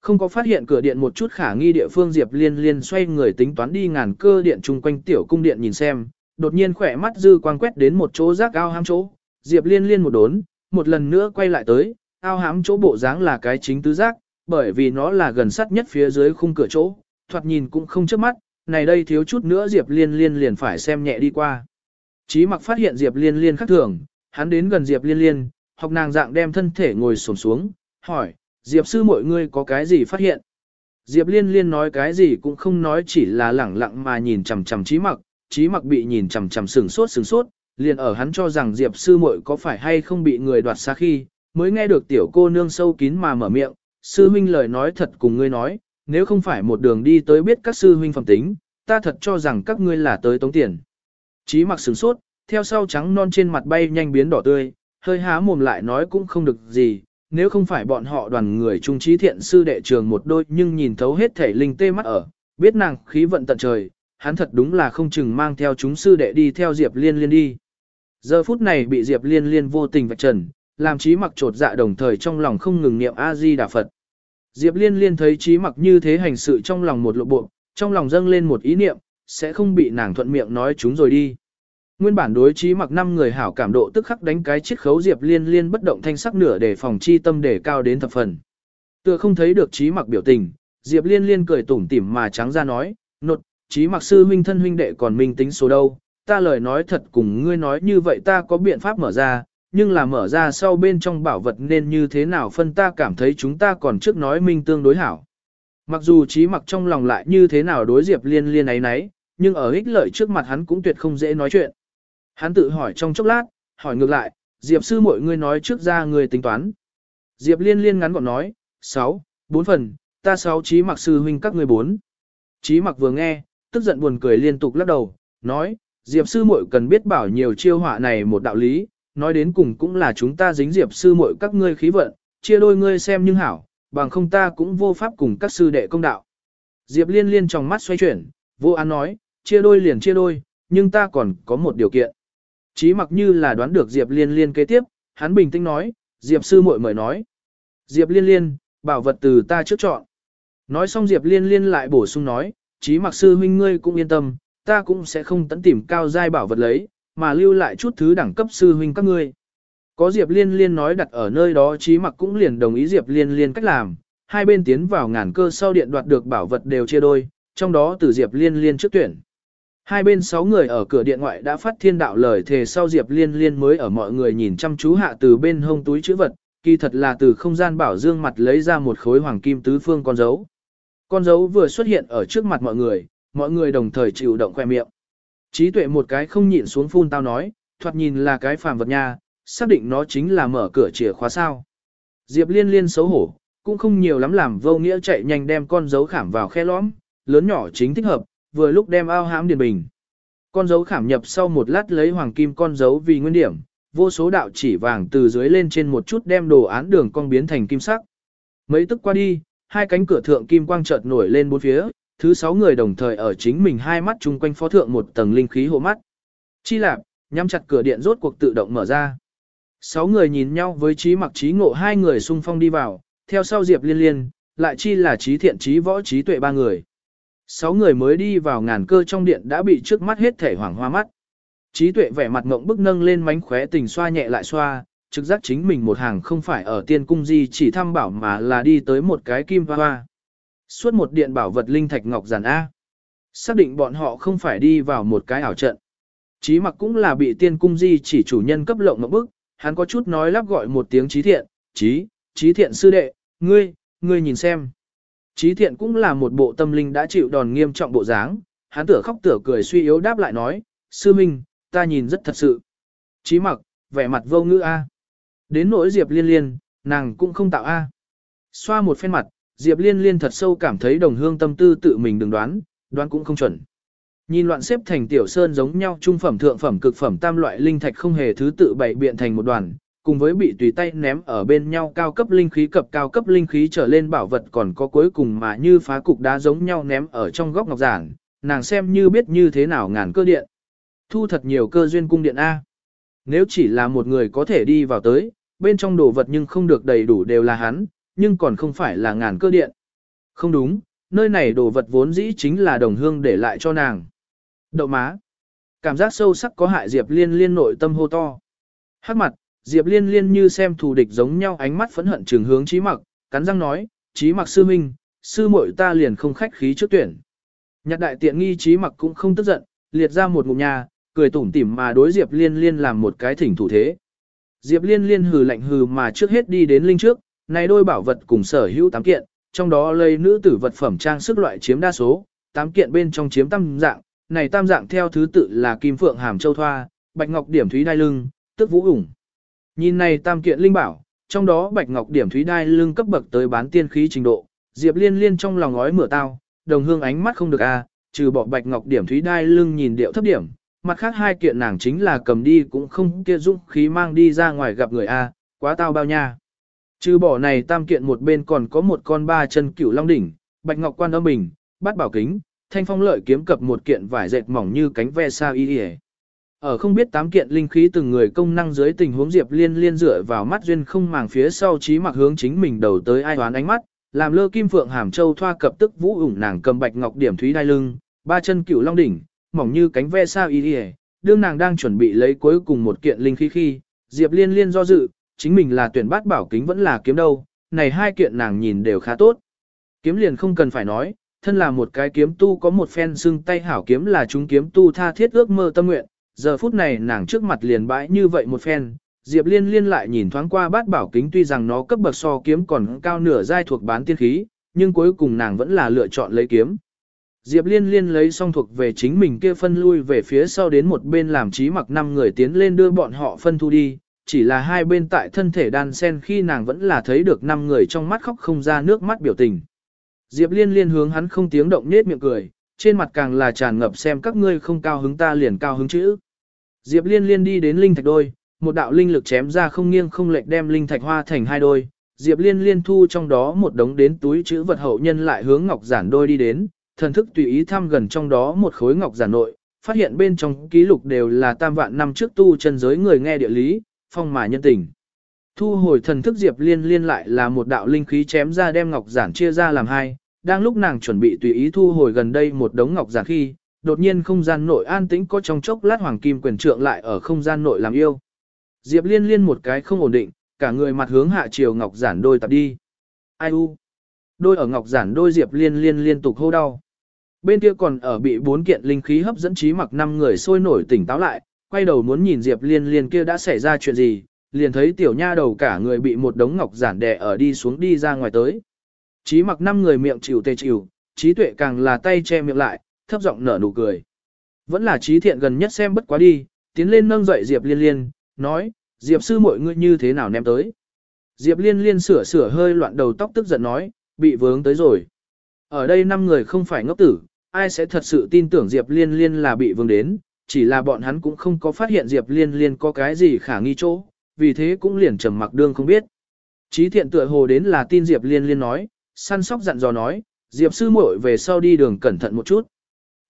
Không có phát hiện cửa điện một chút khả nghi địa phương Diệp Liên Liên xoay người tính toán đi ngàn cơ điện chung quanh tiểu cung điện nhìn xem, đột nhiên khỏe mắt dư quang quét đến một chỗ rác ao hám chỗ, Diệp Liên Liên một đốn, một lần nữa quay lại tới, ao hám chỗ bộ dáng là cái chính tứ giác, bởi vì nó là gần sát nhất phía dưới khung cửa chỗ, thoạt nhìn cũng không trước mắt, này đây thiếu chút nữa Diệp Liên Liên liền phải xem nhẹ đi qua. Chí mặc phát hiện Diệp Liên Liên khác thường, hắn đến gần Diệp Liên Liên, học nàng dạng đem thân thể ngồi xổm xuống, hỏi, Diệp sư mọi người có cái gì phát hiện? Diệp Liên Liên nói cái gì cũng không nói chỉ là lẳng lặng mà nhìn chằm chằm trí mặc, trí mặc bị nhìn chằm chằm sừng sốt sừng sốt, liền ở hắn cho rằng Diệp sư muội có phải hay không bị người đoạt xa khi, mới nghe được tiểu cô nương sâu kín mà mở miệng, sư huynh lời nói thật cùng ngươi nói, nếu không phải một đường đi tới biết các sư huynh phẩm tính, ta thật cho rằng các ngươi là tới tống tiền. Chí mặc sừng sốt, theo sau trắng non trên mặt bay nhanh biến đỏ tươi, hơi há mồm lại nói cũng không được gì, nếu không phải bọn họ đoàn người trung trí thiện sư đệ trường một đôi nhưng nhìn thấu hết thể linh tê mắt ở, biết nàng khí vận tận trời, hắn thật đúng là không chừng mang theo chúng sư đệ đi theo Diệp Liên Liên đi. Giờ phút này bị Diệp Liên Liên vô tình vạch trần, làm trí mặc trột dạ đồng thời trong lòng không ngừng niệm A-di-đà Phật. Diệp Liên Liên thấy trí mặc như thế hành sự trong lòng một lộ bộ, trong lòng dâng lên một ý niệm, sẽ không bị nàng thuận miệng nói chúng rồi đi. Nguyên bản đối trí mặc năm người hảo cảm độ tức khắc đánh cái chiết khấu Diệp Liên Liên bất động thanh sắc nửa để phòng chi tâm để cao đến thập phần. Tựa không thấy được trí mặc biểu tình, Diệp Liên Liên cười tủm tỉm mà trắng ra nói, nột, trí mặc sư huynh thân huynh đệ còn minh tính số đâu, ta lời nói thật cùng ngươi nói như vậy ta có biện pháp mở ra, nhưng là mở ra sau bên trong bảo vật nên như thế nào phân ta cảm thấy chúng ta còn trước nói minh tương đối hảo. Mặc dù trí mặc trong lòng lại như thế nào đối Diệp Liên Liên ấy nấy, nhưng ở ích lợi trước mặt hắn cũng tuyệt không dễ nói chuyện. Hắn tự hỏi trong chốc lát, hỏi ngược lại, Diệp sư mọi người nói trước ra người tính toán. Diệp Liên Liên ngắn gọn nói, 6, 4 phần, ta 6 trí mặc sư huynh các người 4. Trí mặc vừa nghe, tức giận buồn cười liên tục lắc đầu, nói, Diệp sư muội cần biết bảo nhiều chiêu họa này một đạo lý, nói đến cùng cũng là chúng ta dính Diệp sư muội các ngươi khí vận, chia đôi ngươi xem nhưng hảo, bằng không ta cũng vô pháp cùng các sư đệ công đạo. Diệp liên liên trong mắt xoay chuyển, vô án nói, chia đôi liền chia đôi, nhưng ta còn có một điều kiện. Chí mặc như là đoán được Diệp liên liên kế tiếp, hắn bình tĩnh nói, Diệp sư muội mời nói. Diệp liên liên, bảo vật từ ta trước chọn. Nói xong Diệp liên liên lại bổ sung nói, chí mặc sư huynh ngươi cũng yên tâm, ta cũng sẽ không tận tìm cao giai bảo vật lấy, mà lưu lại chút thứ đẳng cấp sư huynh các ngươi. Có Diệp Liên Liên nói đặt ở nơi đó chí mặc cũng liền đồng ý Diệp Liên Liên cách làm, hai bên tiến vào ngàn cơ sau điện đoạt được bảo vật đều chia đôi, trong đó từ Diệp Liên Liên trước tuyển. Hai bên sáu người ở cửa điện ngoại đã phát thiên đạo lời thề sau Diệp Liên Liên mới ở mọi người nhìn chăm chú hạ từ bên hông túi chữ vật, kỳ thật là từ không gian bảo dương mặt lấy ra một khối hoàng kim tứ phương con dấu. Con dấu vừa xuất hiện ở trước mặt mọi người, mọi người đồng thời chịu động khoe miệng. Trí tuệ một cái không nhịn xuống phun tao nói, thoạt nhìn là cái phàm vật nha, xác định nó chính là mở cửa chìa khóa sao. Diệp liên liên xấu hổ, cũng không nhiều lắm làm vô nghĩa chạy nhanh đem con dấu khảm vào khe lõm, lớn nhỏ chính thích hợp, vừa lúc đem ao hãm điền bình. Con dấu khảm nhập sau một lát lấy hoàng kim con dấu vì nguyên điểm, vô số đạo chỉ vàng từ dưới lên trên một chút đem đồ án đường con biến thành kim sắc. Mấy tức qua đi, hai cánh cửa thượng kim quang chợt nổi lên bốn phía, thứ sáu người đồng thời ở chính mình hai mắt chung quanh phó thượng một tầng linh khí hộ mắt. Chi lạp, nhắm chặt cửa điện rốt cuộc tự động mở ra. Sáu người nhìn nhau với trí mặc trí ngộ hai người xung phong đi vào, theo sau Diệp liên liên, lại chi là trí thiện trí võ trí tuệ ba người. Sáu người mới đi vào ngàn cơ trong điện đã bị trước mắt hết thể hoảng hoa mắt. Trí tuệ vẻ mặt ngộng bức nâng lên mánh khóe tình xoa nhẹ lại xoa, trực giác chính mình một hàng không phải ở tiên cung gì chỉ thăm bảo mà là đi tới một cái kim hoa hoa. Suốt một điện bảo vật linh thạch ngọc giản A. Xác định bọn họ không phải đi vào một cái ảo trận. Chí mặc cũng là bị tiên cung di chỉ chủ nhân cấp lộng ngộng bức, hắn có chút nói lắp gọi một tiếng trí thiện, trí, trí thiện sư đệ, ngươi, ngươi nhìn xem. Trí thiện cũng là một bộ tâm linh đã chịu đòn nghiêm trọng bộ dáng, hắn tựa khóc tựa cười suy yếu đáp lại nói, sư minh, ta nhìn rất thật sự. Trí mặc, vẻ mặt vô ngữ A. Đến nỗi Diệp liên liên, nàng cũng không tạo A. Xoa một phen mặt, Diệp liên liên thật sâu cảm thấy đồng hương tâm tư tự mình đừng đoán, đoán cũng không chuẩn. Nhìn loạn xếp thành tiểu sơn giống nhau trung phẩm thượng phẩm cực phẩm tam loại linh thạch không hề thứ tự bày biện thành một đoàn, cùng với bị tùy tay ném ở bên nhau cao cấp linh khí cập cao cấp linh khí trở lên bảo vật còn có cuối cùng mà như phá cục đá giống nhau ném ở trong góc ngọc giản, nàng xem như biết như thế nào ngàn cơ điện. Thu thật nhiều cơ duyên cung điện A. Nếu chỉ là một người có thể đi vào tới, bên trong đồ vật nhưng không được đầy đủ đều là hắn, nhưng còn không phải là ngàn cơ điện. Không đúng, nơi này đồ vật vốn dĩ chính là đồng hương để lại cho nàng. Đậu má. Cảm giác sâu sắc có hại Diệp Liên Liên nội tâm hô to. Hắc mặt, Diệp Liên Liên như xem thù địch giống nhau ánh mắt phẫn hận trường hướng Chí mặc, cắn răng nói, Chí mặc sư minh, sư muội ta liền không khách khí trước tuyển. Nhạc đại tiện nghi Chí mặc cũng không tức giận, liệt ra một ngụm nhà, cười tủm tỉm mà đối Diệp Liên Liên làm một cái thỉnh thủ thế. Diệp Liên Liên hừ lạnh hừ mà trước hết đi đến linh trước, này đôi bảo vật cùng sở hữu tám kiện, trong đó lấy nữ tử vật phẩm trang sức loại chiếm đa số, tám kiện bên trong chiếm tam dạng, này tam dạng theo thứ tự là kim phượng hàm châu thoa, bạch ngọc điểm thúy đai lưng, tức vũ ủng. Nhìn này tam kiện linh bảo, trong đó bạch ngọc điểm thúy đai lưng cấp bậc tới bán tiên khí trình độ, Diệp Liên Liên trong lòng ngói mửa tao, đồng hương ánh mắt không được a, à, trừ bỏ bạch ngọc điểm thúy đai lưng nhìn điệu thấp điểm, mặt khác hai kiện nàng chính là cầm đi cũng không kia dũng khí mang đi ra ngoài gặp người a, à, quá tao bao nha. Trừ bỏ này tam kiện một bên còn có một con ba chân cửu long đỉnh, bạch ngọc quan âm bình, bát bảo kính, thanh phong lợi kiếm cập một kiện vải dệt mỏng như cánh ve sao y y. Ở không biết tám kiện linh khí từng người công năng dưới tình huống Diệp Liên liên dựa vào mắt duyên không màng phía sau trí mặc hướng chính mình đầu tới ai đoán ánh mắt, làm lơ kim phượng hàm châu thoa cập tức vũ ủng nàng cầm bạch ngọc điểm thúy đai lưng, ba chân cựu long đỉnh, mỏng như cánh ve sao y y. Đương nàng đang chuẩn bị lấy cuối cùng một kiện linh khí khi, Diệp Liên liên do dự, chính mình là tuyển bát bảo kính vẫn là kiếm đâu, này hai kiện nàng nhìn đều khá tốt. Kiếm liền không cần phải nói, thân là một cái kiếm tu có một phen xưng tay hảo kiếm là chúng kiếm tu tha thiết ước mơ tâm nguyện, giờ phút này nàng trước mặt liền bãi như vậy một phen, Diệp Liên liên lại nhìn thoáng qua bát bảo kính tuy rằng nó cấp bậc so kiếm còn cao nửa giai thuộc bán tiên khí, nhưng cuối cùng nàng vẫn là lựa chọn lấy kiếm. Diệp Liên liên lấy xong thuộc về chính mình kia phân lui về phía sau đến một bên làm trí mặc năm người tiến lên đưa bọn họ phân thu đi, chỉ là hai bên tại thân thể đan sen khi nàng vẫn là thấy được năm người trong mắt khóc không ra nước mắt biểu tình. Diệp liên liên hướng hắn không tiếng động nết miệng cười, trên mặt càng là tràn ngập xem các ngươi không cao hứng ta liền cao hứng chữ. Diệp liên liên đi đến linh thạch đôi, một đạo linh lực chém ra không nghiêng không lệch đem linh thạch hoa thành hai đôi. Diệp liên liên thu trong đó một đống đến túi chữ vật hậu nhân lại hướng ngọc giản đôi đi đến, thần thức tùy ý thăm gần trong đó một khối ngọc giản nội, phát hiện bên trong ký lục đều là tam vạn năm trước tu chân giới người nghe địa lý, phong mà nhân tình. Thu hồi thần thức Diệp Liên liên lại là một đạo linh khí chém ra đem ngọc giản chia ra làm hai, đang lúc nàng chuẩn bị tùy ý thu hồi gần đây một đống ngọc giản khi, đột nhiên không gian nội an tĩnh có trong chốc lát hoàng kim quyền trượng lại ở không gian nội làm yêu. Diệp Liên liên một cái không ổn định, cả người mặt hướng hạ chiều ngọc giản đôi tập đi. Ai u? Đôi ở ngọc giản đôi Diệp Liên liên liên tục hô đau. Bên kia còn ở bị bốn kiện linh khí hấp dẫn trí mặc năm người sôi nổi tỉnh táo lại, quay đầu muốn nhìn Diệp Liên Liên kia đã xảy ra chuyện gì, liền thấy tiểu nha đầu cả người bị một đống ngọc giản đè ở đi xuống đi ra ngoài tới. Chí mặc năm người miệng chịu tê chịu, trí tuệ càng là tay che miệng lại, thấp giọng nở nụ cười. Vẫn là trí thiện gần nhất xem bất quá đi, tiến lên nâng dậy Diệp Liên Liên, nói, Diệp sư mọi người như thế nào ném tới. Diệp Liên Liên sửa sửa hơi loạn đầu tóc tức giận nói, bị vướng tới rồi. Ở đây năm người không phải ngốc tử, ai sẽ thật sự tin tưởng Diệp Liên Liên là bị vướng đến, chỉ là bọn hắn cũng không có phát hiện Diệp Liên Liên có cái gì khả nghi chỗ, vì thế cũng liền trầm mặc đương không biết. Trí thiện tựa hồ đến là tin Diệp Liên Liên nói, săn sóc dặn dò nói, Diệp sư muội về sau đi đường cẩn thận một chút.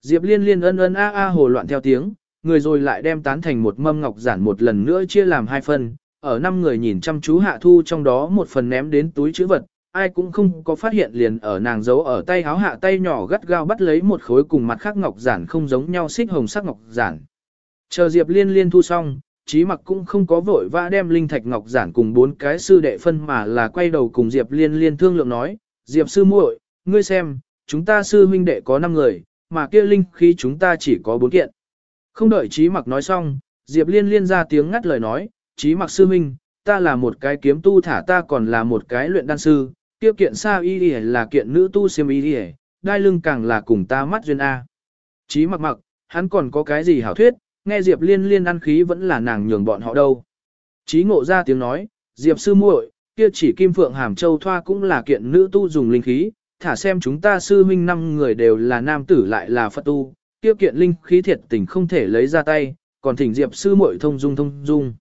Diệp Liên Liên ân ân a a hồ loạn theo tiếng, người rồi lại đem tán thành một mâm ngọc giản một lần nữa chia làm hai phần, ở năm người nhìn chăm chú hạ thu trong đó một phần ném đến túi chữ vật, ai cũng không có phát hiện liền ở nàng giấu ở tay háo hạ tay nhỏ gắt gao bắt lấy một khối cùng mặt khác ngọc giản không giống nhau xích hồng sắc ngọc giản. Chờ Diệp Liên Liên thu xong, Chí Mặc cũng không có vội vã đem linh thạch ngọc giản cùng bốn cái sư đệ phân mà là quay đầu cùng Diệp Liên Liên thương lượng nói, Diệp sư muội, ngươi xem, chúng ta sư huynh đệ có 5 người, mà kia linh khí chúng ta chỉ có 4 kiện. Không đợi Chí Mặc nói xong, Diệp Liên Liên ra tiếng ngắt lời nói, Chí Mặc sư huynh, ta là một cái kiếm tu thả ta còn là một cái luyện đan sư, kia kiện sa y y là kiện nữ tu xiêm y y, đai lưng càng là cùng ta mắt duyên A. Chí mặc mặc, hắn còn có cái gì hảo thuyết, nghe Diệp liên liên ăn khí vẫn là nàng nhường bọn họ đâu. Chí ngộ ra tiếng nói, Diệp sư muội, kia chỉ kim phượng hàm châu thoa cũng là kiện nữ tu dùng linh khí, thả xem chúng ta sư huynh năm người đều là nam tử lại là Phật tu, kia kiện linh khí thiệt tình không thể lấy ra tay, còn thỉnh Diệp sư muội thông dung thông dung.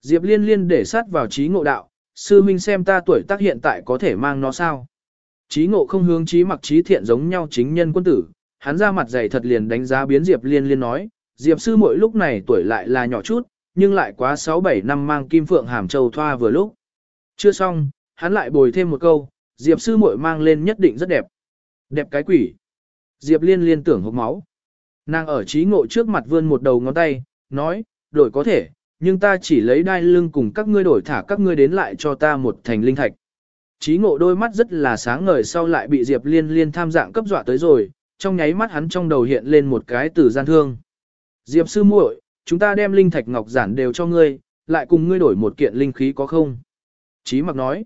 Diệp liên liên để sát vào trí ngộ đạo, sư minh xem ta tuổi tác hiện tại có thể mang nó sao. trí ngộ không hướng trí mặc trí thiện giống nhau chính nhân quân tử, hắn ra mặt dày thật liền đánh giá biến Diệp liên liên nói, Diệp sư mỗi lúc này tuổi lại là nhỏ chút, nhưng lại quá 6-7 năm mang kim phượng hàm châu thoa vừa lúc. Chưa xong, hắn lại bồi thêm một câu, Diệp sư muội mang lên nhất định rất đẹp. Đẹp cái quỷ. Diệp liên liên tưởng hộp máu. Nàng ở trí ngộ trước mặt vươn một đầu ngón tay, nói, đổi có thể, nhưng ta chỉ lấy đai lưng cùng các ngươi đổi thả các ngươi đến lại cho ta một thành linh thạch. Trí ngộ đôi mắt rất là sáng ngời sau lại bị Diệp liên liên tham dạng cấp dọa tới rồi, trong nháy mắt hắn trong đầu hiện lên một cái từ gian thương. Diệp sư muội, chúng ta đem linh thạch ngọc giản đều cho ngươi, lại cùng ngươi đổi một kiện linh khí có không? Chí mặc nói.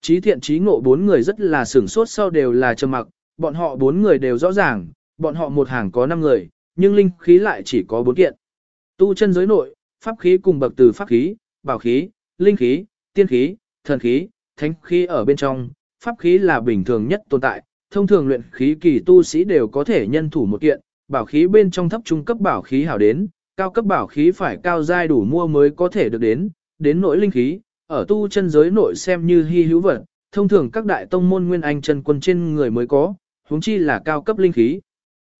Chí thiện chí ngộ bốn người rất là sửng sốt sau đều là trầm mặc, bọn họ bốn người đều rõ ràng, bọn họ một hàng có năm người, nhưng linh khí lại chỉ có bốn kiện. Tu chân giới nội, pháp khí cùng bậc từ pháp khí, bảo khí, linh khí, tiên khí, thần khí, thánh khí ở bên trong, pháp khí là bình thường nhất tồn tại, thông thường luyện khí kỳ tu sĩ đều có thể nhân thủ một kiện, bảo khí bên trong thấp trung cấp bảo khí hảo đến, cao cấp bảo khí phải cao giai đủ mua mới có thể được đến, đến nỗi linh khí, ở tu chân giới nội xem như hy hữu vật, thông thường các đại tông môn nguyên anh chân quân trên người mới có, huống chi là cao cấp linh khí.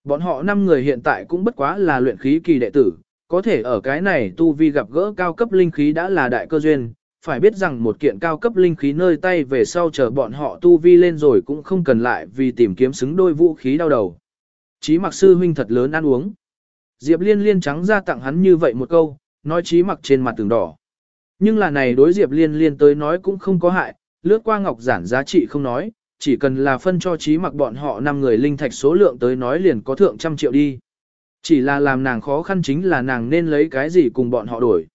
Bọn họ năm người hiện tại cũng bất quá là luyện khí kỳ đệ tử, có thể ở cái này tu vi gặp gỡ cao cấp linh khí đã là đại cơ duyên, phải biết rằng một kiện cao cấp linh khí nơi tay về sau chờ bọn họ tu vi lên rồi cũng không cần lại vì tìm kiếm xứng đôi vũ khí đau đầu. Chí mặc sư huynh thật lớn ăn uống. Diệp liên liên trắng ra tặng hắn như vậy một câu, nói chí mặc trên mặt tường đỏ. Nhưng là này đối Diệp liên liên tới nói cũng không có hại, lướt qua ngọc giản giá trị không nói, chỉ cần là phân cho chí mặc bọn họ 5 người linh thạch số lượng tới nói liền có thượng trăm triệu đi. Chỉ là làm nàng khó khăn chính là nàng nên lấy cái gì cùng bọn họ đổi.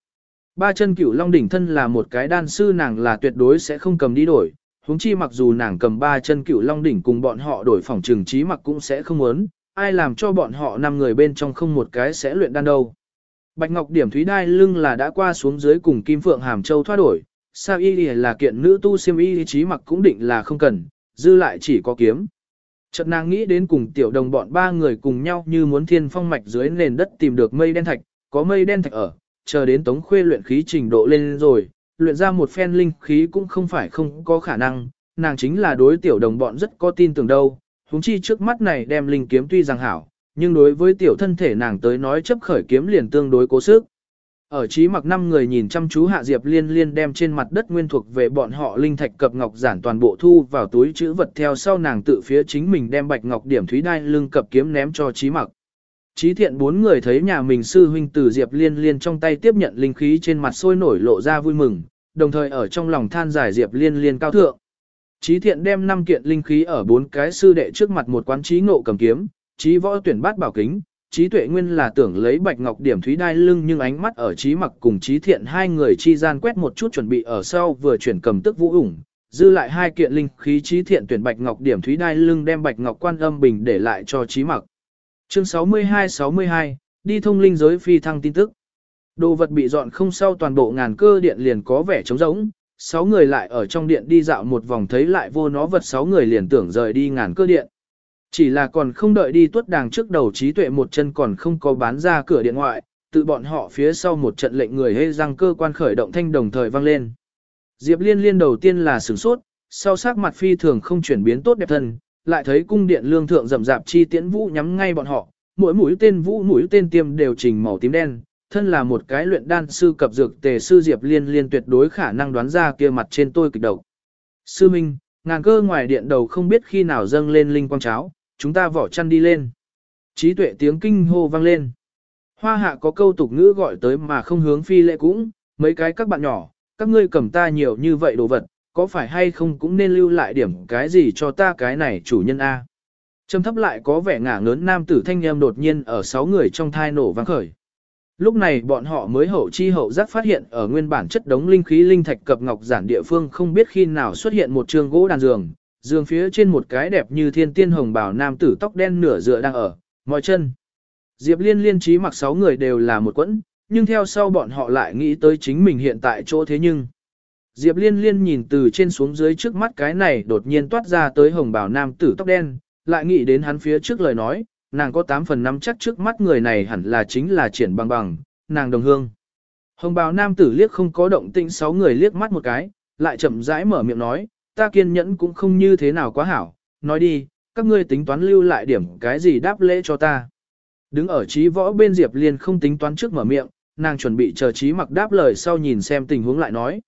Ba chân cửu long đỉnh thân là một cái đan sư nàng là tuyệt đối sẽ không cầm đi đổi, huống chi mặc dù nàng cầm ba chân cửu long đỉnh cùng bọn họ đổi phòng trường trí mặc cũng sẽ không muốn, ai làm cho bọn họ năm người bên trong không một cái sẽ luyện đan đâu. Bạch Ngọc điểm thúy đai lưng là đã qua xuống dưới cùng Kim Phượng Hàm Châu thoát đổi, sao y là kiện nữ tu siêm y trí mặc cũng định là không cần, dư lại chỉ có kiếm. Chợt nàng nghĩ đến cùng tiểu đồng bọn ba người cùng nhau như muốn thiên phong mạch dưới nền đất tìm được mây đen thạch, có mây đen thạch ở, chờ đến tống khuê luyện khí trình độ lên rồi, luyện ra một phen linh khí cũng không phải không có khả năng, nàng chính là đối tiểu đồng bọn rất có tin tưởng đâu, huống chi trước mắt này đem linh kiếm tuy rằng hảo, nhưng đối với tiểu thân thể nàng tới nói chấp khởi kiếm liền tương đối cố sức. Ở trí mặc năm người nhìn chăm chú Hạ Diệp Liên Liên đem trên mặt đất nguyên thuộc về bọn họ linh thạch cập ngọc giản toàn bộ thu vào túi chữ vật theo sau nàng tự phía chính mình đem bạch ngọc điểm thúy đai lưng cập kiếm ném cho trí mặc. Trí thiện bốn người thấy nhà mình sư huynh từ Diệp Liên Liên trong tay tiếp nhận linh khí trên mặt sôi nổi lộ ra vui mừng, đồng thời ở trong lòng than giải Diệp Liên Liên cao thượng. Trí thiện đem năm kiện linh khí ở bốn cái sư đệ trước mặt một quán trí ngộ cầm kiếm, trí võ tuyển bát bảo kính, trí tuệ nguyên là tưởng lấy bạch ngọc điểm thúy đai lưng nhưng ánh mắt ở trí mặc cùng trí thiện hai người chi gian quét một chút chuẩn bị ở sau vừa chuyển cầm tức vũ ủng, dư lại hai kiện linh khí trí thiện tuyển bạch ngọc điểm thúy đai lưng đem bạch ngọc quan âm bình để lại cho trí mặc. Chương 62-62, đi thông linh giới phi thăng tin tức. Đồ vật bị dọn không sau toàn bộ ngàn cơ điện liền có vẻ trống rỗng, sáu người lại ở trong điện đi dạo một vòng thấy lại vô nó vật sáu người liền tưởng rời đi ngàn cơ điện. Chỉ là còn không đợi đi tuất đàng trước đầu trí tuệ một chân còn không có bán ra cửa điện ngoại, tự bọn họ phía sau một trận lệnh người hê răng cơ quan khởi động thanh đồng thời vang lên. Diệp liên liên đầu tiên là sửng sốt, sau sắc mặt phi thường không chuyển biến tốt đẹp thân, lại thấy cung điện lương thượng rậm rạp chi tiễn vũ nhắm ngay bọn họ, mỗi mũi tên vũ mũi tên tiêm đều trình màu tím đen, thân là một cái luyện đan sư cập dược tề sư Diệp Liên Liên tuyệt đối khả năng đoán ra kia mặt trên tôi kịch độc. Sư Minh, ngàn cơ ngoài điện đầu không biết khi nào dâng lên linh quang cháo, chúng ta vỏ chăn đi lên. Trí tuệ tiếng kinh hô vang lên. Hoa hạ có câu tục ngữ gọi tới mà không hướng phi lệ cũng, mấy cái các bạn nhỏ, các ngươi cầm ta nhiều như vậy đồ vật, có phải hay không cũng nên lưu lại điểm cái gì cho ta cái này chủ nhân A. Trầm thấp lại có vẻ ngả ngớn nam tử thanh em đột nhiên ở sáu người trong thai nổ vang khởi. Lúc này bọn họ mới hậu chi hậu giác phát hiện ở nguyên bản chất đống linh khí linh thạch cập ngọc giản địa phương không biết khi nào xuất hiện một trường gỗ đàn giường, giường phía trên một cái đẹp như thiên tiên hồng bảo nam tử tóc đen nửa dựa đang ở, mọi chân. Diệp liên liên trí mặc sáu người đều là một quẫn, nhưng theo sau bọn họ lại nghĩ tới chính mình hiện tại chỗ thế nhưng. Diệp liên liên nhìn từ trên xuống dưới trước mắt cái này đột nhiên toát ra tới hồng bảo nam tử tóc đen, lại nghĩ đến hắn phía trước lời nói, nàng có 8 phần 5 chắc trước mắt người này hẳn là chính là triển bằng bằng, nàng đồng hương. Hồng bào nam tử liếc không có động tĩnh sáu người liếc mắt một cái, lại chậm rãi mở miệng nói, ta kiên nhẫn cũng không như thế nào quá hảo, nói đi, các ngươi tính toán lưu lại điểm cái gì đáp lễ cho ta. Đứng ở trí võ bên Diệp Liên không tính toán trước mở miệng, nàng chuẩn bị chờ trí mặc đáp lời sau nhìn xem tình huống lại nói.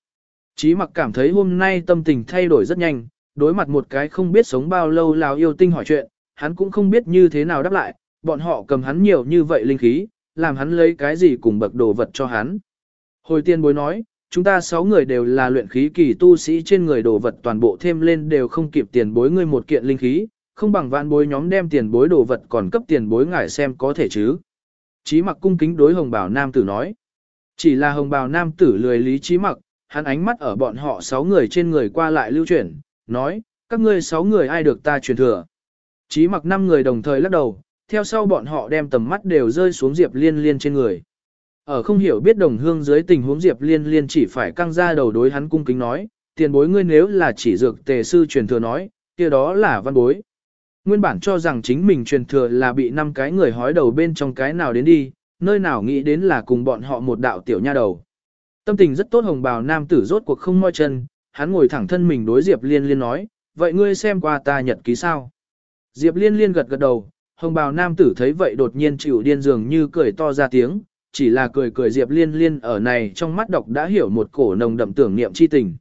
Trí mặc cảm thấy hôm nay tâm tình thay đổi rất nhanh, đối mặt một cái không biết sống bao lâu lào yêu tinh hỏi chuyện, hắn cũng không biết như thế nào đáp lại, bọn họ cầm hắn nhiều như vậy linh khí, làm hắn lấy cái gì cùng bậc đồ vật cho hắn. Hồi tiên bối nói, chúng ta sáu người đều là luyện khí kỳ tu sĩ trên người đồ vật toàn bộ thêm lên đều không kịp tiền bối ngươi một kiện linh khí, không bằng vạn bối nhóm đem tiền bối đồ vật còn cấp tiền bối ngài xem có thể chứ. Chí mặc cung kính đối hồng bảo nam tử nói. Chỉ là hồng bào nam tử lười lý trí mặc, hắn ánh mắt ở bọn họ sáu người trên người qua lại lưu chuyển, nói, các ngươi sáu người ai được ta truyền thừa. Chí mặc năm người đồng thời lắc đầu, theo sau bọn họ đem tầm mắt đều rơi xuống Diệp Liên Liên trên người. Ở không hiểu biết đồng hương dưới tình huống Diệp Liên Liên chỉ phải căng ra đầu đối hắn cung kính nói, tiền bối ngươi nếu là chỉ dược tề sư truyền thừa nói, kia đó là văn bối. Nguyên bản cho rằng chính mình truyền thừa là bị năm cái người hói đầu bên trong cái nào đến đi, nơi nào nghĩ đến là cùng bọn họ một đạo tiểu nha đầu. Tâm tình rất tốt hồng bào nam tử rốt cuộc không moi chân, hắn ngồi thẳng thân mình đối Diệp Liên Liên nói, vậy ngươi xem qua ta nhật ký sao? Diệp Liên Liên gật gật đầu, hồng bào nam tử thấy vậy đột nhiên chịu điên dường như cười to ra tiếng, chỉ là cười cười Diệp Liên Liên ở này trong mắt đọc đã hiểu một cổ nồng đậm tưởng niệm chi tình.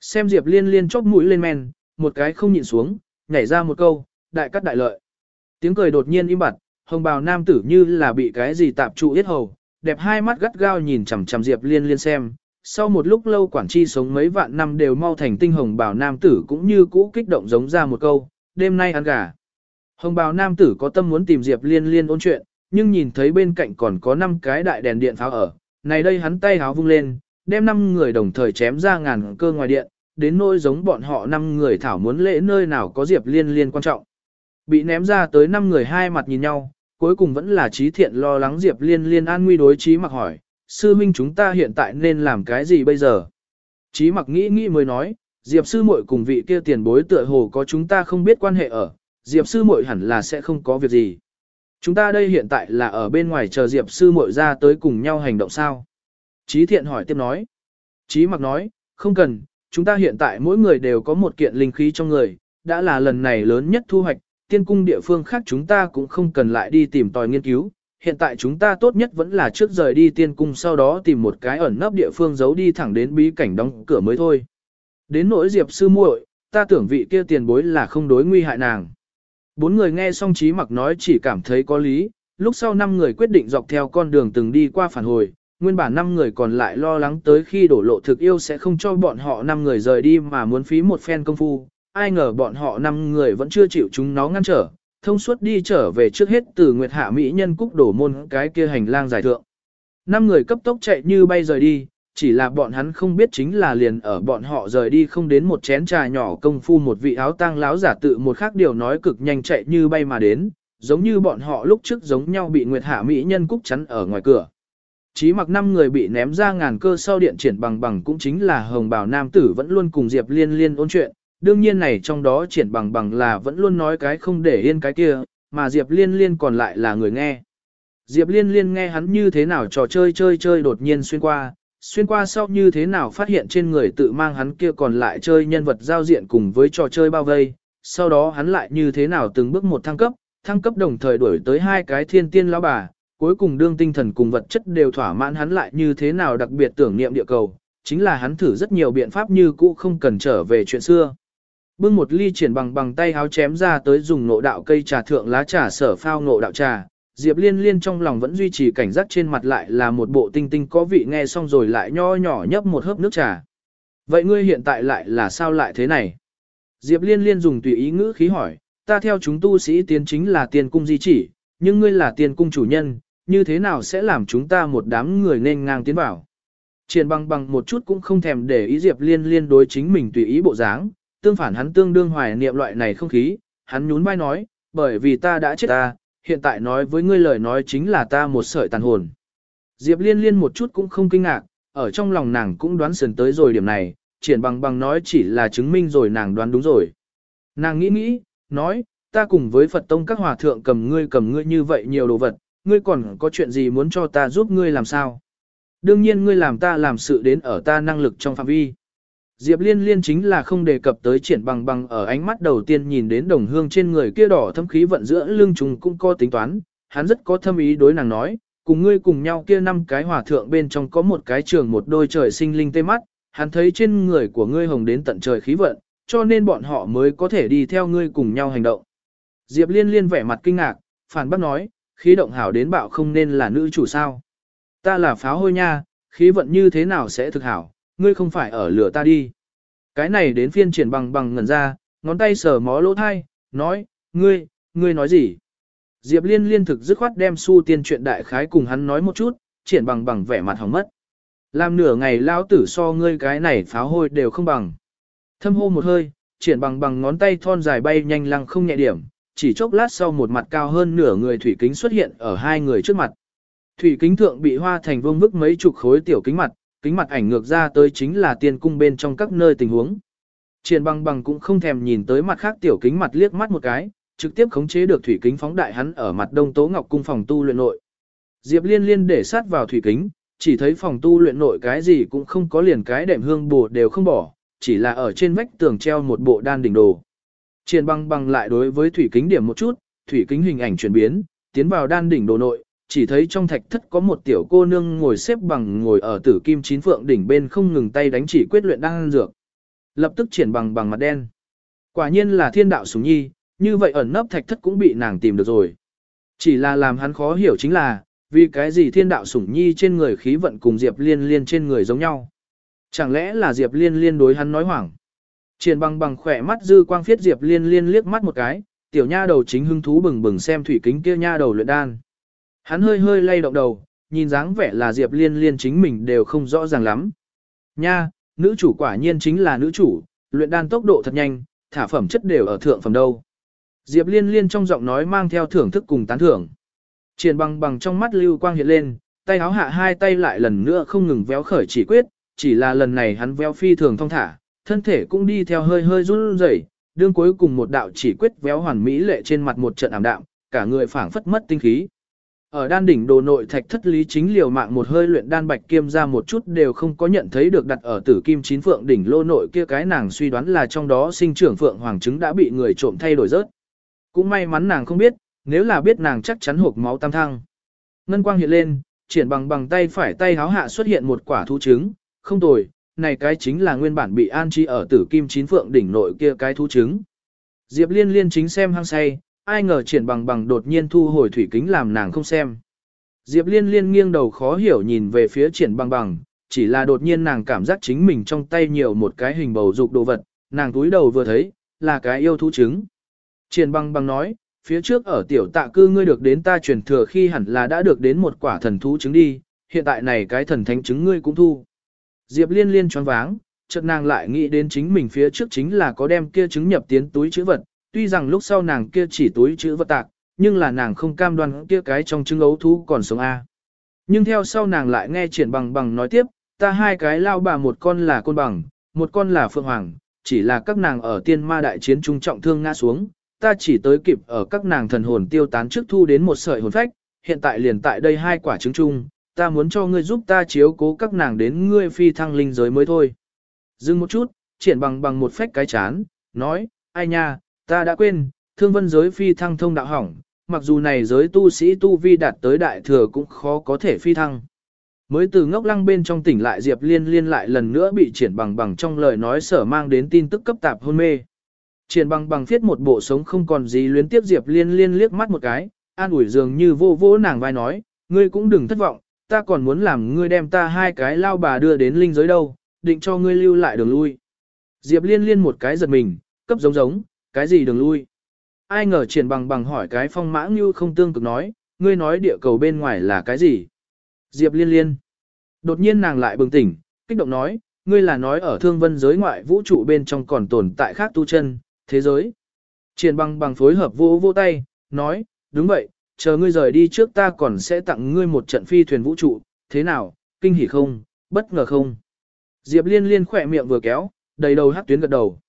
Xem Diệp Liên Liên chóp mũi lên men, một cái không nhịn xuống, nhảy ra một câu, đại cắt đại lợi. Tiếng cười đột nhiên im bặt, hồng bào nam tử như là bị cái gì tạp trụ yết hầu, đẹp hai mắt gắt gao nhìn chằm chằm Diệp Liên Liên xem. Sau một lúc lâu quản chi sống mấy vạn năm đều mau thành tinh hồng bào nam tử cũng như cũ kích động giống ra một câu, đêm nay ăn gà. Hồng bào nam tử có tâm muốn tìm Diệp Liên Liên ôn chuyện, nhưng nhìn thấy bên cạnh còn có 5 cái đại đèn điện pháo ở. Này đây hắn tay háo vung lên, đem 5 người đồng thời chém ra ngàn cơ ngoài điện, đến nỗi giống bọn họ 5 người thảo muốn lễ nơi nào có Diệp Liên Liên quan trọng. Bị ném ra tới 5 người hai mặt nhìn nhau, cuối cùng vẫn là trí thiện lo lắng Diệp Liên Liên an nguy đối trí mặc hỏi, sư minh chúng ta hiện tại nên làm cái gì bây giờ? Trí mặc nghĩ nghĩ mới nói, Diệp sư muội cùng vị kia tiền bối tựa hồ có chúng ta không biết quan hệ ở, Diệp sư muội hẳn là sẽ không có việc gì. Chúng ta đây hiện tại là ở bên ngoài chờ Diệp sư muội ra tới cùng nhau hành động sao? Chí thiện hỏi tiếp nói. Chí mặc nói, không cần, chúng ta hiện tại mỗi người đều có một kiện linh khí trong người, đã là lần này lớn nhất thu hoạch, tiên cung địa phương khác chúng ta cũng không cần lại đi tìm tòi nghiên cứu. Hiện tại chúng ta tốt nhất vẫn là trước rời đi tiên cung sau đó tìm một cái ẩn nấp địa phương giấu đi thẳng đến bí cảnh đóng cửa mới thôi. Đến nỗi diệp sư muội, ta tưởng vị kia tiền bối là không đối nguy hại nàng. Bốn người nghe xong trí mặc nói chỉ cảm thấy có lý, lúc sau năm người quyết định dọc theo con đường từng đi qua phản hồi, nguyên bản năm người còn lại lo lắng tới khi đổ lộ thực yêu sẽ không cho bọn họ năm người rời đi mà muốn phí một phen công phu, ai ngờ bọn họ năm người vẫn chưa chịu chúng nó ngăn trở, thông suốt đi trở về trước hết từ Nguyệt Hạ Mỹ nhân cúc đổ môn cái kia hành lang giải thượng. Năm người cấp tốc chạy như bay rời đi, chỉ là bọn hắn không biết chính là liền ở bọn họ rời đi không đến một chén trà nhỏ công phu một vị áo tang láo giả tự một khác điều nói cực nhanh chạy như bay mà đến, giống như bọn họ lúc trước giống nhau bị Nguyệt Hạ Mỹ nhân cúc chắn ở ngoài cửa. Chí mặc năm người bị ném ra ngàn cơ sau điện triển bằng bằng cũng chính là hồng bảo nam tử vẫn luôn cùng Diệp liên liên ôn chuyện, đương nhiên này trong đó triển bằng bằng là vẫn luôn nói cái không để yên cái kia, mà Diệp Liên Liên còn lại là người nghe. Diệp Liên Liên nghe hắn như thế nào trò chơi chơi chơi đột nhiên xuyên qua, xuyên qua sau như thế nào phát hiện trên người tự mang hắn kia còn lại chơi nhân vật giao diện cùng với trò chơi bao vây, sau đó hắn lại như thế nào từng bước một thăng cấp, thăng cấp đồng thời đuổi tới hai cái thiên tiên lão bà, cuối cùng đương tinh thần cùng vật chất đều thỏa mãn hắn lại như thế nào đặc biệt tưởng niệm địa cầu, chính là hắn thử rất nhiều biện pháp như cũ không cần trở về chuyện xưa. Bưng một ly triển bằng bằng tay háo chém ra tới dùng nộ đạo cây trà thượng lá trà sở phao nộ đạo trà. Diệp liên liên trong lòng vẫn duy trì cảnh giác trên mặt lại là một bộ tinh tinh có vị nghe xong rồi lại nho nhỏ nhấp một hớp nước trà. Vậy ngươi hiện tại lại là sao lại thế này? Diệp liên liên dùng tùy ý ngữ khí hỏi, ta theo chúng tu sĩ tiến chính là tiền cung di chỉ, nhưng ngươi là tiền cung chủ nhân, như thế nào sẽ làm chúng ta một đám người nên ngang tiến vào? Triển bằng bằng một chút cũng không thèm để ý Diệp liên liên đối chính mình tùy ý bộ dáng, tương phản hắn tương đương hoài niệm loại này không khí, hắn nhún vai nói, bởi vì ta đã chết ta, hiện tại nói với ngươi lời nói chính là ta một sợi tàn hồn. Diệp liên liên một chút cũng không kinh ngạc, ở trong lòng nàng cũng đoán sườn tới rồi điểm này, triển bằng bằng nói chỉ là chứng minh rồi nàng đoán đúng rồi. Nàng nghĩ nghĩ, nói, ta cùng với Phật tông các hòa thượng cầm ngươi cầm ngươi như vậy nhiều đồ vật, ngươi còn có chuyện gì muốn cho ta giúp ngươi làm sao? Đương nhiên ngươi làm ta làm sự đến ở ta năng lực trong phạm vi. Diệp Liên Liên chính là không đề cập tới triển bằng bằng ở ánh mắt đầu tiên nhìn đến đồng hương trên người kia đỏ thâm khí vận giữa lưng trùng cũng có tính toán, hắn rất có thâm ý đối nàng nói, cùng ngươi cùng nhau kia năm cái hòa thượng bên trong có một cái trường một đôi trời sinh linh tê mắt, hắn thấy trên người của ngươi hồng đến tận trời khí vận, cho nên bọn họ mới có thể đi theo ngươi cùng nhau hành động. Diệp Liên Liên vẻ mặt kinh ngạc, phản bác nói, khí động hảo đến bạo không nên là nữ chủ sao. Ta là pháo hôi nha, khí vận như thế nào sẽ thực hảo, ngươi không phải ở lửa ta đi. Cái này đến phiên triển bằng bằng ngẩn ra, ngón tay sờ mó lỗ thai, nói, ngươi, ngươi nói gì? Diệp Liên liên thực dứt khoát đem su tiên chuyện đại khái cùng hắn nói một chút, triển bằng bằng vẻ mặt hỏng mất. Làm nửa ngày lao tử so ngươi cái này pháo hôi đều không bằng. Thâm hô một hơi, triển bằng bằng ngón tay thon dài bay nhanh lăng không nhẹ điểm, chỉ chốc lát sau một mặt cao hơn nửa người thủy kính xuất hiện ở hai người trước mặt. Thủy kính thượng bị hoa thành vương vức mấy chục khối tiểu kính mặt, kính mặt ảnh ngược ra tới chính là tiên cung bên trong các nơi tình huống. Triển bằng bằng cũng không thèm nhìn tới mặt khác tiểu kính mặt liếc mắt một cái, trực tiếp khống chế được thủy kính phóng đại hắn ở mặt đông tố ngọc cung phòng tu luyện nội. Diệp liên liên để sát vào thủy kính, chỉ thấy phòng tu luyện nội cái gì cũng không có liền cái đệm hương bồ đều không bỏ, chỉ là ở trên vách tường treo một bộ đan đỉnh đồ. Triển băng băng lại đối với thủy kính điểm một chút, thủy kính hình ảnh chuyển biến, tiến vào đan đỉnh đồ nội, chỉ thấy trong thạch thất có một tiểu cô nương ngồi xếp bằng ngồi ở tử kim chín phượng đỉnh bên không ngừng tay đánh chỉ quyết luyện đan dược. Lập tức triển bằng bằng mặt đen. Quả nhiên là thiên đạo sủng nhi, như vậy ẩn nấp thạch thất cũng bị nàng tìm được rồi. Chỉ là làm hắn khó hiểu chính là, vì cái gì thiên đạo sủng nhi trên người khí vận cùng Diệp Liên Liên trên người giống nhau. Chẳng lẽ là Diệp Liên Liên đối hắn nói hoảng. Triển bằng bằng khỏe mắt dư quang phiết Diệp Liên Liên liếc mắt một cái, tiểu nha đầu chính hưng thú bừng bừng xem thủy kính kia nha đầu luyện đan. Hắn hơi hơi lay động đầu, nhìn dáng vẻ là Diệp Liên Liên chính mình đều không rõ ràng lắm. Nha, nữ chủ quả nhiên chính là nữ chủ, luyện đan tốc độ thật nhanh, thả phẩm chất đều ở thượng phẩm đâu. Diệp Liên Liên trong giọng nói mang theo thưởng thức cùng tán thưởng. Triển bằng bằng trong mắt lưu quang hiện lên, tay áo hạ hai tay lại lần nữa không ngừng véo khởi chỉ quyết, chỉ là lần này hắn véo phi thường thông thả, thân thể cũng đi theo hơi hơi run rẩy, đương cuối cùng một đạo chỉ quyết véo hoàn mỹ lệ trên mặt một trận ảm đạm, cả người phảng phất mất tinh khí. Ở đan đỉnh đồ nội thạch thất lý chính liều mạng một hơi luyện đan bạch kiêm ra một chút đều không có nhận thấy được đặt ở tử kim chín phượng đỉnh lô nội kia cái nàng suy đoán là trong đó sinh trưởng phượng hoàng trứng đã bị người trộm thay đổi rớt. Cũng may mắn nàng không biết, nếu là biết nàng chắc chắn hộp máu tam thăng. Ngân quang hiện lên, triển bằng bằng tay phải tay háo hạ xuất hiện một quả thú trứng, không tồi, này cái chính là nguyên bản bị an trí ở tử kim chín phượng đỉnh nội kia cái thú trứng. Diệp liên liên chính xem hăng say, ai ngờ triển bằng bằng đột nhiên thu hồi thủy kính làm nàng không xem. Diệp liên liên nghiêng đầu khó hiểu nhìn về phía triển bằng bằng, chỉ là đột nhiên nàng cảm giác chính mình trong tay nhiều một cái hình bầu dục đồ vật, nàng túi đầu vừa thấy, là cái yêu thú trứng. Triển bằng bằng nói, phía trước ở tiểu tạ cư ngươi được đến ta truyền thừa khi hẳn là đã được đến một quả thần thú trứng đi, hiện tại này cái thần thánh trứng ngươi cũng thu. Diệp liên liên choáng váng, chợt nàng lại nghĩ đến chính mình phía trước chính là có đem kia trứng nhập tiến túi chữ vật, tuy rằng lúc sau nàng kia chỉ túi chữ vật tạc, nhưng là nàng không cam đoan kia cái trong trứng ấu thú còn sống A. Nhưng theo sau nàng lại nghe triển bằng bằng nói tiếp, ta hai cái lao bà một con là côn bằng, một con là phượng hoàng, chỉ là các nàng ở tiên ma đại chiến trung trọng thương ngã xuống, ta chỉ tới kịp ở các nàng thần hồn tiêu tán trước thu đến một sợi hồn phách, hiện tại liền tại đây hai quả trứng chung, ta muốn cho ngươi giúp ta chiếu cố các nàng đến ngươi phi thăng linh giới mới thôi. Dừng một chút, triển bằng bằng một phách cái chán, nói, ai nha, ta đã quên, thương vân giới phi thăng thông đạo hỏng, mặc dù này giới tu sĩ tu vi đạt tới đại thừa cũng khó có thể phi thăng. Mới từ ngốc lăng bên trong tỉnh lại Diệp Liên liên lại lần nữa bị triển bằng bằng trong lời nói sở mang đến tin tức cấp tạp hôn mê. Triển bằng bằng viết một bộ sống không còn gì luyến tiếp Diệp Liên liên liếc mắt một cái, an ủi dường như vô vô nàng vai nói, ngươi cũng đừng thất vọng, ta còn muốn làm ngươi đem ta hai cái lao bà đưa đến linh giới đâu, định cho ngươi lưu lại đường lui. Diệp liên liên một cái giật mình, cấp giống giống, cái gì đừng lui. Ai ngờ triển bằng bằng hỏi cái phong mã như không tương cực nói, ngươi nói địa cầu bên ngoài là cái gì. Diệp liên liên. Đột nhiên nàng lại bừng tỉnh, kích động nói, ngươi là nói ở thương vân giới ngoại vũ trụ bên trong còn tồn tại khác tu chân, thế giới. Triển bằng bằng phối hợp vô vô tay, nói, đúng vậy, chờ ngươi rời đi trước ta còn sẽ tặng ngươi một trận phi thuyền vũ trụ, thế nào, kinh hỉ không, bất ngờ không. Diệp liên liên khỏe miệng vừa kéo, đầy đầu hát tuyến gật đầu.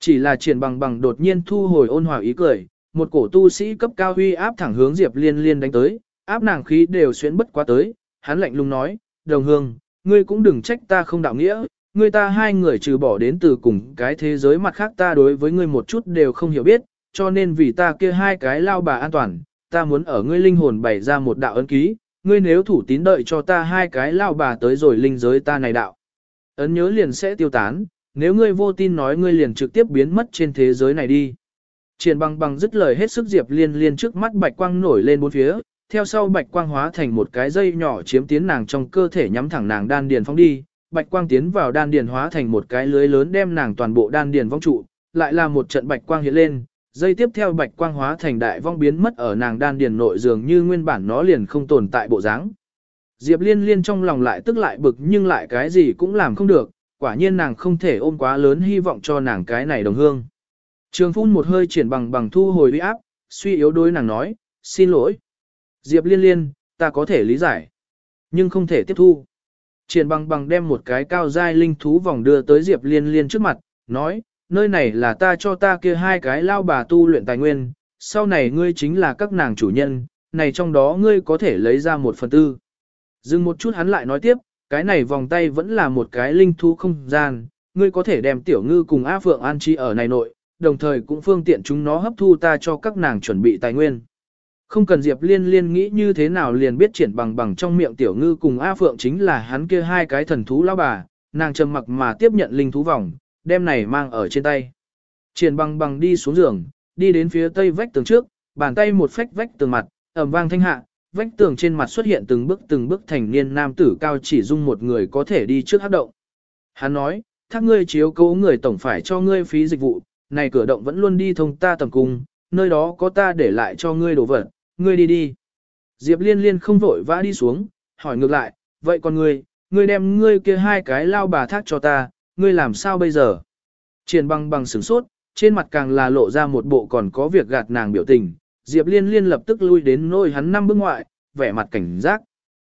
Chỉ là triển bằng bằng đột nhiên thu hồi ôn hòa ý cười, một cổ tu sĩ cấp cao huy áp thẳng hướng Diệp liên liên đánh tới, áp nàng khí đều xuyến bất quá tới, hắn lạnh lùng nói, đồng hương, ngươi cũng đừng trách ta không đạo nghĩa, ngươi ta hai người trừ bỏ đến từ cùng cái thế giới mặt khác ta đối với ngươi một chút đều không hiểu biết, cho nên vì ta kia hai cái lao bà an toàn, ta muốn ở ngươi linh hồn bày ra một đạo ấn ký, ngươi nếu thủ tín đợi cho ta hai cái lao bà tới rồi linh giới ta này đạo. Ấn nhớ liền sẽ tiêu tán, nếu ngươi vô tin nói ngươi liền trực tiếp biến mất trên thế giới này đi. Triển bằng bằng dứt lời hết sức Diệp Liên Liên trước mắt bạch quang nổi lên bốn phía, theo sau bạch quang hóa thành một cái dây nhỏ chiếm tiến nàng trong cơ thể nhắm thẳng nàng đan điền phóng đi, bạch quang tiến vào đan điền hóa thành một cái lưới lớn đem nàng toàn bộ đan điền vong trụ, lại là một trận bạch quang hiện lên, dây tiếp theo bạch quang hóa thành đại vong biến mất ở nàng đan điền nội dường như nguyên bản nó liền không tồn tại bộ dáng. Diệp Liên Liên trong lòng lại tức lại bực nhưng lại cái gì cũng làm không được, quả nhiên nàng không thể ôm quá lớn hy vọng cho nàng cái này đồng hương. Trường phun một hơi triển bằng bằng thu hồi uy áp, suy yếu đối nàng nói, xin lỗi. Diệp liên liên, ta có thể lý giải, nhưng không thể tiếp thu. Triển bằng bằng đem một cái cao giai linh thú vòng đưa tới Diệp liên liên trước mặt, nói, nơi này là ta cho ta kia hai cái lao bà tu luyện tài nguyên, sau này ngươi chính là các nàng chủ nhân, này trong đó ngươi có thể lấy ra một phần tư. Dừng một chút hắn lại nói tiếp, cái này vòng tay vẫn là một cái linh thú không gian, ngươi có thể đem tiểu ngư cùng A Phượng an trí ở này nội, đồng thời cũng phương tiện chúng nó hấp thu ta cho các nàng chuẩn bị tài nguyên. Không cần Diệp Liên Liên nghĩ như thế nào liền biết triển bằng bằng trong miệng tiểu ngư cùng A Phượng chính là hắn kia hai cái thần thú lão bà, nàng trầm mặc mà tiếp nhận linh thú vòng, đem này mang ở trên tay. Triển bằng bằng đi xuống giường, đi đến phía tây vách tường trước, bàn tay một phách vách tường mặt, ầm vang thanh hạ, vách tường trên mặt xuất hiện từng bước từng bước thành niên nam tử cao chỉ dung một người có thể đi trước hát động. Hắn nói, thác ngươi chiếu cố người tổng phải cho ngươi phí dịch vụ, này cửa động vẫn luôn đi thông ta tầm cung, nơi đó có ta để lại cho ngươi đồ vật, ngươi đi đi. Diệp liên liên không vội vã đi xuống, hỏi ngược lại, vậy còn ngươi, ngươi đem ngươi kia hai cái lao bà thác cho ta, ngươi làm sao bây giờ? Triển băng bằng sửng sốt, trên mặt càng là lộ ra một bộ còn có việc gạt nàng biểu tình, Diệp liên liên lập tức lui đến nôi hắn năm bước ngoại, vẻ mặt cảnh giác.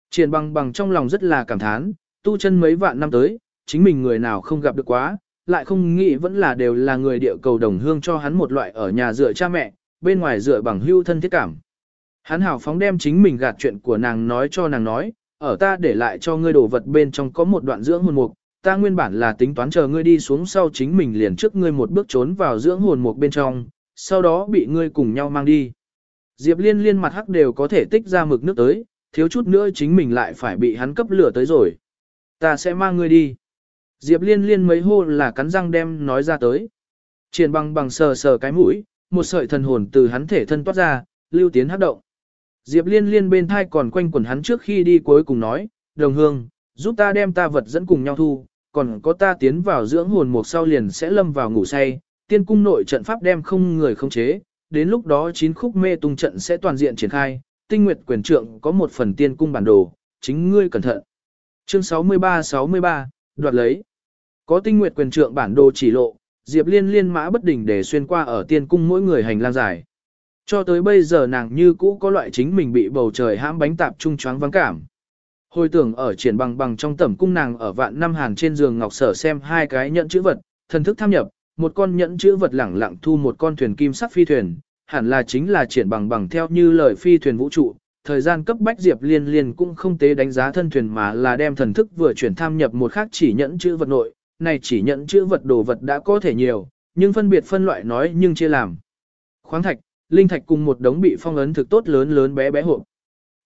Triển băng bằng trong lòng rất là cảm thán, tu chân mấy vạn năm tới, chính mình người nào không gặp được quá, lại không nghĩ vẫn là đều là người địa cầu đồng hương cho hắn một loại ở nhà dựa cha mẹ, bên ngoài dựa bằng hưu thân thiết cảm. Hắn hào phóng đem chính mình gạt chuyện của nàng nói cho nàng nói, ở ta để lại cho ngươi đồ vật bên trong có một đoạn dưỡng hồn mục, ta nguyên bản là tính toán chờ ngươi đi xuống sau chính mình liền trước ngươi một bước trốn vào dưỡng hồn mục bên trong, sau đó bị ngươi cùng nhau mang đi. Diệp liên liên mặt hắc đều có thể tích ra mực nước tới, thiếu chút nữa chính mình lại phải bị hắn cấp lửa tới rồi. Ta sẽ mang ngươi đi. Diệp liên liên mấy hô là cắn răng đem nói ra tới. Triển bằng bằng sờ sờ cái mũi, một sợi thần hồn từ hắn thể thân toát ra, lưu tiến hát động. Diệp liên liên bên thai còn quanh quẩn hắn trước khi đi cuối cùng nói, đồng hương, giúp ta đem ta vật dẫn cùng nhau thu, còn có ta tiến vào dưỡng hồn một sau liền sẽ lâm vào ngủ say, tiên cung nội trận pháp đem không người không chế, đến lúc đó chín khúc mê tung trận sẽ toàn diện triển khai, tinh nguyệt quyền trượng có một phần tiên cung bản đồ, chính ngươi cẩn thận. Chương 63-63, đoạt lấy. Có tinh nguyệt quyền trượng bản đồ chỉ lộ, Diệp Liên liên mã bất đỉnh để xuyên qua ở tiên cung mỗi người hành lang dài. Cho tới bây giờ nàng như cũ có loại chính mình bị bầu trời hãm bánh tạp trung choáng vắng cảm. Hồi tưởng ở triển bằng bằng trong tẩm cung nàng ở vạn năm hàn trên giường ngọc sở xem hai cái nhận chữ vật, thần thức tham nhập, một con nhẫn chữ vật lẳng lặng thu một con thuyền kim sắc phi thuyền, hẳn là chính là triển bằng bằng theo như lời phi thuyền vũ trụ. Thời gian cấp bách Diệp Liên Liên cũng không tế đánh giá thân thuyền mà là đem thần thức vừa chuyển tham nhập một khác chỉ nhẫn chữ vật nội, này chỉ nhẫn chữ vật đồ vật đã có thể nhiều, nhưng phân biệt phân loại nói nhưng chia làm. Khoáng thạch, linh thạch cùng một đống bị phong ấn thực tốt lớn lớn bé bé hộp.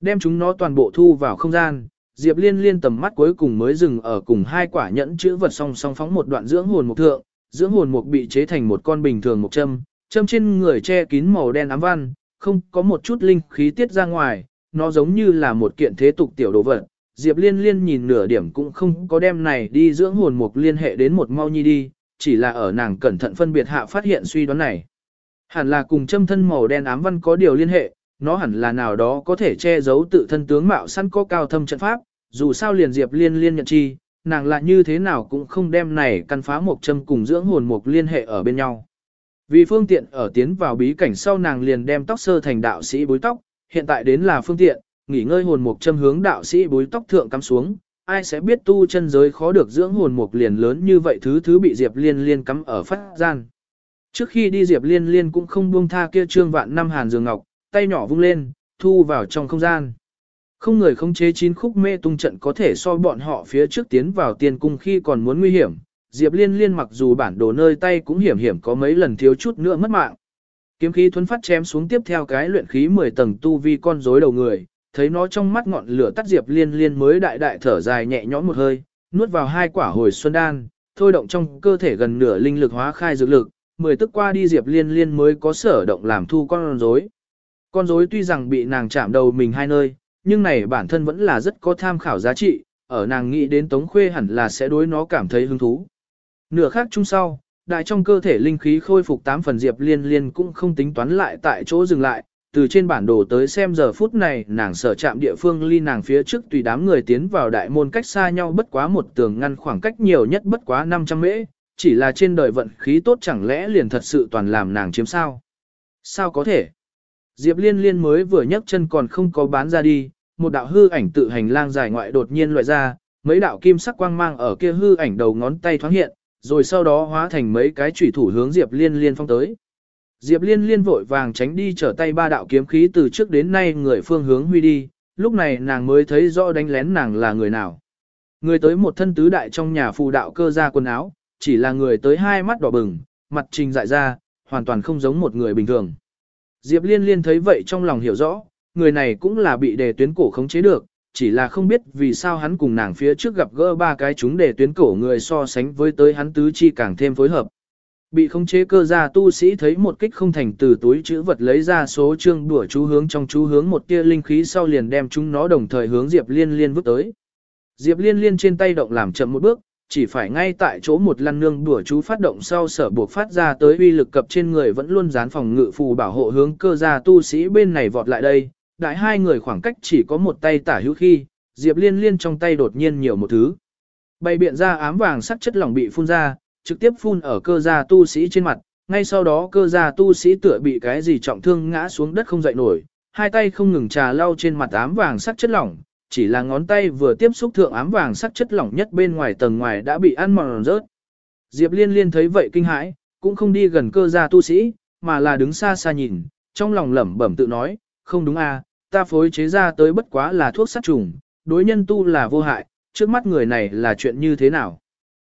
Đem chúng nó toàn bộ thu vào không gian, Diệp Liên liên tầm mắt cuối cùng mới dừng ở cùng hai quả nhẫn chữ vật song song phóng một đoạn dưỡng hồn mục thượng, dưỡng hồn mục bị chế thành một con bình thường một châm, châm trên người che kín màu đen ám văn, không có một chút linh khí tiết ra ngoài, nó giống như là một kiện thế tục tiểu đồ vật, Diệp Liên Liên nhìn nửa điểm cũng không có đem này đi dưỡng hồn mục liên hệ đến một mau nhi đi, chỉ là ở nàng cẩn thận phân biệt hạ phát hiện suy đoán này. Hẳn là cùng châm thân màu đen ám văn có điều liên hệ, nó hẳn là nào đó có thể che giấu tự thân tướng mạo săn có cao thâm trận pháp, dù sao liền Diệp Liên Liên nhận chi, nàng lại như thế nào cũng không đem này căn phá một châm cùng dưỡng hồn mục liên hệ ở bên nhau. Vì phương tiện ở tiến vào bí cảnh sau nàng liền đem tóc sơ thành đạo sĩ bối tóc, hiện tại đến là phương tiện, nghỉ ngơi hồn mục châm hướng đạo sĩ bối tóc thượng cắm xuống, ai sẽ biết tu chân giới khó được dưỡng hồn mục liền lớn như vậy thứ thứ bị Diệp Liên Liên cắm ở phát gian. Trước khi đi Diệp Liên Liên cũng không buông tha kia trương vạn năm hàn dường ngọc, tay nhỏ vung lên, thu vào trong không gian. Không người khống chế chín khúc mê tung trận có thể so bọn họ phía trước tiến vào tiên cung khi còn muốn nguy hiểm. Diệp Liên Liên mặc dù bản đồ nơi tay cũng hiểm hiểm có mấy lần thiếu chút nữa mất mạng. Kiếm khí thuấn phát chém xuống tiếp theo cái luyện khí 10 tầng tu vi con rối đầu người, thấy nó trong mắt ngọn lửa tắt diệp liên liên mới đại đại thở dài nhẹ nhõm một hơi, nuốt vào hai quả hồi xuân đan, thôi động trong cơ thể gần nửa linh lực hóa khai dược lực, mười tức qua đi Diệp Liên Liên mới có sở động làm thu con rối. Con rối tuy rằng bị nàng chạm đầu mình hai nơi, nhưng này bản thân vẫn là rất có tham khảo giá trị, ở nàng nghĩ đến Tống Khuê hẳn là sẽ đối nó cảm thấy hứng thú. Nửa khác chung sau, đại trong cơ thể linh khí khôi phục 8 phần Diệp Liên Liên cũng không tính toán lại tại chỗ dừng lại, từ trên bản đồ tới xem giờ phút này nàng sở chạm địa phương ly nàng phía trước tùy đám người tiến vào đại môn cách xa nhau bất quá một tường ngăn khoảng cách nhiều nhất bất quá 500 mễ, chỉ là trên đời vận khí tốt chẳng lẽ liền thật sự toàn làm nàng chiếm sao? Sao có thể? Diệp Liên Liên mới vừa nhấc chân còn không có bán ra đi, một đạo hư ảnh tự hành lang dài ngoại đột nhiên loại ra, mấy đạo kim sắc quang mang ở kia hư ảnh đầu ngón tay thoáng hiện, rồi sau đó hóa thành mấy cái chủy thủ hướng Diệp Liên Liên phong tới. Diệp Liên Liên vội vàng tránh đi trở tay ba đạo kiếm khí từ trước đến nay người phương hướng huy đi, lúc này nàng mới thấy rõ đánh lén nàng là người nào. Người tới một thân tứ đại trong nhà phù đạo cơ ra quần áo, chỉ là người tới hai mắt đỏ bừng, mặt trình dại ra, hoàn toàn không giống một người bình thường. Diệp Liên Liên thấy vậy trong lòng hiểu rõ, người này cũng là bị đề tuyến cổ khống chế được, chỉ là không biết vì sao hắn cùng nàng phía trước gặp gỡ ba cái chúng đề tuyến cổ người so sánh với tới hắn tứ chi càng thêm phối hợp. Bị khống chế cơ gia tu sĩ thấy một kích không thành từ túi chữ vật lấy ra số chương đùa chú hướng trong chú hướng một tia linh khí sau liền đem chúng nó đồng thời hướng Diệp Liên Liên vứt tới. Diệp Liên Liên trên tay động làm chậm một bước, chỉ phải ngay tại chỗ một lăn nương đùa chú phát động sau sở buộc phát ra tới uy lực cập trên người vẫn luôn dán phòng ngự phù bảo hộ hướng cơ gia tu sĩ bên này vọt lại đây, đại hai người khoảng cách chỉ có một tay tả hữu khi, Diệp Liên Liên trong tay đột nhiên nhiều một thứ. Bày biện ra ám vàng sắc chất lỏng bị phun ra, trực tiếp phun ở cơ gia tu sĩ trên mặt, ngay sau đó cơ gia tu sĩ tựa bị cái gì trọng thương ngã xuống đất không dậy nổi, hai tay không ngừng trà lau trên mặt ám vàng sắc chất lỏng, chỉ là ngón tay vừa tiếp xúc thượng ám vàng sắc chất lỏng nhất bên ngoài tầng ngoài đã bị ăn mòn rớt. Diệp Liên Liên thấy vậy kinh hãi, cũng không đi gần cơ gia tu sĩ, mà là đứng xa xa nhìn, trong lòng lẩm bẩm tự nói, không đúng à, ta phối chế ra tới bất quá là thuốc sát trùng, đối nhân tu là vô hại, trước mắt người này là chuyện như thế nào.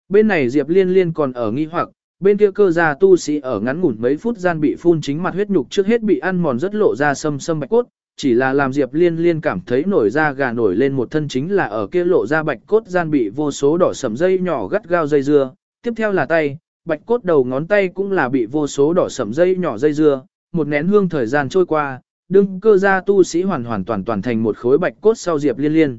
Bên này Diệp Liên Liên còn ở nghi hoặc, bên kia cơ gia tu sĩ ở ngắn ngủn mấy phút gian bị phun chính mặt huyết nhục trước hết bị ăn mòn rất lộ ra sâm sâm bạch cốt, chỉ là làm Diệp Liên Liên cảm thấy nổi da gà nổi lên một thân chính là ở kia lộ ra bạch cốt gian bị vô số đỏ sầm dây nhỏ gắt gao dây dưa, tiếp theo là tay, bạch cốt đầu ngón tay cũng là bị vô số đỏ sầm dây nhỏ dây dưa, một nén hương thời gian trôi qua, đương cơ gia tu sĩ hoàn hoàn toàn toàn thành một khối bạch cốt sau Diệp Liên Liên.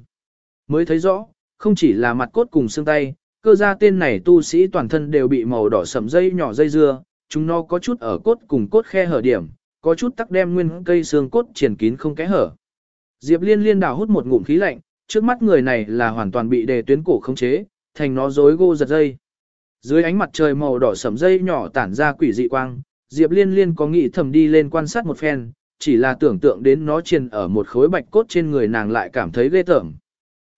Mới thấy rõ, không chỉ là mặt cốt cùng xương tay, cơ gia tên này tu sĩ toàn thân đều bị màu đỏ sầm dây nhỏ dây dưa, chúng nó có chút ở cốt cùng cốt khe hở điểm, có chút tắc đem nguyên cây xương cốt triển kín không kẽ hở. Diệp Liên Liên đào hút một ngụm khí lạnh, trước mắt người này là hoàn toàn bị đề tuyến cổ khống chế, thành nó rối gô giật dây. Dưới ánh mặt trời màu đỏ sẫm dây nhỏ tản ra quỷ dị quang, Diệp Liên Liên có nghĩ thầm đi lên quan sát một phen, chỉ là tưởng tượng đến nó triền ở một khối bạch cốt trên người nàng lại cảm thấy ghê tởm.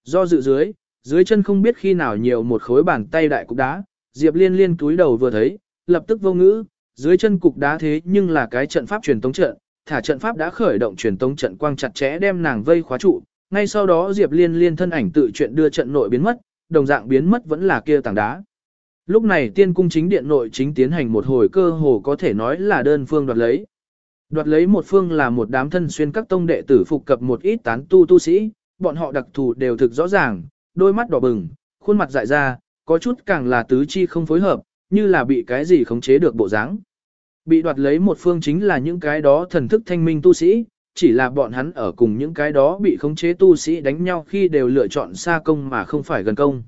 Do dự dưới, dưới chân không biết khi nào nhiều một khối bàn tay đại cục đá, Diệp Liên Liên cúi đầu vừa thấy, lập tức vô ngữ, dưới chân cục đá thế nhưng là cái trận pháp truyền tống trận, thả trận pháp đã khởi động truyền tống trận quang chặt chẽ đem nàng vây khóa trụ, ngay sau đó Diệp Liên Liên thân ảnh tự chuyện đưa trận nội biến mất, đồng dạng biến mất vẫn là kia tảng đá. Lúc này tiên cung chính điện nội chính tiến hành một hồi cơ hồ có thể nói là đơn phương đoạt lấy. Đoạt lấy một phương là một đám thân xuyên các tông đệ tử phục cập một ít tán tu tu sĩ, bọn họ đặc thù đều thực rõ ràng, đôi mắt đỏ bừng, khuôn mặt dại ra, có chút càng là tứ chi không phối hợp, như là bị cái gì khống chế được bộ dáng. Bị đoạt lấy một phương chính là những cái đó thần thức thanh minh tu sĩ, chỉ là bọn hắn ở cùng những cái đó bị khống chế tu sĩ đánh nhau khi đều lựa chọn xa công mà không phải gần công.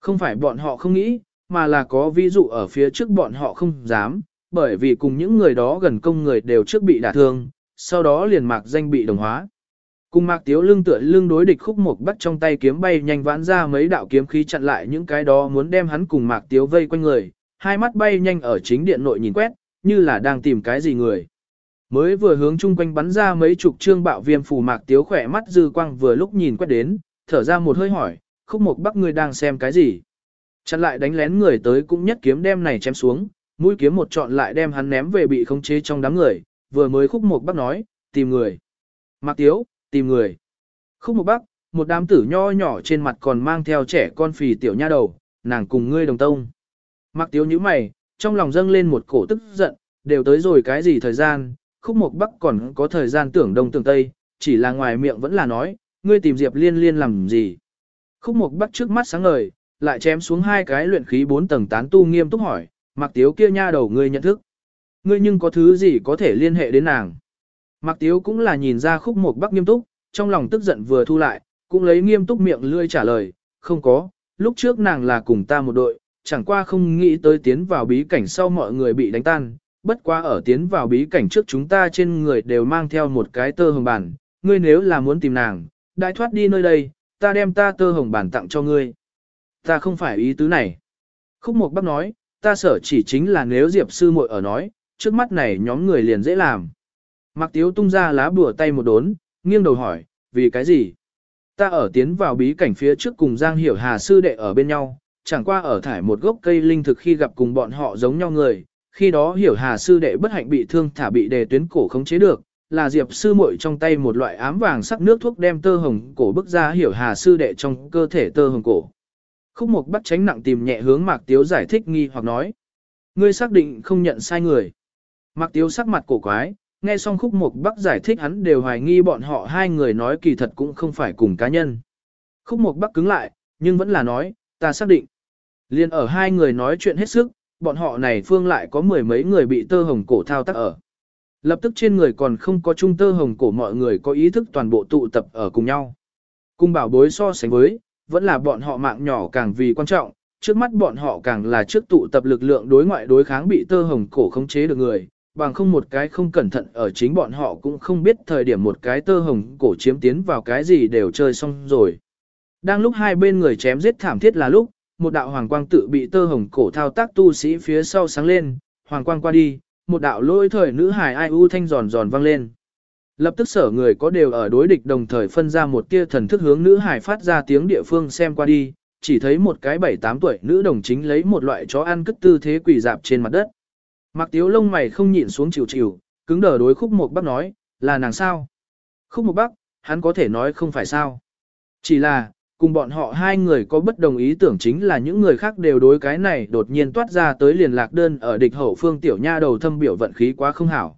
Không phải bọn họ không nghĩ, mà là có ví dụ ở phía trước bọn họ không dám, bởi vì cùng những người đó gần công người đều trước bị đả thương, sau đó liền mạc danh bị đồng hóa. Cùng mạc tiếu lưng tựa lưng đối địch khúc mục bắt trong tay kiếm bay nhanh vãn ra mấy đạo kiếm khí chặn lại những cái đó muốn đem hắn cùng mạc tiếu vây quanh người, hai mắt bay nhanh ở chính điện nội nhìn quét, như là đang tìm cái gì người. Mới vừa hướng chung quanh bắn ra mấy chục trương bạo viêm phù mạc tiếu khỏe mắt dư quang vừa lúc nhìn quét đến, thở ra một hơi hỏi, khúc một bắc người đang xem cái gì. Chặn lại đánh lén người tới cũng nhất kiếm đem này chém xuống, mũi kiếm một trọn lại đem hắn ném về bị khống chế trong đám người, vừa mới khúc một bắc nói, tìm người. Mạc tiếu, tìm người. Khúc một bắc, một đám tử nho nhỏ trên mặt còn mang theo trẻ con phì tiểu nha đầu, nàng cùng ngươi đồng tông. Mạc tiếu như mày, trong lòng dâng lên một cổ tức giận, đều tới rồi cái gì thời gian, khúc Mục bắc còn có thời gian tưởng đông tưởng tây, chỉ là ngoài miệng vẫn là nói, ngươi tìm Diệp liên liên làm gì. Khúc Mục bắc trước mắt sáng ngời, lại chém xuống hai cái luyện khí bốn tầng tán tu nghiêm túc hỏi, Mạc Tiếu kia nha đầu ngươi nhận thức. Ngươi nhưng có thứ gì có thể liên hệ đến nàng. Mạc Tiếu cũng là nhìn ra khúc Mục bắc nghiêm túc, trong lòng tức giận vừa thu lại, cũng lấy nghiêm túc miệng lươi trả lời, không có, lúc trước nàng là cùng ta một đội, chẳng qua không nghĩ tới tiến vào bí cảnh sau mọi người bị đánh tan, bất quá ở tiến vào bí cảnh trước chúng ta trên người đều mang theo một cái tơ hồng bản, ngươi nếu là muốn tìm nàng, đại thoát đi nơi đây, ta đem ta tơ hồng bản tặng cho ngươi. Ta không phải ý tứ này. Khúc Mộc Bắc nói, ta sở chỉ chính là nếu Diệp sư muội ở nói, trước mắt này nhóm người liền dễ làm. Mạc Tiếu tung ra lá bùa tay một đốn, nghiêng đầu hỏi, vì cái gì? Ta ở tiến vào bí cảnh phía trước cùng Giang Hiểu Hà sư đệ ở bên nhau, chẳng qua ở thải một gốc cây linh thực khi gặp cùng bọn họ giống nhau người, khi đó Hiểu Hà sư đệ bất hạnh bị thương thả bị đề tuyến cổ khống chế được, là Diệp sư muội trong tay một loại ám vàng sắc nước thuốc đem tơ hồng cổ bức ra Hiểu Hà sư đệ trong cơ thể tơ hồng cổ. Khúc Mục bắt tránh nặng tìm nhẹ hướng Mạc Tiếu giải thích nghi hoặc nói. Ngươi xác định không nhận sai người. Mạc Tiếu sắc mặt cổ quái, nghe xong Khúc Mục Bắc giải thích hắn đều hoài nghi bọn họ hai người nói kỳ thật cũng không phải cùng cá nhân. Khúc Mục Bắc cứng lại, nhưng vẫn là nói, ta xác định. Liên ở hai người nói chuyện hết sức, bọn họ này phương lại có mười mấy người bị tơ hồng cổ thao tác ở. Lập tức trên người còn không có trung tơ hồng cổ mọi người có ý thức toàn bộ tụ tập ở cùng nhau. Cung bảo bối so sánh với, vẫn là bọn họ mạng nhỏ càng vì quan trọng, trước mắt bọn họ càng là trước tụ tập lực lượng đối ngoại đối kháng bị tơ hồng cổ khống chế được người, bằng không một cái không cẩn thận ở chính bọn họ cũng không biết thời điểm một cái tơ hồng cổ chiếm tiến vào cái gì đều chơi xong rồi. Đang lúc hai bên người chém giết thảm thiết là lúc, một đạo hoàng quang tự bị tơ hồng cổ thao tác tu sĩ phía sau sáng lên, hoàng quang qua đi, một đạo lôi thời nữ hài ai u thanh giòn giòn vang lên. Lập tức sở người có đều ở đối địch đồng thời phân ra một tia thần thức hướng nữ hải phát ra tiếng địa phương xem qua đi, chỉ thấy một cái bảy tám tuổi nữ đồng chính lấy một loại chó ăn cất tư thế quỳ dạp trên mặt đất. Mặc tiếu lông mày không nhịn xuống chịu chịu, cứng đờ đối khúc một bác nói, là nàng sao? Khúc một bác, hắn có thể nói không phải sao. Chỉ là, cùng bọn họ hai người có bất đồng ý tưởng chính là những người khác đều đối cái này đột nhiên toát ra tới liền lạc đơn ở địch hậu phương tiểu nha đầu thâm biểu vận khí quá không hảo.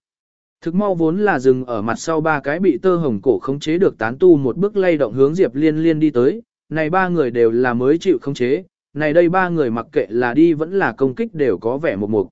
Thực mau vốn là dừng ở mặt sau ba cái bị tơ hồng cổ khống chế được tán tu một bước lay động hướng Diệp Liên Liên đi tới, này ba người đều là mới chịu khống chế, này đây ba người mặc kệ là đi vẫn là công kích đều có vẻ một mục.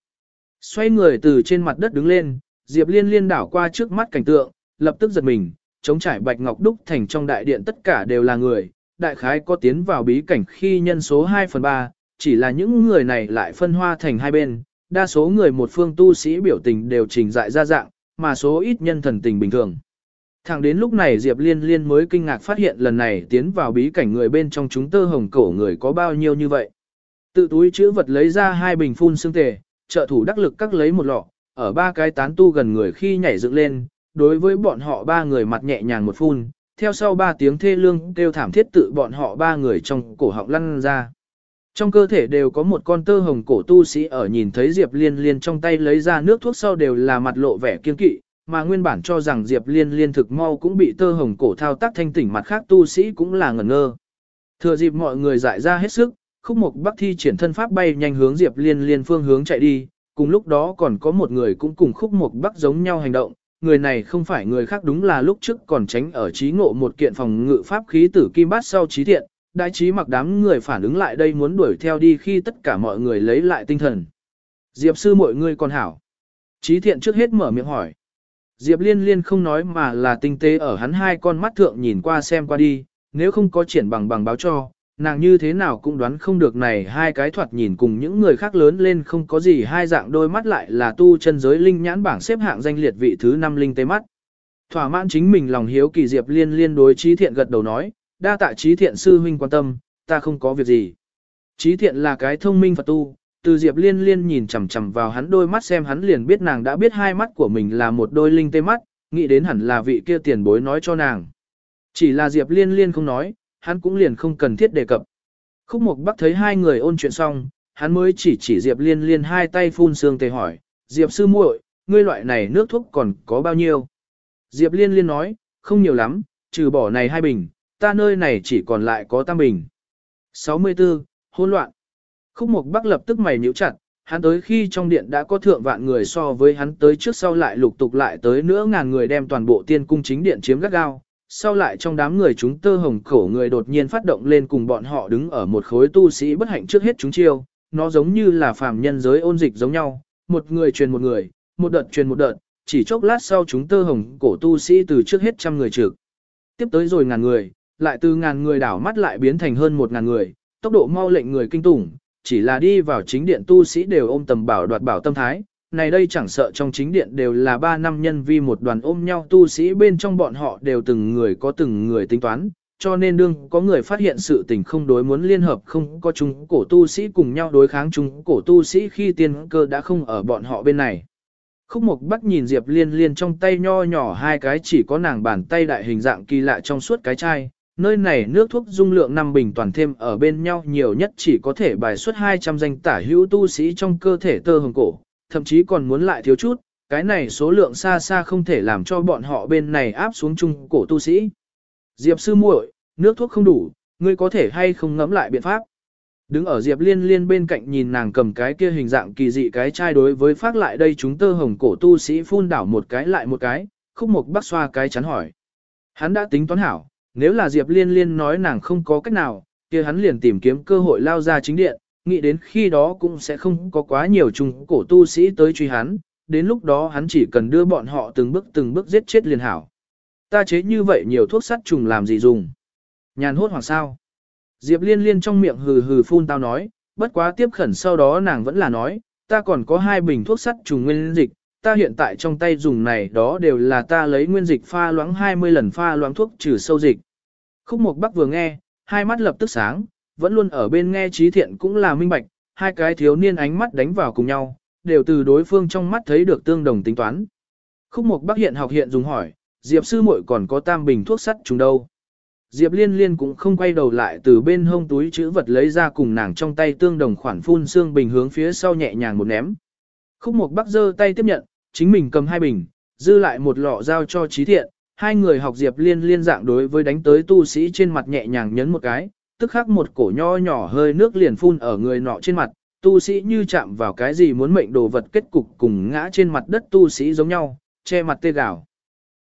Xoay người từ trên mặt đất đứng lên, Diệp Liên Liên đảo qua trước mắt cảnh tượng, lập tức giật mình, chống trải bạch ngọc đúc thành trong đại điện tất cả đều là người, đại khái có tiến vào bí cảnh khi nhân số 2 phần 3, chỉ là những người này lại phân hoa thành hai bên, đa số người một phương tu sĩ biểu tình đều trình dại ra dạng, mà số ít nhân thần tình bình thường. Thẳng đến lúc này Diệp Liên Liên mới kinh ngạc phát hiện lần này tiến vào bí cảnh người bên trong chúng tơ hồng cổ người có bao nhiêu như vậy. Tự túi chữ vật lấy ra hai bình phun xương tề, trợ thủ đắc lực các lấy một lọ, ở ba cái tán tu gần người khi nhảy dựng lên, đối với bọn họ ba người mặt nhẹ nhàng một phun, theo sau ba tiếng thê lương kêu thảm thiết tự bọn họ ba người trong cổ họng lăn ra. Trong cơ thể đều có một con tơ hồng cổ tu sĩ ở nhìn thấy Diệp Liên Liên trong tay lấy ra nước thuốc sau đều là mặt lộ vẻ kiên kỵ, mà nguyên bản cho rằng Diệp Liên Liên thực mau cũng bị tơ hồng cổ thao tác thanh tỉnh mặt khác tu sĩ cũng là ngẩn ngơ. Thừa dịp mọi người giải ra hết sức, khúc mục bắc thi triển thân pháp bay nhanh hướng Diệp Liên Liên phương hướng chạy đi, cùng lúc đó còn có một người cũng cùng khúc mục bắc giống nhau hành động, người này không phải người khác đúng là lúc trước còn tránh ở trí ngộ một kiện phòng ngự pháp khí tử kim bát sau trí thiện, đại trí mặc đám người phản ứng lại đây muốn đuổi theo đi khi tất cả mọi người lấy lại tinh thần. Diệp sư mọi người còn hảo. Trí thiện trước hết mở miệng hỏi. Diệp liên liên không nói mà là tinh tế ở hắn hai con mắt thượng nhìn qua xem qua đi, nếu không có triển bằng bằng báo cho, nàng như thế nào cũng đoán không được này hai cái thoạt nhìn cùng những người khác lớn lên không có gì hai dạng đôi mắt lại là tu chân giới linh nhãn bảng xếp hạng danh liệt vị thứ năm linh tế mắt. Thỏa mãn chính mình lòng hiếu kỳ Diệp liên liên đối trí thiện gật đầu nói, đa tạ trí thiện sư huynh quan tâm, ta không có việc gì. Trí thiện là cái thông minh Phật tu, từ Diệp Liên Liên nhìn chằm chằm vào hắn đôi mắt xem hắn liền biết nàng đã biết hai mắt của mình là một đôi linh tê mắt, nghĩ đến hẳn là vị kia tiền bối nói cho nàng. Chỉ là Diệp Liên Liên không nói, hắn cũng liền không cần thiết đề cập. Khúc Mộc Bắc thấy hai người ôn chuyện xong, hắn mới chỉ chỉ Diệp Liên Liên hai tay phun sương tề hỏi, Diệp sư muội, ngươi loại này nước thuốc còn có bao nhiêu? Diệp Liên Liên nói, không nhiều lắm, trừ bỏ này hai bình, ta nơi này chỉ còn lại có tam bình. 64. Hôn loạn. Khúc Mộc Bắc lập tức mày nhíu chặt, hắn tới khi trong điện đã có thượng vạn người so với hắn tới trước sau lại lục tục lại tới nữa ngàn người đem toàn bộ tiên cung chính điện chiếm gắt gao, sau lại trong đám người chúng tơ hồng cổ người đột nhiên phát động lên cùng bọn họ đứng ở một khối tu sĩ bất hạnh trước hết chúng chiêu, nó giống như là phàm nhân giới ôn dịch giống nhau, một người truyền một người, một đợt truyền một đợt, chỉ chốc lát sau chúng tơ hồng cổ tu sĩ từ trước hết trăm người trực. Tiếp tới rồi ngàn người, lại từ ngàn người đảo mắt lại biến thành hơn một ngàn người, tốc độ mau lệnh người kinh tủng, chỉ là đi vào chính điện tu sĩ đều ôm tầm bảo đoạt bảo tâm thái. Này đây chẳng sợ trong chính điện đều là ba năm nhân vi một đoàn ôm nhau tu sĩ bên trong bọn họ đều từng người có từng người tính toán, cho nên đương có người phát hiện sự tình không đối muốn liên hợp không có chúng cổ tu sĩ cùng nhau đối kháng chúng cổ tu sĩ khi tiên cơ đã không ở bọn họ bên này. Khúc Mộc Bắc nhìn Diệp Liên Liên trong tay nho nhỏ hai cái chỉ có nàng bàn tay đại hình dạng kỳ lạ trong suốt cái chai, nơi này nước thuốc dung lượng năm bình toàn thêm ở bên nhau nhiều nhất chỉ có thể bài xuất 200 danh tả hữu tu sĩ trong cơ thể tơ hồng cổ, thậm chí còn muốn lại thiếu chút, cái này số lượng xa xa không thể làm cho bọn họ bên này áp xuống chung cổ tu sĩ. Diệp sư muội, nước thuốc không đủ, ngươi có thể hay không ngẫm lại biện pháp. Đứng ở Diệp Liên Liên bên cạnh nhìn nàng cầm cái kia hình dạng kỳ dị cái chai đối với phát lại đây chúng tơ hồng cổ tu sĩ phun đảo một cái lại một cái, khúc Mục bắc xoa cái chắn hỏi. Hắn đã tính toán hảo, nếu là Diệp Liên Liên nói nàng không có cách nào, kia hắn liền tìm kiếm cơ hội lao ra chính điện, nghĩ đến khi đó cũng sẽ không có quá nhiều trung cổ tu sĩ tới truy hắn, đến lúc đó hắn chỉ cần đưa bọn họ từng bước từng bước giết chết liền hảo. Ta chế như vậy nhiều thuốc sắt trùng làm gì dùng? Nhàn hốt hoặc sao? Diệp liên liên trong miệng hừ hừ phun tao nói, bất quá tiếp khẩn sau đó nàng vẫn là nói, ta còn có hai bình thuốc sắt trùng nguyên dịch, ta hiện tại trong tay dùng này đó đều là ta lấy nguyên dịch pha loãng 20 lần pha loãng thuốc trừ sâu dịch. Khúc Mộc Bắc vừa nghe, hai mắt lập tức sáng, vẫn luôn ở bên nghe trí thiện cũng là minh bạch, hai cái thiếu niên ánh mắt đánh vào cùng nhau, đều từ đối phương trong mắt thấy được tương đồng tính toán. Khúc Mộc Bắc hiện học hiện dùng hỏi, Diệp sư muội còn có tam bình thuốc sắt trùng đâu? Diệp Liên Liên cũng không quay đầu lại từ bên hông túi chữ vật lấy ra cùng nàng trong tay tương đồng khoản phun xương bình hướng phía sau nhẹ nhàng một ném. Khúc Mộc Bắc giơ tay tiếp nhận, chính mình cầm hai bình, dư lại một lọ giao cho trí thiện, hai người học Diệp Liên Liên dạng đối với đánh tới tu sĩ trên mặt nhẹ nhàng nhấn một cái, tức khắc một cổ nho nhỏ hơi nước liền phun ở người nọ trên mặt, tu sĩ như chạm vào cái gì muốn mệnh đồ vật kết cục cùng ngã trên mặt đất tu sĩ giống nhau, che mặt tê gào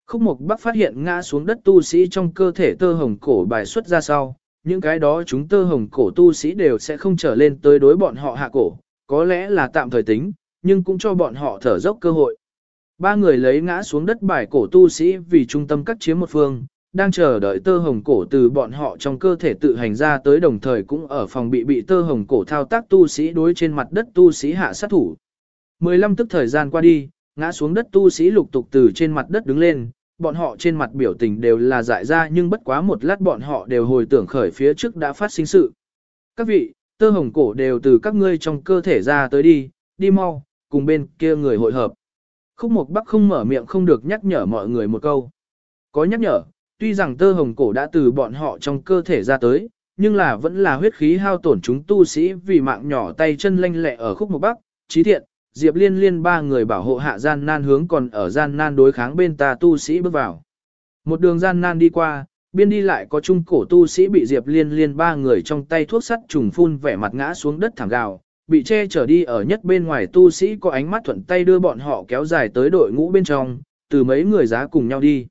Khúc Mộc Bắc phát hiện ngã xuống đất tu sĩ trong cơ thể tơ hồng cổ bài xuất ra sau, những cái đó chúng tơ hồng cổ tu sĩ đều sẽ không trở lên tới đối bọn họ hạ cổ, có lẽ là tạm thời tính, nhưng cũng cho bọn họ thở dốc cơ hội. Ba người lấy ngã xuống đất bài cổ tu sĩ vì trung tâm cắt chiếm một phương, đang chờ đợi tơ hồng cổ từ bọn họ trong cơ thể tự hành ra tới đồng thời cũng ở phòng bị bị tơ hồng cổ thao tác tu sĩ đối trên mặt đất tu sĩ hạ sát thủ. 15 tức thời gian qua đi, ngã xuống đất tu sĩ lục tục từ trên mặt đất đứng lên, bọn họ trên mặt biểu tình đều là dại ra nhưng bất quá một lát bọn họ đều hồi tưởng khởi phía trước đã phát sinh sự. Các vị, tơ hồng cổ đều từ các ngươi trong cơ thể ra tới đi, đi mau, cùng bên kia người hội hợp. Khúc Mộc Bắc không mở miệng không được nhắc nhở mọi người một câu. Có nhắc nhở, tuy rằng tơ hồng cổ đã từ bọn họ trong cơ thể ra tới, nhưng là vẫn là huyết khí hao tổn chúng tu sĩ vì mạng nhỏ tay chân lanh lẹ ở Khúc một Bắc, trí thiện, Diệp Liên Liên ba người bảo hộ hạ gian nan hướng còn ở gian nan đối kháng bên ta tu sĩ bước vào. Một đường gian nan đi qua, biên đi lại có trung cổ tu sĩ bị Diệp Liên Liên ba người trong tay thuốc sắt trùng phun vẻ mặt ngã xuống đất thảm gào, bị che chở đi ở nhất bên ngoài tu sĩ có ánh mắt thuận tay đưa bọn họ kéo dài tới đội ngũ bên trong, từ mấy người giá cùng nhau đi.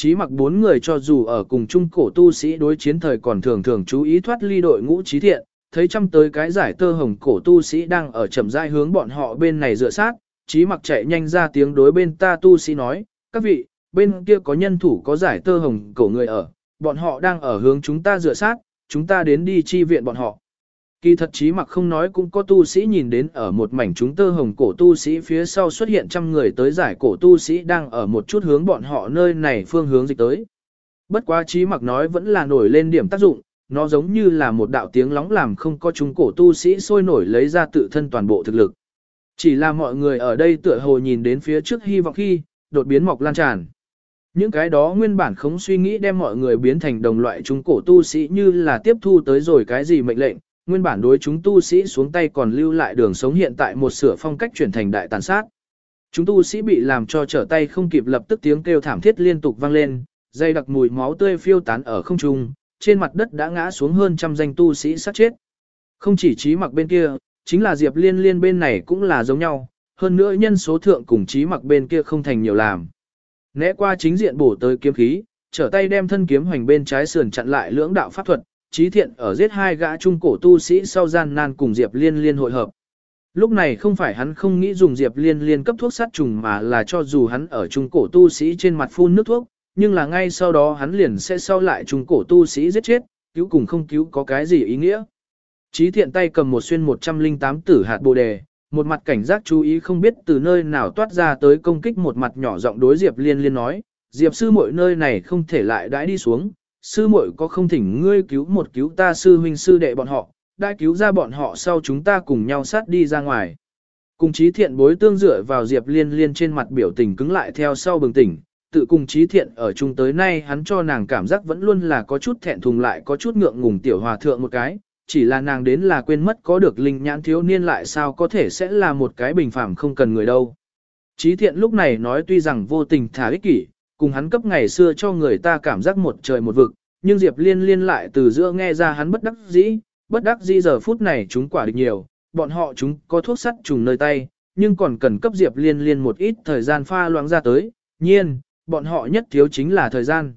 Chí mặc bốn người cho dù ở cùng chung cổ tu sĩ đối chiến thời còn thường thường chú ý thoát ly đội ngũ trí thiện, thấy chăm tới cái giải tơ hồng cổ tu sĩ đang ở chậm rãi hướng bọn họ bên này dựa sát, chí mặc chạy nhanh ra tiếng đối bên ta tu sĩ nói, các vị, bên kia có nhân thủ có giải tơ hồng cổ người ở, bọn họ đang ở hướng chúng ta dựa sát, chúng ta đến đi chi viện bọn họ. Kỳ thật chí mặc không nói cũng có tu sĩ nhìn đến ở một mảnh chúng tơ hồng cổ tu sĩ phía sau xuất hiện trăm người tới giải cổ tu sĩ đang ở một chút hướng bọn họ nơi này phương hướng dịch tới. Bất quá chí mặc nói vẫn là nổi lên điểm tác dụng, nó giống như là một đạo tiếng lóng làm không có chúng cổ tu sĩ sôi nổi lấy ra tự thân toàn bộ thực lực. Chỉ là mọi người ở đây tựa hồ nhìn đến phía trước hy vọng khi, đột biến mọc lan tràn. Những cái đó nguyên bản không suy nghĩ đem mọi người biến thành đồng loại chúng cổ tu sĩ như là tiếp thu tới rồi cái gì mệnh lệnh, nguyên bản đối chúng tu sĩ xuống tay còn lưu lại đường sống hiện tại một sửa phong cách chuyển thành đại tàn sát. Chúng tu sĩ bị làm cho trở tay không kịp lập tức tiếng kêu thảm thiết liên tục vang lên, dây đặc mùi máu tươi phiêu tán ở không trung, trên mặt đất đã ngã xuống hơn trăm danh tu sĩ sát chết. Không chỉ trí mặc bên kia, chính là Diệp Liên Liên bên này cũng là giống nhau, hơn nữa nhân số thượng cùng trí mặc bên kia không thành nhiều làm. Né qua chính diện bổ tới kiếm khí, trở tay đem thân kiếm hoành bên trái sườn chặn lại lưỡng đạo pháp thuật, trí thiện ở giết hai gã trung cổ tu sĩ sau gian nan cùng Diệp Liên liên hội hợp. Lúc này không phải hắn không nghĩ dùng Diệp Liên liên cấp thuốc sát trùng mà là cho dù hắn ở trung cổ tu sĩ trên mặt phun nước thuốc, nhưng là ngay sau đó hắn liền sẽ sau lại trung cổ tu sĩ giết chết, cứu cùng không cứu có cái gì ý nghĩa. Trí thiện tay cầm một xuyên 108 tử hạt bồ đề, một mặt cảnh giác chú ý không biết từ nơi nào toát ra tới công kích một mặt nhỏ giọng đối Diệp Liên Liên nói, Diệp sư mỗi nơi này không thể lại đãi đi xuống, sư muội có không thỉnh ngươi cứu một cứu ta sư huynh sư đệ bọn họ, đã cứu ra bọn họ sau chúng ta cùng nhau sát đi ra ngoài. Cùng trí thiện bối tương dựa vào Diệp Liên Liên trên mặt biểu tình cứng lại theo sau bừng tỉnh, tự cùng trí thiện ở chung tới nay hắn cho nàng cảm giác vẫn luôn là có chút thẹn thùng lại có chút ngượng ngùng tiểu hòa thượng một cái, chỉ là nàng đến là quên mất có được linh nhãn thiếu niên lại sao có thể sẽ là một cái bình phẳng không cần người đâu. Trí thiện lúc này nói tuy rằng vô tình thả ích kỷ, cùng hắn cấp ngày xưa cho người ta cảm giác một trời một vực, nhưng Diệp Liên liên lại từ giữa nghe ra hắn bất đắc dĩ, bất đắc dĩ giờ phút này chúng quả địch nhiều, bọn họ chúng có thuốc sắt trùng nơi tay, nhưng còn cần cấp Diệp Liên liên một ít thời gian pha loãng ra tới, nhiên, bọn họ nhất thiếu chính là thời gian.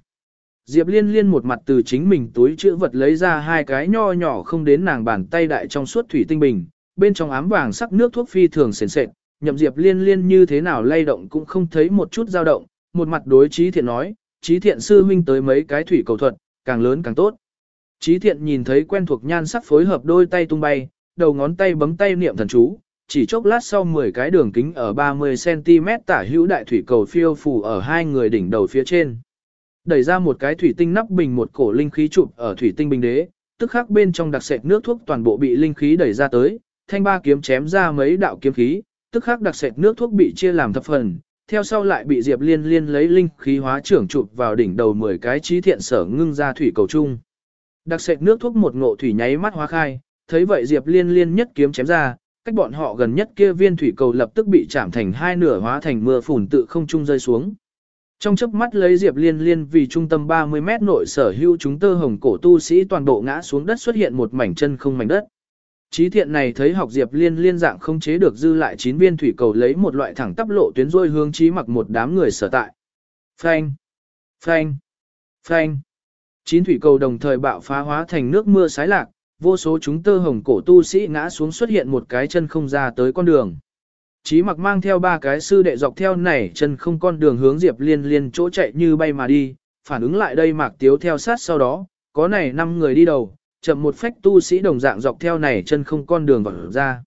Diệp Liên Liên một mặt từ chính mình túi chữ vật lấy ra hai cái nho nhỏ không đến nàng bàn tay đại trong suốt thủy tinh bình, bên trong ám vàng sắc nước thuốc phi thường sền sệt, nhậm Diệp Liên Liên như thế nào lay động cũng không thấy một chút dao động, một mặt đối trí thiện nói, trí thiện sư huynh tới mấy cái thủy cầu thuật, càng lớn càng tốt. Trí thiện nhìn thấy quen thuộc nhan sắc phối hợp đôi tay tung bay, đầu ngón tay bấm tay niệm thần chú, chỉ chốc lát sau 10 cái đường kính ở 30cm tả hữu đại thủy cầu phiêu phù ở hai người đỉnh đầu phía trên. Đẩy ra một cái thủy tinh nắp bình một cổ linh khí chụp ở thủy tinh bình đế, tức khắc bên trong đặc sệt nước thuốc toàn bộ bị linh khí đẩy ra tới, thanh ba kiếm chém ra mấy đạo kiếm khí, tức khắc đặc sệt nước thuốc bị chia làm thập phần, theo sau lại bị Diệp Liên Liên lấy linh khí hóa trưởng chụp vào đỉnh đầu 10 cái trí thiện sở ngưng ra thủy cầu chung. Đặc sệt nước thuốc một ngộ thủy nháy mắt hóa khai, thấy vậy Diệp Liên Liên nhất kiếm chém ra, cách bọn họ gần nhất kia viên thủy cầu lập tức bị chạm thành hai nửa hóa thành mưa phùn tự không trung rơi xuống. Trong chớp mắt lấy Diệp Liên Liên vì trung tâm 30 mét nội sở hữu chúng tơ hồng cổ tu sĩ toàn bộ ngã xuống đất xuất hiện một mảnh chân không mảnh đất. Chí thiện này thấy học Diệp Liên Liên dạng không chế được dư lại 9 viên thủy cầu lấy một loại thẳng tắp lộ tuyến rôi hướng chí mặc một đám người sở tại. Phanh! Phanh! Phanh! Chín thủy cầu đồng thời bạo phá hóa thành nước mưa sái lạc, vô số chúng tơ hồng cổ tu sĩ ngã xuống xuất hiện một cái chân không ra tới con đường. Chí mặc mang theo ba cái sư đệ dọc theo này chân không con đường hướng Diệp Liên Liên chỗ chạy như bay mà đi, phản ứng lại đây Mạc Tiếu theo sát sau đó, có này năm người đi đầu, chậm một phách tu sĩ đồng dạng dọc theo này chân không con đường vào ra.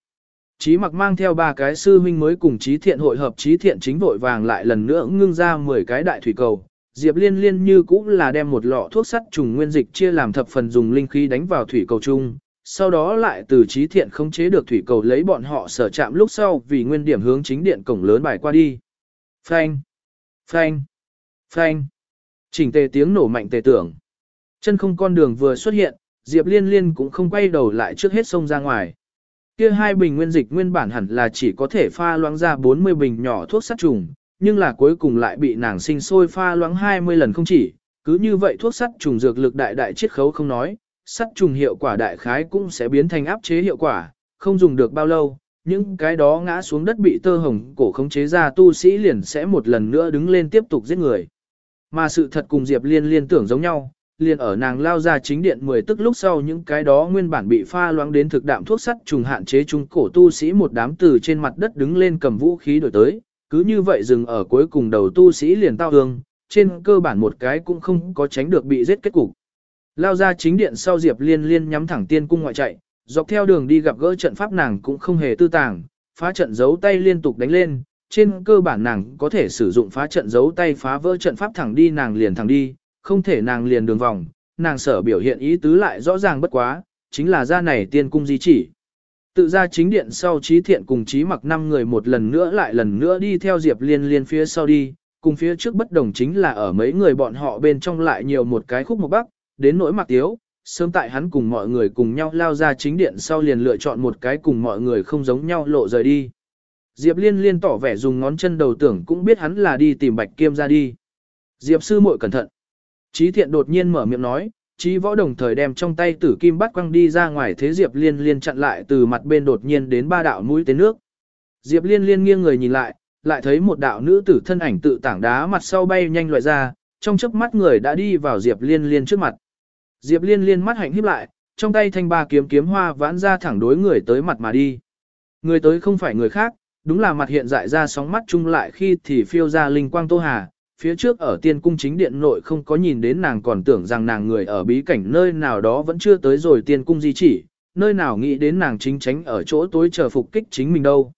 Chí mặc mang theo ba cái sư huynh mới cùng trí thiện hội hợp trí thiện chính vội vàng lại lần nữa ngưng ra 10 cái đại thủy cầu. Diệp liên liên như cũng là đem một lọ thuốc sắt trùng nguyên dịch chia làm thập phần dùng linh khí đánh vào thủy cầu chung, sau đó lại từ trí thiện không chế được thủy cầu lấy bọn họ sở chạm lúc sau vì nguyên điểm hướng chính điện cổng lớn bài qua đi. Phanh! Phanh! Phanh! Chỉnh tề tiếng nổ mạnh tề tưởng. Chân không con đường vừa xuất hiện, Diệp Liên Liên cũng không quay đầu lại trước hết sông ra ngoài. Kia hai bình nguyên dịch nguyên bản hẳn là chỉ có thể pha loãng ra 40 bình nhỏ thuốc sát trùng, nhưng là cuối cùng lại bị nàng sinh sôi pha loãng 20 lần không chỉ, cứ như vậy thuốc sát trùng dược lực đại đại chiết khấu không nói, sát trùng hiệu quả đại khái cũng sẽ biến thành áp chế hiệu quả, không dùng được bao lâu, những cái đó ngã xuống đất bị tơ hồng cổ khống chế ra tu sĩ liền sẽ một lần nữa đứng lên tiếp tục giết người. Mà sự thật cùng Diệp Liên liên tưởng giống nhau, liền ở nàng lao ra chính điện 10 tức lúc sau những cái đó nguyên bản bị pha loãng đến thực đạm thuốc sắt trùng hạn chế chúng cổ tu sĩ một đám từ trên mặt đất đứng lên cầm vũ khí đổi tới, cứ như vậy dừng ở cuối cùng đầu tu sĩ liền tao hương, trên cơ bản một cái cũng không có tránh được bị giết kết cục. Lao ra chính điện sau Diệp Liên Liên nhắm thẳng tiên cung ngoại chạy, dọc theo đường đi gặp gỡ trận pháp nàng cũng không hề tư tàng, phá trận giấu tay liên tục đánh lên, trên cơ bản nàng có thể sử dụng phá trận giấu tay phá vỡ trận pháp thẳng đi nàng liền thẳng đi, không thể nàng liền đường vòng, nàng sở biểu hiện ý tứ lại rõ ràng bất quá, chính là ra này tiên cung di chỉ. Tự ra chính điện sau trí thiện cùng trí mặc năm người một lần nữa lại lần nữa đi theo Diệp Liên Liên phía sau đi, cùng phía trước bất đồng chính là ở mấy người bọn họ bên trong lại nhiều một cái khúc một bắc, đến nỗi mặc tiếu, sớm tại hắn cùng mọi người cùng nhau lao ra chính điện sau liền lựa chọn một cái cùng mọi người không giống nhau lộ rời đi. Diệp Liên Liên tỏ vẻ dùng ngón chân đầu tưởng cũng biết hắn là đi tìm Bạch Kiêm ra đi. Diệp sư muội cẩn thận. Chí thiện đột nhiên mở miệng nói, Chí võ đồng thời đem trong tay tử kim bắt quăng đi ra ngoài thế Diệp Liên Liên chặn lại từ mặt bên đột nhiên đến ba đạo mũi tên nước. Diệp Liên Liên nghiêng người nhìn lại, lại thấy một đạo nữ tử thân ảnh tự tảng đá mặt sau bay nhanh loại ra, trong chớp mắt người đã đi vào Diệp Liên Liên trước mặt. Diệp Liên Liên mắt hạnh híp lại, trong tay thanh ba kiếm kiếm hoa vãn ra thẳng đối người tới mặt mà đi. Người tới không phải người khác, đúng là mặt hiện dại ra sóng mắt chung lại khi thì phiêu ra linh quang Tô Hà, phía trước ở tiên cung chính điện nội không có nhìn đến nàng còn tưởng rằng nàng người ở bí cảnh nơi nào đó vẫn chưa tới rồi tiên cung di chỉ, nơi nào nghĩ đến nàng chính tránh ở chỗ tối chờ phục kích chính mình đâu.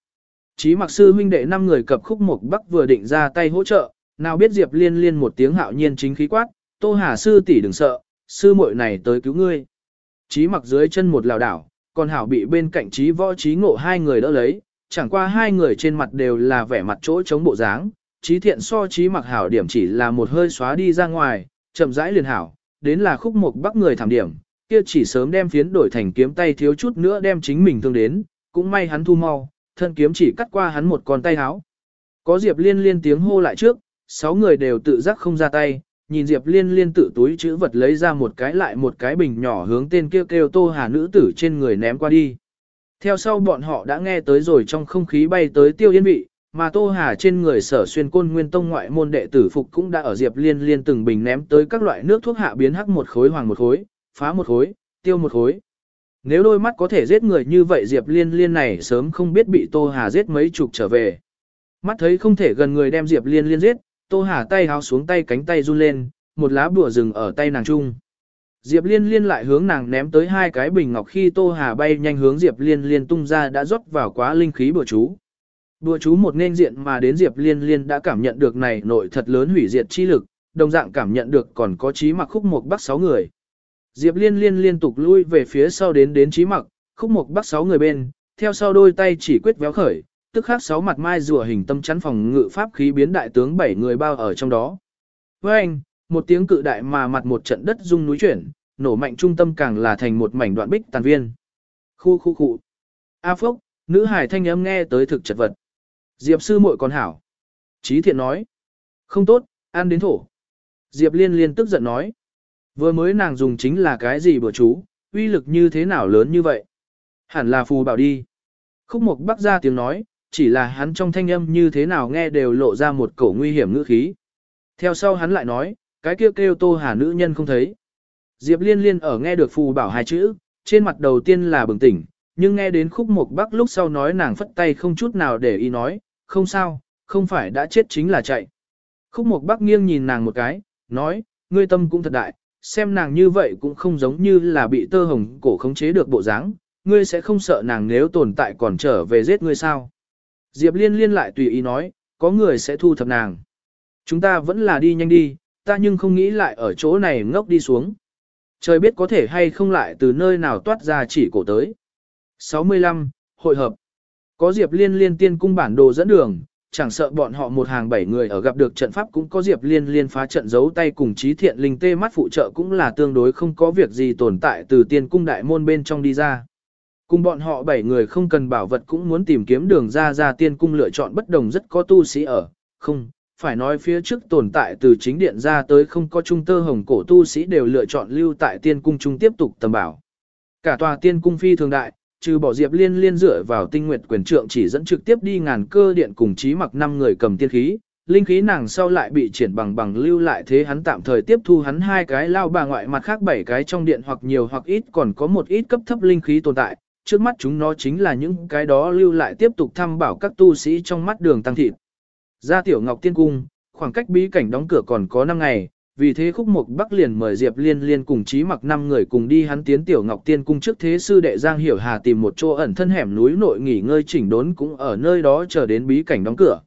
Chí mặc sư huynh đệ năm người cập khúc một bắc vừa định ra tay hỗ trợ, nào biết Diệp liên liên một tiếng hạo nhiên chính khí quát, tô hà sư tỷ đừng sợ, sư muội này tới cứu ngươi. Chí mặc dưới chân một lào đảo, còn hảo bị bên cạnh chí võ chí ngộ hai người đỡ lấy, chẳng qua hai người trên mặt đều là vẻ mặt chỗ chống bộ dáng, trí thiện so trí mặc hảo điểm chỉ là một hơi xóa đi ra ngoài, chậm rãi liền hảo, đến là khúc mục bắc người thảm điểm, kia chỉ sớm đem phiến đổi thành kiếm tay thiếu chút nữa đem chính mình thương đến, cũng may hắn thu mau, thân kiếm chỉ cắt qua hắn một con tay háo. Có Diệp Liên liên tiếng hô lại trước, sáu người đều tự giác không ra tay, nhìn Diệp Liên liên tự túi chữ vật lấy ra một cái lại một cái bình nhỏ hướng tên kêu kêu tô hà nữ tử trên người ném qua đi. Theo sau bọn họ đã nghe tới rồi trong không khí bay tới tiêu yên vị, mà Tô Hà trên người sở xuyên côn nguyên tông ngoại môn đệ tử phục cũng đã ở Diệp Liên liên từng bình ném tới các loại nước thuốc hạ biến hắc một khối hoàng một khối, phá một khối, tiêu một khối. Nếu đôi mắt có thể giết người như vậy Diệp Liên liên này sớm không biết bị Tô Hà giết mấy chục trở về. Mắt thấy không thể gần người đem Diệp Liên liên giết, Tô Hà tay háo xuống tay cánh tay run lên, một lá bùa rừng ở tay nàng trung. Diệp Liên Liên lại hướng nàng ném tới hai cái bình ngọc khi Tô Hà bay nhanh hướng Diệp Liên Liên tung ra đã rót vào quá linh khí bùa chú. Bùa chú một nên diện mà đến Diệp Liên Liên đã cảm nhận được này nội thật lớn hủy diệt chi lực, đồng dạng cảm nhận được còn có trí mặc khúc một bắc sáu người. Diệp Liên Liên liên tục lui về phía sau đến đến trí mặc, khúc một bắc sáu người bên, theo sau đôi tay chỉ quyết véo khởi, tức khắc sáu mặt mai rùa hình tâm chắn phòng ngự pháp khí biến đại tướng bảy người bao ở trong đó. Với anh, một tiếng cự đại mà mặt một trận đất rung núi chuyển, nổ mạnh trung tâm càng là thành một mảnh đoạn bích tàn viên. Khu khu khu. A phúc nữ hải thanh âm nghe tới thực chật vật. Diệp sư muội còn hảo. Chí thiện nói. Không tốt, ăn đến thổ. Diệp liên liên tức giận nói. Vừa mới nàng dùng chính là cái gì bữa chú, uy lực như thế nào lớn như vậy? Hẳn là phù bảo đi. Khúc mục bắc ra tiếng nói, chỉ là hắn trong thanh âm như thế nào nghe đều lộ ra một cổ nguy hiểm ngữ khí. Theo sau hắn lại nói, cái kêu kêu tô hà nữ nhân không thấy. Diệp liên liên ở nghe được phù bảo hai chữ, trên mặt đầu tiên là bừng tỉnh, nhưng nghe đến khúc mục bắc lúc sau nói nàng phất tay không chút nào để ý nói, không sao, không phải đã chết chính là chạy. Khúc mục bắc nghiêng nhìn nàng một cái, nói, ngươi tâm cũng thật đại, xem nàng như vậy cũng không giống như là bị tơ hồng cổ khống chế được bộ dáng, ngươi sẽ không sợ nàng nếu tồn tại còn trở về giết ngươi sao. Diệp liên liên lại tùy ý nói, có người sẽ thu thập nàng. Chúng ta vẫn là đi nhanh đi, ta nhưng không nghĩ lại ở chỗ này ngốc đi xuống. Trời biết có thể hay không lại từ nơi nào toát ra chỉ cổ tới. 65. Hội hợp có Diệp Liên liên tiên cung bản đồ dẫn đường, chẳng sợ bọn họ một hàng bảy người ở gặp được trận pháp cũng có Diệp Liên liên phá trận giấu tay cùng trí thiện linh tê mắt phụ trợ cũng là tương đối không có việc gì tồn tại từ tiên cung đại môn bên trong đi ra. Cùng bọn họ bảy người không cần bảo vật cũng muốn tìm kiếm đường ra ra tiên cung lựa chọn bất đồng rất có tu sĩ ở, không, phải nói phía trước tồn tại từ chính điện ra tới không có trung tơ hồng cổ tu sĩ đều lựa chọn lưu tại tiên cung trung tiếp tục tầm bảo. Cả tòa tiên cung phi thường đại, trừ bỏ Diệp Liên liên dựa vào tinh nguyệt quyền trượng chỉ dẫn trực tiếp đi ngàn cơ điện cùng trí mặc năm người cầm tiên khí, linh khí nàng sau lại bị triển bằng bằng lưu lại thế hắn tạm thời tiếp thu hắn hai cái lao bà ngoại mặt khác bảy cái trong điện hoặc nhiều hoặc ít còn có một ít cấp thấp linh khí tồn tại, trước mắt chúng nó chính là những cái đó lưu lại tiếp tục thăm bảo các tu sĩ trong mắt đường tăng thịt. Ra tiểu ngọc tiên cung, khoảng cách bí cảnh đóng cửa còn có 5 ngày, vì thế khúc mục bắc liền mời Diệp Liên Liên cùng trí mặc năm người cùng đi hắn tiến tiểu ngọc tiên cung trước thế sư đệ Giang Hiểu Hà tìm một chỗ ẩn thân hẻm núi nội nghỉ ngơi chỉnh đốn cũng ở nơi đó chờ đến bí cảnh đóng cửa.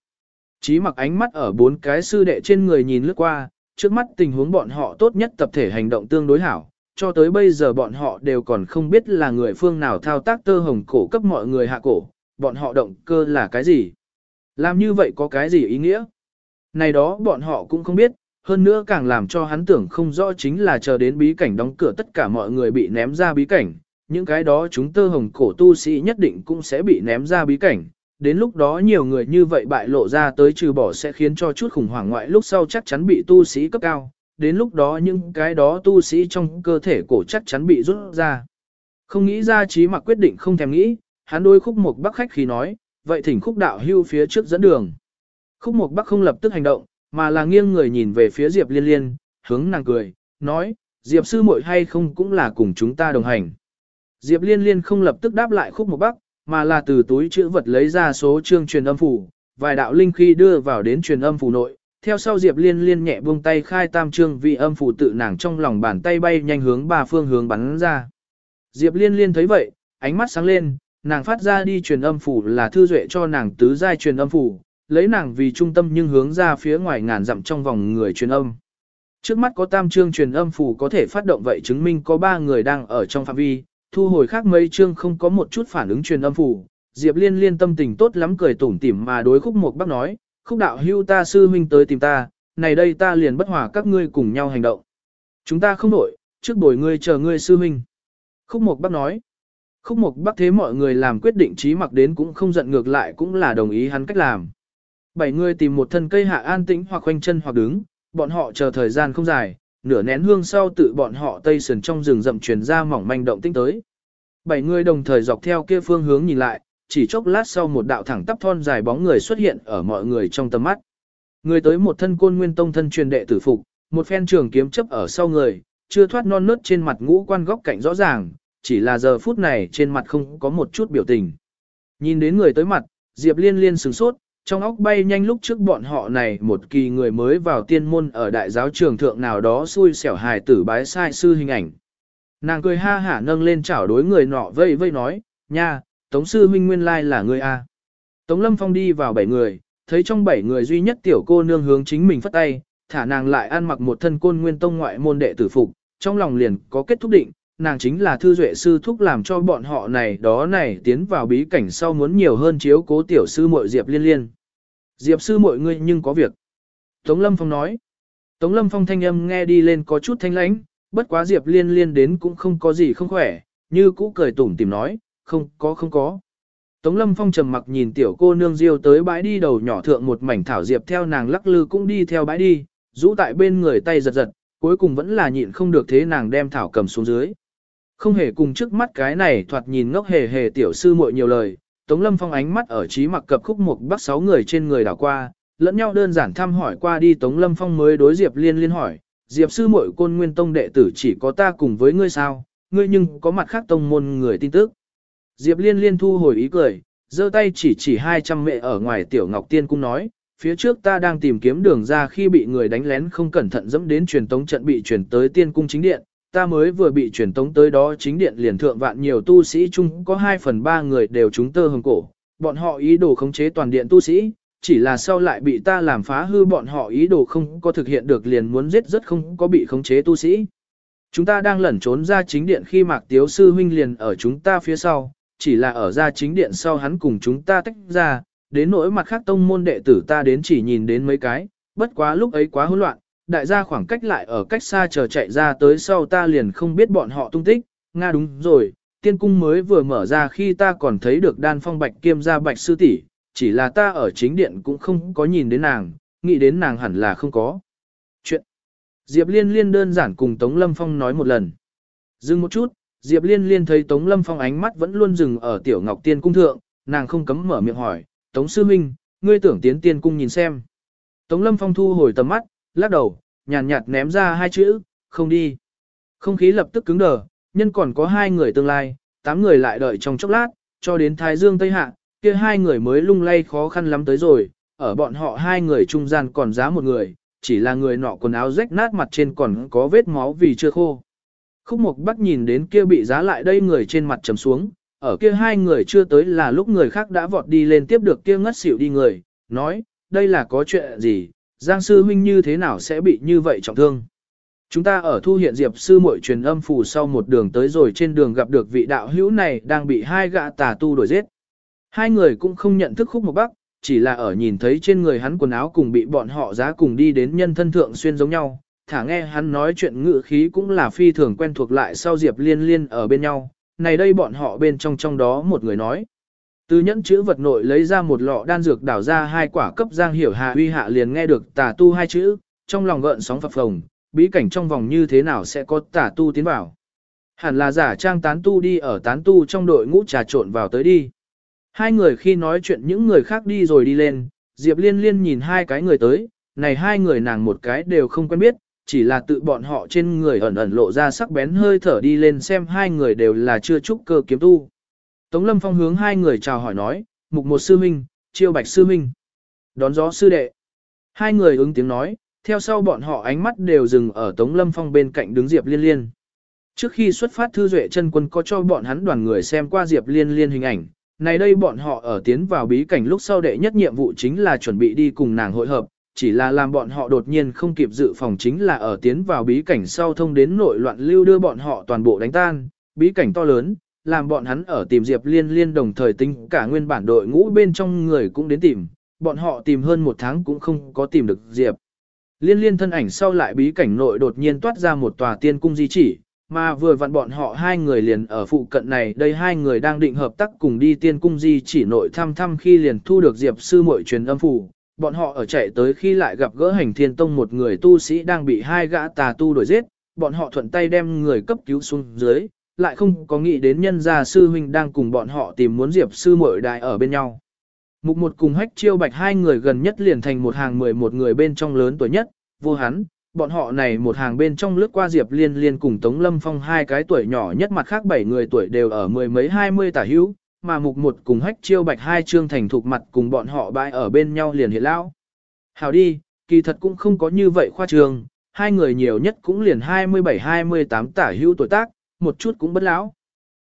Trí mặc ánh mắt ở bốn cái sư đệ trên người nhìn lướt qua, trước mắt tình huống bọn họ tốt nhất tập thể hành động tương đối hảo, cho tới bây giờ bọn họ đều còn không biết là người phương nào thao tác tơ hồng cổ cấp mọi người hạ cổ, bọn họ động cơ là cái gì. Làm như vậy có cái gì ý nghĩa? Này đó bọn họ cũng không biết, hơn nữa càng làm cho hắn tưởng không rõ chính là chờ đến bí cảnh đóng cửa tất cả mọi người bị ném ra bí cảnh, những cái đó chúng tơ hồng cổ tu sĩ nhất định cũng sẽ bị ném ra bí cảnh. Đến lúc đó nhiều người như vậy bại lộ ra tới trừ bỏ sẽ khiến cho chút khủng hoảng ngoại lúc sau chắc chắn bị tu sĩ cấp cao. Đến lúc đó những cái đó tu sĩ trong cơ thể cổ chắc chắn bị rút ra. Không nghĩ ra trí mặc quyết định không thèm nghĩ, hắn đôi khúc một bắc khách khi nói, vậy thỉnh khúc đạo hưu phía trước dẫn đường. Khúc mục Bắc không lập tức hành động, mà là nghiêng người nhìn về phía Diệp Liên Liên, hướng nàng cười, nói, Diệp sư muội hay không cũng là cùng chúng ta đồng hành. Diệp Liên Liên không lập tức đáp lại khúc một bắc, mà là từ túi chữ vật lấy ra số chương truyền âm phủ, vài đạo linh khi đưa vào đến truyền âm phủ nội. Theo sau Diệp Liên Liên nhẹ buông tay khai tam chương vị âm phủ tự nàng trong lòng bàn tay bay nhanh hướng ba phương hướng bắn ra. Diệp Liên Liên thấy vậy, ánh mắt sáng lên, nàng phát ra đi truyền âm phủ là thư duệ cho nàng tứ giai truyền âm phủ, lấy nàng vì trung tâm nhưng hướng ra phía ngoài ngàn dặm trong vòng người truyền âm. Trước mắt có tam chương truyền âm phủ có thể phát động vậy chứng minh có ba người đang ở trong phạm vi, thu hồi khác mấy chương không có một chút phản ứng truyền âm phủ. Diệp Liên liên tâm tình tốt lắm cười tủm tỉm mà đối khúc một bác nói, khúc đạo hưu ta sư huynh tới tìm ta, này đây ta liền bất hòa các ngươi cùng nhau hành động. Chúng ta không đổi, trước đổi ngươi chờ ngươi sư huynh. Khúc một bác nói, khúc một bác thế mọi người làm quyết định trí mặc đến cũng không giận ngược lại cũng là đồng ý hắn cách làm. Bảy người tìm một thân cây hạ an tĩnh hoặc khoanh chân hoặc đứng, bọn họ chờ thời gian không dài, nửa nén hương sau tự bọn họ tây sườn trong rừng rậm truyền ra mỏng manh động tinh tới. Bảy người đồng thời dọc theo kia phương hướng nhìn lại, chỉ chốc lát sau một đạo thẳng tắp thon dài bóng người xuất hiện ở mọi người trong tầm mắt. Người tới một thân côn nguyên tông thân truyền đệ tử phục, một phen trường kiếm chấp ở sau người, chưa thoát non nớt trên mặt ngũ quan góc cạnh rõ ràng, chỉ là giờ phút này trên mặt không có một chút biểu tình. Nhìn đến người tới mặt, Diệp Liên Liên sửng sốt, trong óc bay nhanh lúc trước bọn họ này một kỳ người mới vào tiên môn ở đại giáo trường thượng nào đó xui xẻo hài tử bái sai sư hình ảnh. Nàng cười ha hả nâng lên chảo đối người nọ vây vây nói, nha, Tống sư huynh nguyên lai là người A. Tống Lâm Phong đi vào bảy người, thấy trong bảy người duy nhất tiểu cô nương hướng chính mình phất tay, thả nàng lại ăn mặc một thân côn nguyên tông ngoại môn đệ tử phục, trong lòng liền có kết thúc định, nàng chính là thư duệ sư thúc làm cho bọn họ này đó này tiến vào bí cảnh sau muốn nhiều hơn chiếu cố tiểu sư muội Diệp Liên Liên. Diệp sư muội ngươi nhưng có việc. Tống Lâm Phong nói. Tống Lâm Phong thanh âm nghe đi lên có chút thanh lãnh, bất quá Diệp Liên Liên đến cũng không có gì không khỏe, như cũ cười tủm tìm nói, không có không có. Tống Lâm Phong trầm mặc nhìn tiểu cô nương diêu tới bãi đi đầu nhỏ thượng một mảnh thảo diệp theo nàng lắc lư cũng đi theo bãi đi, rũ tại bên người tay giật giật, cuối cùng vẫn là nhịn không được thế nàng đem thảo cầm xuống dưới. Không hề cùng trước mắt cái này thoạt nhìn ngốc hề hề tiểu sư muội nhiều lời, Tống Lâm Phong ánh mắt ở trí mặc cập khúc một bắc sáu người trên người đảo qua, lẫn nhau đơn giản thăm hỏi qua đi Tống Lâm Phong mới đối Diệp Liên liên hỏi, Diệp sư muội côn nguyên tông đệ tử chỉ có ta cùng với ngươi sao, ngươi nhưng có mặt khác tông môn người tin tức. Diệp Liên liên thu hồi ý cười, giơ tay chỉ chỉ 200 mẹ ở ngoài tiểu ngọc tiên cung nói, phía trước ta đang tìm kiếm đường ra khi bị người đánh lén không cẩn thận dẫm đến truyền tống trận bị chuyển tới tiên cung chính điện, ta mới vừa bị truyền tống tới đó chính điện liền thượng vạn nhiều tu sĩ chung có 2 phần 3 người đều chúng tơ hồng cổ, bọn họ ý đồ khống chế toàn điện tu sĩ, chỉ là sau lại bị ta làm phá hư bọn họ ý đồ không có thực hiện được liền muốn giết rất không có bị khống chế tu sĩ. Chúng ta đang lẩn trốn ra chính điện khi Mạc Tiếu Sư Huynh liền ở chúng ta phía sau, chỉ là ở ra chính điện sau hắn cùng chúng ta tách ra, đến nỗi mặt khác tông môn đệ tử ta đến chỉ nhìn đến mấy cái, bất quá lúc ấy quá hỗn loạn, đại gia khoảng cách lại ở cách xa chờ chạy ra tới sau ta liền không biết bọn họ tung tích, Nga đúng rồi, tiên cung mới vừa mở ra khi ta còn thấy được đan phong bạch kiêm gia bạch sư tỷ, chỉ là ta ở chính điện cũng không có nhìn đến nàng, nghĩ đến nàng hẳn là không có. Chuyện Diệp Liên Liên đơn giản cùng Tống Lâm Phong nói một lần. Dừng một chút, Diệp Liên Liên thấy Tống Lâm Phong ánh mắt vẫn luôn dừng ở Tiểu Ngọc Tiên Cung thượng, nàng không cấm mở miệng hỏi, Tống Sư Minh, ngươi tưởng tiến Tiên Cung nhìn xem. Tống Lâm Phong thu hồi tầm mắt, lắc đầu, nhàn nhạt, ném ra hai chữ, không đi. Không khí lập tức cứng đờ, nhân còn có hai người tương lai, tám người lại đợi trong chốc lát, cho đến Thái Dương Tây Hạ, kia hai người mới lung lay khó khăn lắm tới rồi, ở bọn họ hai người trung gian còn giá một người, chỉ là người nọ quần áo rách nát mặt trên còn có vết máu vì chưa khô. Khúc Mộc Bắc nhìn đến kia bị giá lại đây người trên mặt trầm xuống, ở kia hai người chưa tới là lúc người khác đã vọt đi lên tiếp được kia ngất xỉu đi người, nói, đây là có chuyện gì, Giang sư huynh như thế nào sẽ bị như vậy trọng thương. Chúng ta ở thu hiện diệp sư muội truyền âm phù sau một đường tới rồi trên đường gặp được vị đạo hữu này đang bị hai gã tà tu đuổi giết. Hai người cũng không nhận thức khúc một bắc, chỉ là ở nhìn thấy trên người hắn quần áo cùng bị bọn họ giá cùng đi đến nhân thân thượng xuyên giống nhau, thả nghe hắn nói chuyện ngự khí cũng là phi thường quen thuộc lại sau Diệp Liên Liên ở bên nhau, này đây bọn họ bên trong trong đó một người nói. Từ nhẫn chữ vật nội lấy ra một lọ đan dược đảo ra hai quả cấp giang hiểu hạ uy hạ liền nghe được tà tu hai chữ, trong lòng gợn sóng phập phồng, bí cảnh trong vòng như thế nào sẽ có tà tu tiến vào. Hẳn là giả trang tán tu đi ở tán tu trong đội ngũ trà trộn vào tới đi. Hai người khi nói chuyện những người khác đi rồi đi lên, Diệp Liên Liên nhìn hai cái người tới, này hai người nàng một cái đều không quen biết, chỉ là tự bọn họ trên người ẩn ẩn lộ ra sắc bén hơi thở đi lên xem hai người đều là chưa trúc cơ kiếm tu. Tống Lâm Phong hướng hai người chào hỏi nói, mục một sư minh, chiêu bạch sư minh. Đón gió sư đệ. Hai người ứng tiếng nói, theo sau bọn họ ánh mắt đều dừng ở Tống Lâm Phong bên cạnh đứng Diệp Liên Liên. Trước khi xuất phát Thư Duệ chân quân có cho bọn hắn đoàn người xem qua Diệp Liên Liên hình ảnh, này đây bọn họ ở tiến vào bí cảnh lúc sau đệ nhất nhiệm vụ chính là chuẩn bị đi cùng nàng hội hợp, chỉ là làm bọn họ đột nhiên không kịp dự phòng chính là ở tiến vào bí cảnh sau thông đến nội loạn lưu đưa bọn họ toàn bộ đánh tan, bí cảnh to lớn, làm bọn hắn ở tìm Diệp Liên Liên đồng thời tính cả nguyên bản đội ngũ bên trong người cũng đến tìm, bọn họ tìm hơn một tháng cũng không có tìm được Diệp. Liên Liên thân ảnh sau lại bí cảnh nội đột nhiên toát ra một tòa tiên cung di chỉ, mà vừa vặn bọn họ hai người liền ở phụ cận này đây hai người đang định hợp tác cùng đi tiên cung di chỉ nội thăm thăm khi liền thu được Diệp sư muội truyền âm phủ. Bọn họ ở chạy tới khi lại gặp gỡ hành thiên tông một người tu sĩ đang bị hai gã tà tu đuổi giết, bọn họ thuận tay đem người cấp cứu xuống dưới, lại không có nghĩ đến nhân gia sư huynh đang cùng bọn họ tìm muốn Diệp sư muội đại ở bên nhau. Mục một cùng hách chiêu bạch hai người gần nhất liền thành một hàng mười một người bên trong lớn tuổi nhất, vô hắn, bọn họ này một hàng bên trong lướt qua Diệp Liên Liên cùng Tống Lâm Phong hai cái tuổi nhỏ nhất mặt khác bảy người tuổi đều ở mười mấy hai mươi tả hữu, mà mục một cùng hách chiêu bạch hai trương thành thục mặt cùng bọn họ bãi ở bên nhau liền hiện lão. Hào đi, kỳ thật cũng không có như vậy khoa trường, hai người nhiều nhất cũng liền 27-28 tả hữu tuổi tác, một chút cũng bất lão.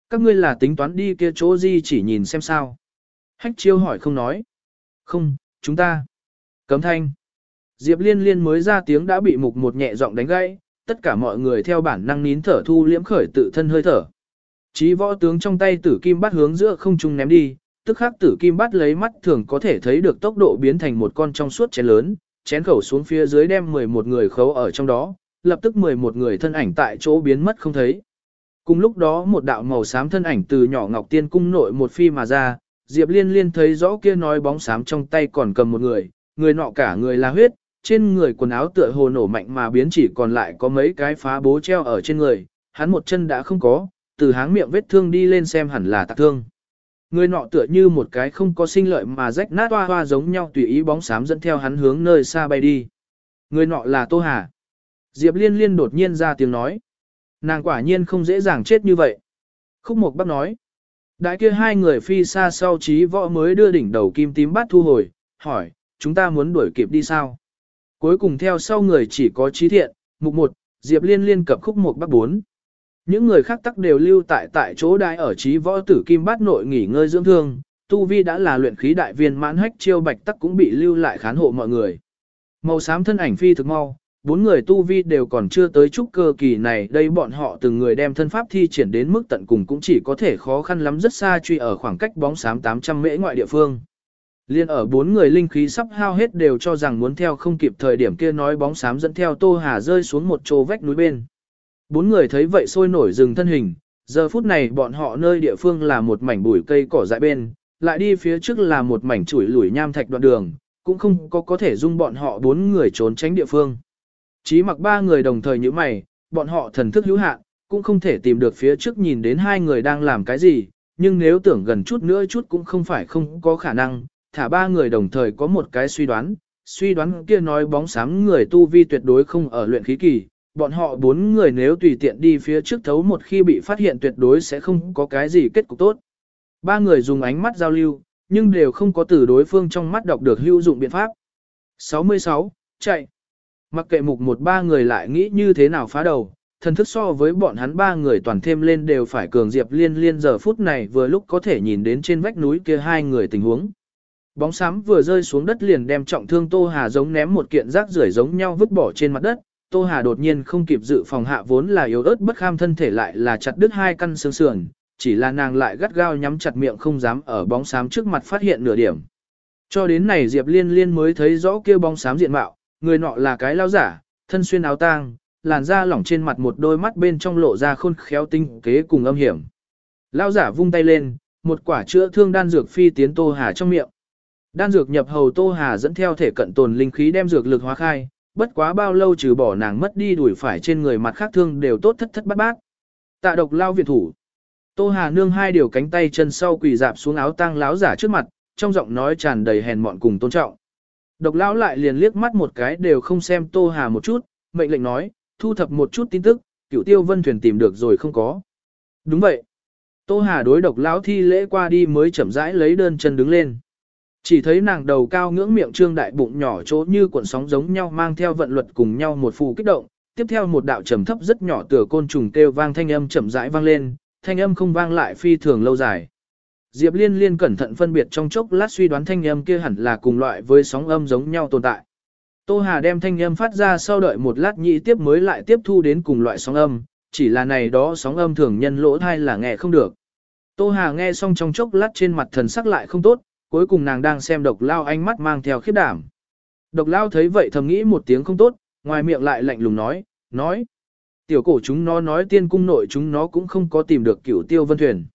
Các ngươi là tính toán đi kia chỗ gì chỉ nhìn xem sao. Hách chiêu hỏi không nói. Không, chúng ta. Cấm thanh. Diệp liên liên mới ra tiếng đã bị mục một nhẹ giọng đánh gãy, tất cả mọi người theo bản năng nín thở thu liễm khởi tự thân hơi thở. Chí võ tướng trong tay tử kim bắt hướng giữa không trung ném đi, tức khắc tử kim bắt lấy mắt thường có thể thấy được tốc độ biến thành một con trong suốt chén lớn, chén khẩu xuống phía dưới đem 11 người khấu ở trong đó, lập tức 11 người thân ảnh tại chỗ biến mất không thấy. Cùng lúc đó một đạo màu xám thân ảnh từ nhỏ ngọc tiên cung nội một phi mà ra, Diệp Liên Liên thấy rõ kia nói bóng xám trong tay còn cầm một người, người nọ cả người là huyết, trên người quần áo tựa hồ nổ mạnh mà biến chỉ còn lại có mấy cái phá bố treo ở trên người, hắn một chân đã không có, từ háng miệng vết thương đi lên xem hẳn là tạc thương. Người nọ tựa như một cái không có sinh lợi mà rách nát hoa hoa giống nhau tùy ý bóng xám dẫn theo hắn hướng nơi xa bay đi. Người nọ là Tô Hà. Diệp Liên Liên đột nhiên ra tiếng nói. Nàng quả nhiên không dễ dàng chết như vậy. Khúc Mộc Bắc nói. Đại kia hai người phi xa sau trí võ mới đưa đỉnh đầu kim tím bát thu hồi, hỏi, chúng ta muốn đuổi kịp đi sao? Cuối cùng theo sau người chỉ có trí thiện, mục một, Diệp Liên liên cập khúc Mộc Bắc bốn. Những người khác tắc đều lưu tại tại chỗ đại ở trí võ tử kim bát nội nghỉ ngơi dưỡng thương, tu vi đã là luyện khí đại viên mãn hách chiêu bạch tắc cũng bị lưu lại khán hộ mọi người. Màu xám thân ảnh phi thực mau, bốn người tu vi đều còn chưa tới chút cơ kỳ này, đây bọn họ từng người đem thân pháp thi triển đến mức tận cùng cũng chỉ có thể khó khăn lắm rất xa truy ở khoảng cách bóng xám 800 mễ ngoại địa phương. Liên ở bốn người linh khí sắp hao hết đều cho rằng muốn theo không kịp thời điểm kia nói bóng xám dẫn theo Tô Hà rơi xuống một chỗ vách núi bên. Bốn người thấy vậy sôi nổi dừng thân hình, giờ phút này bọn họ nơi địa phương là một mảnh bụi cây cỏ dại bên, lại đi phía trước là một mảnh chuỗi lủi nham thạch đoạn đường, cũng không có có thể dung bọn họ bốn người trốn tránh địa phương. Chí mặc ba người đồng thời như mày, bọn họ thần thức hữu hạn, cũng không thể tìm được phía trước nhìn đến hai người đang làm cái gì, nhưng nếu tưởng gần chút nữa chút cũng không phải không có khả năng, thả ba người đồng thời có một cái suy đoán, suy đoán kia nói bóng sáng người tu vi tuyệt đối không ở luyện khí kỳ, bọn họ bốn người nếu tùy tiện đi phía trước thấu một khi bị phát hiện tuyệt đối sẽ không có cái gì kết cục tốt. Ba người dùng ánh mắt giao lưu, nhưng đều không có từ đối phương trong mắt đọc được hữu dụng biện pháp. 66. Chạy. Mặc kệ mục một ba người lại nghĩ như thế nào phá đầu, thần thức so với bọn hắn ba người toàn thêm lên đều phải cường diệp liên liên giờ phút này vừa lúc có thể nhìn đến trên vách núi kia hai người tình huống. Bóng xám vừa rơi xuống đất liền đem trọng thương Tô Hà giống ném một kiện rác rưởi giống nhau vứt bỏ trên mặt đất. Tô Hà đột nhiên không kịp dự phòng hạ vốn là yếu ớt bất kham thân thể lại là chặt đứt hai căn xương sườn, chỉ là nàng lại gắt gao nhắm chặt miệng không dám ở bóng xám trước mặt phát hiện nửa điểm. Cho đến này Diệp Liên Liên mới thấy rõ kia bóng xám diện mạo, người nọ là cái lao giả, thân xuyên áo tang, làn da lỏng trên mặt một đôi mắt bên trong lộ ra khôn khéo tinh kế cùng âm hiểm. Lao giả vung tay lên, một quả chữa thương đan dược phi tiến Tô Hà trong miệng. Đan dược nhập hầu Tô Hà dẫn theo thể cận tồn linh khí đem dược lực hóa khai, bất quá bao lâu trừ bỏ nàng mất đi đuổi phải trên người mặt khác thương đều tốt thất thất bát bát. Tạ độc lao viện thủ. Tô Hà nương hai điều cánh tay chân sau quỳ dạp xuống áo tang láo giả trước mặt, trong giọng nói tràn đầy hèn mọn cùng tôn trọng. Độc lão lại liền liếc mắt một cái đều không xem Tô Hà một chút, mệnh lệnh nói, thu thập một chút tin tức, cựu tiêu vân thuyền tìm được rồi không có. Đúng vậy. Tô Hà đối độc lão thi lễ qua đi mới chậm rãi lấy đơn chân đứng lên. Chỉ thấy nàng đầu cao ngưỡng miệng trương đại bụng nhỏ chỗ như cuộn sóng giống nhau mang theo vận luật cùng nhau một phù kích động, tiếp theo một đạo trầm thấp rất nhỏ tựa côn trùng kêu vang thanh âm chậm rãi vang lên, thanh âm không vang lại phi thường lâu dài. Diệp Liên Liên cẩn thận phân biệt trong chốc lát suy đoán thanh âm kia hẳn là cùng loại với sóng âm giống nhau tồn tại. Tô Hà đem thanh âm phát ra sau đợi một lát nhị tiếp mới lại tiếp thu đến cùng loại sóng âm, chỉ là này đó sóng âm thường nhân lỗ thai là nghe không được. Tô Hà nghe xong trong chốc lát trên mặt thần sắc lại không tốt, cuối cùng nàng đang xem độc lao ánh mắt mang theo khiếp đảm. Độc lao thấy vậy thầm nghĩ một tiếng không tốt, ngoài miệng lại lạnh lùng nói, nói. Tiểu cổ chúng nó nói tiên cung nội chúng nó cũng không có tìm được cửu tiêu vân thuyền.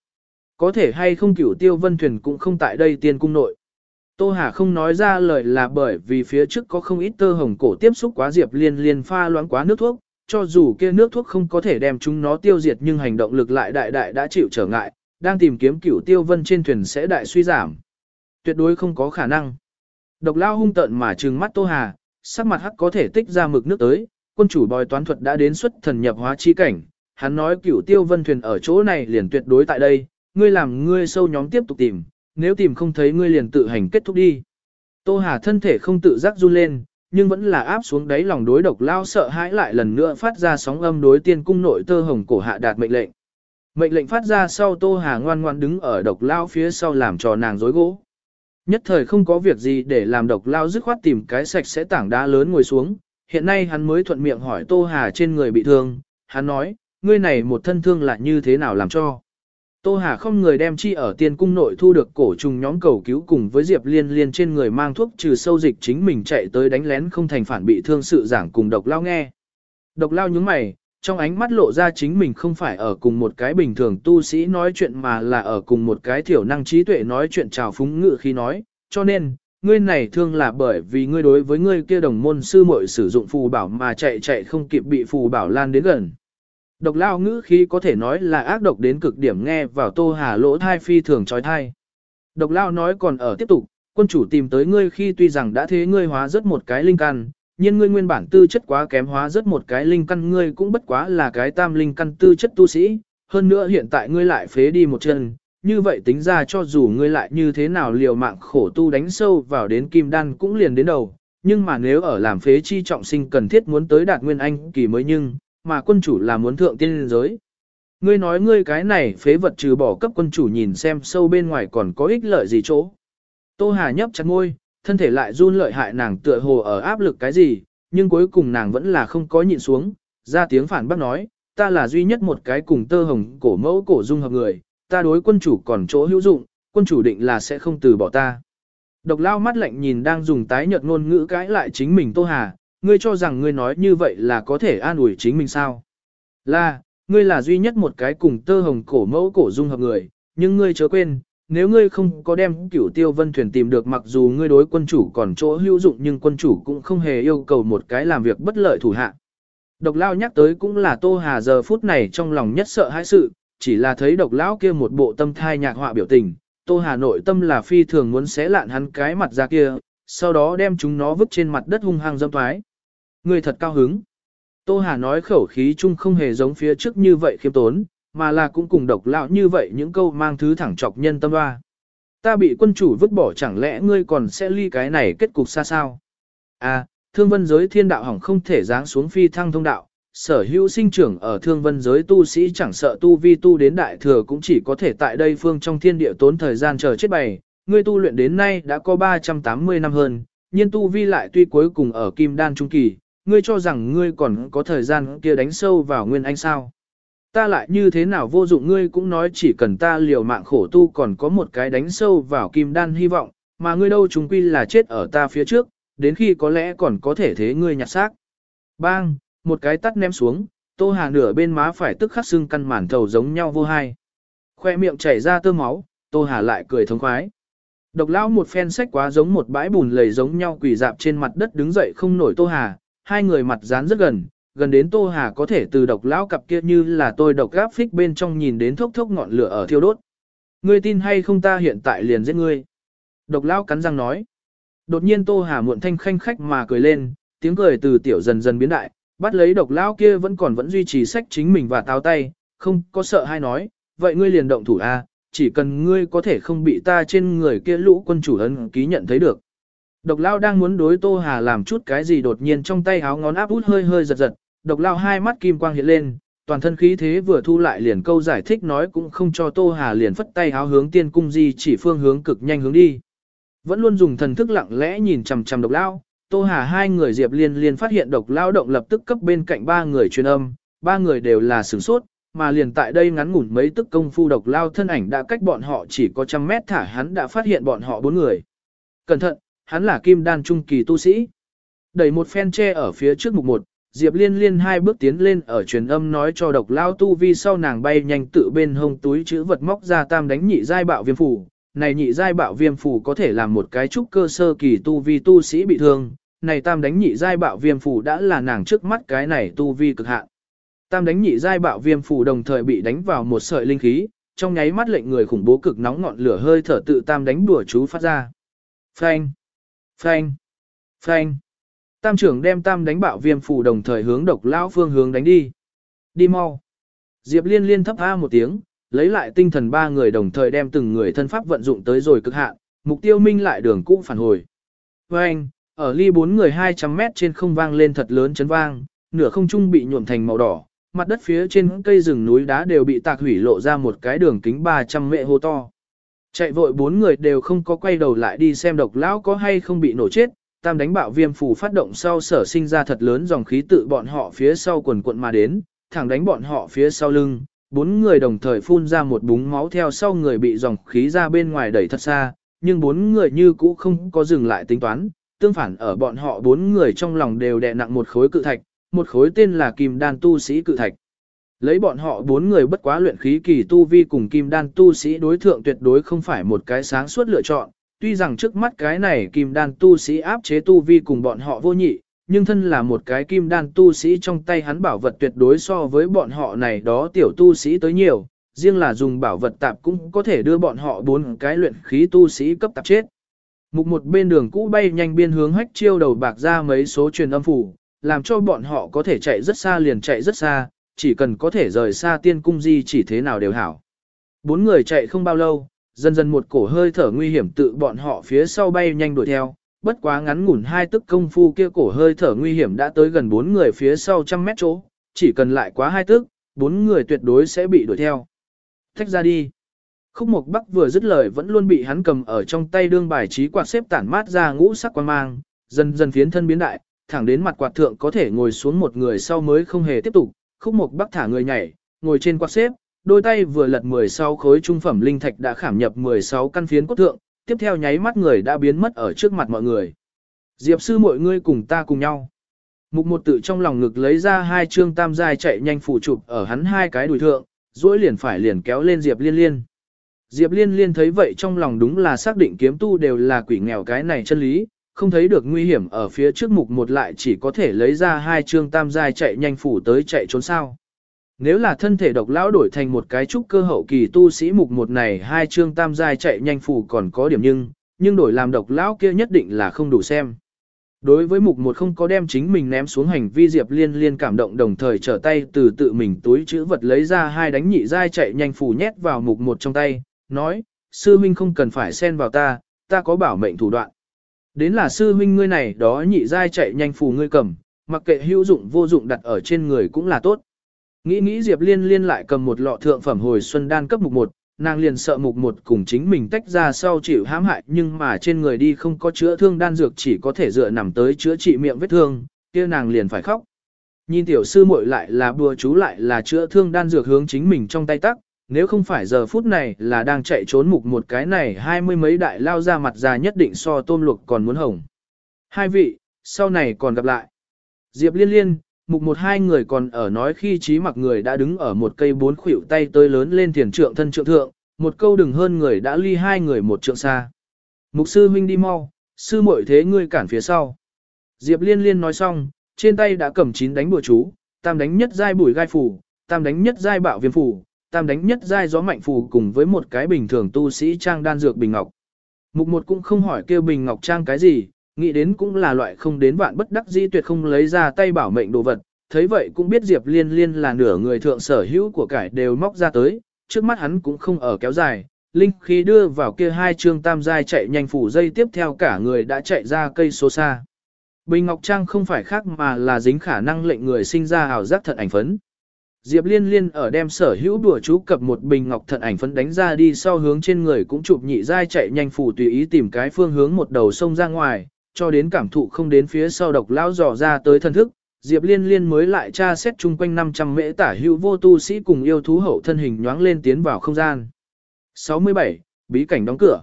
Có thể hay không cửu tiêu vân thuyền cũng không tại đây tiên cung nội. Tô Hà không nói ra lời là bởi vì phía trước có không ít tơ hồng cổ tiếp xúc quá diệp liên liên pha loãng quá nước thuốc, cho dù kia nước thuốc không có thể đem chúng nó tiêu diệt nhưng hành động lực lại đại đại đã chịu trở ngại, đang tìm kiếm cửu tiêu vân trên thuyền sẽ đại suy giảm. Tuyệt đối không có khả năng. Độc lao hung tận mà trừng mắt Tô Hà, sắc mặt hắc có thể tích ra mực nước tới, quân chủ bòi toán thuật đã đến xuất thần nhập hóa chi cảnh, hắn nói cửu tiêu vân thuyền ở chỗ này liền tuyệt đối tại đây, ngươi làm ngươi sâu nhóm tiếp tục tìm, nếu tìm không thấy ngươi liền tự hành kết thúc đi. Tô Hà thân thể không tự giác run lên, nhưng vẫn là áp xuống đáy lòng đối độc lao sợ hãi lại lần nữa phát ra sóng âm đối tiên cung nội tơ hồng cổ hạ đạt mệnh lệnh. Mệnh lệnh phát ra sau Tô Hà ngoan ngoan đứng ở độc lao phía sau làm trò nàng dối gỗ. Nhất thời không có việc gì để làm độc lao dứt khoát tìm cái sạch sẽ tảng đá lớn ngồi xuống. Hiện nay hắn mới thuận miệng hỏi Tô Hà trên người bị thương. Hắn nói, ngươi này một thân thương là như thế nào làm cho. Tô Hà không người đem chi ở tiên cung nội thu được cổ trùng nhóm cầu cứu cùng với Diệp Liên Liên trên người mang thuốc trừ sâu dịch chính mình chạy tới đánh lén không thành phản bị thương sự giảng cùng độc lao nghe. Độc lao nhướng mày, trong ánh mắt lộ ra chính mình không phải ở cùng một cái bình thường tu sĩ nói chuyện mà là ở cùng một cái thiểu năng trí tuệ nói chuyện trào phúng ngự khi nói, cho nên, ngươi này thương là bởi vì ngươi đối với ngươi kia đồng môn sư muội sử dụng phù bảo mà chạy chạy không kịp bị phù bảo lan đến gần. Độc lao ngữ khí có thể nói là ác độc đến cực điểm nghe vào tô hà lỗ thai phi thường trói thai. Độc lao nói còn ở tiếp tục, quân chủ tìm tới ngươi khi tuy rằng đã thế ngươi hóa rất một cái linh căn, nhưng ngươi nguyên bản tư chất quá kém hóa rất một cái linh căn ngươi cũng bất quá là cái tam linh căn tư chất tu sĩ, hơn nữa hiện tại ngươi lại phế đi một chân, như vậy tính ra cho dù ngươi lại như thế nào liều mạng khổ tu đánh sâu vào đến kim đan cũng liền đến đầu, nhưng mà nếu ở làm phế chi trọng sinh cần thiết muốn tới đạt nguyên anh kỳ mới nhưng, mà quân chủ là muốn thượng tiên giới. Ngươi nói ngươi cái này phế vật trừ bỏ cấp quân chủ nhìn xem sâu bên ngoài còn có ích lợi gì chỗ. Tô Hà nhấp chặt ngôi, thân thể lại run lợi hại nàng tựa hồ ở áp lực cái gì, nhưng cuối cùng nàng vẫn là không có nhịn xuống, ra tiếng phản bác nói, ta là duy nhất một cái cùng tơ hồng cổ mẫu cổ dung hợp người, ta đối quân chủ còn chỗ hữu dụng, quân chủ định là sẽ không từ bỏ ta. Độc lao mắt lạnh nhìn đang dùng tái nhợt ngôn ngữ cãi lại chính mình Tô Hà, ngươi cho rằng ngươi nói như vậy là có thể an ủi chính mình sao? Là, ngươi là duy nhất một cái cùng tơ hồng cổ mẫu cổ dung hợp người, nhưng ngươi chớ quên, nếu ngươi không có đem cửu tiêu vân thuyền tìm được mặc dù ngươi đối quân chủ còn chỗ hữu dụng nhưng quân chủ cũng không hề yêu cầu một cái làm việc bất lợi thủ hạ. Độc lao nhắc tới cũng là Tô Hà giờ phút này trong lòng nhất sợ hãi sự, chỉ là thấy độc lão kia một bộ tâm thai nhạc họa biểu tình, Tô Hà nội tâm là phi thường muốn xé lạn hắn cái mặt ra kia, sau đó đem chúng nó vứt trên mặt đất hung hăng dâm thoái. Ngươi thật cao hứng. Tô Hà nói khẩu khí chung không hề giống phía trước như vậy khiêm tốn, mà là cũng cùng độc lão như vậy những câu mang thứ thẳng chọc nhân tâm hoa. Ta bị quân chủ vứt bỏ chẳng lẽ ngươi còn sẽ ly cái này kết cục xa sao? À, thương vân giới thiên đạo hỏng không thể giáng xuống phi thăng thông đạo, sở hữu sinh trưởng ở thương vân giới tu sĩ chẳng sợ tu vi tu đến đại thừa cũng chỉ có thể tại đây phương trong thiên địa tốn thời gian chờ chết bày, ngươi tu luyện đến nay đã có 380 năm hơn, nhưng tu vi lại tuy cuối cùng ở kim đan trung kỳ, ngươi cho rằng ngươi còn có thời gian kia đánh sâu vào nguyên anh sao. Ta lại như thế nào vô dụng ngươi cũng nói chỉ cần ta liều mạng khổ tu còn có một cái đánh sâu vào kim đan hy vọng, mà ngươi đâu chúng quy là chết ở ta phía trước, đến khi có lẽ còn có thể thế ngươi nhặt xác. Bang, một cái tắt ném xuống, tô hà nửa bên má phải tức khắc xưng căn màn thầu giống nhau vô hai. Khoe miệng chảy ra tơ máu, tô hà lại cười thống khoái. Độc lão một phen sách quá giống một bãi bùn lầy giống nhau quỳ dạp trên mặt đất đứng dậy không nổi tô hà, hai người mặt dán rất gần, gần đến Tô Hà có thể từ độc lão cặp kia như là tôi độc gáp phích bên trong nhìn đến thốc thốc ngọn lửa ở thiêu đốt. Ngươi tin hay không ta hiện tại liền giết ngươi. Độc lão cắn răng nói. Đột nhiên Tô Hà muộn thanh khanh khách mà cười lên, tiếng cười từ tiểu dần dần biến đại, bắt lấy độc lão kia vẫn còn vẫn duy trì sách chính mình và táo tay, không có sợ hay nói, vậy ngươi liền động thủ a, chỉ cần ngươi có thể không bị ta trên người kia lũ quân chủ ấn ký nhận thấy được. Độc lao đang muốn đối Tô Hà làm chút cái gì đột nhiên trong tay háo ngón áp út hơi hơi giật giật, độc lao hai mắt kim quang hiện lên, toàn thân khí thế vừa thu lại liền câu giải thích nói cũng không cho Tô Hà liền phất tay háo hướng tiên cung di chỉ phương hướng cực nhanh hướng đi. Vẫn luôn dùng thần thức lặng lẽ nhìn chằm chằm độc lao, Tô Hà hai người Diệp Liên liên phát hiện độc lao động lập tức cấp bên cạnh ba người truyền âm, ba người đều là sửng sốt, mà liền tại đây ngắn ngủn mấy tức công phu độc lao thân ảnh đã cách bọn họ chỉ có trăm mét thả hắn đã phát hiện bọn họ bốn người. Cẩn thận, hắn là kim đan trung kỳ tu sĩ. Đẩy một phen tre ở phía trước mục một, Diệp Liên liên hai bước tiến lên ở truyền âm nói cho độc lao tu vi sau nàng bay nhanh tự bên hông túi chữ vật móc ra tam đánh nhị giai bạo viêm phủ. Này nhị giai bạo viêm phủ có thể làm một cái trúc cơ sơ kỳ tu vi tu sĩ bị thương. Này tam đánh nhị giai bạo viêm phủ đã là nàng trước mắt cái này tu vi cực hạn. Tam đánh nhị giai bạo viêm phủ đồng thời bị đánh vào một sợi linh khí, trong nháy mắt lệnh người khủng bố cực nóng ngọn lửa hơi thở tự tam đánh đùa chú phát ra. Phanh! Phanh! Phanh! Tam trưởng đem tam đánh bạo viêm phủ đồng thời hướng độc lão phương hướng đánh đi. Đi mau! Diệp liên liên thấp A một tiếng, lấy lại tinh thần ba người đồng thời đem từng người thân pháp vận dụng tới rồi cực hạn, mục tiêu minh lại đường cũ phản hồi. Phanh! Ở ly bốn người 200 mét trên không vang lên thật lớn chấn vang, nửa không trung bị nhuộm thành màu đỏ, mặt đất phía trên cây rừng núi đá đều bị tạc hủy lộ ra một cái đường kính 300 mệ hô to. Chạy vội bốn người đều không có quay đầu lại đi xem độc lão có hay không bị nổ chết, tam đánh bạo viêm phù phát động sau sở sinh ra thật lớn dòng khí tự bọn họ phía sau quần quận mà đến, thẳng đánh bọn họ phía sau lưng, bốn người đồng thời phun ra một búng máu theo sau người bị dòng khí ra bên ngoài đẩy thật xa, nhưng bốn người như cũ không có dừng lại tính toán, tương phản ở bọn họ bốn người trong lòng đều đè nặng một khối cự thạch, một khối tên là kim đan tu sĩ cự thạch. Lấy bọn họ bốn người bất quá luyện khí kỳ tu vi cùng kim đan tu sĩ đối thượng tuyệt đối không phải một cái sáng suốt lựa chọn, tuy rằng trước mắt cái này kim đan tu sĩ áp chế tu vi cùng bọn họ vô nhị, nhưng thân là một cái kim đan tu sĩ trong tay hắn bảo vật tuyệt đối so với bọn họ này đó tiểu tu sĩ tới nhiều, riêng là dùng bảo vật tạp cũng có thể đưa bọn họ bốn cái luyện khí tu sĩ cấp tạp chết. Mục một bên đường cũ bay nhanh biên hướng hách chiêu đầu bạc ra mấy số truyền âm phủ, làm cho bọn họ có thể chạy rất xa liền chạy rất xa, chỉ cần có thể rời xa tiên cung di chỉ thế nào đều hảo. Bốn người chạy không bao lâu, dần dần một cổ hơi thở nguy hiểm tự bọn họ phía sau bay nhanh đuổi theo, bất quá ngắn ngủn hai tức công phu kia cổ hơi thở nguy hiểm đã tới gần bốn người phía sau trăm mét chỗ, chỉ cần lại quá hai tức, bốn người tuyệt đối sẽ bị đuổi theo. Thách ra đi. Khúc Mộc Bắc vừa dứt lời vẫn luôn bị hắn cầm ở trong tay đương bài trí quạt xếp tản mát ra ngũ sắc quan mang, dần dần phiến thân biến đại, thẳng đến mặt quạt thượng có thể ngồi xuống một người sau mới không hề tiếp tục, khúc mục bắc thả người nhảy, ngồi trên quạt xếp, đôi tay vừa lật 16 khối trung phẩm linh thạch đã khảm nhập 16 căn phiến cốt thượng, tiếp theo nháy mắt người đã biến mất ở trước mặt mọi người. Diệp sư mọi người cùng ta cùng nhau. Mục một tự trong lòng ngực lấy ra hai trương tam giai chạy nhanh phủ chụp ở hắn hai cái đùi thượng, duỗi liền phải liền kéo lên Diệp liên liên. Diệp liên liên thấy vậy trong lòng đúng là xác định kiếm tu đều là quỷ nghèo cái này chân lý, không thấy được nguy hiểm ở phía trước mục một lại chỉ có thể lấy ra hai chương tam giai chạy nhanh phủ tới chạy trốn sao. Nếu là thân thể độc lão đổi thành một cái trúc cơ hậu kỳ tu sĩ mục một này hai chương tam giai chạy nhanh phủ còn có điểm nhưng, nhưng đổi làm độc lão kia nhất định là không đủ xem. Đối với mục một không có đem chính mình ném xuống hành vi Diệp Liên Liên cảm động đồng thời trở tay từ tự mình túi chữ vật lấy ra hai đánh nhị giai chạy nhanh phủ nhét vào mục một trong tay, nói, sư huynh không cần phải xen vào ta, ta có bảo mệnh thủ đoạn. Đến là sư huynh ngươi này đó nhị giai chạy nhanh phù ngươi cầm, mặc kệ hữu dụng vô dụng đặt ở trên người cũng là tốt. Nghĩ nghĩ Diệp Liên Liên lại cầm một lọ thượng phẩm hồi xuân đan cấp mục một, nàng liền sợ mục một cùng chính mình tách ra sau chịu hãm hại nhưng mà trên người đi không có chữa thương đan dược chỉ có thể dựa nằm tới chữa trị miệng vết thương, kia nàng liền phải khóc. Nhìn tiểu sư muội lại là bùa chú lại là chữa thương đan dược hướng chính mình trong tay tắc, nếu không phải giờ phút này là đang chạy trốn mục một cái này hai mươi mấy đại lao ra mặt già nhất định so tôm luộc còn muốn hồng. Hai vị, sau này còn gặp lại. Diệp liên liên, mục một hai người còn ở nói khi trí mặc người đã đứng ở một cây bốn khuỷu tay tới lớn lên thiền trượng thân trượng thượng, một câu đừng hơn người đã ly hai người một trượng xa. Mục sư huynh đi mau, sư muội thế ngươi cản phía sau. Diệp liên liên nói xong, trên tay đã cầm chín đánh bùa chú, tam đánh nhất giai bùi gai phủ, tam đánh nhất giai bạo viêm phủ, tam đánh nhất giai gió mạnh phù cùng với một cái bình thường tu sĩ trang đan dược bình ngọc. Mục một cũng không hỏi kêu bình ngọc trang cái gì, nghĩ đến cũng là loại không đến vạn bất đắc dĩ tuyệt không lấy ra tay bảo mệnh đồ vật, thấy vậy cũng biết Diệp Liên Liên là nửa người thượng sở hữu của cải đều móc ra tới, trước mắt hắn cũng không ở kéo dài, linh khí đưa vào kia hai chương tam giai chạy nhanh phủ dây tiếp theo cả người đã chạy ra cây số xa. Bình Ngọc Trang không phải khác mà là dính khả năng lệnh người sinh ra ảo giác thật ảnh phấn. Diệp Liên Liên ở đem sở hữu đùa chú cập một bình ngọc thận ảnh phấn đánh ra đi sau hướng trên người cũng chụp nhị giai chạy nhanh phủ tùy ý tìm cái phương hướng một đầu sông ra ngoài, cho đến cảm thụ không đến phía sau độc lão dò ra tới thân thức, Diệp Liên Liên mới lại tra xét chung quanh 500 mễ tả hữu vô tu sĩ cùng yêu thú hậu thân hình nhoáng lên tiến vào không gian. 67. Bí cảnh đóng cửa.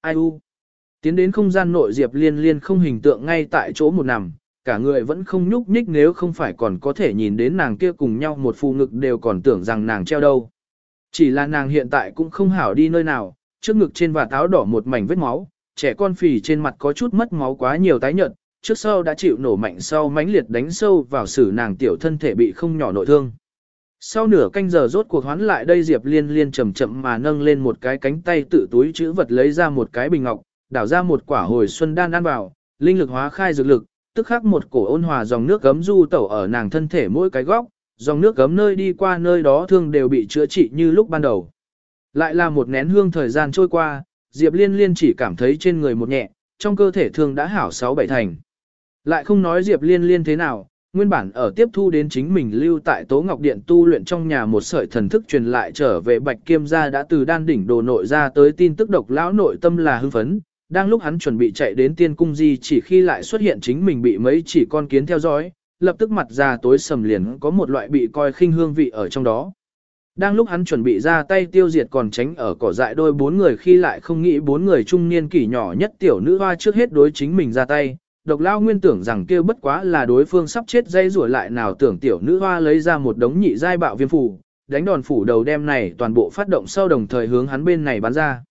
Ai u? Tiến đến không gian nội Diệp Liên Liên không hình tượng ngay tại chỗ một nằm, cả người vẫn không nhúc nhích nếu không phải còn có thể nhìn đến nàng kia cùng nhau một phù ngực đều còn tưởng rằng nàng treo đâu. Chỉ là nàng hiện tại cũng không hảo đi nơi nào, trước ngực trên và táo đỏ một mảnh vết máu, trẻ con phì trên mặt có chút mất máu quá nhiều tái nhợt, trước sau đã chịu nổ mạnh sau mãnh liệt đánh sâu vào xử nàng tiểu thân thể bị không nhỏ nội thương. Sau nửa canh giờ rốt cuộc hoán lại đây Diệp Liên Liên chậm chậm mà nâng lên một cái cánh tay tự túi chữ vật lấy ra một cái bình ngọc, đảo ra một quả hồi xuân đan ăn vào, linh lực hóa khai dược lực, tức khắc một cổ ôn hòa dòng nước gấm du tẩu ở nàng thân thể mỗi cái góc, dòng nước gấm nơi đi qua nơi đó thương đều bị chữa trị như lúc ban đầu. Lại là một nén hương thời gian trôi qua, Diệp Liên Liên chỉ cảm thấy trên người một nhẹ, trong cơ thể thương đã hảo sáu bảy thành. Lại không nói Diệp Liên Liên thế nào, nguyên bản ở tiếp thu đến chính mình lưu tại Tố Ngọc Điện tu luyện trong nhà một sợi thần thức truyền lại trở về Bạch Kiêm gia đã từ đan đỉnh đồ nội ra tới tin tức độc lão nội tâm là hưng phấn, đang lúc hắn chuẩn bị chạy đến tiên cung di chỉ khi lại xuất hiện chính mình bị mấy chỉ con kiến theo dõi, lập tức mặt già tối sầm liền có một loại bị coi khinh hương vị ở trong đó. Đang lúc hắn chuẩn bị ra tay tiêu diệt còn tránh ở cỏ dại đôi bốn người khi lại không nghĩ bốn người trung niên kỷ nhỏ nhất tiểu nữ hoa trước hết đối chính mình ra tay, độc lao nguyên tưởng rằng kêu bất quá là đối phương sắp chết dây rủa lại nào tưởng tiểu nữ hoa lấy ra một đống nhị giai bạo viêm phủ, đánh đòn phủ đầu đem này toàn bộ phát động sau đồng thời hướng hắn bên này bắn ra.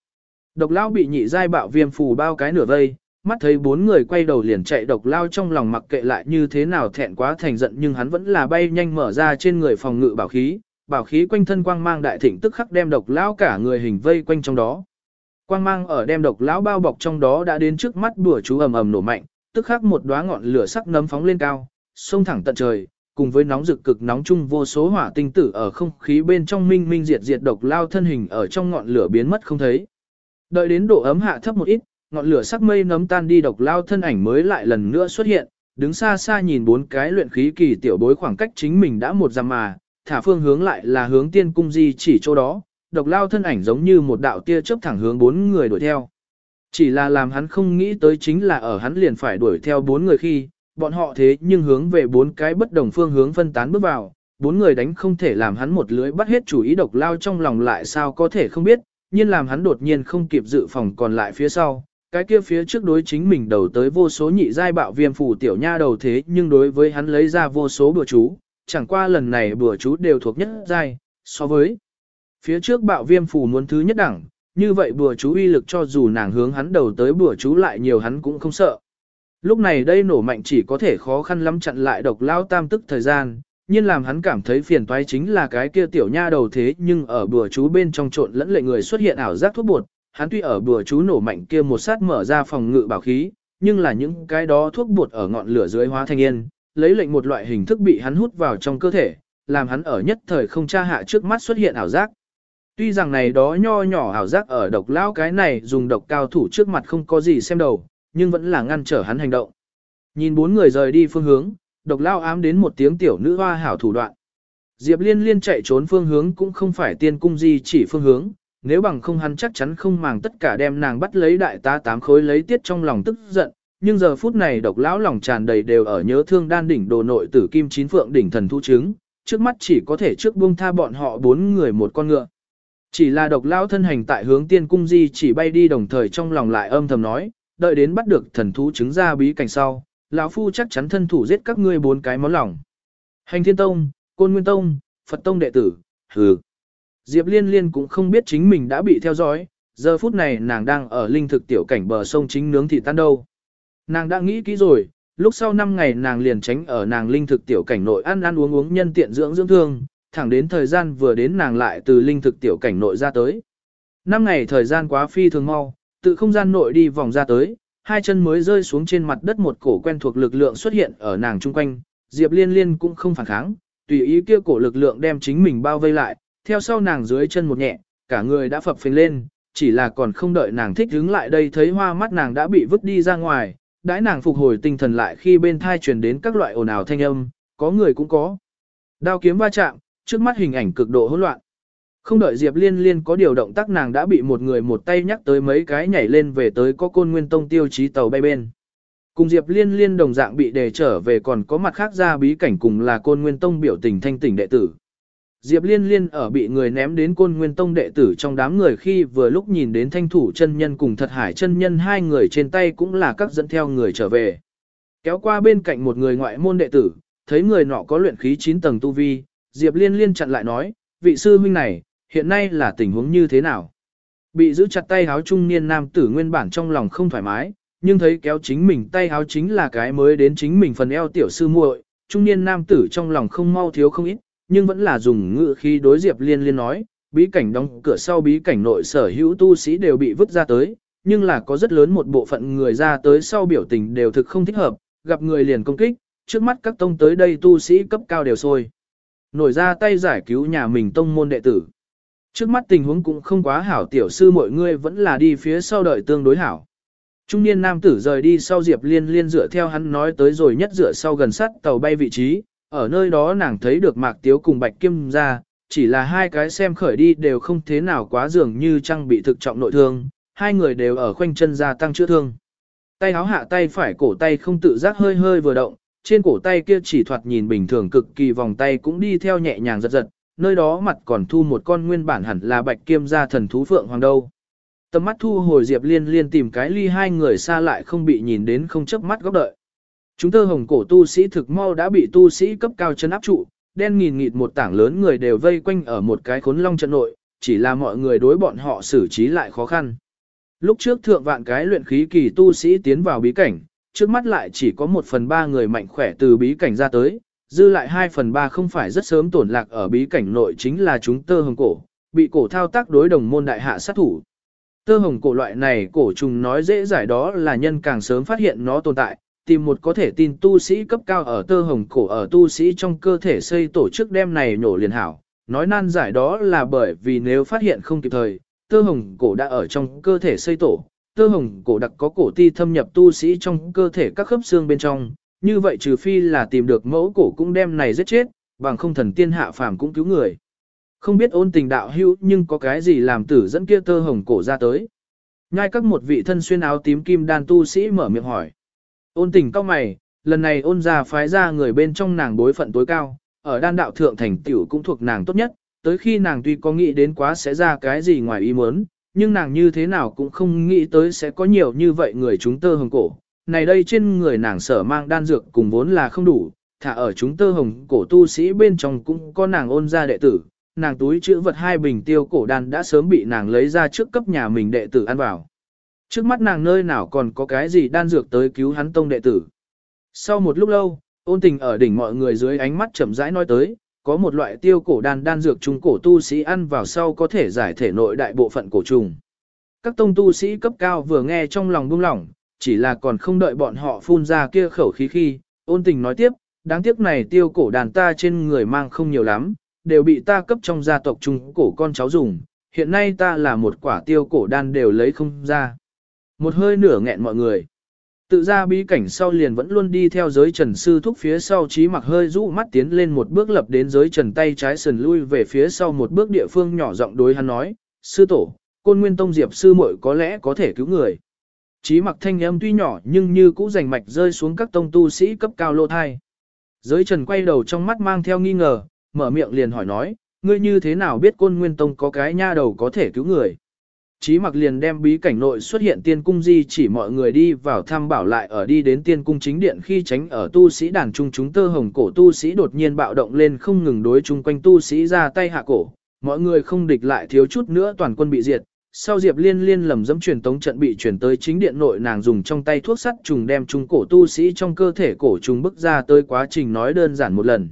Độc lao bị nhị giai bạo viêm phù bao cái nửa vây, mắt thấy bốn người quay đầu liền chạy độc lao trong lòng mặc kệ lại như thế nào thẹn quá thành giận nhưng hắn vẫn là bay nhanh mở ra trên người phòng ngự bảo khí, bảo khí quanh thân quang mang đại thịnh tức khắc đem độc lao cả người hình vây quanh trong đó. Quang mang ở đem độc lão bao bọc trong đó đã đến trước mắt bùa chú ầm ầm nổ mạnh, tức khắc một đóa ngọn lửa sắc nấm phóng lên cao, sông thẳng tận trời, cùng với nóng rực cực nóng chung vô số hỏa tinh tử ở không khí bên trong minh minh diệt diệt độc lao thân hình ở trong ngọn lửa biến mất không thấy. Đợi đến độ ấm hạ thấp một ít, ngọn lửa sắc mây nấm tan đi độc lao thân ảnh mới lại lần nữa xuất hiện, đứng xa xa nhìn bốn cái luyện khí kỳ tiểu bối khoảng cách chính mình đã một dặm mà, thả phương hướng lại là hướng tiên cung di chỉ chỗ đó, độc lao thân ảnh giống như một đạo tia chớp thẳng hướng bốn người đuổi theo. Chỉ là làm hắn không nghĩ tới chính là ở hắn liền phải đuổi theo bốn người khi, bọn họ thế nhưng hướng về bốn cái bất đồng phương hướng phân tán bước vào, bốn người đánh không thể làm hắn một lưới bắt hết chủ ý độc lao trong lòng lại sao có thể không biết, nhiên làm hắn đột nhiên không kịp dự phòng còn lại phía sau, cái kia phía trước đối chính mình đầu tới vô số nhị giai bạo viêm phủ tiểu nha đầu thế nhưng đối với hắn lấy ra vô số bữa chú, chẳng qua lần này bữa chú đều thuộc nhất giai, so với phía trước bạo viêm phủ muốn thứ nhất đẳng, như vậy bừa chú uy lực cho dù nàng hướng hắn đầu tới bừa chú lại nhiều hắn cũng không sợ. Lúc này đây nổ mạnh chỉ có thể khó khăn lắm chặn lại độc lao tam tức thời gian, nhưng làm hắn cảm thấy phiền toái chính là cái kia tiểu nha đầu thế nhưng ở bùa chú bên trong trộn lẫn lệ người xuất hiện ảo giác thuốc bột, hắn tuy ở bùa chú nổ mạnh kia một sát mở ra phòng ngự bảo khí, nhưng là những cái đó thuốc bột ở ngọn lửa dưới hóa thanh yên, lấy lệnh một loại hình thức bị hắn hút vào trong cơ thể, làm hắn ở nhất thời không tra hạ trước mắt xuất hiện ảo giác. Tuy rằng này đó nho nhỏ ảo giác ở độc lão cái này dùng độc cao thủ trước mặt không có gì xem đầu, nhưng vẫn là ngăn trở hắn hành động. Nhìn bốn người rời đi phương hướng, độc lão ám đến một tiếng tiểu nữ hoa hảo thủ đoạn. Diệp liên liên chạy trốn phương hướng cũng không phải tiên cung gì chỉ phương hướng, nếu bằng không hắn chắc chắn không màng tất cả đem nàng bắt lấy đại tá tám khối lấy tiết trong lòng tức giận. Nhưng giờ phút này độc lão lòng tràn đầy đều ở nhớ thương đan đỉnh đồ nội tử kim chín phượng đỉnh thần thu chứng, trước mắt chỉ có thể trước buông tha bọn họ bốn người một con ngựa. Chỉ là độc lão thân hành tại hướng tiên cung di chỉ bay đi đồng thời trong lòng lại âm thầm nói, đợi đến bắt được thần thú chứng ra bí cảnh sau, lão phu chắc chắn thân thủ giết các ngươi bốn cái món lòng. Hành thiên tông, côn nguyên tông, Phật tông đệ tử, hừ. Diệp liên liên cũng không biết chính mình đã bị theo dõi, giờ phút này nàng đang ở linh thực tiểu cảnh bờ sông chính nướng thịt tan đâu. Nàng đã nghĩ kỹ rồi, lúc sau 5 ngày nàng liền tránh ở nàng linh thực tiểu cảnh nội ăn ăn uống uống nhân tiện dưỡng dưỡng thương, thẳng đến thời gian vừa đến nàng lại từ linh thực tiểu cảnh nội ra tới. Năm ngày thời gian quá phi thường mau, tự không gian nội đi vòng ra tới, hai chân mới rơi xuống trên mặt đất một cổ quen thuộc lực lượng xuất hiện ở nàng chung quanh, Diệp Liên Liên cũng không phản kháng, tùy ý kia cổ lực lượng đem chính mình bao vây lại, theo sau nàng dưới chân một nhẹ, cả người đã phập phình lên, chỉ là còn không đợi nàng thích đứng lại đây thấy hoa mắt nàng đã bị vứt đi ra ngoài, đãi nàng phục hồi tinh thần lại khi bên thai truyền đến các loại ồn ào thanh âm, có người cũng có. Đao kiếm va chạm, trước mắt hình ảnh cực độ hỗn loạn. Không đợi Diệp Liên Liên có điều động tác nàng đã bị một người một tay nhắc tới mấy cái nhảy lên về tới có côn nguyên tông tiêu chí tàu bay bên. Cùng Diệp Liên Liên đồng dạng bị đề trở về còn có mặt khác ra bí cảnh cùng là côn nguyên tông biểu tình thanh tỉnh đệ tử. Diệp Liên Liên ở bị người ném đến côn nguyên tông đệ tử trong đám người khi vừa lúc nhìn đến thanh thủ chân nhân cùng thật hải chân nhân hai người trên tay cũng là các dẫn theo người trở về. Kéo qua bên cạnh một người ngoại môn đệ tử, thấy người nọ có luyện khí 9 tầng tu vi, Diệp Liên Liên chặn lại nói, vị sư huynh này, hiện nay là tình huống như thế nào? Bị giữ chặt tay háo trung niên nam tử nguyên bản trong lòng không thoải mái, nhưng thấy kéo chính mình tay háo chính là cái mới đến chính mình phần eo tiểu sư muội, trung niên nam tử trong lòng không mau thiếu không ít, nhưng vẫn là dùng ngự khí đối Diệp Liên Liên nói, bí cảnh đóng cửa sau bí cảnh nội sở hữu tu sĩ đều bị vứt ra tới, nhưng là có rất lớn một bộ phận người ra tới sau biểu tình đều thực không thích hợp, gặp người liền công kích, trước mắt các tông tới đây tu sĩ cấp cao đều sôi. Nổi ra tay giải cứu nhà mình tông môn đệ tử. Trước mắt tình huống cũng không quá hảo tiểu sư mọi người vẫn là đi phía sau đợi tương đối hảo. Trung niên nam tử rời đi sau Diệp Liên Liên dựa theo hắn nói tới rồi nhất dựa sau gần sát tàu bay vị trí, ở nơi đó nàng thấy được Mạc Tiếu cùng Bạch Kim ra, chỉ là hai cái xem khởi đi đều không thế nào quá dường như trang bị thực trọng nội thương, hai người đều ở khoanh chân ra tăng chữa thương. Tay áo hạ tay phải cổ tay không tự giác hơi hơi vừa động, trên cổ tay kia chỉ thoạt nhìn bình thường cực kỳ vòng tay cũng đi theo nhẹ nhàng giật giật, nơi đó mặt còn thu một con nguyên bản hẳn là Bạch Kim gia thần thú phượng hoàng đâu. Tầm mắt thu hồi Diệp Liên Liên tìm cái ly hai người xa lại không bị nhìn đến không chớp mắt góc đợi. Chúng tơ hồng cổ tu sĩ thực mau đã bị tu sĩ cấp cao chân áp trụ, đen nghìn nghịt một tảng lớn người đều vây quanh ở một cái khốn long trận nội, chỉ là mọi người đối bọn họ xử trí lại khó khăn. Lúc trước thượng vạn cái luyện khí kỳ tu sĩ tiến vào bí cảnh, trước mắt lại chỉ có một phần ba người mạnh khỏe từ bí cảnh ra tới, dư lại hai phần ba không phải rất sớm tổn lạc ở bí cảnh nội chính là chúng tơ hồng cổ, bị cổ thao tác đối đồng môn đại hạ sát thủ. Tơ hồng cổ loại này cổ trùng nói dễ giải đó là nhân càng sớm phát hiện nó tồn tại, tìm một có thể tin tu sĩ cấp cao ở tơ hồng cổ ở tu sĩ trong cơ thể xây tổ chức đem này nổ liền hảo. Nói nan giải đó là bởi vì nếu phát hiện không kịp thời, tơ hồng cổ đã ở trong cơ thể xây tổ, tơ hồng cổ đặc có cổ ti thâm nhập tu sĩ trong cơ thể các khớp xương bên trong, như vậy trừ phi là tìm được mẫu cổ cũng đem này giết chết, bằng không thần tiên hạ phàm cũng cứu người. Không biết ôn tình đạo hữu nhưng có cái gì làm tử dẫn kia tơ hồng cổ ra tới. Ngay các một vị thân xuyên áo tím kim đan tu sĩ mở miệng hỏi. Ôn tình cao mày, lần này ôn ra phái ra người bên trong nàng bối phận tối cao, ở đan đạo thượng thành tiểu cũng thuộc nàng tốt nhất, tới khi nàng tuy có nghĩ đến quá sẽ ra cái gì ngoài ý muốn, nhưng nàng như thế nào cũng không nghĩ tới sẽ có nhiều như vậy người chúng tơ hồng cổ. Này đây trên người nàng sở mang đan dược cùng vốn là không đủ, thả ở chúng tơ hồng cổ tu sĩ bên trong cũng có nàng ôn ra đệ tử, nàng túi chữ vật hai bình tiêu cổ đan đã sớm bị nàng lấy ra trước cấp nhà mình đệ tử ăn vào. Trước mắt nàng nơi nào còn có cái gì đan dược tới cứu hắn tông đệ tử. Sau một lúc lâu, ôn tình ở đỉnh mọi người dưới ánh mắt chậm rãi nói tới, có một loại tiêu cổ đan đan dược trung cổ tu sĩ ăn vào sau có thể giải thể nội đại bộ phận cổ trùng. Các tông tu sĩ cấp cao vừa nghe trong lòng buông lỏng, chỉ là còn không đợi bọn họ phun ra kia khẩu khí khi, ôn tình nói tiếp, đáng tiếc này tiêu cổ đàn ta trên người mang không nhiều lắm, đều bị ta cấp trong gia tộc trung cổ con cháu dùng, hiện nay ta là một quả tiêu cổ đan đều lấy không ra. Một hơi nửa nghẹn mọi người. Tự ra bí cảnh sau liền vẫn luôn đi theo giới trần sư thúc phía sau trí mặc hơi rũ mắt tiến lên một bước lập đến giới trần tay trái sần lui về phía sau một bước địa phương nhỏ giọng đối hắn nói, sư tổ, côn nguyên tông diệp sư muội có lẽ có thể cứu người. Trí mặc thanh âm tuy nhỏ nhưng như cũ rành mạch rơi xuống các tông tu sĩ cấp cao lô thai. Giới trần quay đầu trong mắt mang theo nghi ngờ, mở miệng liền hỏi nói, ngươi như thế nào biết côn nguyên tông có cái nha đầu có thể cứu người. Chí mặc liền đem bí cảnh nội xuất hiện tiên cung di chỉ mọi người đi vào thăm bảo lại ở đi đến tiên cung chính điện khi tránh ở tu sĩ đàn trung chúng tơ hồng cổ tu sĩ đột nhiên bạo động lên không ngừng đối chung quanh tu sĩ ra tay hạ cổ. Mọi người không địch lại thiếu chút nữa toàn quân bị diệt. Sau Diệp Liên Liên lầm dẫm truyền tống trận bị chuyển tới chính điện nội nàng dùng trong tay thuốc sắt trùng đem trung cổ tu sĩ trong cơ thể cổ trùng bức ra tới quá trình nói đơn giản một lần.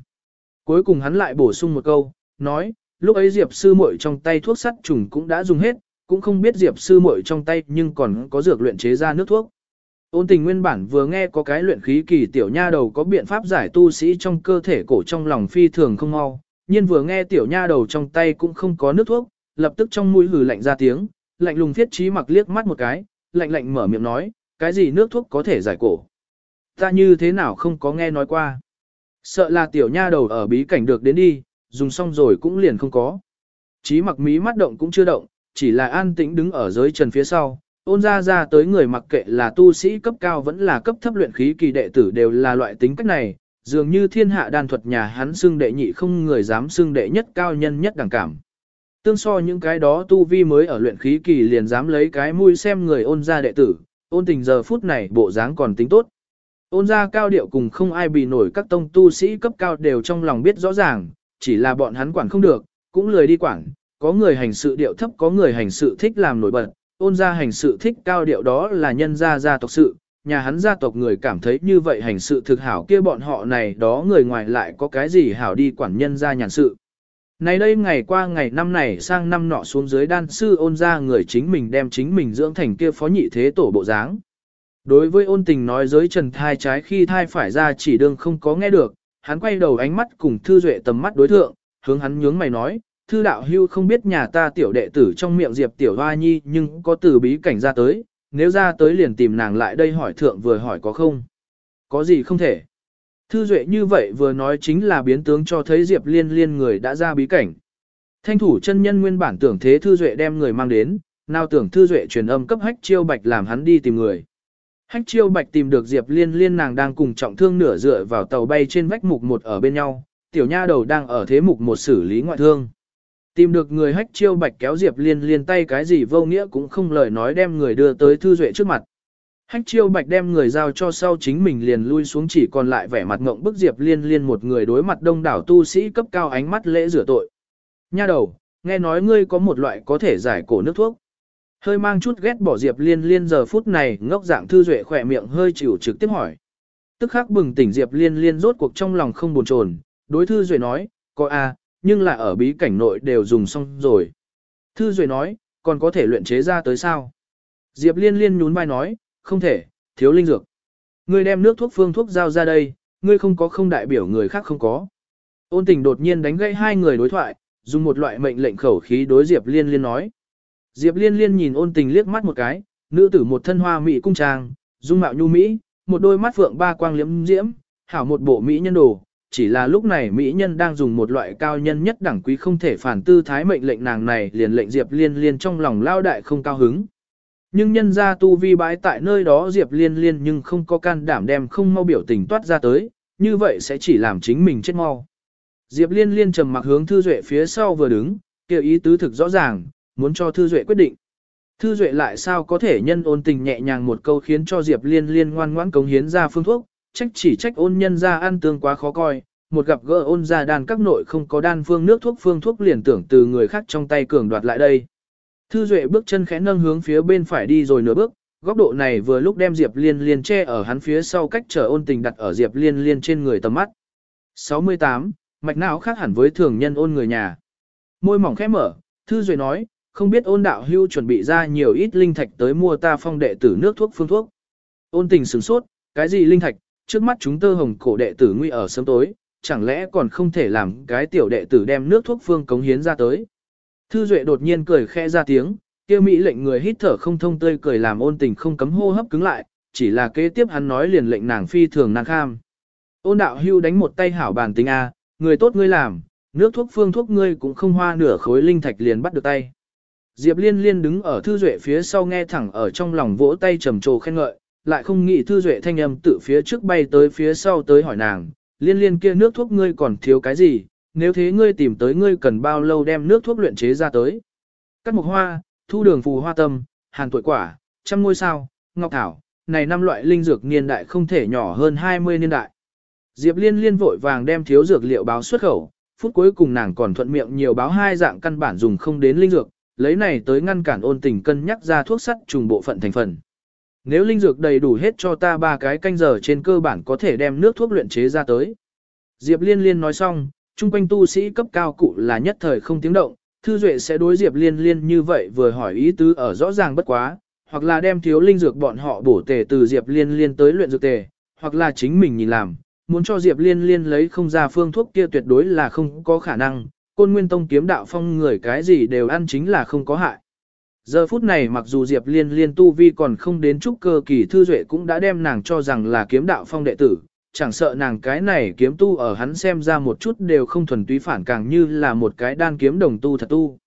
Cuối cùng hắn lại bổ sung một câu, nói, lúc ấy Diệp sư muội trong tay thuốc sắt trùng cũng đã dùng hết, cũng không biết Diệp sư muội trong tay nhưng còn có dược luyện chế ra nước thuốc. Ôn tình nguyên bản vừa nghe có cái luyện khí kỳ tiểu nha đầu có biện pháp giải tu sĩ trong cơ thể cổ trong lòng phi thường không mau, nhưng vừa nghe tiểu nha đầu trong tay cũng không có nước thuốc, lập tức trong mũi hừ lạnh ra tiếng, lạnh lùng thiết trí mặc liếc mắt một cái, lạnh lạnh mở miệng nói, cái gì nước thuốc có thể giải cổ. Ta như thế nào không có nghe nói qua. Sợ là tiểu nha đầu ở bí cảnh được đến đi, dùng xong rồi cũng liền không có. Chí mặc mí mắt động cũng chưa động, chỉ là an tĩnh đứng ở dưới trần phía sau, ôn ra ra tới người mặc kệ là tu sĩ cấp cao vẫn là cấp thấp luyện khí kỳ đệ tử đều là loại tính cách này, dường như thiên hạ đàn thuật nhà hắn xưng đệ nhị không người dám xưng đệ nhất cao nhân nhất đẳng cảm. Tương so những cái đó tu vi mới ở luyện khí kỳ liền dám lấy cái mũi xem người ôn ra đệ tử, ôn tình giờ phút này bộ dáng còn tính tốt. Ôn ra cao điệu cùng không ai bị nổi các tông tu sĩ cấp cao đều trong lòng biết rõ ràng, chỉ là bọn hắn quản không được, cũng lười đi quản, có người hành sự điệu thấp có người hành sự thích làm nổi bật, ôn ra hành sự thích cao điệu đó là nhân gia gia tộc sự, nhà hắn gia tộc người cảm thấy như vậy hành sự thực hảo kia bọn họ này đó người ngoài lại có cái gì hảo đi quản nhân gia nhàn sự. Này đây ngày qua ngày năm này sang năm nọ xuống dưới đan sư ôn ra người chính mình đem chính mình dưỡng thành kia phó nhị thế tổ bộ dáng. Đối với ôn tình nói giới trần thai trái khi thai phải ra chỉ đương không có nghe được, hắn quay đầu ánh mắt cùng thư duệ tầm mắt đối thượng, hướng hắn nhướng mày nói, thư đạo hưu không biết nhà ta tiểu đệ tử trong miệng diệp tiểu hoa nhi nhưng có từ bí cảnh ra tới, nếu ra tới liền tìm nàng lại đây hỏi thượng vừa hỏi có không. Có gì không thể. Thư duệ như vậy vừa nói chính là biến tướng cho thấy diệp liên liên người đã ra bí cảnh. Thanh thủ chân nhân nguyên bản tưởng thế thư duệ đem người mang đến, nào tưởng thư duệ truyền âm cấp hách chiêu bạch làm hắn đi tìm người. Hách chiêu bạch tìm được Diệp Liên Liên nàng đang cùng trọng thương nửa dựa vào tàu bay trên vách mục một ở bên nhau, tiểu nha đầu đang ở thế mục một xử lý ngoại thương. Tìm được người hách chiêu bạch kéo Diệp Liên Liên tay cái gì vô nghĩa cũng không lời nói đem người đưa tới Thư Duệ trước mặt. Hách chiêu bạch đem người giao cho sau chính mình liền lui xuống chỉ còn lại vẻ mặt ngộng bức Diệp Liên Liên một người đối mặt đông đảo tu sĩ cấp cao ánh mắt lễ rửa tội. Nha đầu, nghe nói ngươi có một loại có thể giải cổ nước thuốc. Hơi mang chút ghét bỏ Diệp Liên Liên giờ phút này ngốc dạng thư duệ khỏe miệng hơi chịu trực tiếp hỏi. Tức khắc bừng tỉnh Diệp Liên Liên rốt cuộc trong lòng không buồn chồn, đối thư duệ nói, có a, nhưng là ở bí cảnh nội đều dùng xong rồi. Thư duệ nói, còn có thể luyện chế ra tới sao? Diệp Liên Liên nhún vai nói, không thể, thiếu linh dược. Ngươi đem nước thuốc phương thuốc giao ra đây, ngươi không có không đại biểu người khác không có. Ôn tình đột nhiên đánh gãy hai người đối thoại, dùng một loại mệnh lệnh khẩu khí đối Diệp Liên Liên nói. Diệp Liên Liên nhìn ôn tình liếc mắt một cái, nữ tử một thân hoa mỹ cung trang, dung mạo nhu mỹ, một đôi mắt phượng ba quang liễm diễm, hảo một bộ mỹ nhân đồ. Chỉ là lúc này mỹ nhân đang dùng một loại cao nhân nhất đẳng quý không thể phản tư thái mệnh lệnh nàng này liền lệnh Diệp Liên Liên trong lòng lao đại không cao hứng. Nhưng nhân ra tu vi bái tại nơi đó Diệp Liên Liên nhưng không có can đảm đem không mau biểu tình toát ra tới, như vậy sẽ chỉ làm chính mình chết mau. Diệp Liên Liên trầm mặc hướng Thư Duệ phía sau vừa đứng, kêu ý tứ thực rõ ràng, muốn cho Thư Duệ quyết định. Thư Duệ lại sao có thể nhân ôn tình nhẹ nhàng một câu khiến cho Diệp Liên liên ngoan ngoãn cống hiến ra phương thuốc, trách chỉ trách ôn nhân ra ăn tương quá khó coi, một gặp gỡ ôn ra đàn các nội không có đan phương nước thuốc phương thuốc liền tưởng từ người khác trong tay cường đoạt lại đây. Thư Duệ bước chân khẽ nâng hướng phía bên phải đi rồi nửa bước, góc độ này vừa lúc đem Diệp Liên liên che ở hắn phía sau cách trở ôn tình đặt ở Diệp Liên liên trên người tầm mắt. 68. Mạch não khác hẳn với thường nhân ôn người nhà. Môi mỏng khẽ mở, Thư Duệ nói, không biết ôn đạo hưu chuẩn bị ra nhiều ít linh thạch tới mua ta phong đệ tử nước thuốc phương thuốc. Ôn tình sửng sốt, cái gì linh thạch, trước mắt chúng tơ hồng cổ đệ tử nguy ở sớm tối, chẳng lẽ còn không thể làm cái tiểu đệ tử đem nước thuốc phương cống hiến ra tới. Thư Duệ đột nhiên cười khẽ ra tiếng, kia mỹ lệnh người hít thở không thông tươi cười làm ôn tình không cấm hô hấp cứng lại, chỉ là kế tiếp hắn nói liền lệnh nàng phi thường nàng kham. Ôn đạo hưu đánh một tay hảo bàn tính A, người tốt ngươi làm, nước thuốc phương thuốc ngươi cũng không hoa nửa khối linh thạch liền bắt được tay. Diệp Liên Liên đứng ở Thư Duệ phía sau nghe thẳng ở trong lòng vỗ tay trầm trồ khen ngợi, lại không nghĩ Thư Duệ thanh âm tự phía trước bay tới phía sau tới hỏi nàng, Liên Liên kia nước thuốc ngươi còn thiếu cái gì, nếu thế ngươi tìm tới ngươi cần bao lâu đem nước thuốc luyện chế ra tới. Cắt mục hoa, thu đường phù hoa tâm, hàn tuổi quả, trăm ngôi sao, ngọc thảo, này năm loại linh dược niên đại không thể nhỏ hơn 20 niên đại. Diệp Liên Liên vội vàng đem thiếu dược liệu báo xuất khẩu, phút cuối cùng nàng còn thuận miệng nhiều báo hai dạng căn bản dùng không đến linh dược, lấy này tới ngăn cản ôn tình cân nhắc ra thuốc sắt trùng bộ phận thành phần. Nếu linh dược đầy đủ hết cho ta ba cái canh giờ trên cơ bản có thể đem nước thuốc luyện chế ra tới. Diệp Liên Liên nói xong, chung quanh tu sĩ cấp cao cụ là nhất thời không tiếng động, Thư Duệ sẽ đối Diệp Liên Liên như vậy vừa hỏi ý tứ ở rõ ràng bất quá, hoặc là đem thiếu linh dược bọn họ bổ tề từ Diệp Liên Liên tới luyện dược tề, hoặc là chính mình nhìn làm, muốn cho Diệp Liên Liên lấy không ra phương thuốc kia tuyệt đối là không có khả năng, côn nguyên tông kiếm đạo phong người cái gì đều ăn chính là không có hại. Giờ phút này mặc dù Diệp Liên Liên tu vi còn không đến chút cơ kỳ thư duệ cũng đã đem nàng cho rằng là kiếm đạo phong đệ tử, chẳng sợ nàng cái này kiếm tu ở hắn xem ra một chút đều không thuần túy phản càng như là một cái đan kiếm đồng tu thật tu.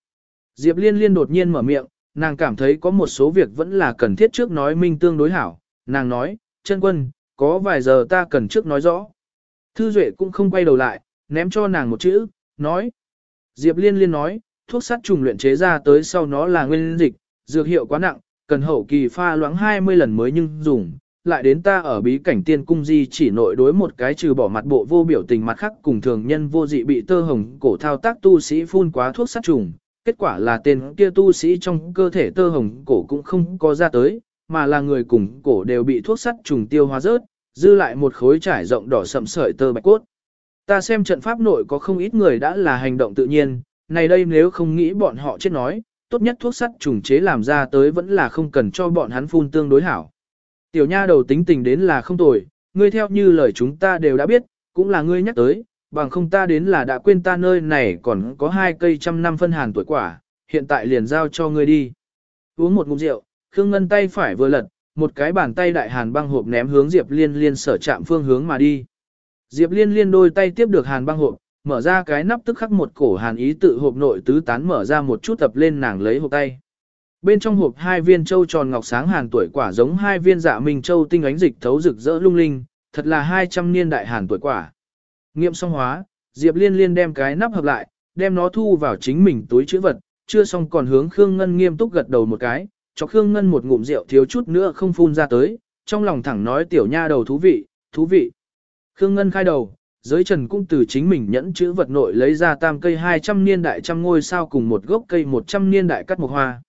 Diệp Liên Liên đột nhiên mở miệng, nàng cảm thấy có một số việc vẫn là cần thiết trước nói minh tương đối hảo, nàng nói, chân quân, có vài giờ ta cần trước nói rõ. Thư Duệ cũng không quay đầu lại, ném cho nàng một chữ, nói. Diệp Liên Liên nói, thuốc sát trùng luyện chế ra tới sau nó là nguyên dịch, dược hiệu quá nặng, cần hậu kỳ pha loãng 20 lần mới nhưng dùng. Lại đến ta ở bí cảnh tiên cung di chỉ nội đối một cái trừ bỏ mặt bộ vô biểu tình mặt khác cùng thường nhân vô dị bị tơ hồng cổ thao tác tu sĩ phun quá thuốc sát trùng. Kết quả là tên kia tu sĩ trong cơ thể tơ hồng cổ cũng không có ra tới, mà là người cùng cổ đều bị thuốc sắt trùng tiêu hóa rớt, dư lại một khối trải rộng đỏ sậm sợi tơ bạch cốt. Ta xem trận pháp nội có không ít người đã là hành động tự nhiên, này đây nếu không nghĩ bọn họ chết nói, tốt nhất thuốc sắt trùng chế làm ra tới vẫn là không cần cho bọn hắn phun tương đối hảo. Tiểu nha đầu tính tình đến là không tồi, ngươi theo như lời chúng ta đều đã biết, cũng là ngươi nhắc tới, bằng không ta đến là đã quên ta nơi này còn có hai cây trăm năm phân hàn tuổi quả, hiện tại liền giao cho ngươi đi. Uống một ngụm rượu, Khương Ngân tay phải vừa lật, một cái bàn tay đại hàn băng hộp ném hướng Diệp Liên Liên sở chạm phương hướng mà đi. Diệp Liên Liên đôi tay tiếp được hàn băng hộp, mở ra cái nắp tức khắc một cổ hàn ý tự hộp nội tứ tán mở ra một chút tập lên nàng lấy hộp tay. Bên trong hộp hai viên châu tròn ngọc sáng hàn tuổi quả giống hai viên dạ minh châu tinh ánh dịch thấu rực rỡ lung linh, thật là 200 niên đại hàn tuổi quả. Nghiệm xong hóa, Diệp Liên Liên đem cái nắp hợp lại, đem nó thu vào chính mình túi chữ vật, chưa xong còn hướng Khương Ngân nghiêm túc gật đầu một cái, cho Khương Ngân một ngụm rượu thiếu chút nữa không phun ra tới, trong lòng thẳng nói tiểu nha đầu thú vị, thú vị. Khương Ngân khai đầu, giới trần cũng từ chính mình nhẫn chữ vật nội lấy ra tam cây 200 niên đại trăm ngôi sao cùng một gốc cây 100 niên đại cắt một hoa.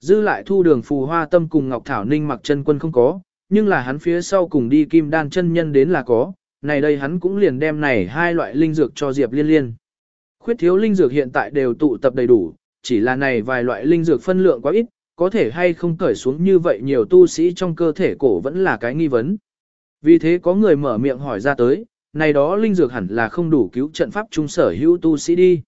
Dư lại thu đường phù hoa tâm cùng Ngọc Thảo Ninh mặc chân quân không có, nhưng là hắn phía sau cùng đi kim đan chân nhân đến là có, này đây hắn cũng liền đem này hai loại linh dược cho Diệp Liên Liên. Khuyết thiếu linh dược hiện tại đều tụ tập đầy đủ, chỉ là này vài loại linh dược phân lượng quá ít, có thể hay không cởi xuống như vậy nhiều tu sĩ trong cơ thể cổ vẫn là cái nghi vấn. Vì thế có người mở miệng hỏi ra tới, này đó linh dược hẳn là không đủ cứu trận pháp trung sở hữu tu sĩ đi.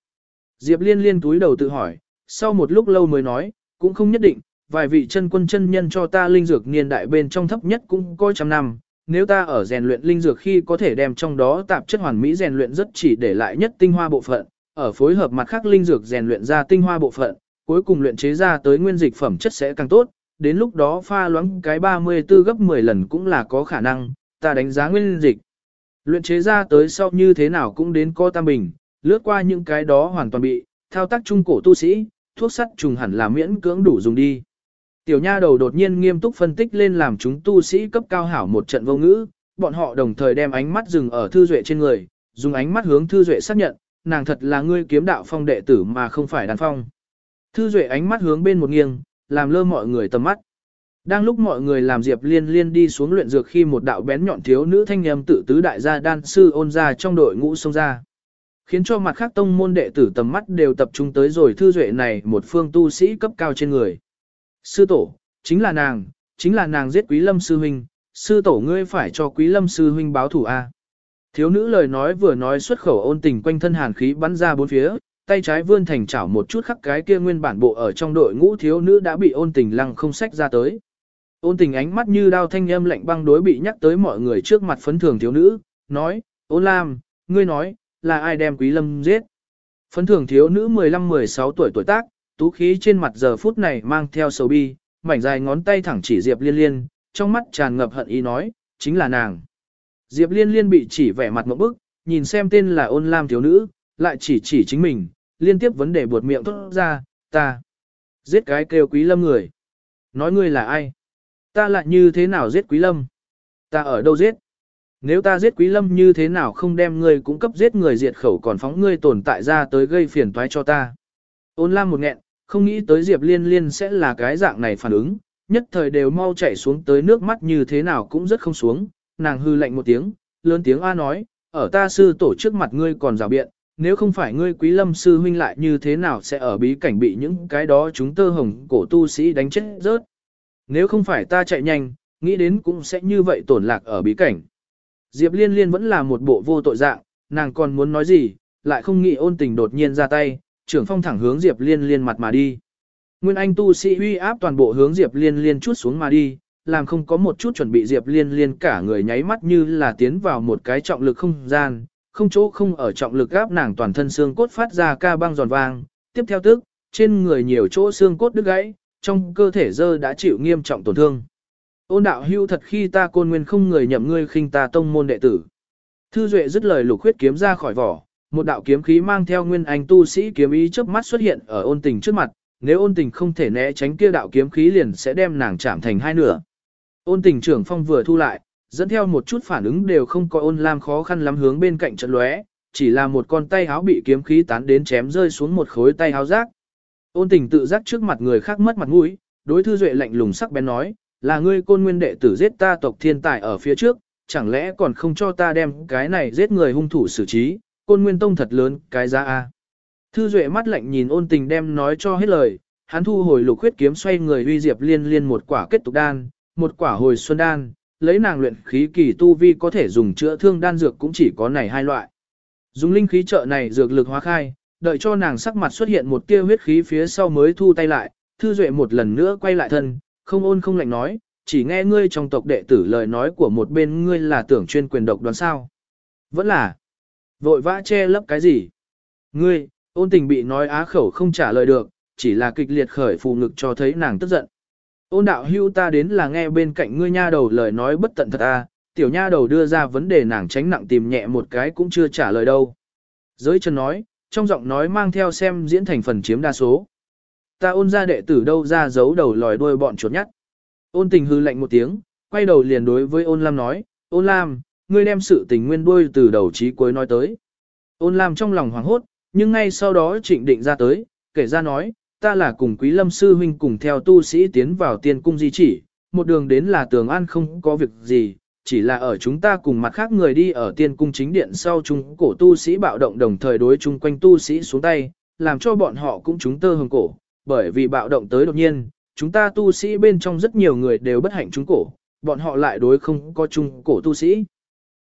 Diệp liên liên túi đầu tự hỏi, sau một lúc lâu mới nói, cũng không nhất định, vài vị chân quân chân nhân cho ta linh dược niên đại bên trong thấp nhất cũng coi trăm năm, nếu ta ở rèn luyện linh dược khi có thể đem trong đó tạp chất hoàn mỹ rèn luyện rất chỉ để lại nhất tinh hoa bộ phận, ở phối hợp mặt khác linh dược rèn luyện ra tinh hoa bộ phận, cuối cùng luyện chế ra tới nguyên dịch phẩm chất sẽ càng tốt, đến lúc đó pha loãng cái 34 gấp 10 lần cũng là có khả năng, ta đánh giá nguyên dịch. Luyện chế ra tới sau như thế nào cũng đến co tam bình, lướt qua những cái đó hoàn toàn bị, thao tác trung cổ tu sĩ, thuốc sắt trùng hẳn là miễn cưỡng đủ dùng đi. Tiểu nha đầu đột nhiên nghiêm túc phân tích lên làm chúng tu sĩ cấp cao hảo một trận vô ngữ, bọn họ đồng thời đem ánh mắt dừng ở thư duệ trên người, dùng ánh mắt hướng thư duệ xác nhận, nàng thật là ngươi kiếm đạo phong đệ tử mà không phải đàn phong. Thư Duệ ánh mắt hướng bên một nghiêng, làm lơ mọi người tầm mắt. Đang lúc mọi người làm Diệp Liên Liên đi xuống luyện dược khi một đạo bén nhọn thiếu nữ thanh nhầm tự tứ đại gia đan sư ôn ra trong đội ngũ xông ra. Khiến cho mặt khác tông môn đệ tử tầm mắt đều tập trung tới rồi Thư Duệ này một phương tu sĩ cấp cao trên người. Sư tổ, chính là nàng, chính là nàng giết Quý Lâm Sư Huynh, sư tổ ngươi phải cho Quý Lâm Sư Huynh báo thủ A. Thiếu nữ lời nói vừa nói xuất khẩu ôn tình quanh thân hàn khí bắn ra bốn phía, tay trái vươn thành chảo một chút khắc cái kia nguyên bản bộ ở trong đội ngũ thiếu nữ đã bị ôn tình lăng không sách ra tới. Ôn tình ánh mắt như đao thanh âm lạnh băng đối bị nhắc tới mọi người trước mặt phấn thường thiếu nữ, nói, ôn lam, ngươi nói, là ai đem quý lâm giết. Phấn thường thiếu nữ 15-16 tuổi tuổi tác, tú khí trên mặt giờ phút này mang theo sầu bi, mảnh dài ngón tay thẳng chỉ Diệp liên liên, trong mắt tràn ngập hận ý nói, chính là nàng. Diệp liên liên bị chỉ vẻ mặt một bức, nhìn xem tên là ôn lam thiếu nữ, lại chỉ chỉ chính mình, liên tiếp vấn đề buột miệng thốt ra, ta giết cái kêu quý lâm người. Nói ngươi là ai? Ta lại như thế nào giết quý lâm? Ta ở đâu giết? Nếu ta giết quý lâm như thế nào không đem ngươi cũng cấp giết người diệt khẩu còn phóng ngươi tồn tại ra tới gây phiền toái cho ta. Ôn lam một nghẹn, không nghĩ tới Diệp Liên Liên sẽ là cái dạng này phản ứng, nhất thời đều mau chảy xuống tới nước mắt như thế nào cũng rất không xuống, nàng hư lạnh một tiếng, lớn tiếng A nói, ở ta sư tổ trước mặt ngươi còn rào biện, nếu không phải ngươi quý lâm sư huynh lại như thế nào sẽ ở bí cảnh bị những cái đó chúng tơ hồng cổ tu sĩ đánh chết rớt. Nếu không phải ta chạy nhanh, nghĩ đến cũng sẽ như vậy tổn lạc ở bí cảnh. Diệp liên liên vẫn là một bộ vô tội dạng, nàng còn muốn nói gì, lại không nghĩ ôn tình đột nhiên ra tay, trưởng phong thẳng hướng Diệp liên liên mặt mà đi. Nguyên Anh tu sĩ uy áp toàn bộ hướng Diệp liên liên chút xuống mà đi, làm không có một chút chuẩn bị Diệp liên liên cả người nháy mắt như là tiến vào một cái trọng lực không gian, không chỗ không ở trọng lực gáp nàng toàn thân xương cốt phát ra ca băng giòn vang, tiếp theo tức, trên người nhiều chỗ xương cốt đứt gãy, trong cơ thể dơ đã chịu nghiêm trọng tổn thương. Ôn đạo hưu thật khi ta côn nguyên không người nhậm ngươi khinh ta tông môn đệ tử. Thư Duệ dứt lời lục huyết kiếm ra khỏi vỏ, một đạo kiếm khí mang theo nguyên anh tu sĩ kiếm ý chớp mắt xuất hiện ở ôn tình trước mặt, nếu ôn tình không thể né tránh kia đạo kiếm khí liền sẽ đem nàng chạm thành hai nửa. Ôn tình trưởng phong vừa thu lại, dẫn theo một chút phản ứng đều không có ôn lam khó khăn lắm hướng bên cạnh trận lóe, chỉ là một con tay háo bị kiếm khí tán đến chém rơi xuống một khối tay háo rác. Ôn tình tự giác trước mặt người khác mất mặt mũi, đối thư duệ lạnh lùng sắc bén nói, là ngươi côn nguyên đệ tử giết ta tộc thiên tài ở phía trước, chẳng lẽ còn không cho ta đem cái này giết người hung thủ xử trí, côn nguyên tông thật lớn, cái giá a. Thư duệ mắt lạnh nhìn ôn tình đem nói cho hết lời, hắn thu hồi lục huyết kiếm xoay người uy diệp liên liên một quả kết tục đan, một quả hồi xuân đan, lấy nàng luyện khí kỳ tu vi có thể dùng chữa thương đan dược cũng chỉ có này hai loại. Dùng linh khí trợ này dược lực hóa khai, đợi cho nàng sắc mặt xuất hiện một tia huyết khí phía sau mới thu tay lại, thư duệ một lần nữa quay lại thân, không ôn không lạnh nói, chỉ nghe ngươi trong tộc đệ tử lời nói của một bên ngươi là tưởng chuyên quyền độc đoán sao. Vẫn là, vội vã che lấp cái gì? Ngươi, ôn tình bị nói á khẩu không trả lời được, chỉ là kịch liệt khởi phù ngực cho thấy nàng tức giận. Ôn đạo hưu ta đến là nghe bên cạnh ngươi nha đầu lời nói bất tận thật à, tiểu nha đầu đưa ra vấn đề nàng tránh nặng tìm nhẹ một cái cũng chưa trả lời đâu. Giới chân nói, trong giọng nói mang theo xem diễn thành phần chiếm đa số. Ta ôn ra đệ tử đâu ra giấu đầu lòi đuôi bọn chuột nhắt. Ôn tình hư lạnh một tiếng, quay đầu liền đối với ôn lam nói, ôn lam, ngươi đem sự tình nguyên đuôi từ đầu chí cuối nói tới. Ôn lam trong lòng hoảng hốt, nhưng ngay sau đó trịnh định ra tới, kể ra nói, ta là cùng quý lâm sư huynh cùng theo tu sĩ tiến vào tiên cung di chỉ, một đường đến là tường an không có việc gì, chỉ là ở chúng ta cùng mặt khác người đi ở tiên cung chính điện sau chúng cổ tu sĩ bạo động đồng thời đối chung quanh tu sĩ xuống tay, làm cho bọn họ cũng chúng tơ hồng cổ, bởi vì bạo động tới đột nhiên, chúng ta tu sĩ bên trong rất nhiều người đều bất hạnh trung cổ, bọn họ lại đối không có trung cổ tu sĩ.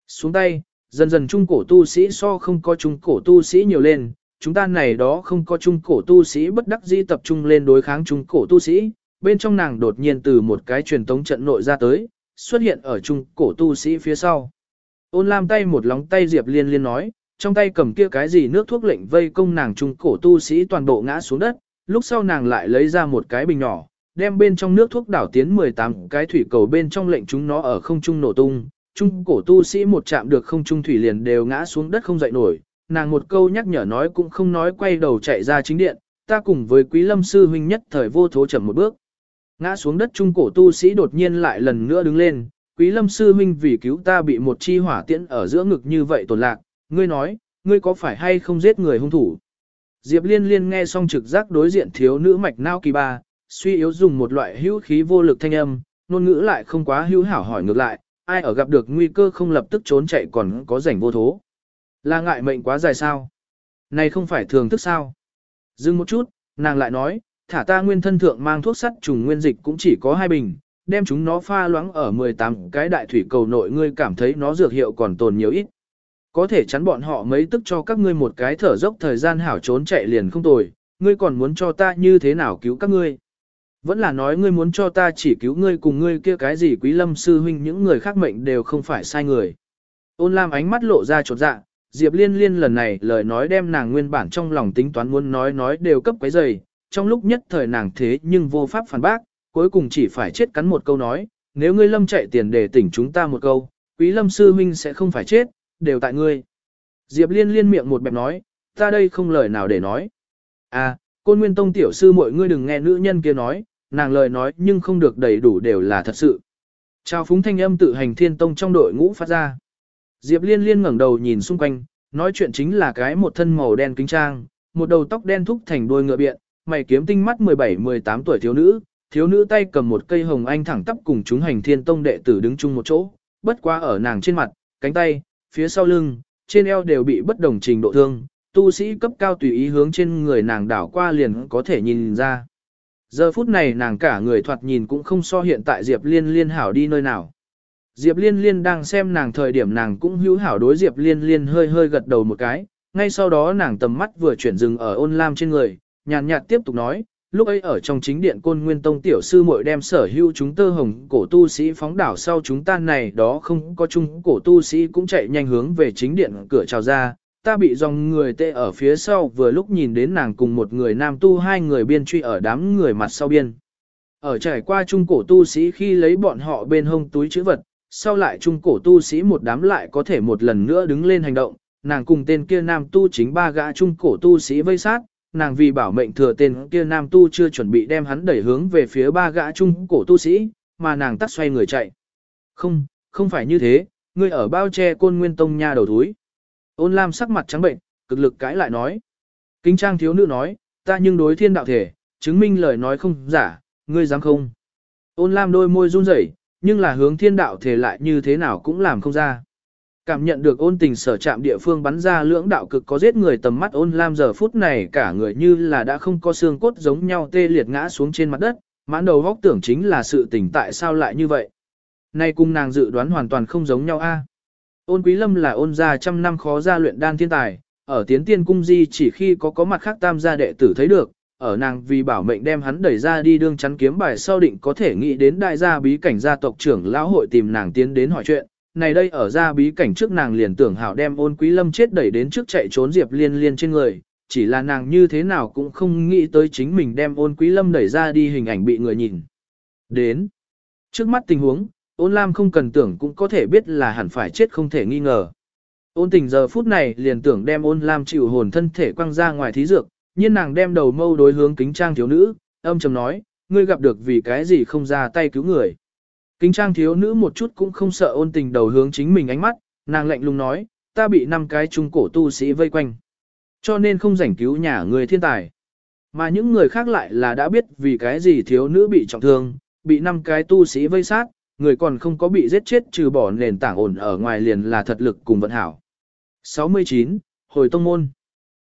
Xuống tay, dần dần trung cổ tu sĩ so không có trung cổ tu sĩ nhiều lên, chúng ta này đó không có trung cổ tu sĩ bất đắc dĩ tập trung lên đối kháng trung cổ tu sĩ, bên trong nàng đột nhiên từ một cái truyền tống trận nội ra tới, xuất hiện ở trung cổ tu sĩ phía sau. Ôn lam tay một lóng tay Diệp liên liên nói, trong tay cầm kia cái gì nước thuốc lệnh vây công nàng trung cổ tu sĩ toàn bộ ngã xuống đất, lúc sau nàng lại lấy ra một cái bình nhỏ, đem bên trong nước thuốc đảo tiến 18 cái thủy cầu bên trong lệnh chúng nó ở không trung nổ tung, chung cổ tu sĩ một chạm được không trung thủy liền đều ngã xuống đất không dậy nổi, nàng một câu nhắc nhở nói cũng không nói quay đầu chạy ra chính điện, ta cùng với quý lâm sư huynh nhất thời vô thố chậm một bước. Ngã xuống đất trung cổ tu sĩ đột nhiên lại lần nữa đứng lên, quý lâm sư huynh vì cứu ta bị một chi hỏa tiễn ở giữa ngực như vậy tổn lạc, ngươi nói, ngươi có phải hay không giết người hung thủ? Diệp liên liên nghe xong trực giác đối diện thiếu nữ mạch nao kỳ ba, suy yếu dùng một loại hữu khí vô lực thanh âm, ngôn ngữ lại không quá hữu hảo hỏi ngược lại, ai ở gặp được nguy cơ không lập tức trốn chạy còn có rảnh vô thố. Là ngại mệnh quá dài sao? Này không phải thường thức sao? Dừng một chút, nàng lại nói, thả ta nguyên thân thượng mang thuốc sắt trùng nguyên dịch cũng chỉ có hai bình, đem chúng nó pha loãng ở 18 cái đại thủy cầu nội ngươi cảm thấy nó dược hiệu còn tồn nhiều ít. Có thể chắn bọn họ mấy tức cho các ngươi một cái thở dốc thời gian hảo trốn chạy liền không tồi, ngươi còn muốn cho ta như thế nào cứu các ngươi. Vẫn là nói ngươi muốn cho ta chỉ cứu ngươi cùng ngươi kia cái gì quý lâm sư huynh những người khác mệnh đều không phải sai người. Ôn Lam ánh mắt lộ ra chột dạ, Diệp Liên Liên lần này lời nói đem nàng nguyên bản trong lòng tính toán muốn nói nói đều cấp quấy dày, trong lúc nhất thời nàng thế nhưng vô pháp phản bác, cuối cùng chỉ phải chết cắn một câu nói, nếu ngươi lâm chạy tiền để tỉnh chúng ta một câu, quý lâm sư huynh sẽ không phải chết, đều tại ngươi. Diệp Liên Liên miệng một bẹp nói, ta đây không lời nào để nói. À, côn nguyên tông tiểu sư mọi ngươi đừng nghe nữ nhân kia nói, nàng lời nói nhưng không được đầy đủ đều là thật sự. Chào phúng thanh âm tự hành thiên tông trong đội ngũ phát ra. Diệp liên liên ngẩng đầu nhìn xung quanh, nói chuyện chính là cái một thân màu đen kính trang, một đầu tóc đen thúc thành đuôi ngựa biện, mày kiếm tinh mắt 17-18 tuổi thiếu nữ, thiếu nữ tay cầm một cây hồng anh thẳng tắp cùng chúng hành thiên tông đệ tử đứng chung một chỗ, bất quá ở nàng trên mặt, cánh tay, phía sau lưng, trên eo đều bị bất đồng trình độ thương, tu sĩ cấp cao tùy ý hướng trên người nàng đảo qua liền có thể nhìn ra. Giờ phút này nàng cả người thoạt nhìn cũng không so hiện tại Diệp Liên Liên hảo đi nơi nào. Diệp Liên Liên đang xem nàng thời điểm nàng cũng hữu hảo đối Diệp Liên Liên hơi hơi gật đầu một cái, ngay sau đó nàng tầm mắt vừa chuyển dừng ở ôn lam trên người, nhàn nhạt tiếp tục nói, lúc ấy ở trong chính điện côn nguyên tông tiểu sư muội đem sở hữu chúng tơ hồng cổ tu sĩ phóng đảo sau chúng ta này đó không có chung cổ tu sĩ cũng chạy nhanh hướng về chính điện cửa chào ra, ta bị dòng người tê ở phía sau vừa lúc nhìn đến nàng cùng một người nam tu hai người biên truy ở đám người mặt sau biên. Ở trải qua trung cổ tu sĩ khi lấy bọn họ bên hông túi chữ vật, sau lại trung cổ tu sĩ một đám lại có thể một lần nữa đứng lên hành động, nàng cùng tên kia nam tu chính ba gã trung cổ tu sĩ vây sát, nàng vì bảo mệnh thừa tên kia nam tu chưa chuẩn bị đem hắn đẩy hướng về phía ba gã trung cổ tu sĩ, mà nàng tắt xoay người chạy. Không, không phải như thế, ngươi ở bao che côn nguyên tông nha đầu thúi. Ôn Lam sắc mặt trắng bệnh, cực lực cãi lại nói. Kính trang thiếu nữ nói, ta nhưng đối thiên đạo thể, chứng minh lời nói không giả, ngươi dám không. Ôn Lam đôi môi run rẩy, nhưng là hướng thiên đạo thể lại như thế nào cũng làm không ra. Cảm nhận được ôn tình sở chạm địa phương bắn ra lưỡng đạo cực có giết người tầm mắt ôn lam giờ phút này cả người như là đã không có xương cốt giống nhau tê liệt ngã xuống trên mặt đất, mãn đầu góc tưởng chính là sự tình tại sao lại như vậy. Nay cung nàng dự đoán hoàn toàn không giống nhau a. Ôn quý lâm là ôn gia trăm năm khó gia luyện đan thiên tài, ở tiến tiên cung di chỉ khi có có mặt khác tam gia đệ tử thấy được, ở nàng vì bảo mệnh đem hắn đẩy ra đi đương chắn kiếm bài sau định có thể nghĩ đến đại gia bí cảnh gia tộc trưởng lão hội tìm nàng tiến đến hỏi chuyện, này đây ở ra bí cảnh trước nàng liền tưởng hảo đem ôn quý lâm chết đẩy đến trước chạy trốn diệp liên liên trên người, chỉ là nàng như thế nào cũng không nghĩ tới chính mình đem ôn quý lâm đẩy ra đi hình ảnh bị người nhìn. Đến. Trước mắt tình huống, ôn lam không cần tưởng cũng có thể biết là hẳn phải chết không thể nghi ngờ. Ôn tình giờ phút này liền tưởng đem ôn lam chịu hồn thân thể quăng ra ngoài thí dược, nhưng nàng đem đầu mâu đối hướng kính trang thiếu nữ, âm trầm nói, ngươi gặp được vì cái gì không ra tay cứu người. Kính trang thiếu nữ một chút cũng không sợ ôn tình đầu hướng chính mình ánh mắt, nàng lạnh lùng nói, ta bị năm cái trung cổ tu sĩ vây quanh. Cho nên không rảnh cứu nhà người thiên tài. Mà những người khác lại là đã biết vì cái gì thiếu nữ bị trọng thương, bị năm cái tu sĩ vây sát, người còn không có bị giết chết trừ bỏ nền tảng ổn ở ngoài liền là thật lực cùng vận hảo. 69. Hồi tông môn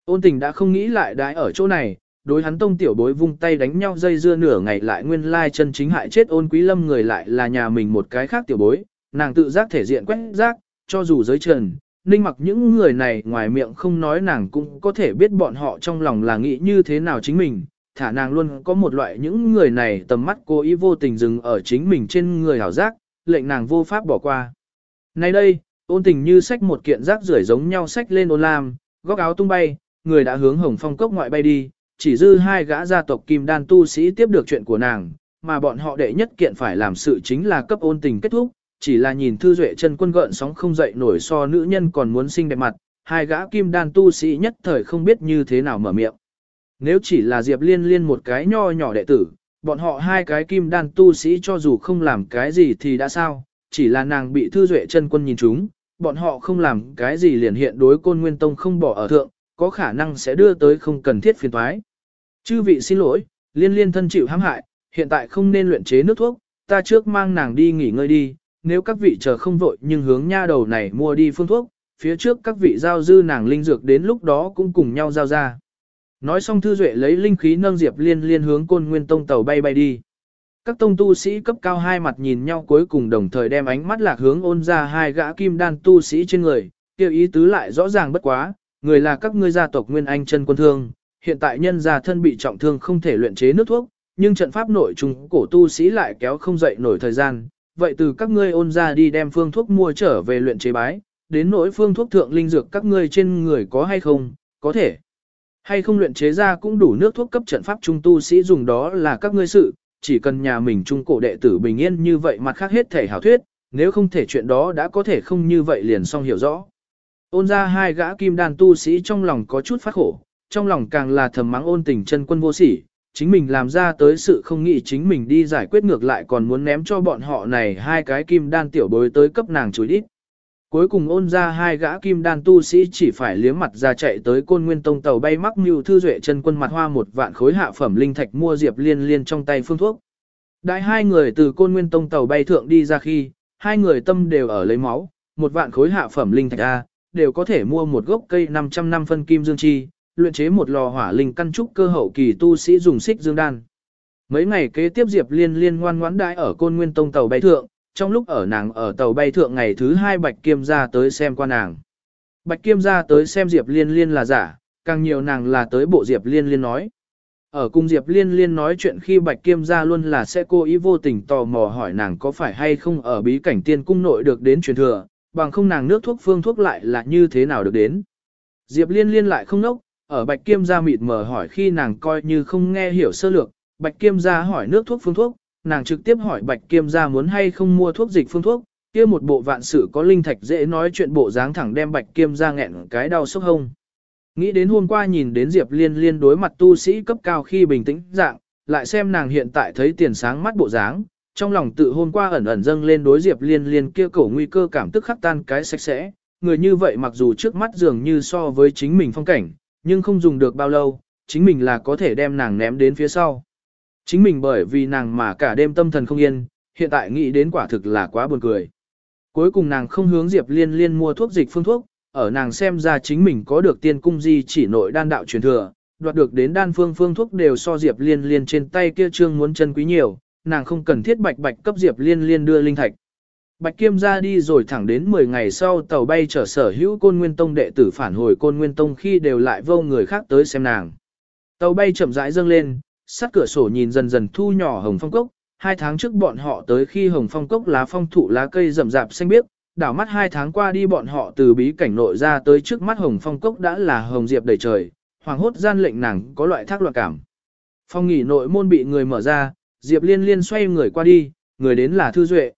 Ôn tình đã không nghĩ lại đái ở chỗ này, đối hắn tông tiểu bối vung tay đánh nhau dây dưa nửa ngày lại nguyên lai chân chính hại chết ôn quý lâm người lại là nhà mình một cái khác tiểu bối, nàng tự giác thể diện quét rác, cho dù giới trần, ninh mặc những người này ngoài miệng không nói nàng cũng có thể biết bọn họ trong lòng là nghĩ như thế nào chính mình, thả nàng luôn có một loại những người này tầm mắt cố ý vô tình dừng ở chính mình trên người hảo giác, lệnh nàng vô pháp bỏ qua. Nay đây, ôn tình như sách một kiện rác rưởi giống nhau sách lên ôn lam, góc áo tung bay, người đã hướng hồng phong cốc ngoại bay đi, chỉ dư hai gã gia tộc kim đan tu sĩ tiếp được chuyện của nàng, mà bọn họ đệ nhất kiện phải làm sự chính là cấp ôn tình kết thúc, chỉ là nhìn thư duệ chân quân gợn sóng không dậy nổi so nữ nhân còn muốn xinh đẹp mặt, hai gã kim đan tu sĩ nhất thời không biết như thế nào mở miệng. Nếu chỉ là Diệp Liên Liên một cái nho nhỏ đệ tử, bọn họ hai cái kim đan tu sĩ cho dù không làm cái gì thì đã sao, chỉ là nàng bị thư duệ chân quân nhìn chúng, bọn họ không làm cái gì liền hiện đối côn nguyên tông không bỏ ở thượng, có khả năng sẽ đưa tới không cần thiết phiền toái. Chư vị xin lỗi, liên liên thân chịu hãm hại, hiện tại không nên luyện chế nước thuốc, ta trước mang nàng đi nghỉ ngơi đi, nếu các vị chờ không vội nhưng hướng nha đầu này mua đi phương thuốc, phía trước các vị giao dư nàng linh dược đến lúc đó cũng cùng nhau giao ra. Nói xong thư duệ lấy linh khí nâng diệp liên liên hướng côn nguyên tông tàu bay bay đi. Các tông tu sĩ cấp cao hai mặt nhìn nhau cuối cùng đồng thời đem ánh mắt lạc hướng ôn ra hai gã kim đan tu sĩ trên người, kêu ý tứ lại rõ ràng bất quá, người là các ngươi gia tộc Nguyên Anh chân quân thương, hiện tại nhân gia thân bị trọng thương không thể luyện chế nước thuốc, nhưng trận pháp nội trung cổ tu sĩ lại kéo không dậy nổi thời gian, vậy từ các ngươi ôn ra đi đem phương thuốc mua trở về luyện chế bái, đến nỗi phương thuốc thượng linh dược các ngươi trên người có hay không, có thể. Hay không luyện chế ra cũng đủ nước thuốc cấp trận pháp trung tu sĩ dùng đó là các ngươi sự, chỉ cần nhà mình trung cổ đệ tử bình yên như vậy mặt khác hết thể hảo thuyết, nếu không thể chuyện đó đã có thể không như vậy liền xong hiểu rõ. Ôn ra hai gã kim đàn tu sĩ trong lòng có chút phát khổ, trong lòng càng là thầm mắng ôn tình chân quân vô sỉ, chính mình làm ra tới sự không nghĩ chính mình đi giải quyết ngược lại còn muốn ném cho bọn họ này hai cái kim đan tiểu bối tới cấp nàng chối đít. Cuối cùng ôn ra hai gã kim đan tu sĩ chỉ phải liếm mặt ra chạy tới côn nguyên tông tàu bay mắc mưu thư duệ chân quân mặt hoa một vạn khối hạ phẩm linh thạch mua diệp liên liên trong tay phương thuốc. Đại hai người từ côn nguyên tông tàu bay thượng đi ra khi, hai người tâm đều ở lấy máu, một vạn khối hạ phẩm linh thạch A, đều có thể mua một gốc cây 500 năm phân kim dương chi, luyện chế một lò hỏa linh căn trúc cơ hậu kỳ tu sĩ dùng xích dương đan. Mấy ngày kế tiếp Diệp Liên Liên ngoan ngoãn đãi ở Côn Nguyên Tông tàu bay thượng, trong lúc ở nàng ở tàu bay thượng ngày thứ hai Bạch Kiêm ra tới xem qua nàng. Bạch Kiêm ra tới xem Diệp Liên Liên là giả, càng nhiều nàng là tới bộ Diệp Liên Liên nói. Ở cung Diệp Liên Liên nói chuyện khi Bạch Kiêm ra luôn là sẽ cố ý vô tình tò mò hỏi nàng có phải hay không ở bí cảnh tiên cung nội được đến truyền thừa, bằng không nàng nước thuốc phương thuốc lại là như thế nào được đến. Diệp Liên Liên lại không nốc, ở Bạch Kiêm gia mịt mờ hỏi khi nàng coi như không nghe hiểu sơ lược, Bạch Kiêm gia hỏi nước thuốc phương thuốc, nàng trực tiếp hỏi Bạch Kiêm gia muốn hay không mua thuốc dịch phương thuốc, kia một bộ vạn sự có linh thạch dễ nói chuyện bộ dáng thẳng đem Bạch Kiêm gia nghẹn cái đau sốc hông. Nghĩ đến hôm qua nhìn đến Diệp Liên Liên đối mặt tu sĩ cấp cao khi bình tĩnh dạng, lại xem nàng hiện tại thấy tiền sáng mắt bộ dáng, trong lòng tự hôm qua ẩn ẩn dâng lên đối Diệp Liên Liên kia cổ nguy cơ cảm tức khắc tan cái sạch sẽ, người như vậy mặc dù trước mắt dường như so với chính mình phong cảnh, nhưng không dùng được bao lâu, chính mình là có thể đem nàng ném đến phía sau. Chính mình bởi vì nàng mà cả đêm tâm thần không yên, hiện tại nghĩ đến quả thực là quá buồn cười. Cuối cùng nàng không hướng Diệp Liên Liên mua thuốc dịch phương thuốc, ở nàng xem ra chính mình có được tiên cung di chỉ nội đan đạo truyền thừa, đoạt được đến đan phương phương thuốc đều so Diệp Liên Liên trên tay kia trương muốn chân quý nhiều, nàng không cần thiết bạch bạch cấp Diệp Liên Liên đưa linh thạch. Bạch Kiêm ra đi rồi thẳng đến 10 ngày sau tàu bay trở sở hữu côn nguyên tông đệ tử phản hồi côn nguyên tông khi đều lại vô người khác tới xem nàng. Tàu bay chậm rãi dâng lên, sát cửa sổ nhìn dần dần thu nhỏ hồng phong cốc, hai tháng trước bọn họ tới khi hồng phong cốc lá phong thụ lá cây rậm rạp xanh biếc, đảo mắt hai tháng qua đi bọn họ từ bí cảnh nội ra tới trước mắt hồng phong cốc đã là hồng diệp đầy trời, hoàng hốt gian lệnh nàng có loại thác loạn cảm. Phong nghỉ nội môn bị người mở ra, Diệp Liên Liên xoay người qua đi, người đến là Thư Duệ.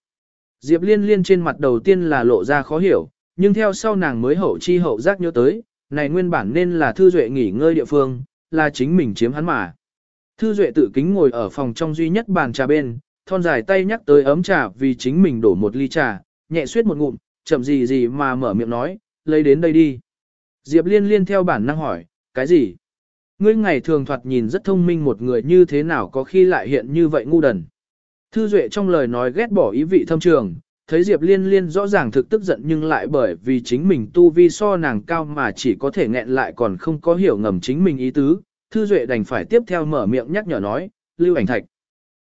Diệp Liên Liên trên mặt đầu tiên là lộ ra khó hiểu, nhưng theo sau nàng mới hậu chi hậu giác nhớ tới, này nguyên bản nên là Thư Duệ nghỉ ngơi địa phương, là chính mình chiếm hắn mà. Thư Duệ tự kính ngồi ở phòng trong duy nhất bàn trà bên, thon dài tay nhắc tới ấm trà vì chính mình đổ một ly trà, nhẹ suýt một ngụm, chậm gì gì mà mở miệng nói, lấy đến đây đi. Diệp Liên Liên theo bản năng hỏi, cái gì? Ngươi ngày thường thoạt nhìn rất thông minh một người như thế nào có khi lại hiện như vậy ngu đần. Thư Duệ trong lời nói ghét bỏ ý vị thâm trường, thấy Diệp Liên Liên rõ ràng thực tức giận nhưng lại bởi vì chính mình tu vi so nàng cao mà chỉ có thể nghẹn lại còn không có hiểu ngầm chính mình ý tứ. Thư Duệ đành phải tiếp theo mở miệng nhắc nhở nói, lưu ảnh thạch.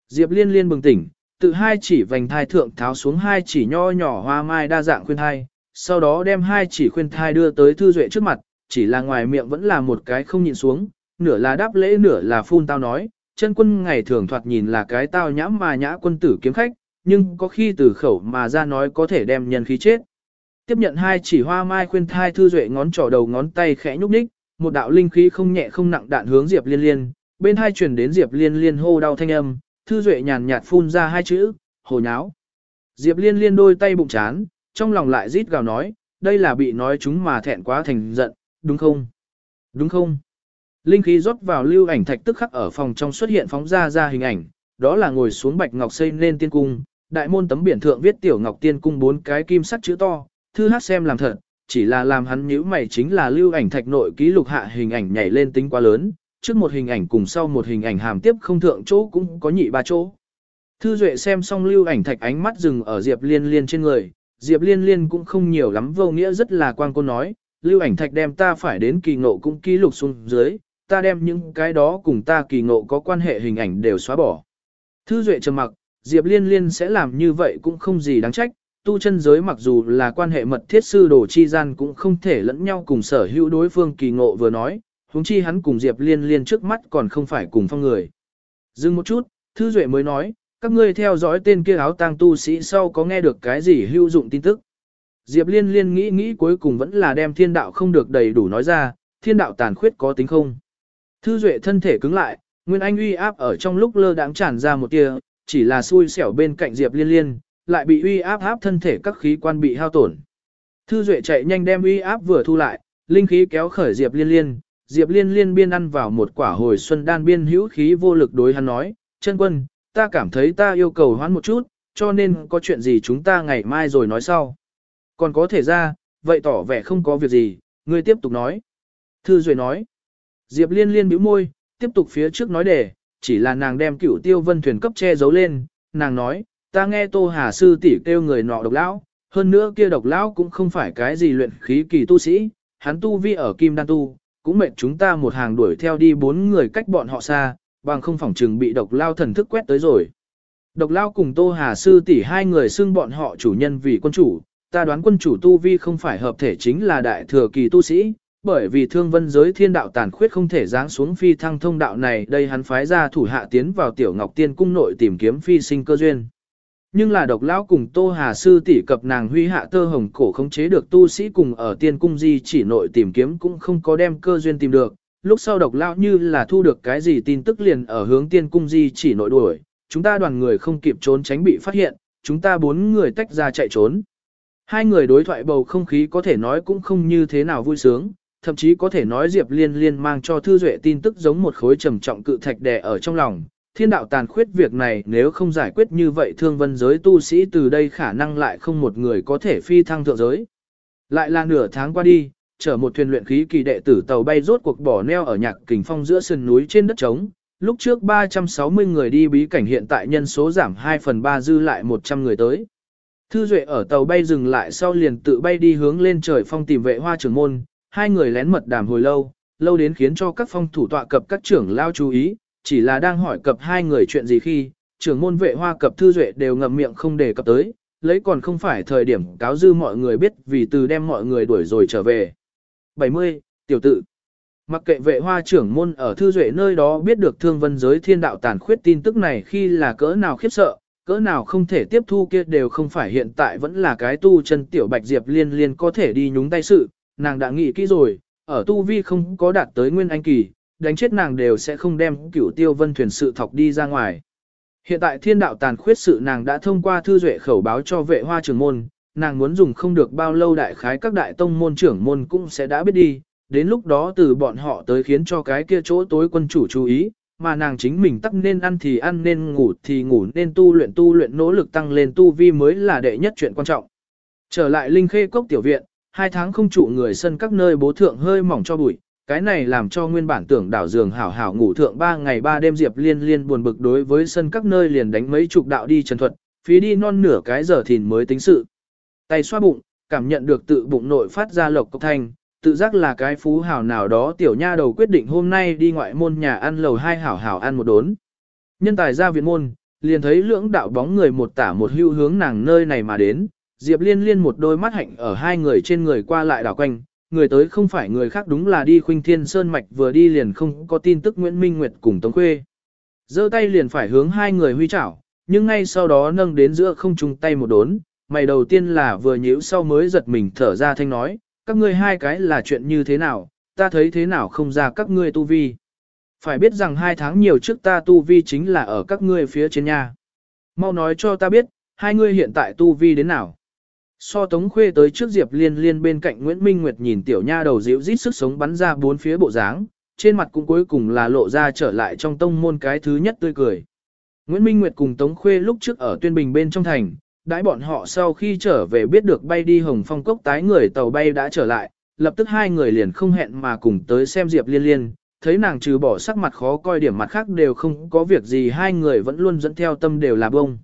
Diệp Liên Liên bừng tỉnh, tự hai chỉ vành thai thượng tháo xuống hai chỉ nho nhỏ hoa mai đa dạng khuyên thai, sau đó đem hai chỉ khuyên thai đưa tới Thư Duệ trước mặt, chỉ là ngoài miệng vẫn là một cái không nhìn xuống, nửa là đáp lễ nửa là phun tao nói, chân quân ngày thường thoạt nhìn là cái tao nhã mà nhã quân tử kiếm khách, nhưng có khi từ khẩu mà ra nói có thể đem nhân khí chết. Tiếp nhận hai chỉ hoa mai khuyên thai thư duệ ngón trỏ đầu ngón tay khẽ nhúc nhích, một đạo linh khí không nhẹ không nặng đạn hướng Diệp Liên Liên, bên hai truyền đến Diệp Liên Liên hô đau thanh âm, thư duệ nhàn nhạt phun ra hai chữ, hồ nháo. Diệp Liên Liên đôi tay bụng chán, trong lòng lại rít gào nói, đây là bị nói chúng mà thẹn quá thành giận, đúng không? Đúng không? Linh khí rót vào lưu ảnh thạch tức khắc ở phòng trong xuất hiện phóng ra ra hình ảnh, đó là ngồi xuống bạch ngọc xây lên tiên cung, đại môn tấm biển thượng viết tiểu ngọc tiên cung bốn cái kim sắt chữ to, thư hát xem làm thật, chỉ là làm hắn nhíu mày chính là lưu ảnh thạch nội ký lục hạ hình ảnh nhảy lên tính quá lớn, trước một hình ảnh cùng sau một hình ảnh hàm tiếp không thượng chỗ cũng có nhị ba chỗ. Thư Duệ xem xong lưu ảnh thạch ánh mắt dừng ở Diệp Liên Liên trên người, Diệp Liên Liên cũng không nhiều lắm vô nghĩa rất là quan cô nói, lưu ảnh thạch đem ta phải đến kỳ ngộ cũng ký lục xuống dưới, ta đem những cái đó cùng ta kỳ ngộ có quan hệ hình ảnh đều xóa bỏ. Thư Duệ trầm mặc, Diệp Liên Liên sẽ làm như vậy cũng không gì đáng trách, tu chân giới mặc dù là quan hệ mật thiết sư đồ chi gian cũng không thể lẫn nhau cùng sở hữu đối phương kỳ ngộ vừa nói, huống chi hắn cùng Diệp Liên Liên trước mắt còn không phải cùng phong người. Dừng một chút, Thư Duệ mới nói, các ngươi theo dõi tên kia áo tang tu sĩ sau có nghe được cái gì hữu dụng tin tức. Diệp Liên Liên nghĩ nghĩ cuối cùng vẫn là đem thiên đạo không được đầy đủ nói ra, thiên đạo tàn khuyết có tính không. Thư Duệ thân thể cứng lại, Nguyên Anh uy áp ở trong lúc lơ đãng tràn ra một tia, chỉ là xui xẻo bên cạnh Diệp Liên Liên, lại bị uy áp áp thân thể các khí quan bị hao tổn. Thư Duệ chạy nhanh đem uy áp vừa thu lại, linh khí kéo khởi Diệp Liên Liên, Diệp Liên Liên biên ăn vào một quả hồi xuân đan biên hữu khí vô lực đối hắn nói, chân quân, ta cảm thấy ta yêu cầu hoãn một chút, cho nên có chuyện gì chúng ta ngày mai rồi nói sau. Còn có thể ra, vậy tỏ vẻ không có việc gì, ngươi tiếp tục nói. Thư Duệ nói, Diệp Liên Liên bĩu môi, tiếp tục phía trước nói đề, chỉ là nàng đem cửu tiêu vân thuyền cấp che giấu lên, nàng nói, ta nghe Tô Hà Sư tỷ kêu người nọ độc lão, hơn nữa kia độc lão cũng không phải cái gì luyện khí kỳ tu sĩ, hắn tu vi ở Kim Đan Tu, cũng mệt chúng ta một hàng đuổi theo đi bốn người cách bọn họ xa, bằng không phỏng chừng bị độc lao thần thức quét tới rồi. Độc lao cùng Tô Hà Sư tỷ hai người xưng bọn họ chủ nhân vì quân chủ, ta đoán quân chủ tu vi không phải hợp thể chính là đại thừa kỳ tu sĩ, bởi vì thương vân giới thiên đạo tàn khuyết không thể giáng xuống phi thăng thông đạo này đây hắn phái ra thủ hạ tiến vào tiểu ngọc tiên cung nội tìm kiếm phi sinh cơ duyên. Nhưng là độc lão cùng Tô Hà Sư tỷ cập nàng huy hạ tơ hồng cổ không chế được tu sĩ cùng ở tiên cung di chỉ nội tìm kiếm cũng không có đem cơ duyên tìm được. Lúc sau độc lão như là thu được cái gì tin tức liền ở hướng tiên cung di chỉ nội đuổi, chúng ta đoàn người không kịp trốn tránh bị phát hiện, chúng ta bốn người tách ra chạy trốn. Hai người đối thoại bầu không khí có thể nói cũng không như thế nào vui sướng, thậm chí có thể nói Diệp Liên Liên mang cho Thư Duệ tin tức giống một khối trầm trọng cự thạch đè ở trong lòng. Thiên đạo tàn khuyết việc này nếu không giải quyết như vậy thương vân giới tu sĩ từ đây khả năng lại không một người có thể phi thăng thượng giới. Lại là nửa tháng qua đi, chở một thuyền luyện khí kỳ đệ tử tàu bay rốt cuộc bỏ neo ở nhạc kình phong giữa sườn núi trên đất trống. Lúc trước 360 người đi bí cảnh hiện tại nhân số giảm 2 phần 3 dư lại 100 người tới. Thư Duệ ở tàu bay dừng lại sau liền tự bay đi hướng lên trời phong tìm vệ hoa trưởng môn, hai người lén mật đàm hồi lâu, lâu đến khiến cho các phong thủ tọa cập các trưởng lao chú ý, chỉ là đang hỏi cập hai người chuyện gì khi, trưởng môn vệ hoa cập thư duệ đều ngậm miệng không đề cập tới, lấy còn không phải thời điểm cáo dư mọi người biết vì từ đem mọi người đuổi rồi trở về. 70. Tiểu tự Mặc kệ vệ hoa trưởng môn ở thư duệ nơi đó biết được thương vân giới thiên đạo tàn khuyết tin tức này khi là cỡ nào khiếp sợ, cỡ nào không thể tiếp thu kia đều không phải hiện tại vẫn là cái tu chân tiểu bạch diệp liên liên có thể đi nhúng tay sự, nàng đã nghĩ kỹ rồi, ở tu vi không có đạt tới nguyên anh kỳ, đánh chết nàng đều sẽ không đem cửu tiêu vân thuyền sự thọc đi ra ngoài. Hiện tại thiên đạo tàn khuyết sự nàng đã thông qua thư duệ khẩu báo cho vệ hoa trưởng môn, nàng muốn dùng không được bao lâu đại khái các đại tông môn trưởng môn cũng sẽ đã biết đi, đến lúc đó từ bọn họ tới khiến cho cái kia chỗ tối quân chủ chú ý, mà nàng chính mình tắc nên ăn thì ăn nên ngủ thì ngủ nên tu luyện tu luyện nỗ lực tăng lên tu vi mới là đệ nhất chuyện quan trọng. Trở lại Linh Khê Cốc tiểu viện, hai tháng không trụ người sân các nơi bố thượng hơi mỏng cho bụi, cái này làm cho nguyên bản tưởng đảo giường hảo hảo ngủ thượng ba ngày ba đêm Diệp Liên Liên buồn bực đối với sân các nơi liền đánh mấy chục đạo đi trần thuật, phí đi non nửa cái giờ thìn mới tính sự. Tay xoa bụng, cảm nhận được tự bụng nội phát ra lộc cốc thanh, tự giác là cái phú hảo nào đó tiểu nha đầu quyết định hôm nay đi ngoại môn nhà ăn lầu hai hảo hảo ăn một đốn. Nhân tài ra viện môn, liền thấy lưỡng đạo bóng người một tả một hưu hướng nàng nơi này mà đến, Diệp Liên Liên một đôi mắt hạnh ở hai người trên người qua lại đảo quanh, người tới không phải người khác đúng là đi Khuynh Thiên Sơn mạch vừa đi liền không có tin tức Nguyễn Minh Nguyệt cùng Tống Khuê. Giơ tay liền phải hướng hai người huy chảo, nhưng ngay sau đó nâng đến giữa không trung tay một đốn, mày đầu tiên là vừa nhíu sau mới giật mình thở ra thanh nói, các ngươi hai cái là chuyện như thế nào, ta thấy thế nào không ra các ngươi tu vi. Phải biết rằng hai tháng nhiều trước ta tu vi chính là ở các ngươi phía trên nhà. Mau nói cho ta biết, hai ngươi hiện tại tu vi đến nào. So Tống Khuê tới trước Diệp Liên Liên bên cạnh Nguyễn Minh Nguyệt nhìn tiểu nha đầu dịu rít sức sống bắn ra bốn phía bộ dáng, trên mặt cũng cuối cùng là lộ ra trở lại trong tông môn cái thứ nhất tươi cười. Nguyễn Minh Nguyệt cùng Tống Khuê lúc trước ở tuyên bình bên trong thành, đãi bọn họ sau khi trở về biết được bay đi Hồng Phong cốc tái người tàu bay đã trở lại, lập tức hai người liền không hẹn mà cùng tới xem Diệp Liên Liên, thấy nàng trừ bỏ sắc mặt khó coi điểm mặt khác đều không có việc gì hai người vẫn luôn dẫn theo tâm đều là bông.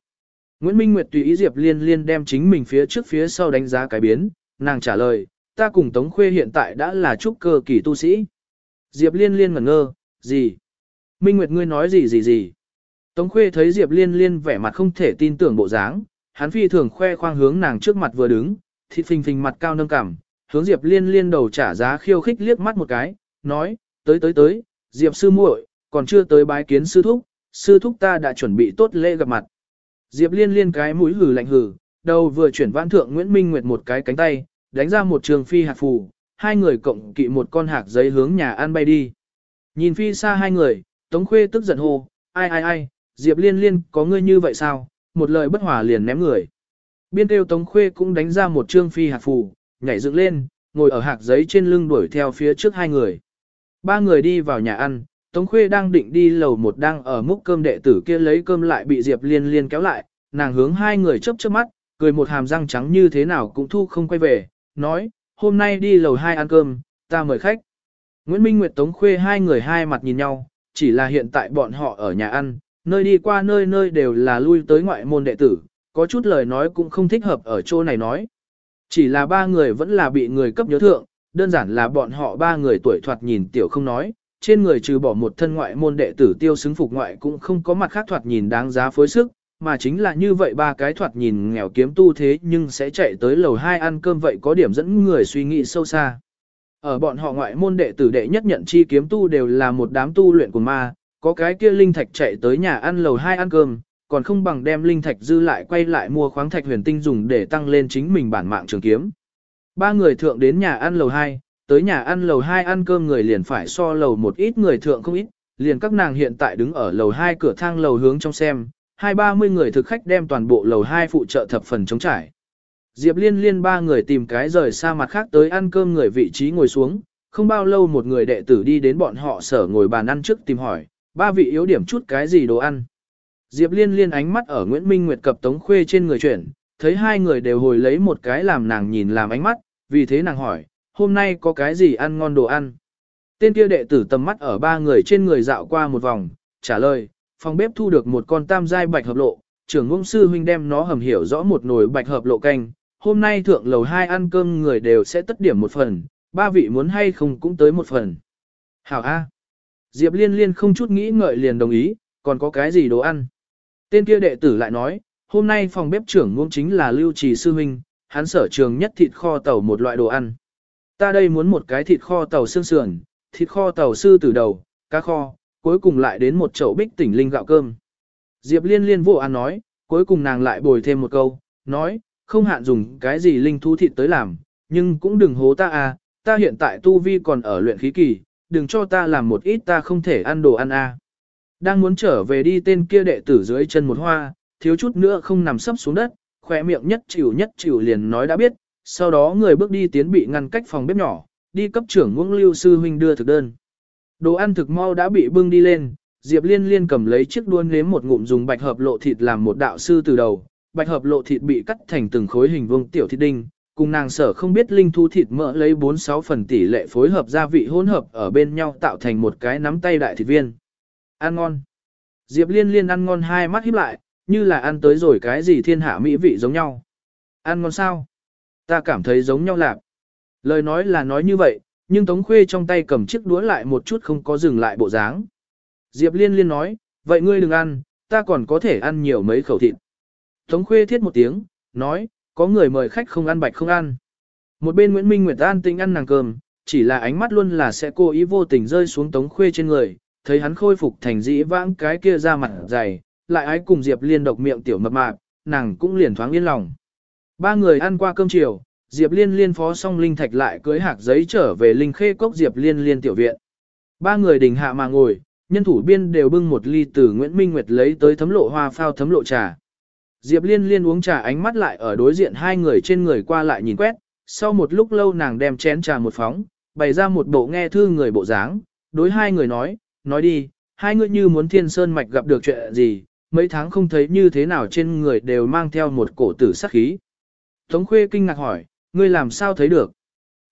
Nguyễn Minh Nguyệt tùy ý Diệp Liên Liên đem chính mình phía trước phía sau đánh giá cái biến, nàng trả lời, ta cùng Tống Khuê hiện tại đã là trúc cơ kỳ tu sĩ. Diệp Liên Liên ngẩn ngơ, gì? Minh Nguyệt ngươi nói gì gì gì? Tống Khuê thấy Diệp Liên Liên vẻ mặt không thể tin tưởng bộ dáng, hắn phi thường khoe khoang hướng nàng trước mặt vừa đứng, thịt phình phình mặt cao nâng cằm, hướng Diệp Liên Liên đầu trả giá khiêu khích liếc mắt một cái, nói, tới tới tới, Diệp sư muội, còn chưa tới bái kiến sư thúc, sư thúc ta đã chuẩn bị tốt lễ gặp mặt. Diệp liên liên cái mũi hử lạnh hử, đầu vừa chuyển vãn thượng Nguyễn Minh Nguyệt một cái cánh tay, đánh ra một trường phi hạt phù, hai người cộng kỵ một con hạc giấy hướng nhà ăn bay đi. Nhìn phi xa hai người, Tống Khuê tức giận hô, ai ai ai, Diệp liên liên có ngươi như vậy sao, một lời bất hòa liền ném người. Biên tiêu Tống Khuê cũng đánh ra một trương phi hạt phù, nhảy dựng lên, ngồi ở hạc giấy trên lưng đuổi theo phía trước hai người. Ba người đi vào nhà ăn, Tống Khuê đang định đi lầu một đang ở múc cơm đệ tử kia lấy cơm lại bị Diệp Liên Liên kéo lại, nàng hướng hai người chớp chớp mắt, cười một hàm răng trắng như thế nào cũng thu không quay về, nói, hôm nay đi lầu hai ăn cơm, ta mời khách. Nguyễn Minh Nguyệt Tống Khuê hai người hai mặt nhìn nhau, chỉ là hiện tại bọn họ ở nhà ăn, nơi đi qua nơi nơi đều là lui tới ngoại môn đệ tử, có chút lời nói cũng không thích hợp ở chỗ này nói. Chỉ là ba người vẫn là bị người cấp nhớ thượng, đơn giản là bọn họ ba người tuổi thoạt nhìn tiểu không nói, trên người trừ bỏ một thân ngoại môn đệ tử tiêu xứng phục ngoại cũng không có mặt khác thoạt nhìn đáng giá phối sức, mà chính là như vậy ba cái thoạt nhìn nghèo kiếm tu thế nhưng sẽ chạy tới lầu hai ăn cơm vậy có điểm dẫn người suy nghĩ sâu xa. Ở bọn họ ngoại môn đệ tử đệ nhất nhận chi kiếm tu đều là một đám tu luyện của ma, có cái kia linh thạch chạy tới nhà ăn lầu hai ăn cơm, còn không bằng đem linh thạch dư lại quay lại mua khoáng thạch huyền tinh dùng để tăng lên chính mình bản mạng trường kiếm. Ba người thượng đến nhà ăn lầu 2, tới nhà ăn lầu 2 ăn cơm người liền phải so lầu một ít người thượng không ít, liền các nàng hiện tại đứng ở lầu 2 cửa thang lầu hướng trong xem, hai ba mươi người thực khách đem toàn bộ lầu 2 phụ trợ thập phần chống trải. Diệp liên liên ba người tìm cái rời xa mặt khác tới ăn cơm người vị trí ngồi xuống, không bao lâu một người đệ tử đi đến bọn họ sở ngồi bàn ăn trước tìm hỏi, ba vị yếu điểm chút cái gì đồ ăn. Diệp liên liên ánh mắt ở Nguyễn Minh Nguyệt cập Tống Khuê trên người chuyển, thấy hai người đều hồi lấy một cái làm nàng nhìn làm ánh mắt, vì thế nàng hỏi, hôm nay có cái gì ăn ngon đồ ăn? Tên kia đệ tử tầm mắt ở ba người trên người dạo qua một vòng, trả lời, phòng bếp thu được một con tam giai bạch hợp lộ, trưởng ngông sư huynh đem nó hầm hiểu rõ một nồi bạch hợp lộ canh, hôm nay thượng lầu hai ăn cơm người đều sẽ tất điểm một phần, ba vị muốn hay không cũng tới một phần. Hảo A. Diệp liên liên không chút nghĩ ngợi liền đồng ý, còn có cái gì đồ ăn? Tên kia đệ tử lại nói, hôm nay phòng bếp trưởng ngông chính là lưu trì sư huynh, hắn sở trường nhất thịt kho tàu một loại đồ ăn. Ta đây muốn một cái thịt kho tàu xương sườn, thịt kho tàu sư từ đầu, cá kho, cuối cùng lại đến một chậu bích tỉnh linh gạo cơm. Diệp liên liên vô ăn nói, cuối cùng nàng lại bồi thêm một câu, nói, không hạn dùng cái gì linh thú thịt tới làm, nhưng cũng đừng hố ta à, ta hiện tại tu vi còn ở luyện khí kỳ, đừng cho ta làm một ít ta không thể ăn đồ ăn à. Đang muốn trở về đi tên kia đệ tử dưới chân một hoa, thiếu chút nữa không nằm sấp xuống đất, khỏe miệng nhất chịu nhất chịu liền nói đã biết, sau đó người bước đi tiến bị ngăn cách phòng bếp nhỏ, đi cấp trưởng ngưỡng lưu sư huynh đưa thực đơn. Đồ ăn thực mau đã bị bưng đi lên, Diệp Liên Liên cầm lấy chiếc đuôn nếm một ngụm dùng bạch hợp lộ thịt làm một đạo sư từ đầu, bạch hợp lộ thịt bị cắt thành từng khối hình vuông tiểu thịt đinh, cùng nàng sở không biết linh thu thịt mỡ lấy 4-6 phần tỷ lệ phối hợp gia vị hỗn hợp ở bên nhau tạo thành một cái nắm tay đại thịt viên. Ăn ngon. Diệp Liên Liên ăn ngon hai mắt híp lại, như là ăn tới rồi cái gì thiên hạ mỹ vị giống nhau. Ăn ngon sao? Ta cảm thấy giống nhau lạc. Lời nói là nói như vậy, nhưng Tống Khuê trong tay cầm chiếc đũa lại một chút không có dừng lại bộ dáng. Diệp Liên Liên nói, vậy ngươi đừng ăn, ta còn có thể ăn nhiều mấy khẩu thịt. Tống Khuê thiết một tiếng, nói, có người mời khách không ăn bạch không ăn. Một bên Nguyễn Minh Nguyệt an tinh ăn nàng cơm, chỉ là ánh mắt luôn là sẽ cố ý vô tình rơi xuống Tống Khuê trên người, thấy hắn khôi phục thành dĩ vãng cái kia ra mặt dày, lại ái cùng Diệp Liên độc miệng tiểu mập mạp, nàng cũng liền thoáng yên lòng. Ba người ăn qua cơm chiều, Diệp Liên liên phó xong linh thạch lại cưới hạc giấy trở về linh khê cốc Diệp Liên liên tiểu viện. Ba người đình hạ mà ngồi, nhân thủ biên đều bưng một ly từ Nguyễn Minh Nguyệt lấy tới thấm lộ hoa phao thấm lộ trà. Diệp Liên liên uống trà ánh mắt lại ở đối diện hai người trên người qua lại nhìn quét, sau một lúc lâu nàng đem chén trà một phóng, bày ra một bộ nghe thư người bộ dáng, đối hai người nói, nói đi, hai người như muốn thiên sơn mạch gặp được chuyện gì, mấy tháng không thấy như thế nào trên người đều mang theo một cổ tử sắc khí. Tống Khuê kinh ngạc hỏi, ngươi làm sao thấy được?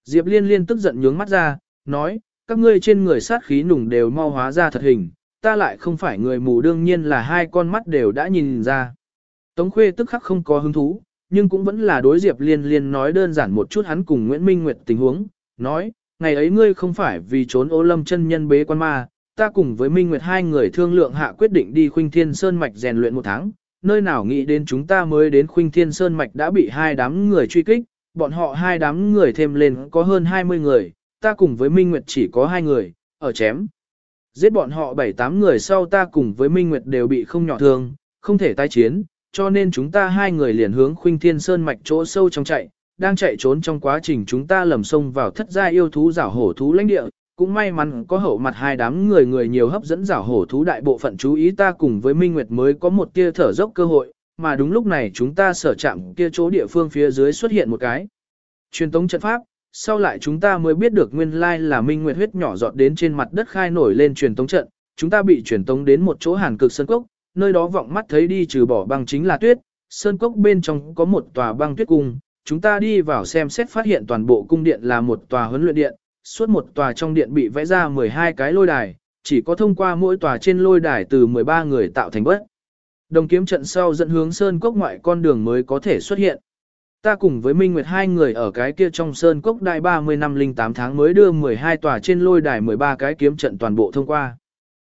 Diệp Liên liên tức giận nhướng mắt ra, nói, các ngươi trên người sát khí nùng đều mau hóa ra thật hình, ta lại không phải người mù đương nhiên là hai con mắt đều đã nhìn ra. Tống Khuê tức khắc không có hứng thú, nhưng cũng vẫn là đối Diệp Liên liên nói đơn giản một chút hắn cùng Nguyễn Minh Nguyệt tình huống, nói, ngày ấy ngươi không phải vì trốn ô lâm chân nhân bế quan ma, ta cùng với Minh Nguyệt hai người thương lượng hạ quyết định đi Khuynh Thiên Sơn Mạch rèn luyện một tháng, nơi nào nghĩ đến chúng ta mới đến Khuynh Thiên Sơn Mạch đã bị hai đám người truy kích, bọn họ hai đám người thêm lên có hơn 20 người, ta cùng với Minh Nguyệt chỉ có hai người, ở chém. Giết bọn họ 7-8 người sau ta cùng với Minh Nguyệt đều bị không nhỏ thương, không thể tái chiến, cho nên chúng ta hai người liền hướng Khuynh Thiên Sơn Mạch chỗ sâu trong chạy, đang chạy trốn trong quá trình chúng ta lầm sông vào thất gia yêu thú giảo hổ thú lãnh địa, cũng may mắn có hậu mặt hai đám người người nhiều hấp dẫn giảo hổ thú đại bộ phận chú ý ta cùng với Minh Nguyệt mới có một tia thở dốc cơ hội, mà đúng lúc này chúng ta sở chạm kia chỗ địa phương phía dưới xuất hiện một cái. Truyền tống trận pháp, sau lại chúng ta mới biết được nguyên lai là Minh Nguyệt huyết nhỏ giọt đến trên mặt đất khai nổi lên truyền tống trận, chúng ta bị truyền tống đến một chỗ hàn cực sơn cốc, nơi đó vọng mắt thấy đi trừ bỏ băng chính là tuyết, sơn cốc bên trong có một tòa băng tuyết cung, chúng ta đi vào xem xét phát hiện toàn bộ cung điện là một tòa huấn luyện điện, suốt một tòa trong điện bị vẽ ra 12 cái lôi đài, chỉ có thông qua mỗi tòa trên lôi đài từ 13 người tạo thành bất. Đồng kiếm trận sau dẫn hướng sơn cốc ngoại con đường mới có thể xuất hiện. Ta cùng với Minh Nguyệt hai người ở cái kia trong sơn cốc đại 30 năm linh 8 tháng mới đưa 12 tòa trên lôi đài 13 cái kiếm trận toàn bộ thông qua.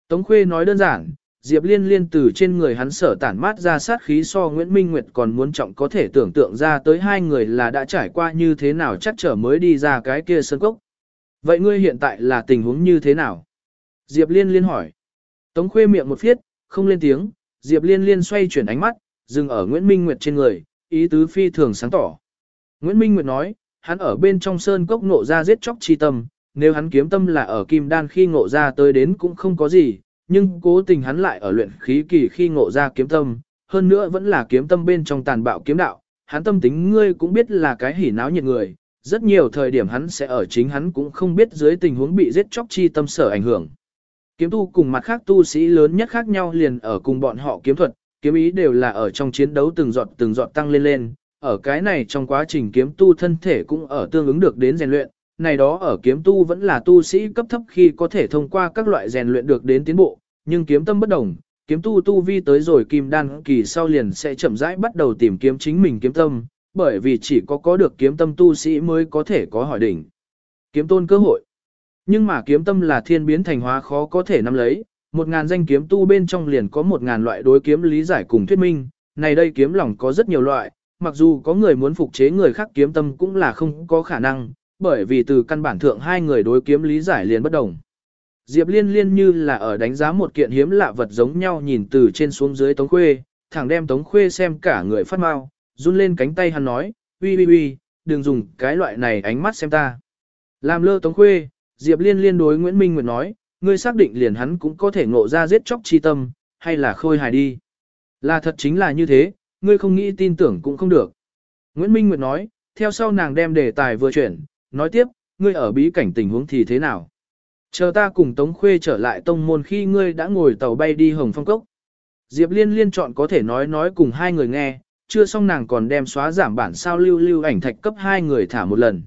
Tống Khuê nói đơn giản, Diệp Liên Liên từ trên người hắn sở tản mát ra sát khí so Nguyễn Minh Nguyệt còn muốn trọng có thể tưởng tượng ra tới hai người là đã trải qua như thế nào chắc trở mới đi ra cái kia sơn cốc. Vậy ngươi hiện tại là tình huống như thế nào? Diệp Liên Liên hỏi. Tống Khuê miệng một phiết, không lên tiếng, Diệp Liên Liên xoay chuyển ánh mắt, dừng ở Nguyễn Minh Nguyệt trên người, ý tứ phi thường sáng tỏ. Nguyễn Minh Nguyệt nói, hắn ở bên trong sơn cốc ngộ ra giết chóc chi tâm, nếu hắn kiếm tâm là ở kim đan khi ngộ ra tới đến cũng không có gì, nhưng cố tình hắn lại ở luyện khí kỳ khi ngộ ra kiếm tâm, hơn nữa vẫn là kiếm tâm bên trong tàn bạo kiếm đạo, hắn tâm tính ngươi cũng biết là cái hỉ náo nhiệt người, rất nhiều thời điểm hắn sẽ ở chính hắn cũng không biết dưới tình huống bị giết chóc chi tâm sở ảnh hưởng. Kiếm tu cùng mặt khác tu sĩ lớn nhất khác nhau liền ở cùng bọn họ kiếm thuật, kiếm ý đều là ở trong chiến đấu từng giọt từng giọt tăng lên lên, ở cái này trong quá trình kiếm tu thân thể cũng ở tương ứng được đến rèn luyện, này đó ở kiếm tu vẫn là tu sĩ cấp thấp khi có thể thông qua các loại rèn luyện được đến tiến bộ, nhưng kiếm tâm bất đồng, kiếm tu tu vi tới rồi kim đan kỳ sau liền sẽ chậm rãi bắt đầu tìm kiếm chính mình kiếm tâm, bởi vì chỉ có có được kiếm tâm tu sĩ mới có thể có hỏi đỉnh. Kiếm tôn cơ hội. Nhưng mà kiếm tâm là thiên biến thành hóa khó có thể nắm lấy, một ngàn danh kiếm tu bên trong liền có một ngàn loại đối kiếm lý giải cùng thuyết minh, này đây kiếm lòng có rất nhiều loại, mặc dù có người muốn phục chế người khác kiếm tâm cũng là không có khả năng, bởi vì từ căn bản thượng hai người đối kiếm lý giải liền bất đồng. Diệp Liên Liên như là ở đánh giá một kiện hiếm lạ vật giống nhau nhìn từ trên xuống dưới Tống Khuê, thẳng đem Tống Khuê xem cả người phát mau, run lên cánh tay hắn nói, uy uy uy, đừng dùng cái loại này ánh mắt xem ta. Làm lơ Tống Khuê, Diệp Liên liên đối Nguyễn Minh Nguyệt nói, ngươi xác định liền hắn cũng có thể ngộ ra giết chóc chi tâm, hay là khôi hài đi. Là thật chính là như thế, ngươi không nghĩ tin tưởng cũng không được. Nguyễn Minh Nguyệt nói, theo sau nàng đem đề tài vừa chuyển, nói tiếp, ngươi ở bí cảnh tình huống thì thế nào? Chờ ta cùng Tống Khuê trở lại tông môn khi ngươi đã ngồi tàu bay đi Hồng Phong Cốc. Diệp Liên liên chọn có thể nói nói cùng hai người nghe, chưa xong nàng còn đem xóa giảm bản sao lưu lưu ảnh thạch cấp hai người thả một lần.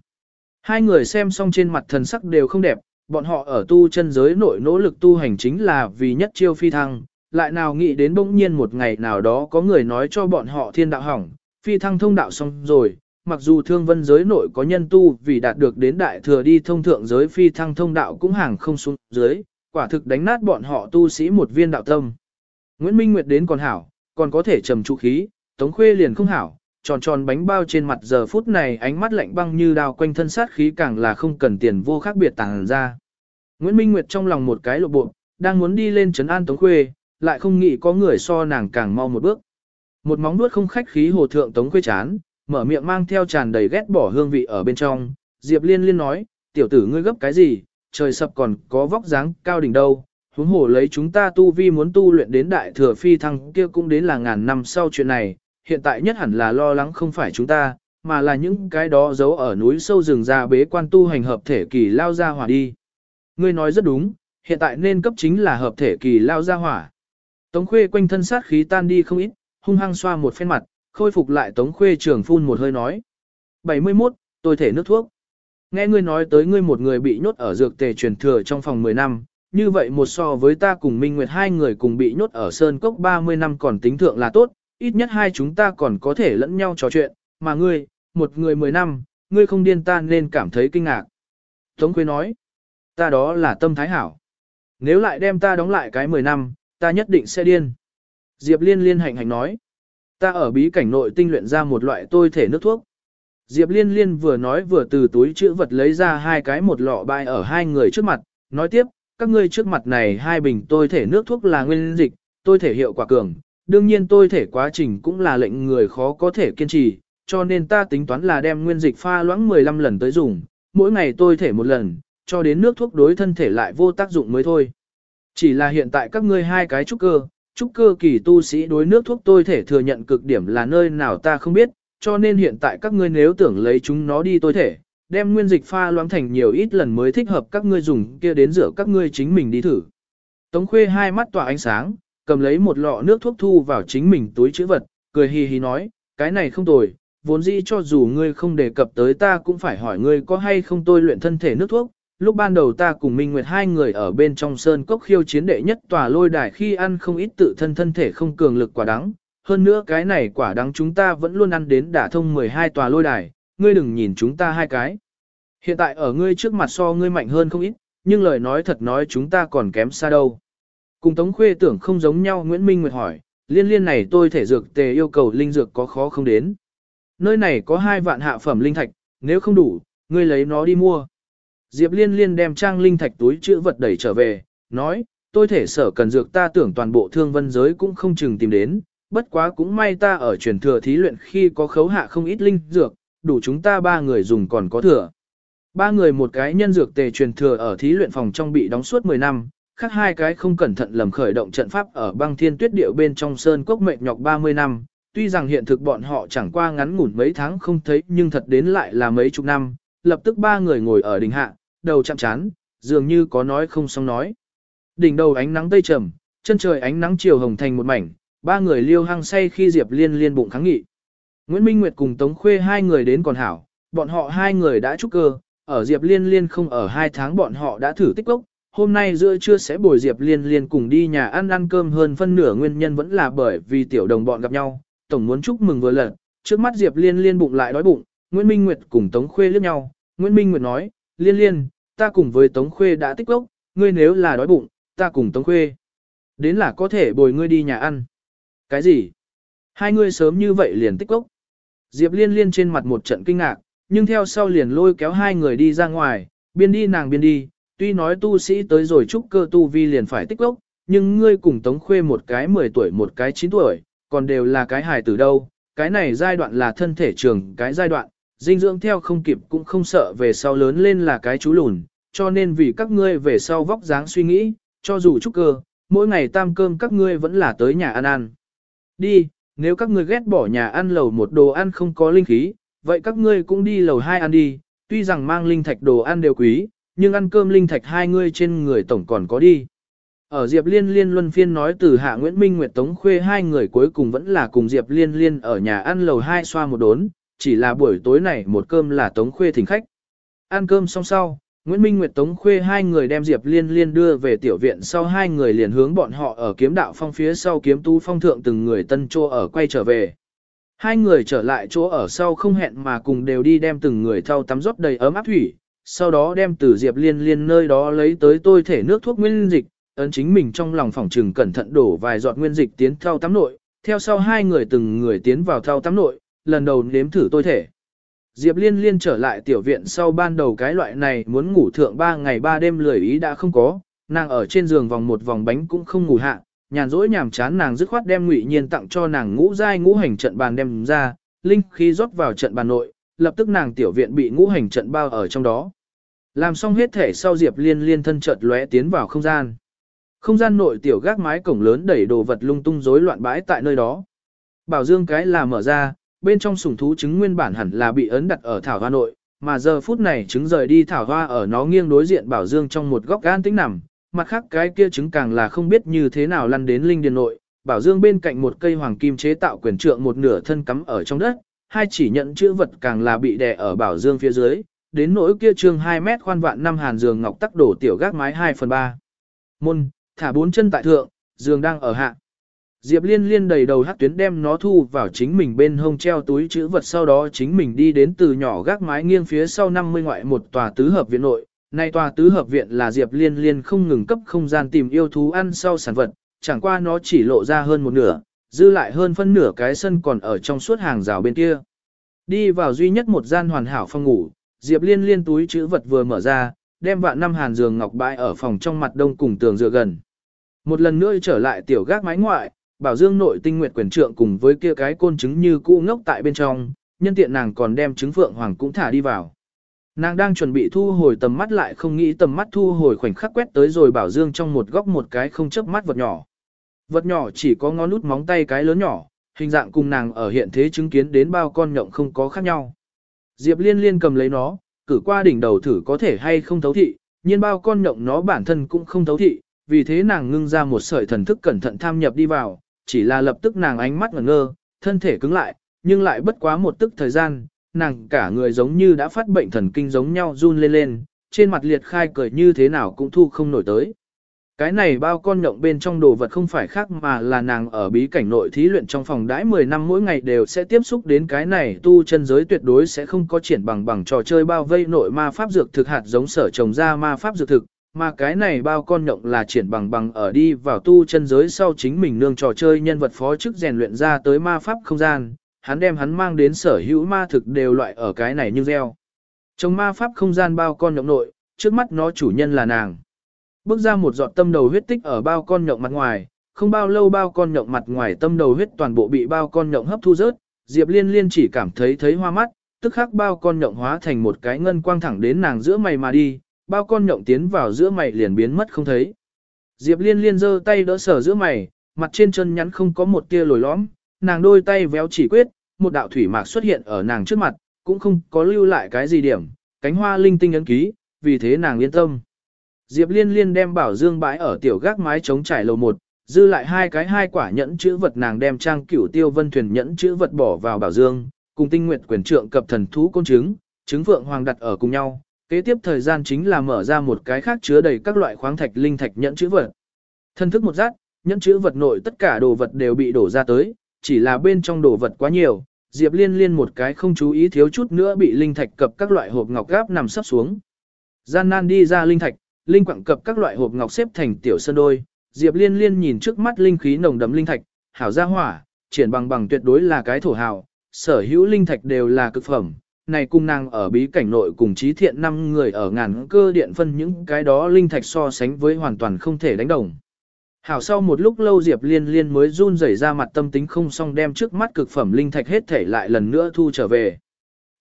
Hai người xem xong trên mặt thần sắc đều không đẹp, bọn họ ở tu chân giới nội nỗ lực tu hành chính là vì nhất chiêu phi thăng, lại nào nghĩ đến bỗng nhiên một ngày nào đó có người nói cho bọn họ thiên đạo hỏng, phi thăng thông đạo xong rồi, mặc dù thương vân giới nội có nhân tu vì đạt được đến đại thừa đi thông thượng giới phi thăng thông đạo cũng hàng không xuống dưới, quả thực đánh nát bọn họ tu sĩ một viên đạo tâm. Nguyễn Minh Nguyệt đến còn hảo, còn có thể trầm trụ khí, Tống Khuê liền không hảo, tròn tròn bánh bao trên mặt giờ phút này ánh mắt lạnh băng như đao quanh thân sát khí càng là không cần tiền vô khác biệt tàng ra. Nguyễn Minh Nguyệt trong lòng một cái lộ bộ, đang muốn đi lên trấn an Tống Khuê, lại không nghĩ có người so nàng càng mau một bước. Một móng vuốt không khách khí hồ thượng Tống Khuê chán, mở miệng mang theo tràn đầy ghét bỏ hương vị ở bên trong, Diệp Liên liên nói, tiểu tử ngươi gấp cái gì, trời sập còn có vóc dáng cao đỉnh đâu, huống hồ lấy chúng ta tu vi muốn tu luyện đến đại thừa phi thăng kia cũng đến là ngàn năm sau chuyện này, hiện tại nhất hẳn là lo lắng không phải chúng ta, mà là những cái đó giấu ở núi sâu rừng ra bế quan tu hành hợp thể kỳ lao ra hỏa đi. Ngươi nói rất đúng, hiện tại nên cấp chính là hợp thể kỳ lao ra hỏa. Tống khuê quanh thân sát khí tan đi không ít, hung hăng xoa một phen mặt, khôi phục lại tống khuê trường phun một hơi nói. 71, tôi thể nước thuốc. Nghe ngươi nói tới ngươi một người bị nhốt ở dược tề truyền thừa trong phòng 10 năm, như vậy một so với ta cùng Minh Nguyệt hai người cùng bị nhốt ở Sơn Cốc 30 năm còn tính thượng là tốt, ít nhất hai chúng ta còn có thể lẫn nhau trò chuyện, mà ngươi, một người mười năm, ngươi không điên ta nên cảm thấy kinh ngạc. Tống Quế nói, ta đó là tâm thái hảo. Nếu lại đem ta đóng lại cái mười năm, ta nhất định sẽ điên. Diệp Liên liên hành hành nói, ta ở bí cảnh nội tinh luyện ra một loại tôi thể nước thuốc. Diệp Liên liên vừa nói vừa từ túi chữ vật lấy ra hai cái một lọ bài ở hai người trước mặt, nói tiếp, các ngươi trước mặt này hai bình tôi thể nước thuốc là nguyên dịch, tôi thể hiệu quả cường, đương nhiên tôi thể quá trình cũng là lệnh người khó có thể kiên trì, cho nên ta tính toán là đem nguyên dịch pha loãng 15 lần tới dùng, mỗi ngày tôi thể một lần, cho đến nước thuốc đối thân thể lại vô tác dụng mới thôi. Chỉ là hiện tại các ngươi hai cái trúc cơ, trúc cơ kỳ tu sĩ đối nước thuốc tôi thể thừa nhận cực điểm là nơi nào ta không biết, cho nên hiện tại các ngươi nếu tưởng lấy chúng nó đi tôi thể, đem nguyên dịch pha loãng thành nhiều ít lần mới thích hợp các ngươi dùng kia đến rửa các ngươi chính mình đi thử. Tống khuê hai mắt tỏa ánh sáng, cầm lấy một lọ nước thuốc thu vào chính mình túi chữ vật, cười hì hì nói, cái này không tồi, vốn dĩ cho dù ngươi không đề cập tới ta cũng phải hỏi ngươi có hay không tôi luyện thân thể nước thuốc. Lúc ban đầu ta cùng Minh Nguyệt hai người ở bên trong sơn cốc khiêu chiến đệ nhất tòa lôi đài khi ăn không ít tự thân thân thể không cường lực quả đắng, hơn nữa cái này quả đắng chúng ta vẫn luôn ăn đến đả thông 12 tòa lôi đài, ngươi đừng nhìn chúng ta hai cái. Hiện tại ở ngươi trước mặt so ngươi mạnh hơn không ít, nhưng lời nói thật nói chúng ta còn kém xa đâu. Cùng Tống Khuê tưởng không giống nhau Nguyễn Minh Nguyệt hỏi, liên liên này tôi thể dược tề yêu cầu linh dược có khó không đến. Nơi này có hai vạn hạ phẩm linh thạch, nếu không đủ, ngươi lấy nó đi mua. Diệp liên liên đem trang linh thạch túi chữ vật đẩy trở về, nói, tôi thể sở cần dược ta tưởng toàn bộ thương vân giới cũng không chừng tìm đến, bất quá cũng may ta ở truyền thừa thí luyện khi có khấu hạ không ít linh dược, đủ chúng ta ba người dùng còn có thừa. Ba người một cái nhân dược tề truyền thừa ở thí luyện phòng trong bị đóng suốt 10 năm, khác hai cái không cẩn thận lầm khởi động trận pháp ở băng thiên tuyết điệu bên trong sơn cốc mệnh nhọc 30 năm. Tuy rằng hiện thực bọn họ chẳng qua ngắn ngủn mấy tháng không thấy nhưng thật đến lại là mấy chục năm, lập tức ba người ngồi ở đỉnh hạ, đầu chạm chán, dường như có nói không xong nói. Đỉnh đầu ánh nắng tây trầm, chân trời ánh nắng chiều hồng thành một mảnh, ba người liêu hăng say khi Diệp Liên liên bụng kháng nghị. Nguyễn Minh Nguyệt cùng Tống Khuê hai người đến còn hảo, bọn họ hai người đã trúc cơ, ở Diệp Liên liên không ở hai tháng bọn họ đã thử tích lốc, hôm nay giữa trưa sẽ bồi Diệp Liên liên cùng đi nhà ăn ăn cơm hơn phân nửa nguyên nhân vẫn là bởi vì tiểu đồng bọn gặp nhau, tổng muốn chúc mừng vừa lần, trước mắt Diệp Liên liên bụng lại đói bụng, Nguyễn Minh Nguyệt cùng Tống Khuê liếc nhau, Nguyễn Minh Nguyệt nói, Liên liên, ta cùng với Tống Khuê đã tích lốc, ngươi nếu là đói bụng, ta cùng Tống Khuê. Đến là có thể bồi ngươi đi nhà ăn. Cái gì? Hai ngươi sớm như vậy liền tích lốc. Diệp Liên liên trên mặt một trận kinh ngạc, nhưng theo sau liền lôi kéo hai người đi ra ngoài, biên đi nàng biên đi, tuy nói tu sĩ tới rồi trúc cơ tu vi liền phải tích lốc, nhưng ngươi cùng Tống Khuê một cái 10 tuổi một cái 9 tuổi, còn đều là cái hài từ đâu, cái này giai đoạn là thân thể trường cái giai đoạn, dinh dưỡng theo không kịp cũng không sợ về sau lớn lên là cái chú lùn, cho nên vì các ngươi về sau vóc dáng suy nghĩ, cho dù trúc cơ, mỗi ngày tam cơm các ngươi vẫn là tới nhà ăn ăn. Đi, nếu các ngươi ghét bỏ nhà ăn lầu một đồ ăn không có linh khí, vậy các ngươi cũng đi lầu hai ăn đi, tuy rằng mang linh thạch đồ ăn đều quý, nhưng ăn cơm linh thạch hai ngươi trên người tổng còn có đi. Ở Diệp Liên Liên luân phiên nói từ Hạ Nguyễn Minh Nguyệt Tống Khuê hai người cuối cùng vẫn là cùng Diệp Liên Liên ở nhà ăn lầu hai xoa một đốn, chỉ là buổi tối này một cơm là Tống Khuê thỉnh khách. Ăn cơm xong sau, Nguyễn Minh Nguyệt Tống Khuê hai người đem Diệp Liên Liên đưa về tiểu viện sau hai người liền hướng bọn họ ở kiếm đạo phong phía sau kiếm tu phong thượng từng người tân chô ở quay trở về. Hai người trở lại chỗ ở sau không hẹn mà cùng đều đi đem từng người thau tắm rót đầy ấm áp thủy, sau đó đem từ Diệp Liên Liên nơi đó lấy tới tôi thể nước thuốc nguyên dịch, ấn chính mình trong lòng phòng trừng cẩn thận đổ vài giọt nguyên dịch tiến thao tắm nội, theo sau hai người từng người tiến vào thao tắm nội, lần đầu nếm thử tôi thể. Diệp Liên Liên trở lại tiểu viện sau ban đầu cái loại này muốn ngủ thượng ba ngày ba đêm lười ý đã không có, nàng ở trên giường vòng một vòng bánh cũng không ngủ hạ, nhàn rỗi nhàm chán nàng dứt khoát đem ngụy nhiên tặng cho nàng ngũ giai ngũ hành trận bàn đem ra, linh khí rót vào trận bàn nội, lập tức nàng tiểu viện bị ngũ hành trận bao ở trong đó. Làm xong hết thể sau Diệp Liên liên thân chợt lóe tiến vào không gian. Không gian nội tiểu gác mái cổng lớn đẩy đồ vật lung tung rối loạn bãi tại nơi đó. Bảo Dương cái là mở ra, bên trong sủng thú trứng nguyên bản hẳn là bị ấn đặt ở thảo hoa nội, mà giờ phút này trứng rời đi thảo hoa ở nó nghiêng đối diện Bảo Dương trong một góc gan tĩnh nằm, mặt khác cái kia trứng càng là không biết như thế nào lăn đến linh điền nội, bảo dương bên cạnh một cây hoàng kim chế tạo quyền trượng một nửa thân cắm ở trong đất, hai chỉ nhận chữ vật càng là bị đè ở bảo dương phía dưới, đến nỗi kia trường 2 mét khoan vạn năm hàn giường ngọc tắc đổ tiểu gác mái 2 phần 3. Môn, thả bốn chân tại thượng, giường đang ở hạ. Diệp liên liên đầy đầu hát tuyến đem nó thu vào chính mình bên hông treo túi chữ vật sau đó chính mình đi đến từ nhỏ gác mái nghiêng phía sau 50 ngoại một tòa tứ hợp viện nội, Nay tòa tứ hợp viện là Diệp Liên Liên không ngừng cấp không gian tìm yêu thú ăn sau sản vật, chẳng qua nó chỉ lộ ra hơn một nửa, dư lại hơn phân nửa cái sân còn ở trong suốt hàng rào bên kia. Đi vào duy nhất một gian hoàn hảo phòng ngủ, Diệp Liên Liên túi chữ vật vừa mở ra, đem vạn năm hàn giường ngọc bãi ở phòng trong mặt đông cùng tường dựa gần. Một lần nữa trở lại tiểu gác mái ngoại, bảo dương nội tinh nguyệt quyền trượng cùng với kia cái côn trứng như cũ ngốc tại bên trong, nhân tiện nàng còn đem trứng phượng hoàng cũng thả đi vào. Nàng đang chuẩn bị thu hồi tầm mắt lại không nghĩ tầm mắt thu hồi khoảnh khắc quét tới rồi bảo dương trong một góc một cái không chớp mắt vật nhỏ. Vật nhỏ chỉ có ngón nút móng tay cái lớn nhỏ, hình dạng cùng nàng ở hiện thế chứng kiến đến bao con nhộng không có khác nhau. Diệp liên liên cầm lấy nó, cử qua đỉnh đầu thử có thể hay không thấu thị, nhiên bao con nhộng nó bản thân cũng không thấu thị, vì thế nàng ngưng ra một sợi thần thức cẩn thận tham nhập đi vào, chỉ là lập tức nàng ánh mắt ngẩn ngơ, thân thể cứng lại, nhưng lại bất quá một tức thời gian, nàng cả người giống như đã phát bệnh thần kinh giống nhau run lên lên, trên mặt liệt khai cười như thế nào cũng thu không nổi tới. Cái này bao con nhộng bên trong đồ vật không phải khác mà là nàng ở bí cảnh nội thí luyện trong phòng đãi 10 năm mỗi ngày đều sẽ tiếp xúc đến cái này tu chân giới tuyệt đối sẽ không có triển bằng bằng trò chơi bao vây nội ma pháp dược thực hạt giống sở trồng ra ma pháp dược thực, mà cái này bao con nhộng là triển bằng bằng ở đi vào tu chân giới sau chính mình nương trò chơi nhân vật phó chức rèn luyện ra tới ma pháp không gian, hắn đem hắn mang đến sở hữu ma thực đều loại ở cái này như gieo. Trong ma pháp không gian bao con nhộng nội, trước mắt nó chủ nhân là nàng. Bước ra một giọt tâm đầu huyết tích ở bao con nhộng mặt ngoài, không bao lâu bao con nhộng mặt ngoài tâm đầu huyết toàn bộ bị bao con nhộng hấp thu rớt, Diệp Liên Liên chỉ cảm thấy thấy hoa mắt, tức khắc bao con nhộng hóa thành một cái ngân quang thẳng đến nàng giữa mày mà đi, bao con nhộng tiến vào giữa mày liền biến mất không thấy. Diệp Liên Liên giơ tay đỡ sở giữa mày, mặt trên chân nhắn không có một tia lồi lõm, nàng đôi tay véo chỉ quyết, một đạo thủy mạc xuất hiện ở nàng trước mặt, cũng không có lưu lại cái gì điểm, cánh hoa linh tinh ấn ký, vì thế nàng yên tâm. Diệp Liên Liên đem bảo dương bãi ở tiểu gác mái chống trải lầu một, dư lại hai cái hai quả nhẫn chữ vật nàng đem trang cửu tiêu vân thuyền nhẫn chữ vật bỏ vào bảo dương, cùng tinh nguyện quyền trượng cập thần thú côn trứng, trứng vượng hoàng đặt ở cùng nhau. Kế tiếp thời gian chính là mở ra một cái khác chứa đầy các loại khoáng thạch linh thạch nhẫn chữ vật. Thân thức một rát, nhẫn chữ vật nội tất cả đồ vật đều bị đổ ra tới, chỉ là bên trong đồ vật quá nhiều, Diệp Liên Liên một cái không chú ý thiếu chút nữa bị linh thạch cập các loại hộp ngọc gáp nằm sắp xuống. Gian nan đi ra linh thạch, linh quặng cập các loại hộp ngọc xếp thành tiểu sơn đôi, Diệp Liên Liên nhìn trước mắt linh khí nồng đậm linh thạch, hảo gia hỏa, triển bằng bằng tuyệt đối là cái thổ hào, sở hữu linh thạch đều là cực phẩm. Này cung năng ở bí cảnh nội cùng trí thiện năm người ở ngàn cơ điện phân những cái đó linh thạch so sánh với hoàn toàn không thể đánh đồng. Hảo sau một lúc lâu Diệp Liên Liên mới run rẩy ra mặt tâm tính không xong đem trước mắt cực phẩm linh thạch hết thể lại lần nữa thu trở về.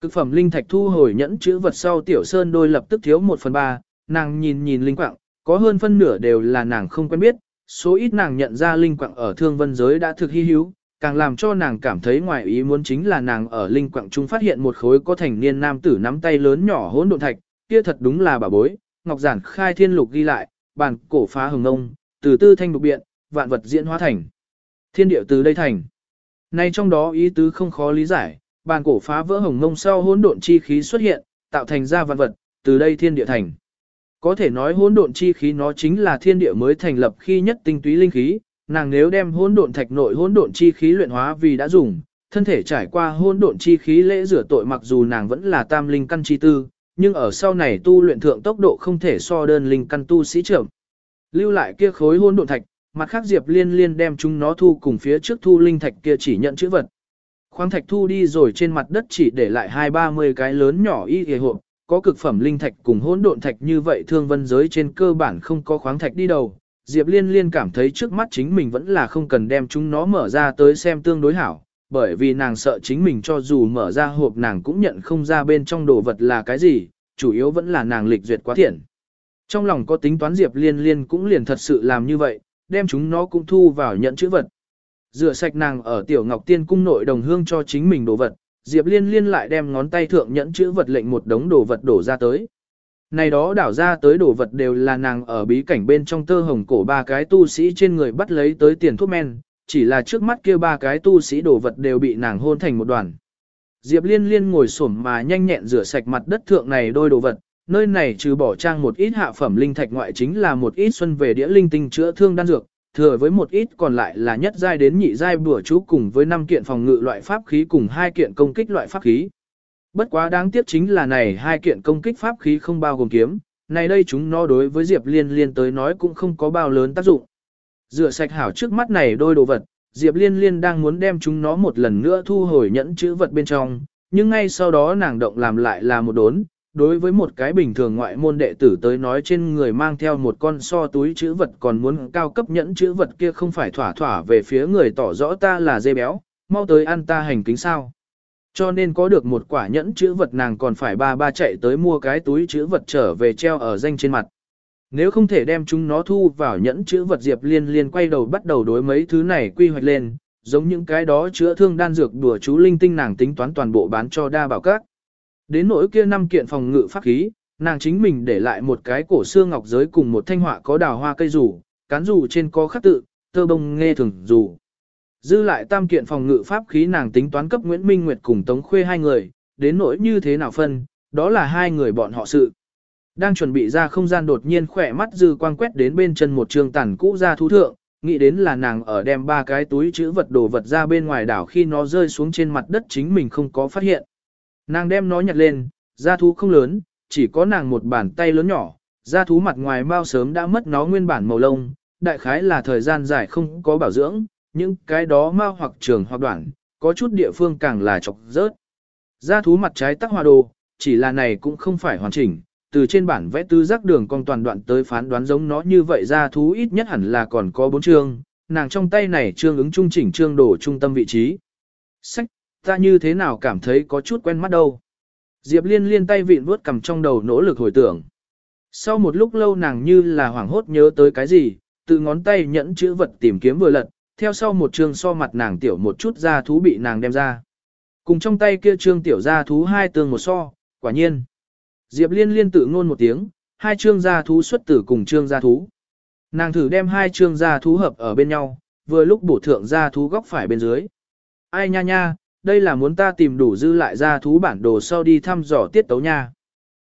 Cực phẩm linh thạch thu hồi nhẫn chữ vật sau tiểu sơn đôi lập tức thiếu một phần ba, nàng nhìn nhìn linh quạng, có hơn phân nửa đều là nàng không quen biết, số ít nàng nhận ra linh quạng ở thương vân giới đã thực hy hữu, càng làm cho nàng cảm thấy ngoài ý muốn chính là nàng ở linh quạng trung phát hiện một khối có thành niên nam tử nắm tay lớn nhỏ hỗn độn thạch, kia thật đúng là bà bối, ngọc giản khai thiên lục ghi lại, bản cổ phá hồng ngông, từ tư thanh đục biện, vạn vật diễn hóa thành. Thiên địa từ đây thành. Nay trong đó ý tứ không khó lý giải, bản cổ phá vỡ hồng ngông sau hỗn độn chi khí xuất hiện, tạo thành ra vạn vật, từ đây thiên địa thành. Có thể nói hỗn độn chi khí nó chính là thiên địa mới thành lập khi nhất tinh túy linh khí, nàng nếu đem hỗn độn thạch nội hỗn độn chi khí luyện hóa vì đã dùng, thân thể trải qua hỗn độn chi khí lễ rửa tội mặc dù nàng vẫn là tam linh căn chi tư, nhưng ở sau này tu luyện thượng tốc độ không thể so đơn linh căn tu sĩ trưởng. Lưu lại kia khối hỗn độn thạch, mặt khác Diệp Liên Liên đem chúng nó thu cùng phía trước thu linh thạch kia chỉ nhận chữ vật. Khoáng thạch thu đi rồi trên mặt đất chỉ để lại hai ba mươi cái lớn nhỏ y hề hộp, có cực phẩm linh thạch cùng hỗn độn thạch như vậy thương vân giới trên cơ bản không có khoáng thạch đi đầu. Diệp Liên Liên cảm thấy trước mắt chính mình vẫn là không cần đem chúng nó mở ra tới xem tương đối hảo, bởi vì nàng sợ chính mình cho dù mở ra hộp nàng cũng nhận không ra bên trong đồ vật là cái gì, chủ yếu vẫn là nàng lịch duyệt quá thiện. Trong lòng có tính toán Diệp Liên Liên cũng liền thật sự làm như vậy, đem chúng nó cũng thu vào nhận chữ vật. Rửa sạch nàng ở Tiểu Ngọc Tiên cung nội đồng hương cho chính mình đồ vật, Diệp Liên Liên lại đem ngón tay thượng nhẫn chữ vật lệnh một đống đồ vật đổ ra tới. Này đó đảo ra tới đồ vật đều là nàng ở bí cảnh bên trong tơ hồng cổ ba cái tu sĩ trên người bắt lấy tới tiền thuốc men, chỉ là trước mắt kia ba cái tu sĩ đồ vật đều bị nàng hôn thành một đoàn. Diệp Liên Liên ngồi xổm mà nhanh nhẹn rửa sạch mặt đất thượng này đôi đồ vật, nơi này trừ bỏ trang một ít hạ phẩm linh thạch ngoại chính là một ít xuân về đĩa linh tinh chữa thương đan dược, thừa với một ít còn lại là nhất giai đến nhị giai bùa chú cùng với năm kiện phòng ngự loại pháp khí cùng hai kiện công kích loại pháp khí. Bất quá đáng tiếc chính là này hai kiện công kích pháp khí không bao gồm kiếm, này đây chúng nó đối với Diệp Liên Liên tới nói cũng không có bao lớn tác dụng. Rửa sạch hảo trước mắt này đôi đồ vật, Diệp Liên Liên đang muốn đem chúng nó một lần nữa thu hồi nhẫn chữ vật bên trong, nhưng ngay sau đó nàng động làm lại là một đốn, đối với một cái bình thường ngoại môn đệ tử tới nói trên người mang theo một con so túi chữ vật còn muốn cao cấp nhẫn chữ vật kia không phải thỏa thỏa về phía người tỏ rõ ta là dê béo, mau tới ăn ta hành kính sao. Cho nên có được một quả nhẫn chữ vật nàng còn phải ba ba chạy tới mua cái túi chữ vật trở về treo ở danh trên mặt. Nếu không thể đem chúng nó thu vào nhẫn chữ vật Diệp Liên Liên quay đầu bắt đầu đối mấy thứ này quy hoạch lên, giống những cái đó chữa thương đan dược đùa chú linh tinh nàng tính toán toàn bộ bán cho đa bảo các. Đến nỗi kia năm kiện phòng ngự pháp khí, nàng chính mình để lại một cái cổ xương ngọc giới cùng một thanh họa có đào hoa cây rủ, cán rủ trên có khắc tự, tơ bông nghe thường rủ. Dư lại tam kiện phòng ngự pháp khí nàng tính toán cấp Nguyễn Minh Nguyệt cùng Tống Khuê hai người, đến nỗi như thế nào phân, đó là hai người bọn họ sự. Đang chuẩn bị ra không gian đột nhiên khỏe mắt dư quang quét đến bên chân một trường tàn cũ ra thú thượng, nghĩ đến là nàng ở đem ba cái túi chữ vật đồ vật ra bên ngoài đảo khi nó rơi xuống trên mặt đất chính mình không có phát hiện. Nàng đem nó nhặt lên, gia thú không lớn, chỉ có nàng một bàn tay lớn nhỏ, Gia thú mặt ngoài bao sớm đã mất nó nguyên bản màu lông, đại khái là thời gian dài không có bảo dưỡng, những cái đó mau hoặc trường hoặc đoạn, có chút địa phương càng là chọc rớt. Gia thú mặt trái tắc hoa đồ, chỉ là này cũng không phải hoàn chỉnh, từ trên bản vẽ tư giác đường con toàn đoạn tới phán đoán giống nó như vậy gia thú ít nhất hẳn là còn có bốn chương, nàng trong tay này chương ứng trung chỉnh chương đổ trung tâm vị trí. Sách, ta như thế nào cảm thấy có chút quen mắt đâu. Diệp liên liên tay vịn vuốt cầm trong đầu nỗ lực hồi tưởng. Sau một lúc lâu nàng như là hoảng hốt nhớ tới cái gì, từ ngón tay nhẫn chữ vật tìm kiếm vừa lật, theo sau một trường so mặt nàng tiểu một chút ra thú bị nàng đem ra. Cùng trong tay kia trương tiểu ra thú hai tương một so, quả nhiên. Diệp liên liên tự ngôn một tiếng, hai trương gia thú xuất tử cùng trương gia thú. Nàng thử đem hai trương gia thú hợp ở bên nhau, vừa lúc bổ thượng gia thú góc phải bên dưới. Ai nha nha, đây là muốn ta tìm đủ dư lại ra thú bản đồ sau đi thăm dò tiết tấu nha.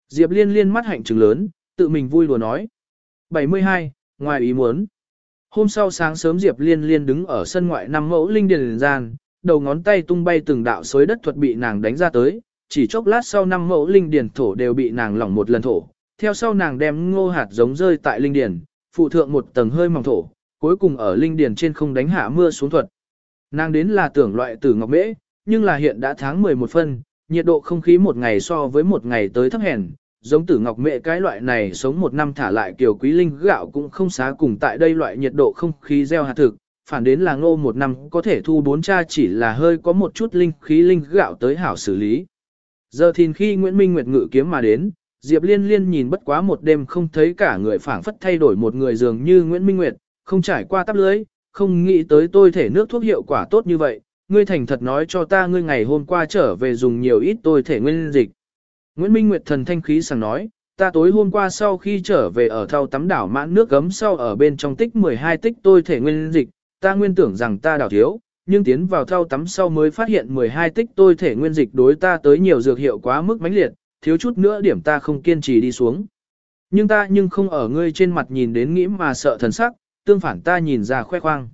Diệp liên liên mắt hạnh trừng lớn, tự mình vui đùa nói. 72, ngoài ý muốn. Hôm sau sáng sớm Diệp liên liên đứng ở sân ngoại năm mẫu linh điền gian, đầu ngón tay tung bay từng đạo xối đất thuật bị nàng đánh ra tới, chỉ chốc lát sau năm mẫu linh điền thổ đều bị nàng lỏng một lần thổ. Theo sau nàng đem ngô hạt giống rơi tại linh điền, phụ thượng một tầng hơi mỏng thổ, cuối cùng ở linh điền trên không đánh hạ mưa xuống thuật. Nàng đến là tưởng loại tử ngọc mễ, nhưng là hiện đã tháng 11 phân, nhiệt độ không khí một ngày so với một ngày tới thấp hèn, giống tử ngọc mẹ cái loại này sống một năm thả lại kiểu quý linh gạo cũng không xá cùng tại đây loại nhiệt độ không khí gieo hạt thực, phản đến là ngô một năm có thể thu bốn cha chỉ là hơi có một chút linh khí linh gạo tới hảo xử lý. Giờ thìn khi Nguyễn Minh Nguyệt ngự kiếm mà đến, Diệp Liên Liên nhìn bất quá một đêm không thấy cả người phảng phất thay đổi một người dường như Nguyễn Minh Nguyệt, không trải qua tắp lưới, không nghĩ tới tôi thể nước thuốc hiệu quả tốt như vậy, ngươi thành thật nói cho ta ngươi ngày hôm qua trở về dùng nhiều ít tôi thể nguyên dịch. Nguyễn Minh Nguyệt thần thanh khí sảng nói, ta tối hôm qua sau khi trở về ở thao tắm đảo mãn nước gấm sau ở bên trong tích 12 tích tôi thể nguyên dịch, ta nguyên tưởng rằng ta đảo thiếu, nhưng tiến vào thao tắm sau mới phát hiện 12 tích tôi thể nguyên dịch đối ta tới nhiều dược hiệu quá mức mãnh liệt, thiếu chút nữa điểm ta không kiên trì đi xuống. Nhưng ta nhưng không ở ngươi trên mặt nhìn đến nghĩ mà sợ thần sắc, tương phản ta nhìn ra khoe khoang.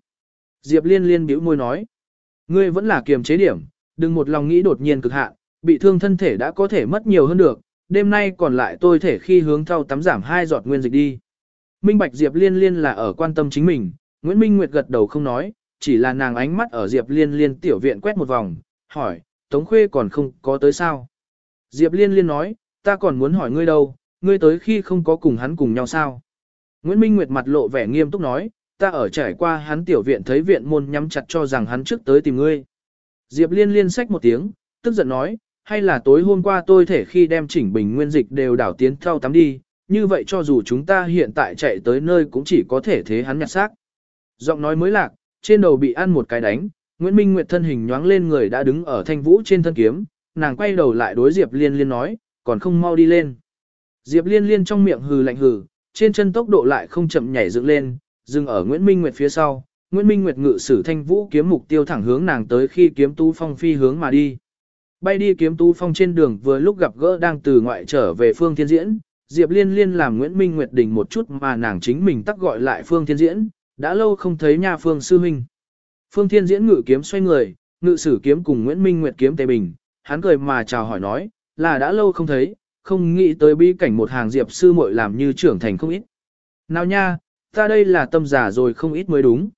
Diệp liên liên bĩu môi nói, ngươi vẫn là kiềm chế điểm, đừng một lòng nghĩ đột nhiên cực hạn, bị thương thân thể đã có thể mất nhiều hơn được, đêm nay còn lại tôi thể khi hướng thao tắm giảm hai giọt nguyên dịch đi. Minh Bạch Diệp liên liên là ở quan tâm chính mình, Nguyễn Minh Nguyệt gật đầu không nói, chỉ là nàng ánh mắt ở Diệp Liên Liên tiểu viện quét một vòng, hỏi, Tống Khuê còn không có tới sao? Diệp Liên Liên nói, ta còn muốn hỏi ngươi đâu, ngươi tới khi không có cùng hắn cùng nhau sao? Nguyễn Minh Nguyệt mặt lộ vẻ nghiêm túc nói, ta ở trải qua hắn tiểu viện thấy viện môn nhắm chặt cho rằng hắn trước tới tìm ngươi. Diệp Liên Liên sách một tiếng, tức giận nói, hay là tối hôm qua tôi thể khi đem chỉnh bình nguyên dịch đều đảo tiến theo tắm đi, như vậy cho dù chúng ta hiện tại chạy tới nơi cũng chỉ có thể thế hắn nhặt xác. Giọng nói mới lạc, trên đầu bị ăn một cái đánh, Nguyễn Minh Nguyệt thân hình nhoáng lên người đã đứng ở thanh vũ trên thân kiếm, nàng quay đầu lại đối Diệp Liên Liên nói, còn không mau đi lên. Diệp Liên Liên trong miệng hừ lạnh hừ, trên chân tốc độ lại không chậm nhảy dựng lên, dừng ở Nguyễn Minh Nguyệt phía sau. Nguyễn Minh Nguyệt ngự sử thanh vũ kiếm mục tiêu thẳng hướng nàng tới khi kiếm tu phong phi hướng mà đi. Bay đi kiếm tu phong trên đường vừa lúc gặp gỡ đang từ ngoại trở về phương thiên diễn, Diệp Liên Liên làm Nguyễn Minh Nguyệt đỉnh một chút mà nàng chính mình tắc gọi lại phương thiên diễn, đã lâu không thấy nhà phương sư huynh. Phương Thiên diễn ngự kiếm xoay người, ngự sử kiếm cùng Nguyễn Minh Nguyệt kiếm tề bình, hắn cười mà chào hỏi nói, là đã lâu không thấy, không nghĩ tới bi cảnh một hàng diệp sư muội làm như trưởng thành không ít. Nào nha, ta đây là tâm giả rồi không ít mới đúng.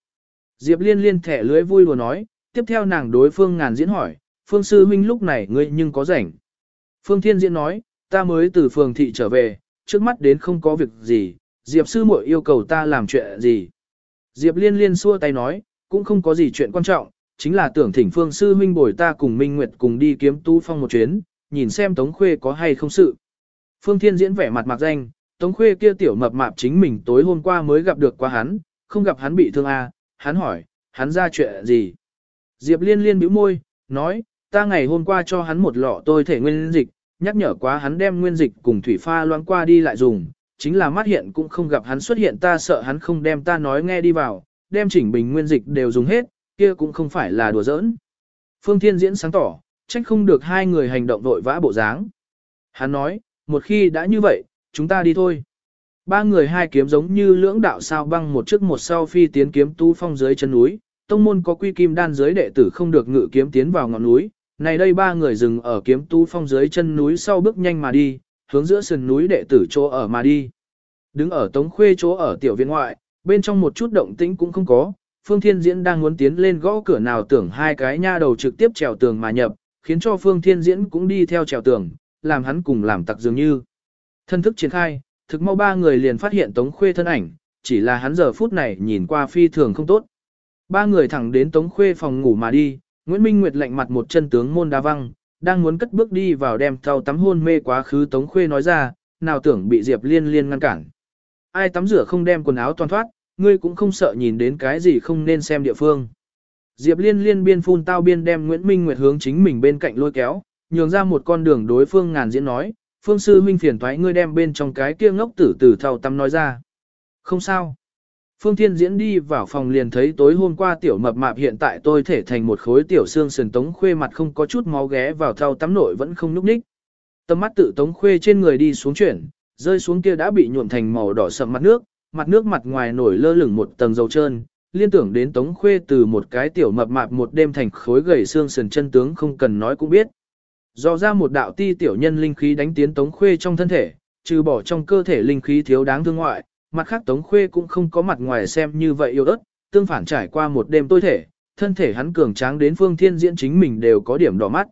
Diệp liên liên thẻ lưới vui lùa nói, tiếp theo nàng đối phương ngàn diễn hỏi, phương sư huynh lúc này ngươi nhưng có rảnh. Phương Thiên diễn nói, ta mới từ phường thị trở về, trước mắt đến không có việc gì, diệp sư muội yêu cầu ta làm chuyện gì. Diệp liên liên xua tay nói, cũng không có gì chuyện quan trọng, chính là tưởng thỉnh phương sư huynh bồi ta cùng Minh Nguyệt cùng đi kiếm tu phong một chuyến, nhìn xem Tống Khuê có hay không sự. Phương Thiên diễn vẻ mặt mạc danh, Tống Khuê kia tiểu mập mạp chính mình tối hôm qua mới gặp được qua hắn, không gặp hắn bị thương à, hắn hỏi, hắn ra chuyện gì. Diệp liên liên bĩu môi, nói, ta ngày hôm qua cho hắn một lọ tôi thể nguyên dịch, nhắc nhở quá hắn đem nguyên dịch cùng thủy pha loãng qua đi lại dùng, chính là mắt hiện cũng không gặp hắn xuất hiện ta sợ hắn không đem ta nói nghe đi vào, đem chỉnh bình nguyên dịch đều dùng hết, kia cũng không phải là đùa giỡn. Phương Thiên diễn sáng tỏ, trách không được hai người hành động vội vã bộ dáng. Hắn nói, một khi đã như vậy, chúng ta đi thôi. Ba người hai kiếm giống như lưỡng đạo sao băng một trước một sau phi tiến kiếm tu phong dưới chân núi, tông môn có quy kim đan dưới đệ tử không được ngự kiếm tiến vào ngọn núi. Này đây ba người dừng ở kiếm tu phong dưới chân núi sau bước nhanh mà đi, hướng giữa sườn núi đệ tử chỗ ở mà đi. Đứng ở tống khuê chỗ ở tiểu viện ngoại, bên trong một chút động tĩnh cũng không có, Phương Thiên Diễn đang muốn tiến lên gõ cửa nào tưởng hai cái nha đầu trực tiếp trèo tường mà nhập, khiến cho Phương Thiên Diễn cũng đi theo trèo tường, làm hắn cùng làm tặc dường như. Thân thức triển khai, thực mau ba người liền phát hiện Tống Khuê thân ảnh, chỉ là hắn giờ phút này nhìn qua phi thường không tốt. Ba người thẳng đến Tống Khuê phòng ngủ mà đi, Nguyễn Minh Nguyệt lạnh mặt một chân tướng môn đa văng, đang muốn cất bước đi vào đem thau tắm hôn mê quá khứ Tống Khuê nói ra, nào tưởng bị Diệp Liên Liên ngăn cản. Ai tắm rửa không đem quần áo toàn thoát, ngươi cũng không sợ nhìn đến cái gì không nên xem địa phương. Diệp Liên Liên biên phun tao biên đem Nguyễn Minh Nguyệt hướng chính mình bên cạnh lôi kéo, nhường ra một con đường đối phương ngàn diễn nói, phương sư huynh phiền thoái ngươi đem bên trong cái kia ngốc tử tử thao tắm nói ra. Không sao. Phương Thiên diễn đi vào phòng liền thấy tối hôm qua tiểu mập mạp hiện tại tôi thể thành một khối tiểu xương sườn tống khuê mặt không có chút máu ghé vào thao tắm nội vẫn không núp ních. Tầm mắt tự tống khuê trên người đi xuống chuyển, rơi xuống kia đã bị nhuộm thành màu đỏ sậm mặt nước, mặt nước mặt ngoài nổi lơ lửng một tầng dầu trơn, liên tưởng đến tống khuê từ một cái tiểu mập mạp một đêm thành khối gầy xương sườn chân tướng không cần nói cũng biết. Do ra một đạo ti tiểu nhân linh khí đánh tiến Tống Khuê trong thân thể, trừ bỏ trong cơ thể linh khí thiếu đáng thương ngoại, mặt khác Tống Khuê cũng không có mặt ngoài xem như vậy yêu ớt, tương phản trải qua một đêm tôi thể, thân thể hắn cường tráng đến phương thiên diễn chính mình đều có điểm đỏ mắt.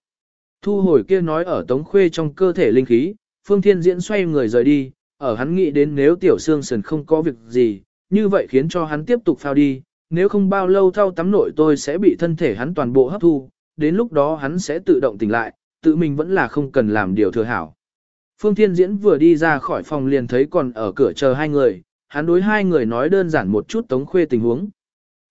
Thu hồi kia nói ở Tống Khuê trong cơ thể linh khí, phương thiên diễn xoay người rời đi, ở hắn nghĩ đến nếu tiểu xương sần không có việc gì, như vậy khiến cho hắn tiếp tục phao đi, nếu không bao lâu thao tắm nội tôi sẽ bị thân thể hắn toàn bộ hấp thu, đến lúc đó hắn sẽ tự động tỉnh lại, tự mình vẫn là không cần làm điều thừa hảo. Phương Thiên Diễn vừa đi ra khỏi phòng liền thấy còn ở cửa chờ hai người, hắn đối hai người nói đơn giản một chút Tống Khuê tình huống.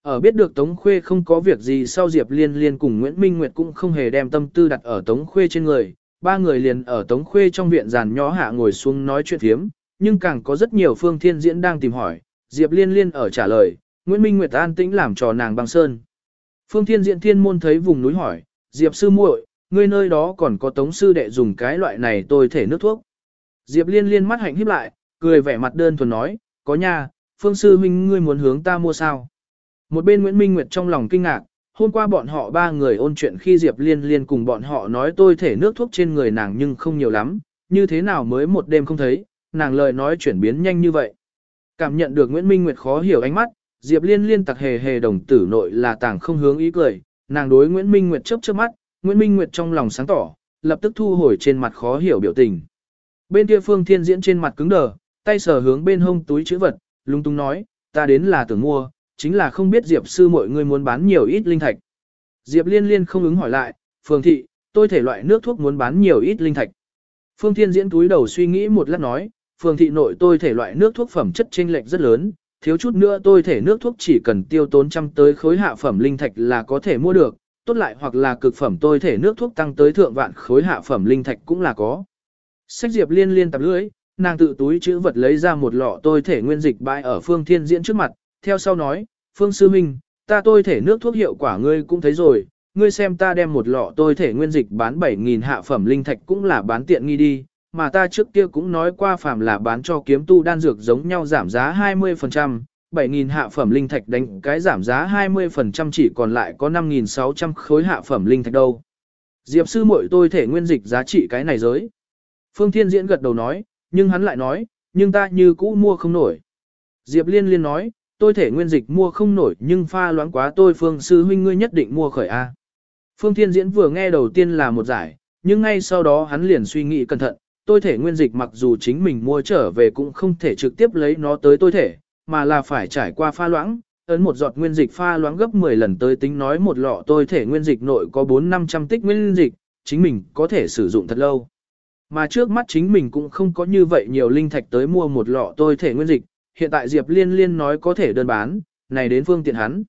Ở biết được Tống Khuê không có việc gì sau Diệp Liên Liên cùng Nguyễn Minh Nguyệt cũng không hề đem tâm tư đặt ở Tống Khuê trên người, ba người liền ở Tống Khuê trong viện giàn nhó hạ ngồi xuống nói chuyện thiếm, nhưng càng có rất nhiều Phương Thiên Diễn đang tìm hỏi, Diệp Liên Liên ở trả lời, Nguyễn Minh Nguyệt an tĩnh làm trò nàng băng sơn. Phương Thiên Diễn thiên môn thấy vùng núi hỏi, Diệp sư muội, ngươi nơi đó còn có tống sư đệ dùng cái loại này tôi thể nước thuốc. Diệp liên liên mắt hạnh híp lại, cười vẻ mặt đơn thuần nói, có nha, phương sư huynh ngươi muốn hướng ta mua sao. Một bên Nguyễn Minh Nguyệt trong lòng kinh ngạc, hôm qua bọn họ ba người ôn chuyện khi Diệp liên liên cùng bọn họ nói tôi thể nước thuốc trên người nàng nhưng không nhiều lắm, như thế nào mới một đêm không thấy, nàng lời nói chuyển biến nhanh như vậy. Cảm nhận được Nguyễn Minh Nguyệt khó hiểu ánh mắt, Diệp liên liên tặc hề hề đồng tử nội là tảng không hướng ý cười, nàng đối Nguyễn Minh Nguyệt chớp chớp mắt, Nguyễn Minh Nguyệt trong lòng sáng tỏ, lập tức thu hồi trên mặt khó hiểu biểu tình. Bên kia Phương Thiên Diễn trên mặt cứng đờ, tay sờ hướng bên hông túi chữ vật, lung tung nói, ta đến là tưởng mua, chính là không biết Diệp sư mọi người muốn bán nhiều ít linh thạch. Diệp Liên Liên không ứng hỏi lại, Phương Thị, tôi thể loại nước thuốc muốn bán nhiều ít linh thạch. Phương Thiên Diễn túi đầu suy nghĩ một lát nói, Phương Thị nội tôi thể loại nước thuốc phẩm chất chênh lệch rất lớn, thiếu chút nữa tôi thể nước thuốc chỉ cần tiêu tốn trăm tới khối hạ phẩm linh thạch là có thể mua được, tốt lại hoặc là cực phẩm tôi thể nước thuốc tăng tới thượng vạn khối hạ phẩm linh thạch cũng là có. Sách Diệp liên liên tập lưỡi, nàng tự túi chữ vật lấy ra một lọ tôi thể nguyên dịch bãi ở Phương Thiên Diễn trước mặt, theo sau nói, Phương Sư Minh, ta tôi thể nước thuốc hiệu quả ngươi cũng thấy rồi, ngươi xem ta đem một lọ tôi thể nguyên dịch bán 7.000 hạ phẩm linh thạch cũng là bán tiện nghi đi, mà ta trước kia cũng nói qua phàm là bán cho kiếm tu đan dược giống nhau giảm giá 20%, 7.000 hạ phẩm linh thạch đánh cái giảm giá 20% chỉ còn lại có 5.600 khối hạ phẩm linh thạch đâu. Diệp sư muội tôi thể nguyên dịch giá trị cái này giới. Phương Thiên Diễn gật đầu nói, nhưng hắn lại nói, nhưng ta như cũ mua không nổi. Diệp Liên Liên nói, tôi thể nguyên dịch mua không nổi nhưng pha loãng quá tôi Phương sư huynh ngươi nhất định mua khởi A. Phương Thiên Diễn vừa nghe đầu tiên là một giải, nhưng ngay sau đó hắn liền suy nghĩ cẩn thận, tôi thể nguyên dịch mặc dù chính mình mua trở về cũng không thể trực tiếp lấy nó tới tôi thể, mà là phải trải qua pha loãng, ấn một giọt nguyên dịch pha loãng gấp 10 lần tới tính nói một lọ tôi thể nguyên dịch nội có 4-500 tích nguyên dịch, chính mình có thể sử dụng thật lâu. Mà trước mắt chính mình cũng không có như vậy nhiều linh thạch tới mua một lọ tôi thể nguyên dịch, hiện tại Diệp Liên Liên nói có thể đơn bán, này đến phương tiện hắn.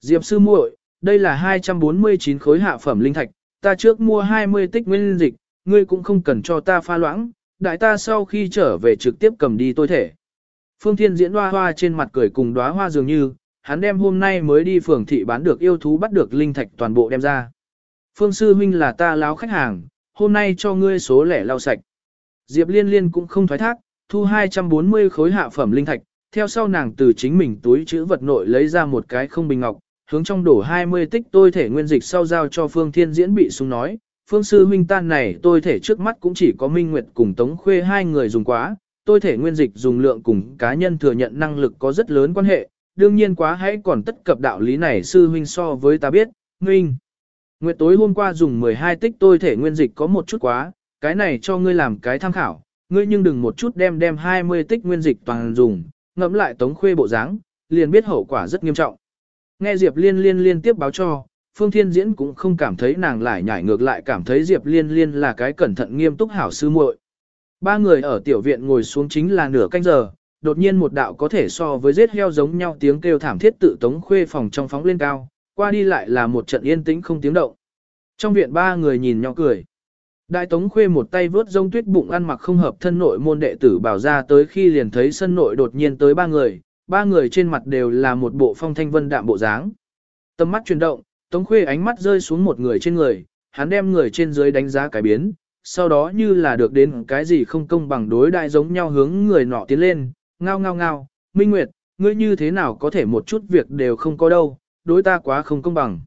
Diệp sư muội, đây là 249 khối hạ phẩm linh thạch, ta trước mua 20 tích nguyên dịch, ngươi cũng không cần cho ta pha loãng, đại ta sau khi trở về trực tiếp cầm đi tôi thể. Phương Thiên diễn hoa hoa trên mặt cười cùng đóa hoa dường như, hắn đem hôm nay mới đi phường thị bán được yêu thú bắt được linh thạch toàn bộ đem ra. Phương sư huynh là ta láo khách hàng, hôm nay cho ngươi số lẻ lau sạch. Diệp liên liên cũng không thoái thác, thu 240 khối hạ phẩm linh thạch, theo sau nàng từ chính mình túi chữ vật nội lấy ra một cái không bình ngọc, hướng trong đổ 20 tích tôi thể nguyên dịch sau giao cho Phương Thiên Diễn bị sung nói, Phương Sư huynh tan này tôi thể trước mắt cũng chỉ có Minh Nguyệt cùng Tống Khuê hai người dùng quá, tôi thể nguyên dịch dùng lượng cùng cá nhân thừa nhận năng lực có rất lớn quan hệ, đương nhiên quá hãy còn tất cập đạo lý này Sư huynh so với ta biết, huynh. Nguyệt tối hôm qua dùng 12 tích tôi thể nguyên dịch có một chút quá, cái này cho ngươi làm cái tham khảo, ngươi nhưng đừng một chút đem đem 20 tích nguyên dịch toàn dùng, ngẫm lại Tống Khuê bộ dáng, liền biết hậu quả rất nghiêm trọng. Nghe Diệp Liên Liên liên tiếp báo cho, Phương Thiên Diễn cũng không cảm thấy nàng lại nhảy ngược lại cảm thấy Diệp Liên Liên là cái cẩn thận nghiêm túc hảo sư muội. Ba người ở tiểu viện ngồi xuống chính là nửa canh giờ, đột nhiên một đạo có thể so với giết heo giống nhau tiếng kêu thảm thiết tự tống khuê phòng trong phóng lên cao, qua đi lại là một trận yên tĩnh không tiếng động. Trong viện ba người nhìn nhau cười. Đại tống khuê một tay vớt rông tuyết bụng ăn mặc không hợp thân nội môn đệ tử bảo ra tới khi liền thấy sân nội đột nhiên tới ba người, ba người trên mặt đều là một bộ phong thanh vân đạm bộ dáng. Tầm mắt chuyển động, Tống Khuê ánh mắt rơi xuống một người trên người, hắn đem người trên dưới đánh giá cái biến, sau đó như là được đến cái gì không công bằng đối đại giống nhau hướng người nọ tiến lên, ngao ngao ngao, Minh Nguyệt, ngươi như thế nào có thể một chút việc đều không có đâu, đối ta quá không công bằng.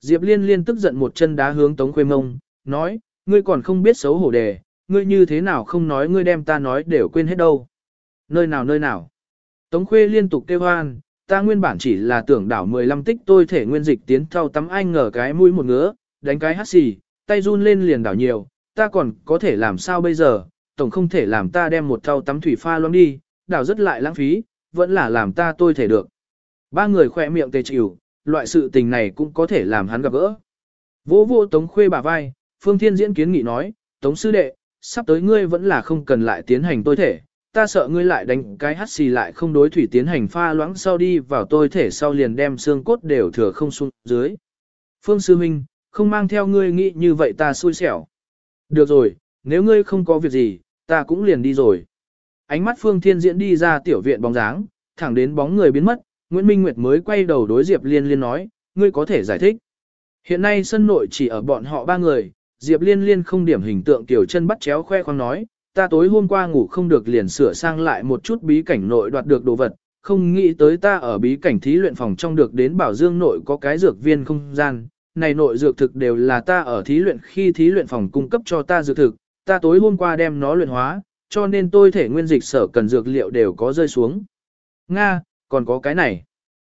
Diệp Liên liên tức giận một chân đá hướng Tống Khuê mông, nói, ngươi còn không biết xấu hổ đề, ngươi như thế nào không nói ngươi đem ta nói đều quên hết đâu. Nơi nào nơi nào. Tống Khuê liên tục kêu hoan, ta nguyên bản chỉ là tưởng đảo 15 tích tôi thể nguyên dịch tiến thao tắm anh ngờ cái mũi một ngứa, đánh cái hắt xì, tay run lên liền đảo nhiều, ta còn có thể làm sao bây giờ, tổng không thể làm ta đem một thau tắm thủy pha loãng đi, đảo rất lại lãng phí, vẫn là làm ta tôi thể được. Ba người khỏe miệng tê chịu, loại sự tình này cũng có thể làm hắn gặp gỡ. Vô vô Tống Khuê bà vai, Phương Thiên diễn kiến nghị nói, Tống Sư Đệ, sắp tới ngươi vẫn là không cần lại tiến hành tôi thể, ta sợ ngươi lại đánh cái hắt xì lại không đối thủy tiến hành pha loãng sau đi vào tôi thể sau liền đem xương cốt đều thừa không xuống dưới. Phương Sư Minh, không mang theo ngươi nghĩ như vậy ta xui xẻo. Được rồi, nếu ngươi không có việc gì, ta cũng liền đi rồi. Ánh mắt Phương Thiên Diễn đi ra tiểu viện bóng dáng, thẳng đến bóng người biến mất, Nguyễn Minh Nguyệt mới quay đầu đối Diệp Liên Liên nói, ngươi có thể giải thích. Hiện nay sân nội chỉ ở bọn họ ba người, Diệp Liên Liên không điểm hình tượng tiểu chân bắt chéo khoe khoang nói, ta tối hôm qua ngủ không được liền sửa sang lại một chút bí cảnh nội đoạt được đồ vật, không nghĩ tới ta ở bí cảnh thí luyện phòng trong được đến bảo dương nội có cái dược viên không gian, này nội dược thực đều là ta ở thí luyện khi thí luyện phòng cung cấp cho ta dược thực, ta tối hôm qua đem nó luyện hóa, cho nên tôi thể nguyên dịch sở cần dược liệu đều có rơi xuống. Nga, còn có cái này.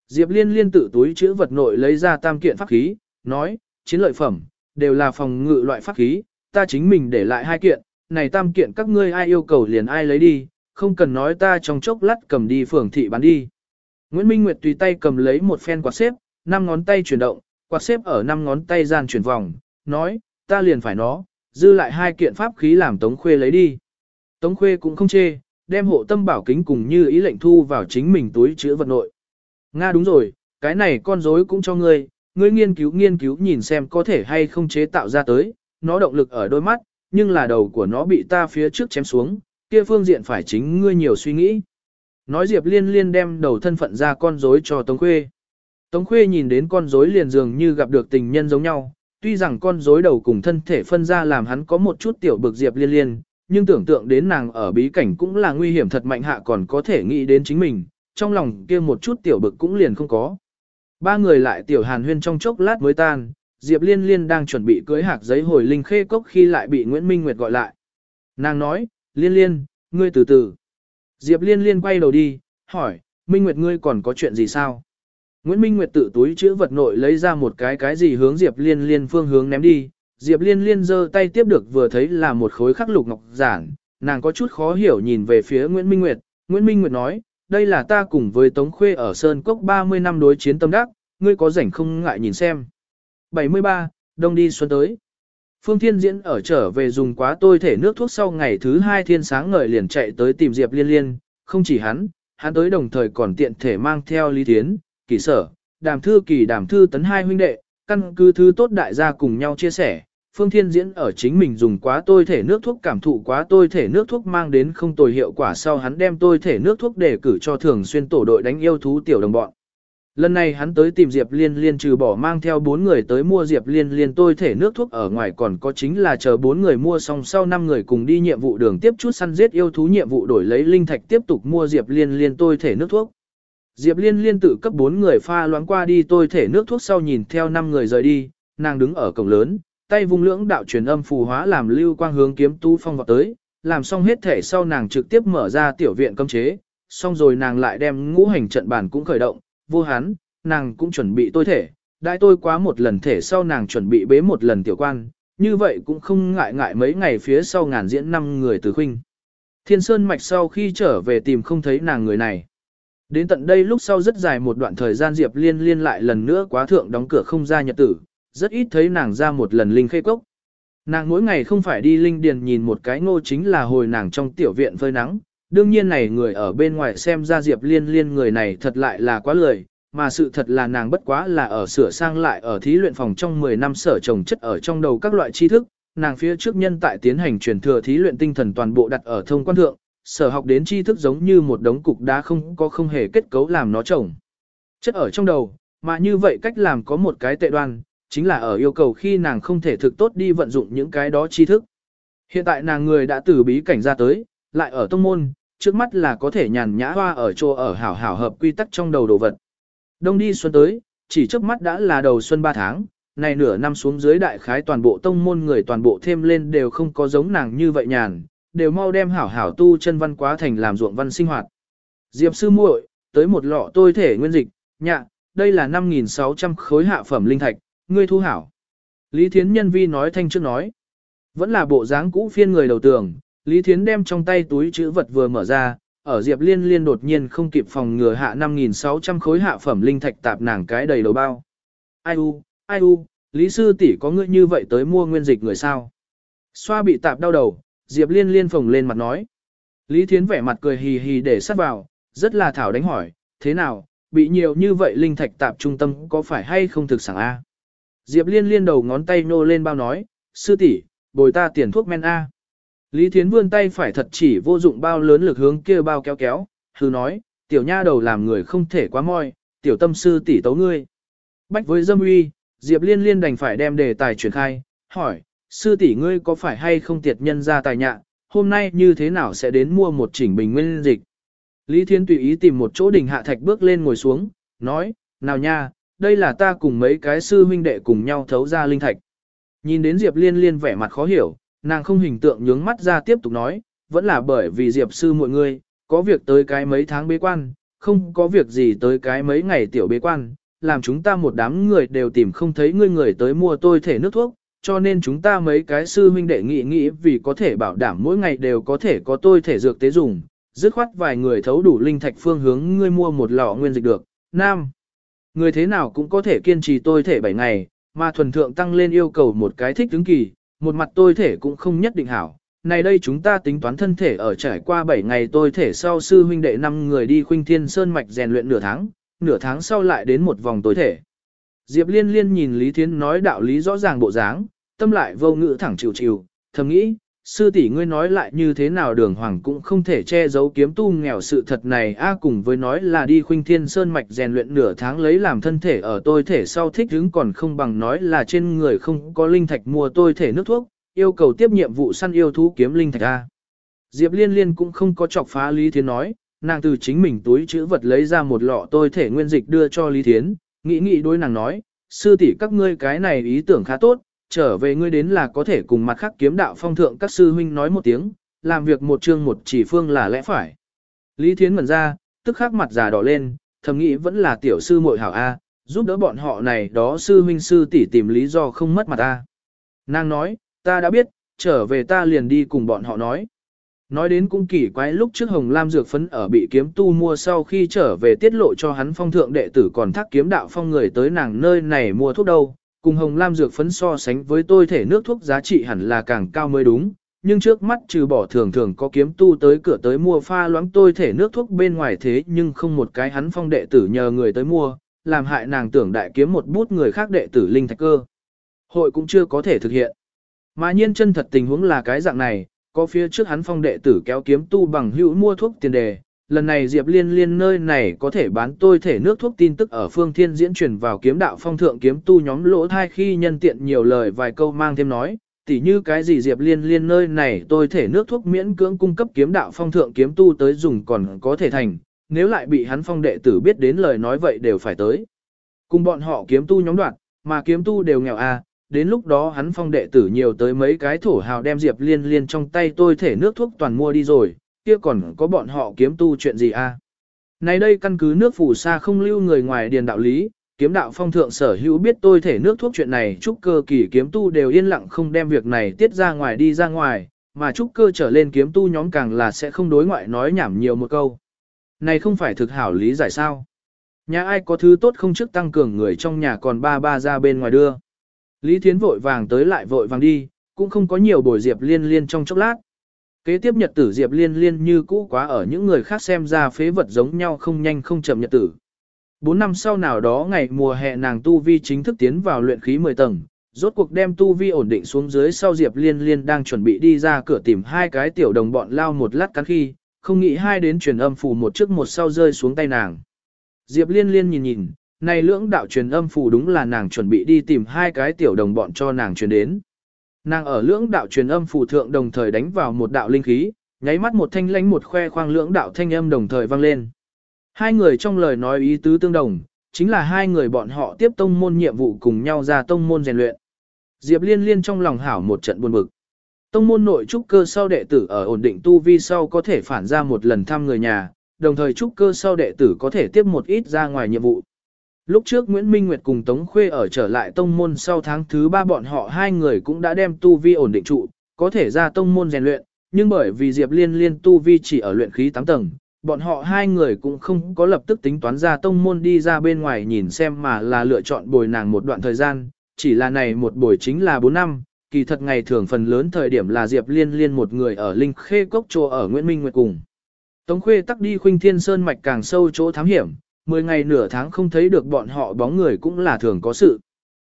Diệp Liên liên tự túi chữ vật nội lấy ra tam kiện pháp khí, nói, chiến lợi phẩm, đều là phòng ngự loại pháp khí, ta chính mình để lại hai kiện, này tam kiện các ngươi ai yêu cầu liền ai lấy đi, không cần nói ta trong chốc lát cầm đi phường thị bán đi. Nguyễn Minh Nguyệt tùy tay cầm lấy một phen quạt xếp, năm ngón tay chuyển động, quạt xếp ở năm ngón tay gian chuyển vòng, nói, ta liền phải nó, dư lại hai kiện pháp khí làm Tống Khuê lấy đi. Tống Khuê cũng không chê, đem hộ tâm bảo kính cùng như ý lệnh thu vào chính mình túi chứa vật nội. Nga đúng rồi, cái này con rối cũng cho ngươi, ngươi nghiên cứu nghiên cứu nhìn xem có thể hay không chế tạo ra tới, nó động lực ở đôi mắt, nhưng là đầu của nó bị ta phía trước chém xuống, kia phương diện phải chính ngươi nhiều suy nghĩ. Nói Diệp Liên Liên đem đầu thân phận ra con rối cho Tống Khuê. Tống Khuê nhìn đến con rối liền dường như gặp được tình nhân giống nhau, tuy rằng con rối đầu cùng thân thể phân ra làm hắn có một chút tiểu bực Diệp Liên Liên, nhưng tưởng tượng đến nàng ở bí cảnh cũng là nguy hiểm thật mạnh hạ còn có thể nghĩ đến chính mình, trong lòng kia một chút tiểu bực cũng liền không có. Ba người lại tiểu hàn huyên trong chốc lát mới tan, Diệp Liên Liên đang chuẩn bị cưới hạc giấy hồi linh khê cốc khi lại bị Nguyễn Minh Nguyệt gọi lại. Nàng nói, Liên Liên, ngươi từ từ. Diệp Liên Liên quay đầu đi, hỏi, Minh Nguyệt ngươi còn có chuyện gì sao? Nguyễn Minh Nguyệt tự túi chữ vật nội lấy ra một cái cái gì hướng Diệp Liên Liên phương hướng ném đi. Diệp Liên Liên giơ tay tiếp được vừa thấy là một khối khắc lục ngọc giản, nàng có chút khó hiểu nhìn về phía Nguyễn Minh Nguyệt. Nguyễn Minh Nguyệt nói, đây là ta cùng với Tống Khuê ở Sơn Cốc 30 năm đối chiến tâm đắc, ngươi có rảnh không ngại nhìn xem. 73, đông đi xuân tới. Phương Thiên Diễn ở trở về dùng quá tôi thể nước thuốc sau ngày thứ hai thiên sáng ngời liền chạy tới tìm Diệp Liên Liên, không chỉ hắn, hắn tới đồng thời còn tiện thể mang theo Lý Thiến, kỳ sở, đàm thư kỳ đàm thư tấn hai huynh đệ, căn cứ thứ tốt đại gia cùng nhau chia sẻ. Phương Thiên Diễn ở chính mình dùng quá tôi thể nước thuốc cảm thụ quá tôi thể nước thuốc mang đến không tồi hiệu quả sau hắn đem tôi thể nước thuốc để cử cho thường xuyên tổ đội đánh yêu thú tiểu đồng bọn. Lần này hắn tới tìm Diệp Liên Liên trừ bỏ mang theo bốn người tới mua Diệp Liên Liên tôi thể nước thuốc ở ngoài còn có chính là chờ bốn người mua xong sau năm người cùng đi nhiệm vụ đường tiếp chút săn giết yêu thú nhiệm vụ đổi lấy linh thạch tiếp tục mua Diệp Liên Liên tôi thể nước thuốc. Diệp Liên Liên tự cấp bốn người pha loãng qua đi tôi thể nước thuốc sau nhìn theo năm người rời đi, nàng đứng ở cổng lớn, tay vung lưỡng đạo truyền âm phù hóa làm lưu quang hướng kiếm tu phong vào tới, làm xong hết thể sau nàng trực tiếp mở ra tiểu viện cấm chế, xong rồi nàng lại đem ngũ hành trận bản cũng khởi động, vô hắn, nàng cũng chuẩn bị tôi thể, đại tôi quá một lần thể sau nàng chuẩn bị bế một lần tiểu quan, như vậy cũng không ngại ngại mấy ngày phía sau ngàn diễn năm người từ khuynh. Thiên Sơn Mạch sau khi trở về tìm không thấy nàng người này. Đến tận đây lúc sau rất dài một đoạn thời gian Diệp Liên liên lại lần nữa quá thượng đóng cửa không ra nhật tử, rất ít thấy nàng ra một lần linh khê cốc. Nàng mỗi ngày không phải đi linh điền nhìn một cái ngô chính là hồi nàng trong tiểu viện phơi nắng, đương nhiên này người ở bên ngoài xem ra Diệp Liên Liên người này thật lại là quá lười, mà sự thật là nàng bất quá là ở sửa sang lại ở thí luyện phòng trong 10 năm sở trồng chất ở trong đầu các loại tri thức, nàng phía trước nhân tại tiến hành truyền thừa thí luyện tinh thần toàn bộ đặt ở thông quan thượng, sở học đến tri thức giống như một đống cục đá không có không hề kết cấu làm nó trồng. Chất ở trong đầu, mà như vậy cách làm có một cái tệ đoan, chính là ở yêu cầu khi nàng không thể thực tốt đi vận dụng những cái đó tri thức. Hiện tại nàng người đã từ bí cảnh ra tới, lại ở tông môn, trước mắt là có thể nhàn nhã hoa ở chỗ ở hảo hảo hợp quy tắc trong đầu đồ vật. Đông đi xuân tới, chỉ trước mắt đã là đầu xuân 3 tháng, này nửa năm xuống dưới đại khái toàn bộ tông môn người toàn bộ thêm lên đều không có giống nàng như vậy nhàn, đều mau đem hảo hảo tu chân văn quá thành làm ruộng văn sinh hoạt. Diệp sư muội, tới một lọ tôi thể nguyên dịch, nhạ, đây là 5.600 khối hạ phẩm linh thạch, ngươi thu hảo. Lý Thiến nhân vi nói thanh trước nói. Vẫn là bộ dáng cũ phiên người đầu tường, Lý Thiến đem trong tay túi chữ vật vừa mở ra, ở Diệp Liên Liên đột nhiên không kịp phòng ngừa hạ 5.600 khối hạ phẩm linh thạch tạp nàng cái đầy đầu bao. Ai u, ai u, Lý Sư tỷ có ngươi như vậy tới mua nguyên dịch người sao? Xoa bị tạp đau đầu, Diệp Liên Liên phồng lên mặt nói. Lý Thiến vẻ mặt cười hì hì để sát vào, rất là thảo đánh hỏi, thế nào, bị nhiều như vậy linh thạch tạp trung tâm có phải hay không thực sản A? Diệp Liên Liên đầu ngón tay nô lên bao nói, sư tỷ, bồi ta tiền thuốc men A. Lý Thiến vươn tay phải thật chỉ vô dụng bao lớn lực hướng kia bao kéo kéo, hư nói, tiểu nha đầu làm người không thể quá moi, tiểu tâm sư tỷ tấu ngươi. Bách với dâm uy, Diệp Liên Liên đành phải đem đề tài truyền khai, hỏi, sư tỷ ngươi có phải hay không tiệt nhân ra tài nhạ, hôm nay như thế nào sẽ đến mua một chỉnh bình nguyên dịch. Lý Thiên tùy ý tìm một chỗ đỉnh hạ thạch bước lên ngồi xuống, nói, nào nha, đây là ta cùng mấy cái sư huynh đệ cùng nhau thấu ra linh thạch. Nhìn đến Diệp Liên Liên vẻ mặt khó hiểu, nàng không hình tượng nhướng mắt ra tiếp tục nói, vẫn là bởi vì Diệp sư mọi người, có việc tới cái mấy tháng bế quan, không có việc gì tới cái mấy ngày tiểu bế quan, làm chúng ta một đám người đều tìm không thấy ngươi người tới mua tôi thể nước thuốc, cho nên chúng ta mấy cái sư huynh đệ nghị nghĩ vì có thể bảo đảm mỗi ngày đều có thể có tôi thể dược tế dùng, dứt khoát vài người thấu đủ linh thạch phương hướng ngươi mua một lọ nguyên dịch được. Nam, người thế nào cũng có thể kiên trì tôi thể 7 ngày, mà thuần thượng tăng lên yêu cầu một cái thích ứng kỳ, một mặt tôi thể cũng không nhất định hảo. Này đây chúng ta tính toán thân thể ở trải qua 7 ngày tôi thể sau sư huynh đệ 5 người đi khuynh thiên sơn mạch rèn luyện nửa tháng, nửa tháng sau lại đến một vòng tôi thể. Diệp liên liên nhìn Lý Thiến nói đạo lý rõ ràng bộ dáng, tâm lại vô ngữ thẳng chịu chịu, thầm nghĩ, sư tỷ ngươi nói lại như thế nào đường hoàng cũng không thể che giấu kiếm tu nghèo sự thật này a cùng với nói là đi khuynh thiên sơn mạch rèn luyện nửa tháng lấy làm thân thể ở tôi thể sau thích hứng còn không bằng nói là trên người không có linh thạch mua tôi thể nước thuốc, yêu cầu tiếp nhiệm vụ săn yêu thú kiếm linh thạch a. Diệp liên liên cũng không có chọc phá Lý Thiến nói, nàng từ chính mình túi chữ vật lấy ra một lọ tôi thể nguyên dịch đưa cho Lý Thiến, nghĩ nghĩ đối nàng nói, sư tỷ các ngươi cái này ý tưởng khá tốt, trở về ngươi đến là có thể cùng mặt khác kiếm đạo phong thượng các sư huynh nói một tiếng, làm việc một chương một chỉ phương là lẽ phải. Lý Thiến ngẩn ra, tức khắc mặt già đỏ lên, thầm nghĩ vẫn là tiểu sư muội hảo A, giúp đỡ bọn họ này đó sư huynh sư tỷ tìm lý do không mất mặt ta. Nàng nói, ta đã biết, trở về ta liền đi cùng bọn họ nói. Nói đến cũng kỳ quái lúc trước Hồng Lam dược phấn ở bị kiếm tu mua sau khi trở về tiết lộ cho hắn phong thượng đệ tử còn thác kiếm đạo phong người tới nàng nơi này mua thuốc đâu, cùng hồng lam dược phấn so sánh với tôi thể nước thuốc giá trị hẳn là càng cao mới đúng, nhưng trước mắt trừ bỏ thường thường có kiếm tu tới cửa tới mua pha loãng tôi thể nước thuốc bên ngoài thế nhưng không một cái hắn phong đệ tử nhờ người tới mua, làm hại nàng tưởng đại kiếm một bút người khác đệ tử linh thạch cơ. Hội cũng chưa có thể thực hiện. Mà nhiên chân thật tình huống là cái dạng này, có phía trước hắn phong đệ tử kéo kiếm tu bằng hữu mua thuốc tiền đề, lần này Diệp Liên Liên nơi này có thể bán tôi thể nước thuốc tin tức ở phương thiên diễn truyền vào kiếm đạo phong thượng kiếm tu nhóm lỗ thai khi nhân tiện nhiều lời vài câu mang thêm nói, tỉ như cái gì Diệp Liên Liên nơi này tôi thể nước thuốc miễn cưỡng cung cấp kiếm đạo phong thượng kiếm tu tới dùng còn có thể thành, nếu lại bị hắn phong đệ tử biết đến lời nói vậy đều phải tới. Cùng bọn họ kiếm tu nhóm đoạt, mà kiếm tu đều nghèo à, đến lúc đó hắn phong đệ tử nhiều tới mấy cái thổ hào đem Diệp Liên Liên trong tay tôi thể nước thuốc toàn mua đi rồi, kia còn có bọn họ kiếm tu chuyện gì à. Nay đây căn cứ nước phủ xa không lưu người ngoài điền đạo lý, kiếm đạo phong thượng sở hữu biết tôi thể nước thuốc chuyện này trúc cơ kỳ kiếm tu đều yên lặng không đem việc này tiết ra ngoài đi ra ngoài, mà trúc cơ trở lên kiếm tu nhóm càng là sẽ không đối ngoại nói nhảm nhiều một câu. Này không phải thực hảo lý giải sao. Nhà ai có thứ tốt không trước tăng cường người trong nhà còn ba ba ra bên ngoài đưa. Lý Thiến vội vàng tới lại vội vàng đi, cũng không có nhiều bồi Diệp Liên Liên trong chốc lát. Kế tiếp nhật tử Diệp Liên Liên như cũ quá ở những người khác xem ra phế vật giống nhau không nhanh không chậm nhật tử. Bốn năm sau nào đó ngày mùa hè nàng tu vi chính thức tiến vào luyện khí 10 tầng, rốt cuộc đem tu vi ổn định xuống dưới sau Diệp Liên Liên đang chuẩn bị đi ra cửa tìm hai cái tiểu đồng bọn lao một lát cắn khi, không nghĩ hai đến truyền âm phù một trước một sau rơi xuống tay nàng. Diệp Liên Liên nhìn nhìn, này lưỡng đạo truyền âm phù đúng là nàng chuẩn bị đi tìm hai cái tiểu đồng bọn cho nàng truyền đến. Nàng ở lưỡng đạo truyền âm phù thượng đồng thời đánh vào một đạo linh khí, nháy mắt một thanh lánh một khoe khoang lưỡng đạo thanh âm đồng thời vang lên. Hai người trong lời nói ý tứ tương đồng, chính là hai người bọn họ tiếp tông môn nhiệm vụ cùng nhau ra tông môn rèn luyện. Diệp Liên Liên trong lòng hảo một trận buồn bực. Tông môn nội trúc cơ sau đệ tử ở ổn định tu vi sau có thể phản ra một lần thăm người nhà, đồng thời trúc cơ sau đệ tử có thể tiếp một ít ra ngoài nhiệm vụ. Lúc trước Nguyễn Minh Nguyệt cùng Tống Khuê ở trở lại tông môn sau tháng thứ ba bọn họ hai người cũng đã đem tu vi ổn định trụ, có thể ra tông môn rèn luyện, nhưng bởi vì Diệp Liên Liên tu vi chỉ ở luyện khí 8 tầng, bọn họ hai người cũng không có lập tức tính toán ra tông môn đi ra bên ngoài nhìn xem mà là lựa chọn bồi nàng một đoạn thời gian, chỉ là này một buổi chính là 4 năm, kỳ thật ngày thường phần lớn thời điểm là Diệp Liên Liên một người ở Linh Khê Cốc Chô ở Nguyễn Minh Nguyệt cùng. Tống Khuê tắc đi khuynh thiên sơn mạch càng sâu chỗ thám hiểm, 10 ngày nửa tháng không thấy được bọn họ bóng người cũng là thường có sự.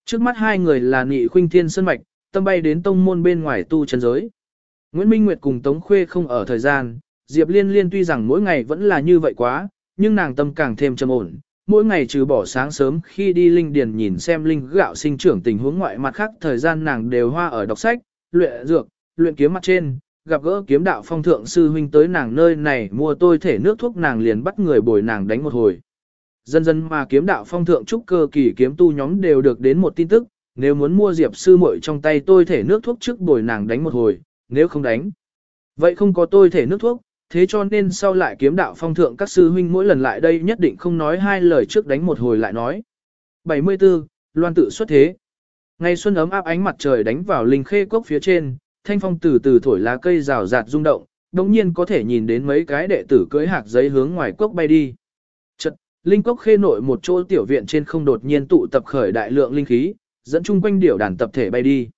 Trước mắt hai người là Nị khuynh thiên sơn mạch, tâm bay đến tông môn bên ngoài tu chân giới. Nguyễn Minh Nguyệt cùng Tống Khuê không ở thời gian, Diệp Liên Liên tuy rằng mỗi ngày vẫn là như vậy quá, nhưng nàng tâm càng thêm trầm ổn. Mỗi ngày trừ bỏ sáng sớm khi đi linh điền nhìn xem linh gạo sinh trưởng tình huống ngoại mặt khác thời gian nàng đều hoa ở đọc sách, luyện dược, luyện kiếm mặt trên, gặp gỡ kiếm đạo phong thượng sư huynh tới nàng nơi này mua tôi thể nước thuốc nàng liền bắt người bồi nàng đánh một hồi. Dần dần mà kiếm đạo phong thượng trúc cơ kỳ kiếm tu nhóm đều được đến một tin tức, nếu muốn mua diệp sư muội trong tay tôi thể nước thuốc trước bồi nàng đánh một hồi, nếu không đánh. Vậy không có tôi thể nước thuốc, thế cho nên sau lại kiếm đạo phong thượng các sư huynh mỗi lần lại đây nhất định không nói hai lời trước đánh một hồi lại nói. 74. Loan tự xuất thế. Ngày xuân ấm áp ánh mặt trời đánh vào linh khê cốc phía trên, thanh phong từ từ thổi lá cây rào rạt rung động, đồng nhiên có thể nhìn đến mấy cái đệ tử cưới hạc giấy hướng ngoài cốc bay đi. Linh cốc khê nội một chỗ tiểu viện trên không đột nhiên tụ tập khởi đại lượng linh khí, dẫn chung quanh điểu đàn tập thể bay đi.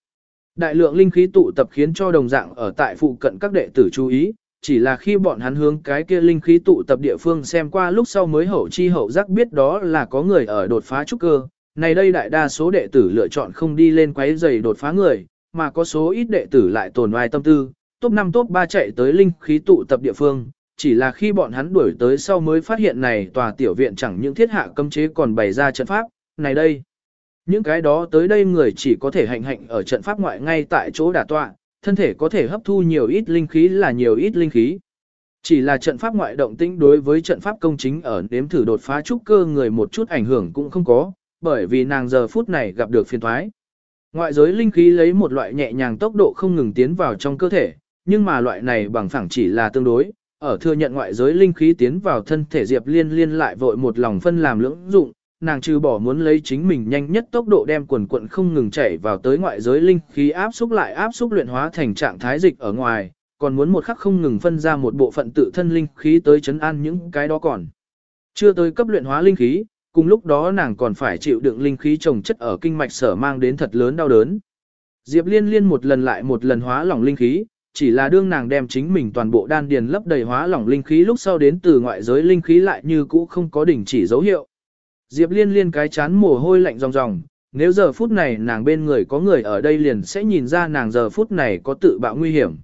Đại lượng linh khí tụ tập khiến cho đồng dạng ở tại phụ cận các đệ tử chú ý, chỉ là khi bọn hắn hướng cái kia linh khí tụ tập địa phương xem qua lúc sau mới hậu chi hậu giác biết đó là có người ở đột phá trúc cơ. Này đây đại đa số đệ tử lựa chọn không đi lên quấy giày đột phá người, mà có số ít đệ tử lại tồn ngoài tâm tư, top 5 top 3 chạy tới linh khí tụ tập địa phương, chỉ là khi bọn hắn đuổi tới sau mới phát hiện này tòa tiểu viện chẳng những thiết hạ cấm chế còn bày ra trận pháp, này đây. Những cái đó tới đây người chỉ có thể hành hạnh ở trận pháp ngoại ngay tại chỗ đả tọa, thân thể có thể hấp thu nhiều ít linh khí là nhiều ít linh khí. Chỉ là trận pháp ngoại động tĩnh đối với trận pháp công chính ở nếm thử đột phá trúc cơ người một chút ảnh hưởng cũng không có, bởi vì nàng giờ phút này gặp được phiền thoái. Ngoại giới linh khí lấy một loại nhẹ nhàng tốc độ không ngừng tiến vào trong cơ thể, nhưng mà loại này bằng phẳng chỉ là tương đối, ở thừa nhận ngoại giới linh khí tiến vào thân thể Diệp Liên liên lại vội một lòng phân làm lưỡng dụng, nàng trừ bỏ muốn lấy chính mình nhanh nhất tốc độ đem quần quận không ngừng chảy vào tới ngoại giới linh khí áp xúc lại áp xúc luyện hóa thành trạng thái dịch ở ngoài, còn muốn một khắc không ngừng phân ra một bộ phận tự thân linh khí tới chấn an những cái đó còn. Chưa tới cấp luyện hóa linh khí, cùng lúc đó nàng còn phải chịu đựng linh khí trồng chất ở kinh mạch sở mang đến thật lớn đau đớn. Diệp Liên Liên một lần lại một lần hóa lỏng linh khí, chỉ là đương nàng đem chính mình toàn bộ đan điền lấp đầy hóa lỏng linh khí lúc sau đến từ ngoại giới linh khí lại như cũ không có đỉnh chỉ dấu hiệu. Diệp Liên Liên cái chán mồ hôi lạnh ròng ròng, nếu giờ phút này nàng bên người có người ở đây liền sẽ nhìn ra nàng giờ phút này có tự bạo nguy hiểm.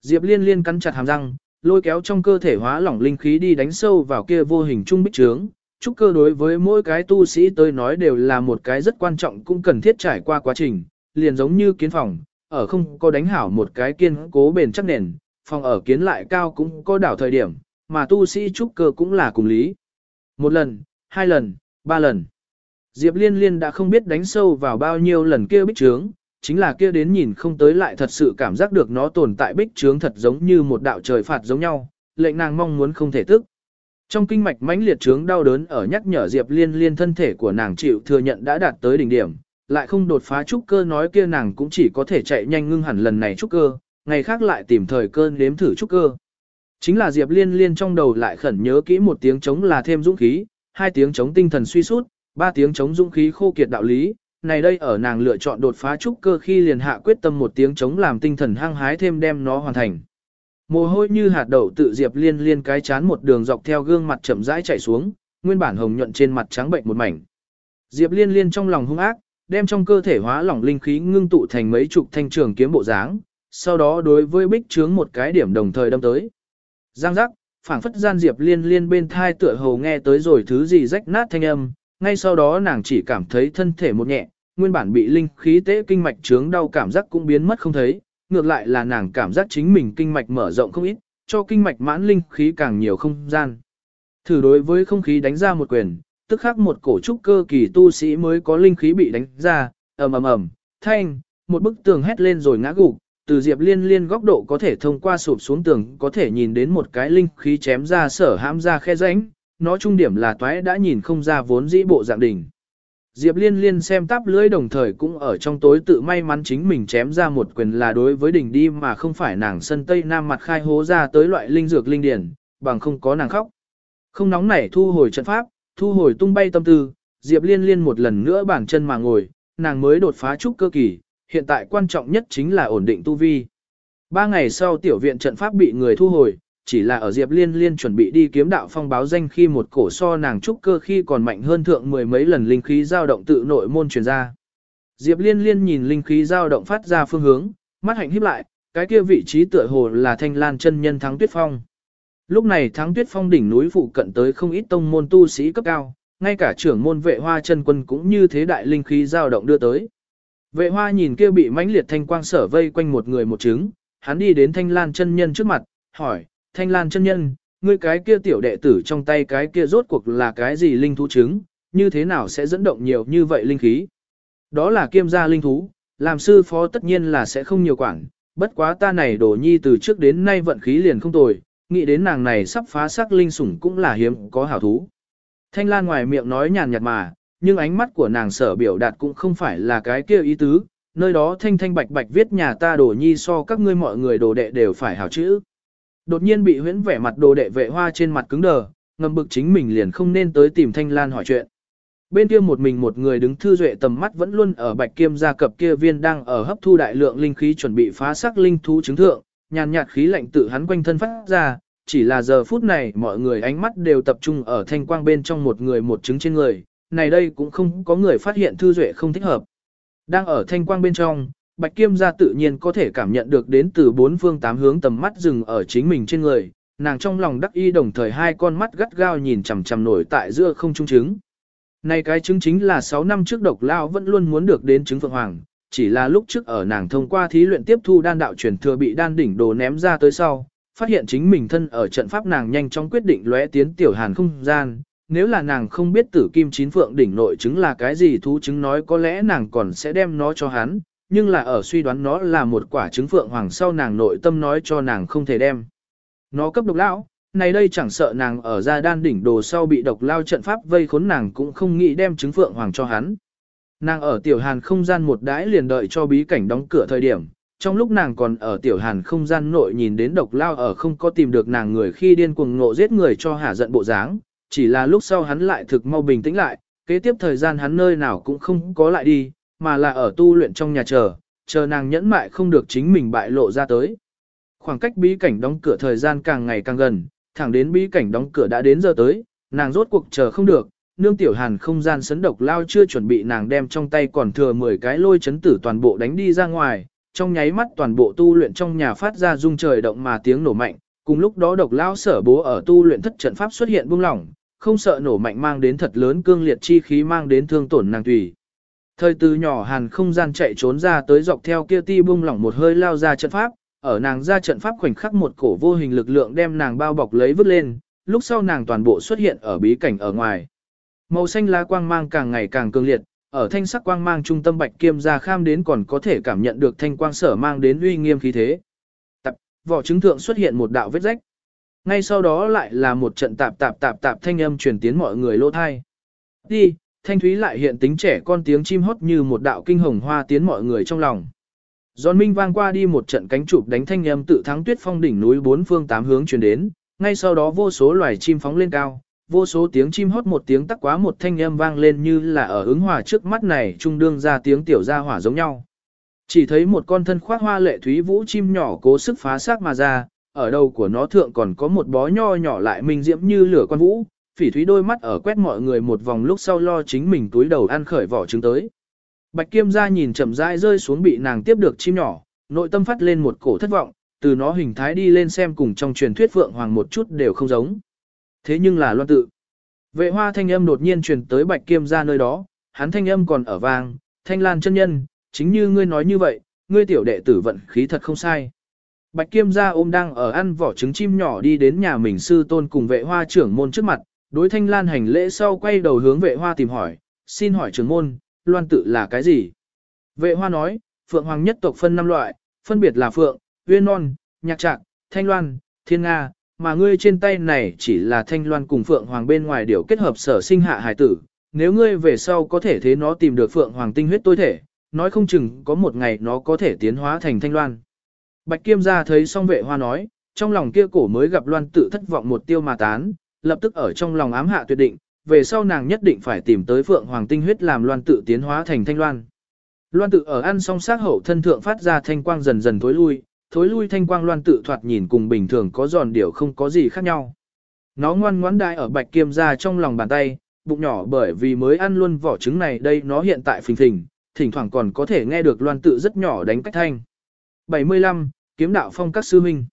Diệp Liên Liên cắn chặt hàm răng, lôi kéo trong cơ thể hóa lỏng linh khí đi đánh sâu vào kia vô hình trung bích trướng. Trúc cơ đối với mỗi cái tu sĩ tôi nói đều là một cái rất quan trọng cũng cần thiết trải qua quá trình, liền giống như kiến phòng, ở không có đánh hảo một cái kiên cố bền chắc nền, phòng ở kiến lại cao cũng có đảo thời điểm, mà tu sĩ trúc cơ cũng là cùng lý. Một lần, hai lần, ba lần. Diệp Liên Liên đã không biết đánh sâu vào bao nhiêu lần kia bích trướng, chính là kia đến nhìn không tới lại thật sự cảm giác được nó tồn tại bích trướng thật giống như một đạo trời phạt giống nhau, lệnh nàng mong muốn không thể tức. Trong kinh mạch mãnh liệt trướng đau đớn ở nhắc nhở Diệp Liên Liên thân thể của nàng chịu thừa nhận đã đạt tới đỉnh điểm, lại không đột phá trúc cơ nói kia nàng cũng chỉ có thể chạy nhanh ngưng hẳn lần này trúc cơ, ngày khác lại tìm thời cơn đếm thử trúc cơ. Chính là Diệp Liên Liên trong đầu lại khẩn nhớ kỹ một tiếng chống là thêm dũng khí, hai tiếng chống tinh thần suy sút, ba tiếng chống dũng khí khô kiệt đạo lý. Này đây ở nàng lựa chọn đột phá trúc cơ khi liền hạ quyết tâm một tiếng chống làm tinh thần hăng hái thêm đem nó hoàn thành. Mồ hôi như hạt đậu tự Diệp Liên Liên cái chán một đường dọc theo gương mặt chậm rãi chạy xuống, nguyên bản hồng nhuận trên mặt trắng bệnh một mảnh. Diệp Liên Liên trong lòng hung ác, đem trong cơ thể hóa lỏng linh khí ngưng tụ thành mấy chục thanh trường kiếm bộ dáng, sau đó đối với bích trướng một cái điểm đồng thời đâm tới. Giang giác, phảng phất gian Diệp Liên Liên bên thai tựa hồ nghe tới rồi thứ gì rách nát thanh âm, ngay sau đó nàng chỉ cảm thấy thân thể một nhẹ, nguyên bản bị linh khí tế kinh mạch trướng đau cảm giác cũng biến mất không thấy, ngược lại là nàng cảm giác chính mình kinh mạch mở rộng không ít, cho kinh mạch mãn linh khí càng nhiều không gian. Thử đối với không khí đánh ra một quyền, tức khắc một cổ trúc cơ kỳ tu sĩ mới có linh khí bị đánh ra, ầm ầm ầm, thanh, một bức tường hét lên rồi ngã gục, từ Diệp Liên Liên góc độ có thể thông qua sụp xuống tường có thể nhìn đến một cái linh khí chém ra sở hãm ra khe rãnh, nó trung điểm là toái đã nhìn không ra vốn dĩ bộ dạng đỉnh. Diệp Liên Liên xem táp lưỡi đồng thời cũng ở trong tối tự may mắn chính mình chém ra một quyền là đối với đỉnh đi mà không phải nàng sân tây nam mặt khai hố ra tới loại linh dược linh điển, bằng không có nàng khóc. Không nóng nảy thu hồi trận pháp, thu hồi tung bay tâm tư, Diệp Liên Liên một lần nữa bản chân mà ngồi, nàng mới đột phá trúc cơ kỳ, hiện tại quan trọng nhất chính là ổn định tu vi. Ba ngày sau tiểu viện trận pháp bị người thu hồi, chỉ là ở Diệp Liên Liên chuẩn bị đi kiếm đạo phong báo danh khi một cổ so nàng trúc cơ khi còn mạnh hơn thượng mười mấy lần linh khí dao động tự nội môn truyền ra. Diệp Liên Liên nhìn linh khí dao động phát ra phương hướng, mắt hạnh híp lại, cái kia vị trí tựa hồ là Thanh Lan chân nhân thắng Tuyết Phong. Lúc này thắng Tuyết Phong đỉnh núi phụ cận tới không ít tông môn tu sĩ cấp cao, ngay cả trưởng môn vệ hoa chân quân cũng như thế đại linh khí dao động đưa tới. Vệ hoa nhìn kia bị mãnh liệt thanh quang sở vây quanh một người một trứng, hắn đi đến thanh lan chân nhân trước mặt, hỏi, thanh lan chân nhân, ngươi cái kia tiểu đệ tử trong tay cái kia rốt cuộc là cái gì linh thú trứng, như thế nào sẽ dẫn động nhiều như vậy linh khí? Đó là kiêm gia linh thú, làm sư phó tất nhiên là sẽ không nhiều quản, bất quá ta này đổ nhi từ trước đến nay vận khí liền không tồi, nghĩ đến nàng này sắp phá sắc linh sủng cũng là hiếm có hảo thú. Thanh Lan ngoài miệng nói nhàn nhạt mà, nhưng ánh mắt của nàng sở biểu đạt cũng không phải là cái kia ý tứ, nơi đó thanh thanh bạch bạch viết nhà ta đồ nhi so các ngươi mọi người đồ đệ đều phải hảo chữ. Đột nhiên bị huyễn vẻ mặt đồ đệ vệ hoa trên mặt cứng đờ, ngầm bực chính mình liền không nên tới tìm thanh lan hỏi chuyện. Bên kia một mình một người đứng thư duệ tầm mắt vẫn luôn ở bạch kiêm gia cập kia viên đang ở hấp thu đại lượng linh khí chuẩn bị phá sắc linh thú chứng thượng, nhàn nhạt khí lạnh tự hắn quanh thân phát ra, chỉ là giờ phút này mọi người ánh mắt đều tập trung ở thanh quang bên trong một người một trứng trên người, này đây cũng không có người phát hiện Thư Duệ không thích hợp. Đang ở thanh quang bên trong, Bạch Kiêm gia tự nhiên có thể cảm nhận được đến từ bốn phương tám hướng tầm mắt dừng ở chính mình trên người, nàng trong lòng đắc y đồng thời hai con mắt gắt gao nhìn chằm chằm nổi tại giữa không trung trứng. Này cái trứng chính là 6 năm trước độc lao vẫn luôn muốn được đến trứng phượng hoàng, chỉ là lúc trước ở nàng thông qua thí luyện tiếp thu đan đạo truyền thừa bị đan đỉnh đồ ném ra tới sau, phát hiện chính mình thân ở trận pháp nàng nhanh chóng quyết định lóe tiến tiểu hàn không gian, nếu là nàng không biết tử kim chín phượng đỉnh nội chứng là cái gì thú chứng nói có lẽ nàng còn sẽ đem nó cho hắn, nhưng là ở suy đoán nó là một quả trứng phượng hoàng sau nàng nội tâm nói cho nàng không thể đem. Nó cấp độc lão, này đây chẳng sợ nàng ở ra đan đỉnh đồ sau bị độc lao trận pháp vây khốn nàng cũng không nghĩ đem trứng phượng hoàng cho hắn. Nàng ở tiểu hàn không gian một đãi liền đợi cho bí cảnh đóng cửa thời điểm, trong lúc nàng còn ở tiểu hàn không gian nội nhìn đến độc lao ở không có tìm được nàng người khi điên cuồng ngộ giết người cho hả giận bộ dáng, chỉ là lúc sau hắn lại thực mau bình tĩnh lại, kế tiếp thời gian hắn nơi nào cũng không có lại đi, mà là ở tu luyện trong nhà chờ, chờ nàng nhẫn mại không được chính mình bại lộ ra tới. Khoảng cách bí cảnh đóng cửa thời gian càng ngày càng gần, thẳng đến bí cảnh đóng cửa đã đến giờ tới, nàng rốt cuộc chờ không được, nương tiểu hàn không gian sấn độc lao chưa chuẩn bị nàng đem trong tay còn thừa 10 cái lôi chấn tử toàn bộ đánh đi ra ngoài, trong nháy mắt toàn bộ tu luyện trong nhà phát ra rung trời động mà tiếng nổ mạnh, Cùng lúc đó độc lao sở bố ở tu luyện thất trận pháp xuất hiện buông lỏng, không sợ nổ mạnh mang đến thật lớn cương liệt chi khí mang đến thương tổn nàng tùy. Thời từ nhỏ hàn không gian chạy trốn ra tới dọc theo kia ti buông lỏng một hơi lao ra trận pháp, ở nàng ra trận pháp khoảnh khắc một cổ vô hình lực lượng đem nàng bao bọc lấy vứt lên, lúc sau nàng toàn bộ xuất hiện ở bí cảnh ở ngoài. Màu xanh lá quang mang càng ngày càng cường liệt, ở thanh sắc quang mang trung tâm bạch kiêm ra kham đến còn có thể cảm nhận được thanh quang sở mang đến uy nghiêm khí thế. Tập, vỏ trứng thượng xuất hiện một đạo vết rách. Ngay sau đó lại là một trận tạp tạp tạp tạp thanh âm truyền tiến mọi người lỗ thai. Đi, thanh thúy lại hiện tính trẻ con tiếng chim hót như một đạo kinh hồng hoa tiến mọi người trong lòng. Giòn minh vang qua đi một trận cánh chụp đánh thanh âm tự thắng tuyết phong đỉnh núi bốn phương tám hướng truyền đến, ngay sau đó vô số loài chim phóng lên cao, vô số tiếng chim hót một tiếng tắc quá một thanh âm vang lên như là ở ứng hòa trước mắt này trung đương ra tiếng tiểu ra hỏa giống nhau. Chỉ thấy một con thân khoác hoa lệ thúy vũ chim nhỏ cố sức phá xác mà ra, ở đầu của nó thượng còn có một bó nho nhỏ lại minh diễm như lửa con vũ, phỉ thúy đôi mắt ở quét mọi người một vòng lúc sau lo chính mình túi đầu ăn khởi vỏ trứng tới. Bạch Kiêm gia nhìn chậm rãi rơi xuống bị nàng tiếp được chim nhỏ, nội tâm phát lên một cổ thất vọng, từ nó hình thái đi lên xem cùng trong truyền thuyết vượng hoàng một chút đều không giống. Thế nhưng là loan tự. Vệ hoa thanh âm đột nhiên truyền tới Bạch Kiêm gia nơi đó, hắn thanh âm còn ở vang, thanh lan chân nhân, chính như ngươi nói như vậy, ngươi tiểu đệ tử vận khí thật không sai. Bạch Kiêm gia ôm đang ở ăn vỏ trứng chim nhỏ đi đến nhà mình sư tôn cùng vệ hoa trưởng môn trước mặt, đối thanh lan hành lễ sau quay đầu hướng vệ hoa tìm hỏi, xin hỏi trưởng môn, loan tự là cái gì? Vệ hoa nói, phượng hoàng nhất tộc phân năm loại, phân biệt là phượng, uyên non, nhạc trạng thanh loan, thiên nga, mà ngươi trên tay này chỉ là thanh loan cùng phượng hoàng bên ngoài điều kết hợp sở sinh hạ hải tử. Nếu ngươi về sau có thể thế nó tìm được phượng hoàng tinh huyết tối thể, nói không chừng có một ngày nó có thể tiến hóa thành thanh loan. Bạch Kiêm gia thấy song vệ hoa nói, trong lòng kia cổ mới gặp loan tự thất vọng một tiêu mà tán, lập tức ở trong lòng ám hạ tuyệt định, về sau nàng nhất định phải tìm tới phượng hoàng tinh huyết làm loan tự tiến hóa thành thanh loan. Loan tự ở ăn song sát hậu thân thượng phát ra thanh quang dần dần tối lui, thối lui thanh quang loan tự thoạt nhìn cùng bình thường có giòn điểu không có gì khác nhau. Nó ngoan ngoãn đại ở bạch kiêm ra trong lòng bàn tay, bụng nhỏ bởi vì mới ăn luôn vỏ trứng này đây nó hiện tại phình phình, thỉnh thoảng còn có thể nghe được loan tự rất nhỏ đánh cách thanh. 75. Kiếm đạo phong các sư huynh